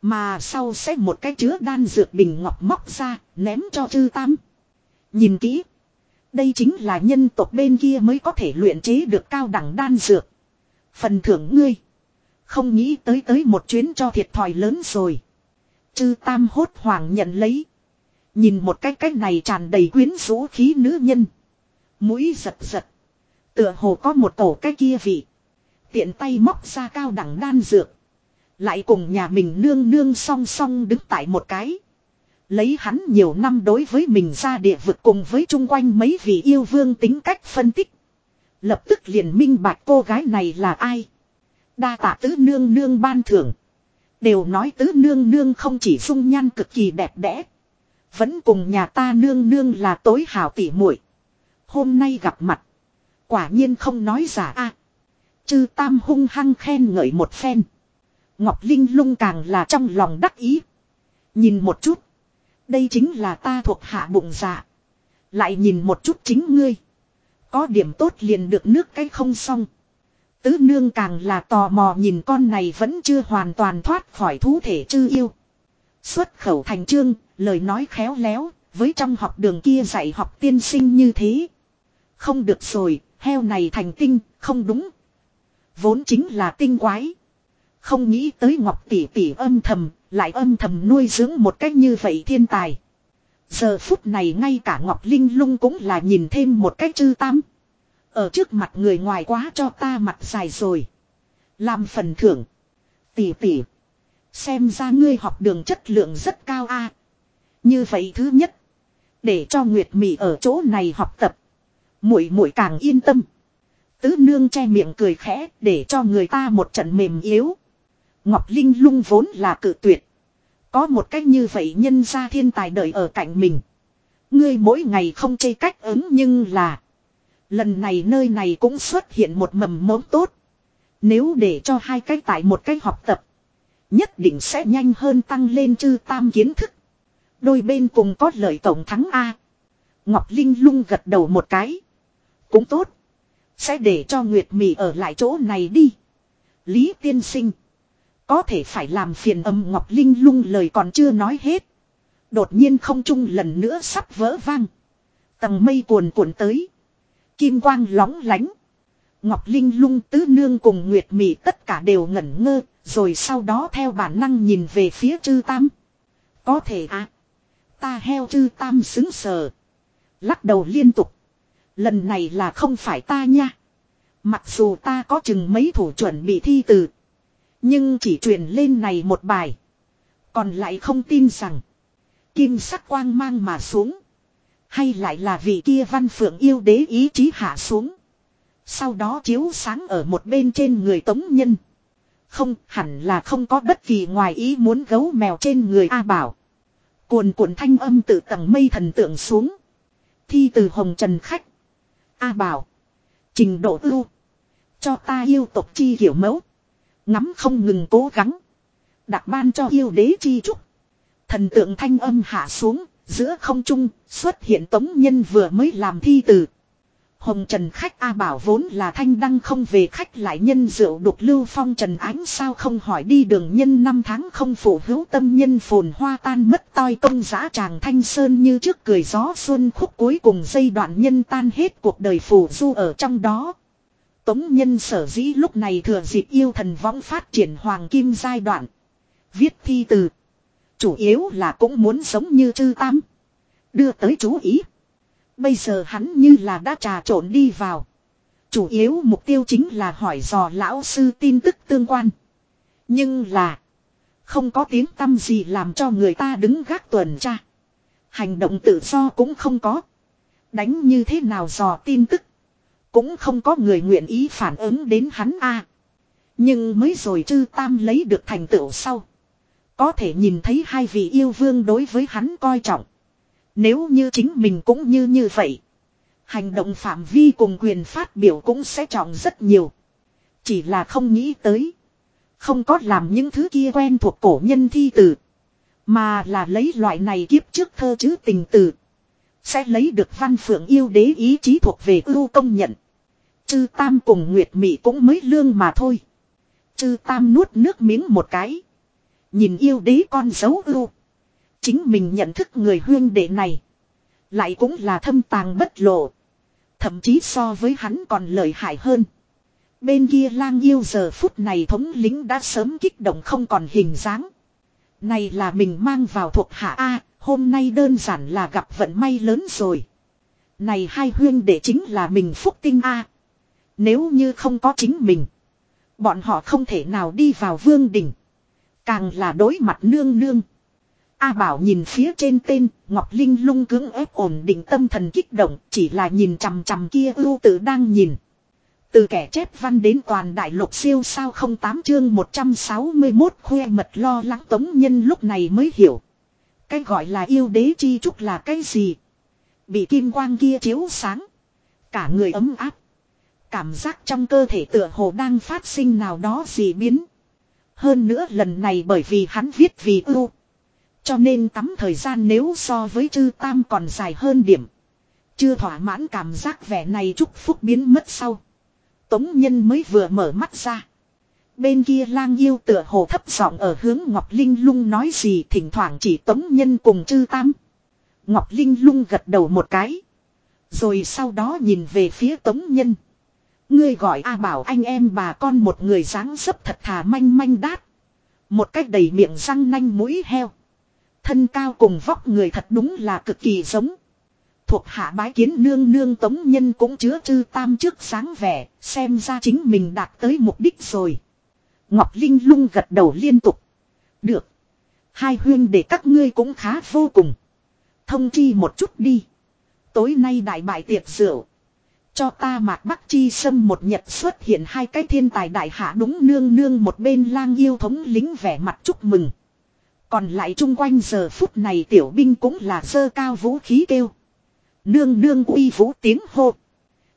A: Mà sau sẽ một cái chứa đan dược bình ngọc móc ra ném cho chư tam. Nhìn kỹ. Đây chính là nhân tộc bên kia mới có thể luyện chế được cao đẳng đan dược. Phần thưởng ngươi. Không nghĩ tới tới một chuyến cho thiệt thòi lớn rồi. Chư tam hốt hoảng nhận lấy. Nhìn một cái cách này tràn đầy quyến rũ khí nữ nhân. Mũi giật giật. Tựa hồ có một tổ cái kia vị. Tiện tay móc ra cao đẳng đan dược. Lại cùng nhà mình nương nương song song đứng tại một cái. Lấy hắn nhiều năm đối với mình ra địa vực cùng với chung quanh mấy vị yêu vương tính cách phân tích. Lập tức liền minh bạch cô gái này là ai. Đa tạ tứ nương nương ban thưởng. Đều nói tứ nương nương không chỉ dung nhan cực kỳ đẹp đẽ. Vẫn cùng nhà ta nương nương là tối hảo tỉ muội Hôm nay gặp mặt. Quả nhiên không nói giả a Chư tam hung hăng khen ngợi một phen. Ngọc Linh lung càng là trong lòng đắc ý. Nhìn một chút. Đây chính là ta thuộc hạ bụng dạ. Lại nhìn một chút chính ngươi. Có điểm tốt liền được nước cái không xong. Tứ nương càng là tò mò nhìn con này vẫn chưa hoàn toàn thoát khỏi thú thể chư yêu. Xuất khẩu thành trương, lời nói khéo léo, với trong học đường kia dạy học tiên sinh như thế. Không được rồi, heo này thành tinh, không đúng. Vốn chính là tinh quái. Không nghĩ tới ngọc tỷ tỷ âm thầm, lại âm thầm nuôi dưỡng một cách như vậy thiên tài. Giờ phút này ngay cả Ngọc Linh lung cũng là nhìn thêm một cách chư tam. Ở trước mặt người ngoài quá cho ta mặt dài rồi. Làm phần thưởng. Tỷ tỷ. Xem ra ngươi học đường chất lượng rất cao a. Như vậy thứ nhất. Để cho Nguyệt Mị ở chỗ này học tập. muội muội càng yên tâm. Tứ nương che miệng cười khẽ để cho người ta một trận mềm yếu. Ngọc Linh lung vốn là cự tuyệt. Có một cách như vậy nhân ra thiên tài đợi ở cạnh mình. Ngươi mỗi ngày không chê cách ứng nhưng là. Lần này nơi này cũng xuất hiện một mầm mống tốt. Nếu để cho hai cách tại một cách học tập. Nhất định sẽ nhanh hơn tăng lên chư tam kiến thức. Đôi bên cùng có lợi tổng thắng A. Ngọc Linh lung gật đầu một cái. Cũng tốt. Sẽ để cho Nguyệt Mị ở lại chỗ này đi. Lý tiên sinh. Có thể phải làm phiền âm Ngọc Linh lung lời còn chưa nói hết. Đột nhiên không trung lần nữa sắp vỡ vang. Tầng mây cuồn cuộn tới. Kim quang lóng lánh. Ngọc Linh lung tứ nương cùng Nguyệt Mị tất cả đều ngẩn ngơ. Rồi sau đó theo bản năng nhìn về phía chư tam. Có thể à. Ta heo chư tam xứng sờ. Lắc đầu liên tục. Lần này là không phải ta nha. Mặc dù ta có chừng mấy thủ chuẩn bị thi từ. Nhưng chỉ truyền lên này một bài. Còn lại không tin rằng. Kim sắc quang mang mà xuống. Hay lại là vị kia văn phượng yêu đế ý chí hạ xuống. Sau đó chiếu sáng ở một bên trên người tống nhân. Không, hẳn là không có bất kỳ ngoài ý muốn gấu mèo trên người A Bảo. Cuồn cuộn thanh âm từ tầng mây thần tượng xuống. Thi từ hồng trần khách. A Bảo. Trình độ ưu. Cho ta yêu tộc chi hiểu mẫu. Ngắm không ngừng cố gắng. Đặc ban cho yêu đế chi trúc. Thần tượng thanh âm hạ xuống, giữa không trung, xuất hiện tống nhân vừa mới làm thi từ. Hồng Trần khách A Bảo vốn là thanh đăng không về khách lại nhân rượu đục lưu phong Trần Ánh sao không hỏi đi đường nhân năm tháng không phụ hữu tâm nhân phồn hoa tan mất toi công giã tràng thanh sơn như trước cười gió xuân khúc cuối cùng dây đoạn nhân tan hết cuộc đời phù du ở trong đó. Tống nhân sở dĩ lúc này thừa dịp yêu thần võng phát triển hoàng kim giai đoạn. Viết thi từ. Chủ yếu là cũng muốn giống như chư tam. Đưa tới chú ý. Bây giờ hắn như là đã trà trộn đi vào. Chủ yếu mục tiêu chính là hỏi dò lão sư tin tức tương quan. Nhưng là. Không có tiếng tâm gì làm cho người ta đứng gác tuần tra. Hành động tự do cũng không có. Đánh như thế nào dò tin tức. Cũng không có người nguyện ý phản ứng đến hắn a. Nhưng mới rồi chư tam lấy được thành tựu sau. Có thể nhìn thấy hai vị yêu vương đối với hắn coi trọng. Nếu như chính mình cũng như như vậy. Hành động phạm vi cùng quyền phát biểu cũng sẽ trọng rất nhiều. Chỉ là không nghĩ tới. Không có làm những thứ kia quen thuộc cổ nhân thi tử. Mà là lấy loại này kiếp trước thơ chứ tình tử. Sẽ lấy được văn phượng yêu đế ý chí thuộc về ưu công nhận. Chư Tam cùng Nguyệt Mị cũng mới lương mà thôi. Chư Tam nuốt nước miếng một cái. Nhìn yêu đế con dấu ưu. Chính mình nhận thức người huyên đệ này. Lại cũng là thâm tàng bất lộ. Thậm chí so với hắn còn lợi hại hơn. Bên kia lang yêu giờ phút này thống lính đã sớm kích động không còn hình dáng. Này là mình mang vào thuộc hạ A, hôm nay đơn giản là gặp vận may lớn rồi. Này hai huyên đệ chính là mình phúc tinh A. Nếu như không có chính mình. Bọn họ không thể nào đi vào vương đỉnh. Càng là đối mặt nương nương. A Bảo nhìn phía trên tên, Ngọc Linh lung cứng ép ổn định tâm thần kích động, chỉ là nhìn chằm chằm kia ưu tử đang nhìn. Từ kẻ chép văn đến toàn đại lục siêu sao không tám chương 161 khoe mật lo lắng tống nhân lúc này mới hiểu. Cái gọi là yêu đế chi trúc là cái gì? Bị kim quang kia chiếu sáng. Cả người ấm áp. Cảm giác trong cơ thể tựa hồ đang phát sinh nào đó gì biến. Hơn nữa lần này bởi vì hắn viết vì ưu. Cho nên tắm thời gian nếu so với chư tam còn dài hơn điểm. Chưa thỏa mãn cảm giác vẻ này chúc phúc biến mất sau. Tống nhân mới vừa mở mắt ra. Bên kia lang yêu tựa hồ thấp giọng ở hướng Ngọc Linh lung nói gì thỉnh thoảng chỉ tống nhân cùng chư tam. Ngọc Linh lung gật đầu một cái. Rồi sau đó nhìn về phía tống nhân. Ngươi gọi A bảo anh em bà con một người dáng dấp thật thà manh manh đát. Một cách đầy miệng răng nanh mũi heo. Thân cao cùng vóc người thật đúng là cực kỳ giống. Thuộc hạ bái kiến nương nương tống nhân cũng chứa chư tam trước sáng vẻ, xem ra chính mình đạt tới mục đích rồi. Ngọc Linh lung gật đầu liên tục. Được. Hai huyên để các ngươi cũng khá vô cùng. Thông chi một chút đi. Tối nay đại bại tiệc rượu. Cho ta mạc bắc chi sâm một nhật xuất hiện hai cái thiên tài đại hạ đúng nương nương một bên lang yêu thống lính vẻ mặt chúc mừng. Còn lại chung quanh giờ phút này tiểu binh cũng là sơ cao vũ khí kêu. Nương nương uy vũ tiếng hô.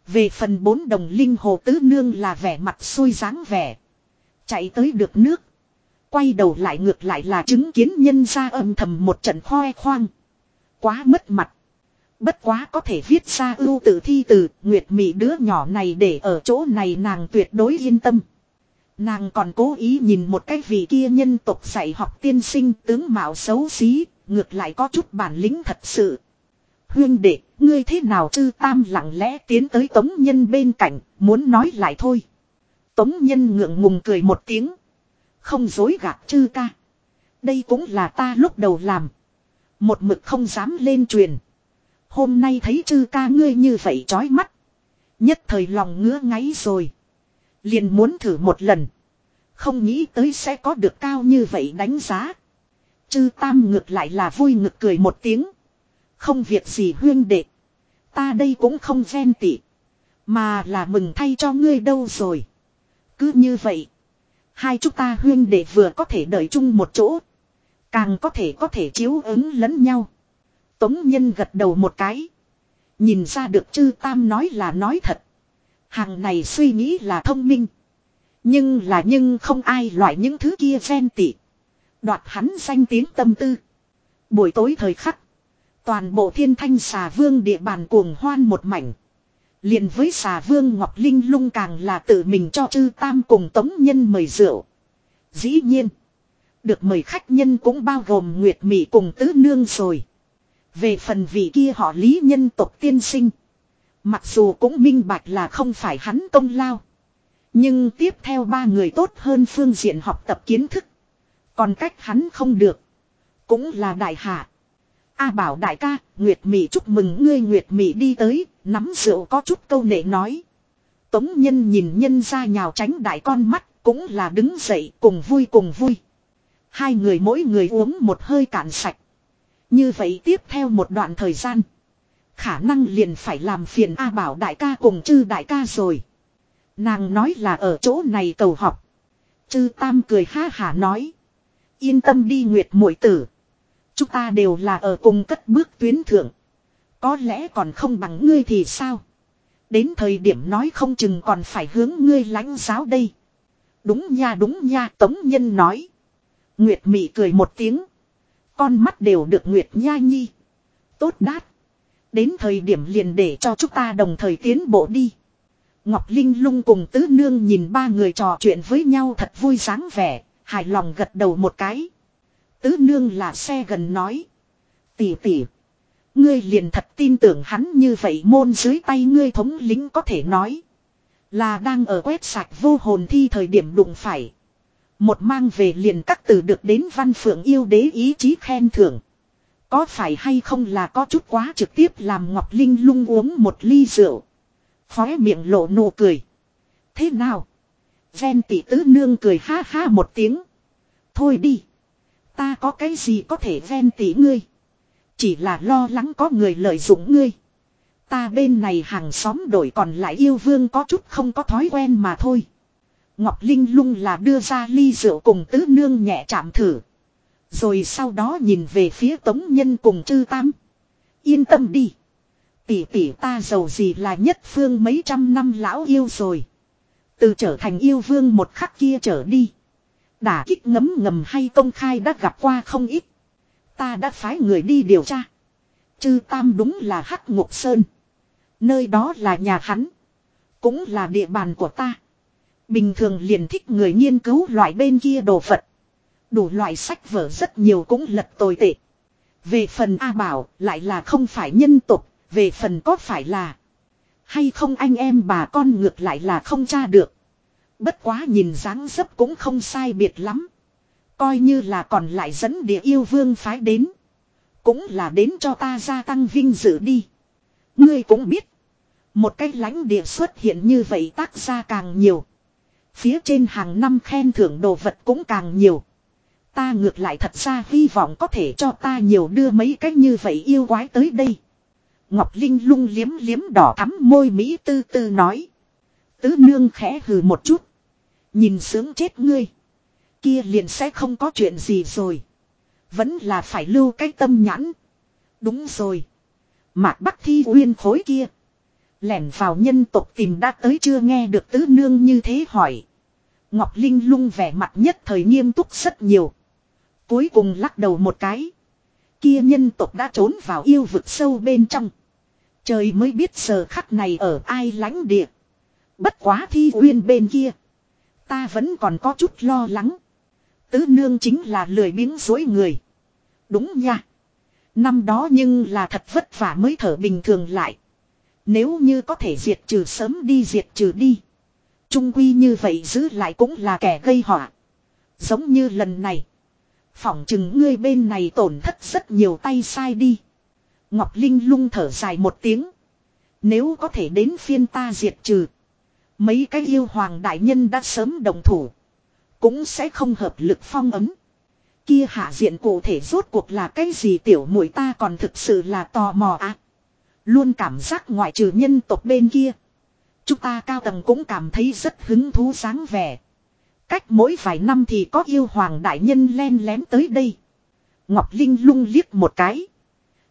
A: Về phần bốn đồng linh hồ tứ nương là vẻ mặt xôi dáng vẻ. Chạy tới được nước. Quay đầu lại ngược lại là chứng kiến nhân ra âm thầm một trận khoe khoang. Quá mất mặt. Bất quá có thể viết ra ưu tự thi từ Nguyệt mị đứa nhỏ này để ở chỗ này nàng tuyệt đối yên tâm. Nàng còn cố ý nhìn một cái vị kia nhân tộc dạy học tiên sinh tướng mạo xấu xí, ngược lại có chút bản lĩnh thật sự. Huyên đệ, ngươi thế nào chư tam lặng lẽ tiến tới tống nhân bên cạnh, muốn nói lại thôi. Tống nhân ngượng ngùng cười một tiếng. Không dối gạt chư ca. Đây cũng là ta lúc đầu làm. Một mực không dám lên truyền. Hôm nay thấy chư ca ngươi như vậy chói mắt. Nhất thời lòng ngứa ngáy rồi. Liền muốn thử một lần. Không nghĩ tới sẽ có được cao như vậy đánh giá. Chư tam ngược lại là vui ngực cười một tiếng. Không việc gì huyên đệ. Ta đây cũng không ghen tị. Mà là mừng thay cho ngươi đâu rồi. Cứ như vậy. Hai chúng ta huyên đệ vừa có thể đợi chung một chỗ. Càng có thể có thể chiếu ứng lẫn nhau. Tống nhân gật đầu một cái. Nhìn ra được chư tam nói là nói thật. Hàng này suy nghĩ là thông minh. Nhưng là nhưng không ai loại những thứ kia ven tị. Đoạt hắn danh tiếng tâm tư. Buổi tối thời khắc. Toàn bộ thiên thanh xà vương địa bàn cuồng hoan một mảnh. liền với xà vương Ngọc Linh lung càng là tự mình cho chư tam cùng tống nhân mời rượu. Dĩ nhiên. Được mời khách nhân cũng bao gồm Nguyệt Mỹ cùng tứ nương rồi. Về phần vị kia họ lý nhân tộc tiên sinh. Mặc dù cũng minh bạch là không phải hắn công lao. Nhưng tiếp theo ba người tốt hơn phương diện học tập kiến thức. Còn cách hắn không được. Cũng là đại hạ. A bảo đại ca, Nguyệt Mỹ chúc mừng ngươi Nguyệt Mỹ đi tới, nắm rượu có chút câu nệ nói. Tống nhân nhìn nhân ra nhào tránh đại con mắt, cũng là đứng dậy cùng vui cùng vui. Hai người mỗi người uống một hơi cạn sạch. Như vậy tiếp theo một đoạn thời gian. Khả năng liền phải làm phiền A bảo đại ca cùng chư đại ca rồi. Nàng nói là ở chỗ này cầu học. Chư tam cười ha hả nói. Yên tâm đi Nguyệt muội tử. Chúng ta đều là ở cùng cất bước tuyến thượng. Có lẽ còn không bằng ngươi thì sao? Đến thời điểm nói không chừng còn phải hướng ngươi lãnh giáo đây. Đúng nha đúng nha, Tống Nhân nói. Nguyệt Mị cười một tiếng. Con mắt đều được Nguyệt Nha Nhi. Tốt đát. Đến thời điểm liền để cho chúng ta đồng thời tiến bộ đi. Ngọc Linh lung cùng tứ nương nhìn ba người trò chuyện với nhau thật vui sáng vẻ, hài lòng gật đầu một cái. Tứ nương là xe gần nói. Tỷ tỷ. Ngươi liền thật tin tưởng hắn như vậy môn dưới tay ngươi thống lính có thể nói. Là đang ở quét sạch vô hồn thi thời điểm đụng phải. Một mang về liền các từ được đến văn phượng yêu đế ý chí khen thưởng. Có phải hay không là có chút quá trực tiếp làm Ngọc Linh lung uống một ly rượu. Khóe miệng lộ nụ cười. Thế nào? Ven tỷ tứ nương cười ha ha một tiếng. Thôi đi. Ta có cái gì có thể ven tỷ ngươi. Chỉ là lo lắng có người lợi dụng ngươi. Ta bên này hàng xóm đổi còn lại yêu vương có chút không có thói quen mà thôi. Ngọc Linh lung là đưa ra ly rượu cùng tứ nương nhẹ chạm thử. Rồi sau đó nhìn về phía tống nhân cùng chư tam. Yên tâm đi. Tỷ tỷ ta giàu gì là nhất phương mấy trăm năm lão yêu rồi. Từ trở thành yêu vương một khắc kia trở đi. Đả kích ngấm ngầm hay công khai đã gặp qua không ít. Ta đã phái người đi điều tra. Chư Tam đúng là Hắc Ngục Sơn. Nơi đó là nhà hắn. Cũng là địa bàn của ta. Bình thường liền thích người nghiên cứu loại bên kia đồ vật. Đủ loại sách vở rất nhiều cũng lật tồi tệ. Về phần A Bảo lại là không phải nhân tục. Về phần có phải là. Hay không anh em bà con ngược lại là không tra được. Bất quá nhìn dáng dấp cũng không sai biệt lắm. Coi như là còn lại dẫn địa yêu vương phái đến. Cũng là đến cho ta gia tăng vinh dự đi. Ngươi cũng biết. Một cái lãnh địa xuất hiện như vậy tác ra càng nhiều. Phía trên hàng năm khen thưởng đồ vật cũng càng nhiều. Ta ngược lại thật ra hy vọng có thể cho ta nhiều đưa mấy cách như vậy yêu quái tới đây. Ngọc Linh lung liếm liếm đỏ thắm môi Mỹ tư tư nói. Tứ nương khẽ hừ một chút. Nhìn sướng chết ngươi. Kia liền sẽ không có chuyện gì rồi. Vẫn là phải lưu cái tâm nhãn. Đúng rồi. Mạc Bắc Thi Uyên khối kia. Lẻn vào nhân tộc tìm đã tới chưa nghe được tứ nương như thế hỏi. Ngọc Linh lung vẻ mặt nhất thời nghiêm túc rất nhiều. Cuối cùng lắc đầu một cái. Kia nhân tộc đã trốn vào yêu vực sâu bên trong. Trời mới biết giờ khắc này ở ai lánh địa. Bất quá thi uyên bên kia. Ta vẫn còn có chút lo lắng. Tứ nương chính là lười biếng dối người. Đúng nha. Năm đó nhưng là thật vất vả mới thở bình thường lại. Nếu như có thể diệt trừ sớm đi, diệt trừ đi. Trung quy như vậy giữ lại cũng là kẻ gây họa. Giống như lần này. Phỏng chừng ngươi bên này tổn thất rất nhiều tay sai đi. Ngọc Linh lung thở dài một tiếng. Nếu có thể đến phiên ta diệt trừ. Mấy cái yêu hoàng đại nhân đã sớm đồng thủ. Cũng sẽ không hợp lực phong ấm. Kia hạ diện cụ thể rốt cuộc là cái gì tiểu mũi ta còn thực sự là tò mò à. Luôn cảm giác ngoại trừ nhân tộc bên kia. Chúng ta cao tầng cũng cảm thấy rất hứng thú sáng vẻ. Cách mỗi vài năm thì có yêu hoàng đại nhân len lén tới đây. Ngọc Linh lung liếc một cái.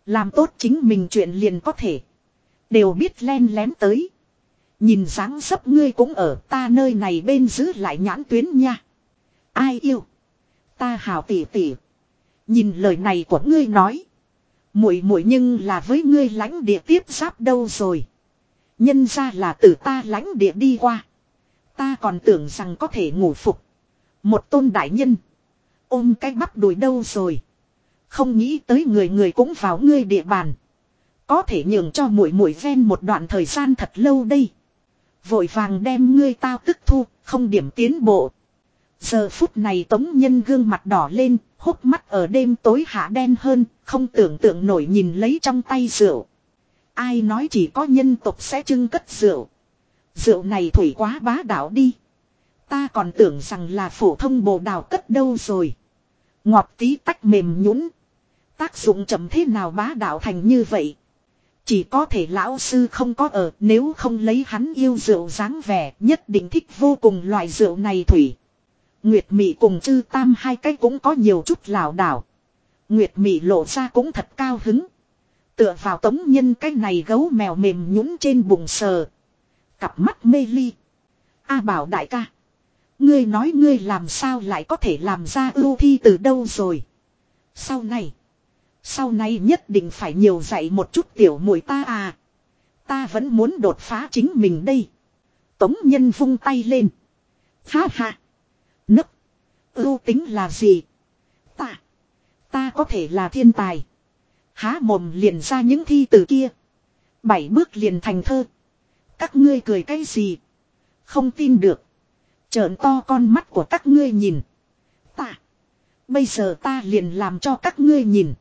A: Làm tốt chính mình chuyện liền có thể. Đều biết len lén tới. Nhìn dáng sấp ngươi cũng ở ta nơi này bên giữ lại nhãn tuyến nha. Ai yêu? Ta hào tỉ tỉ. Nhìn lời này của ngươi nói muội muội nhưng là với ngươi lãnh địa tiếp giáp đâu rồi. Nhân ra là từ ta lãnh địa đi qua. Ta còn tưởng rằng có thể ngủ phục. Một tôn đại nhân. Ôm cái bắp đùi đâu rồi. Không nghĩ tới người người cũng vào ngươi địa bàn. Có thể nhường cho muội muội ven một đoạn thời gian thật lâu đây. Vội vàng đem ngươi tao tức thu, không điểm tiến bộ. Giờ phút này tống nhân gương mặt đỏ lên, hốc mắt ở đêm tối hạ đen hơn, không tưởng tượng nổi nhìn lấy trong tay rượu. Ai nói chỉ có nhân tộc sẽ trưng cất rượu. Rượu này thủy quá bá đạo đi. Ta còn tưởng rằng là phổ thông bồ đào cất đâu rồi. Ngọt tí tách mềm nhũn. Tác dụng chậm thế nào bá đạo thành như vậy. Chỉ có thể lão sư không có ở nếu không lấy hắn yêu rượu dáng vẻ nhất định thích vô cùng loại rượu này thủy. Nguyệt Mị cùng chư tam hai cái cũng có nhiều chút lảo đảo. Nguyệt Mị lộ ra cũng thật cao hứng. Tựa vào tống nhân cái này gấu mèo mềm nhũn trên bụng sờ. Cặp mắt mê ly. A bảo đại ca. Ngươi nói ngươi làm sao lại có thể làm ra ưu thi từ đâu rồi. Sau này. Sau này nhất định phải nhiều dạy một chút tiểu muội ta à. Ta vẫn muốn đột phá chính mình đây. Tống nhân vung tay lên. Ha ha. Nấc. Ưu tính là gì? Ta. Ta có thể là thiên tài. Há mồm liền ra những thi từ kia. Bảy bước liền thành thơ. Các ngươi cười cái gì? Không tin được. Trợn to con mắt của các ngươi nhìn. Ta. Bây giờ ta liền làm cho các ngươi nhìn.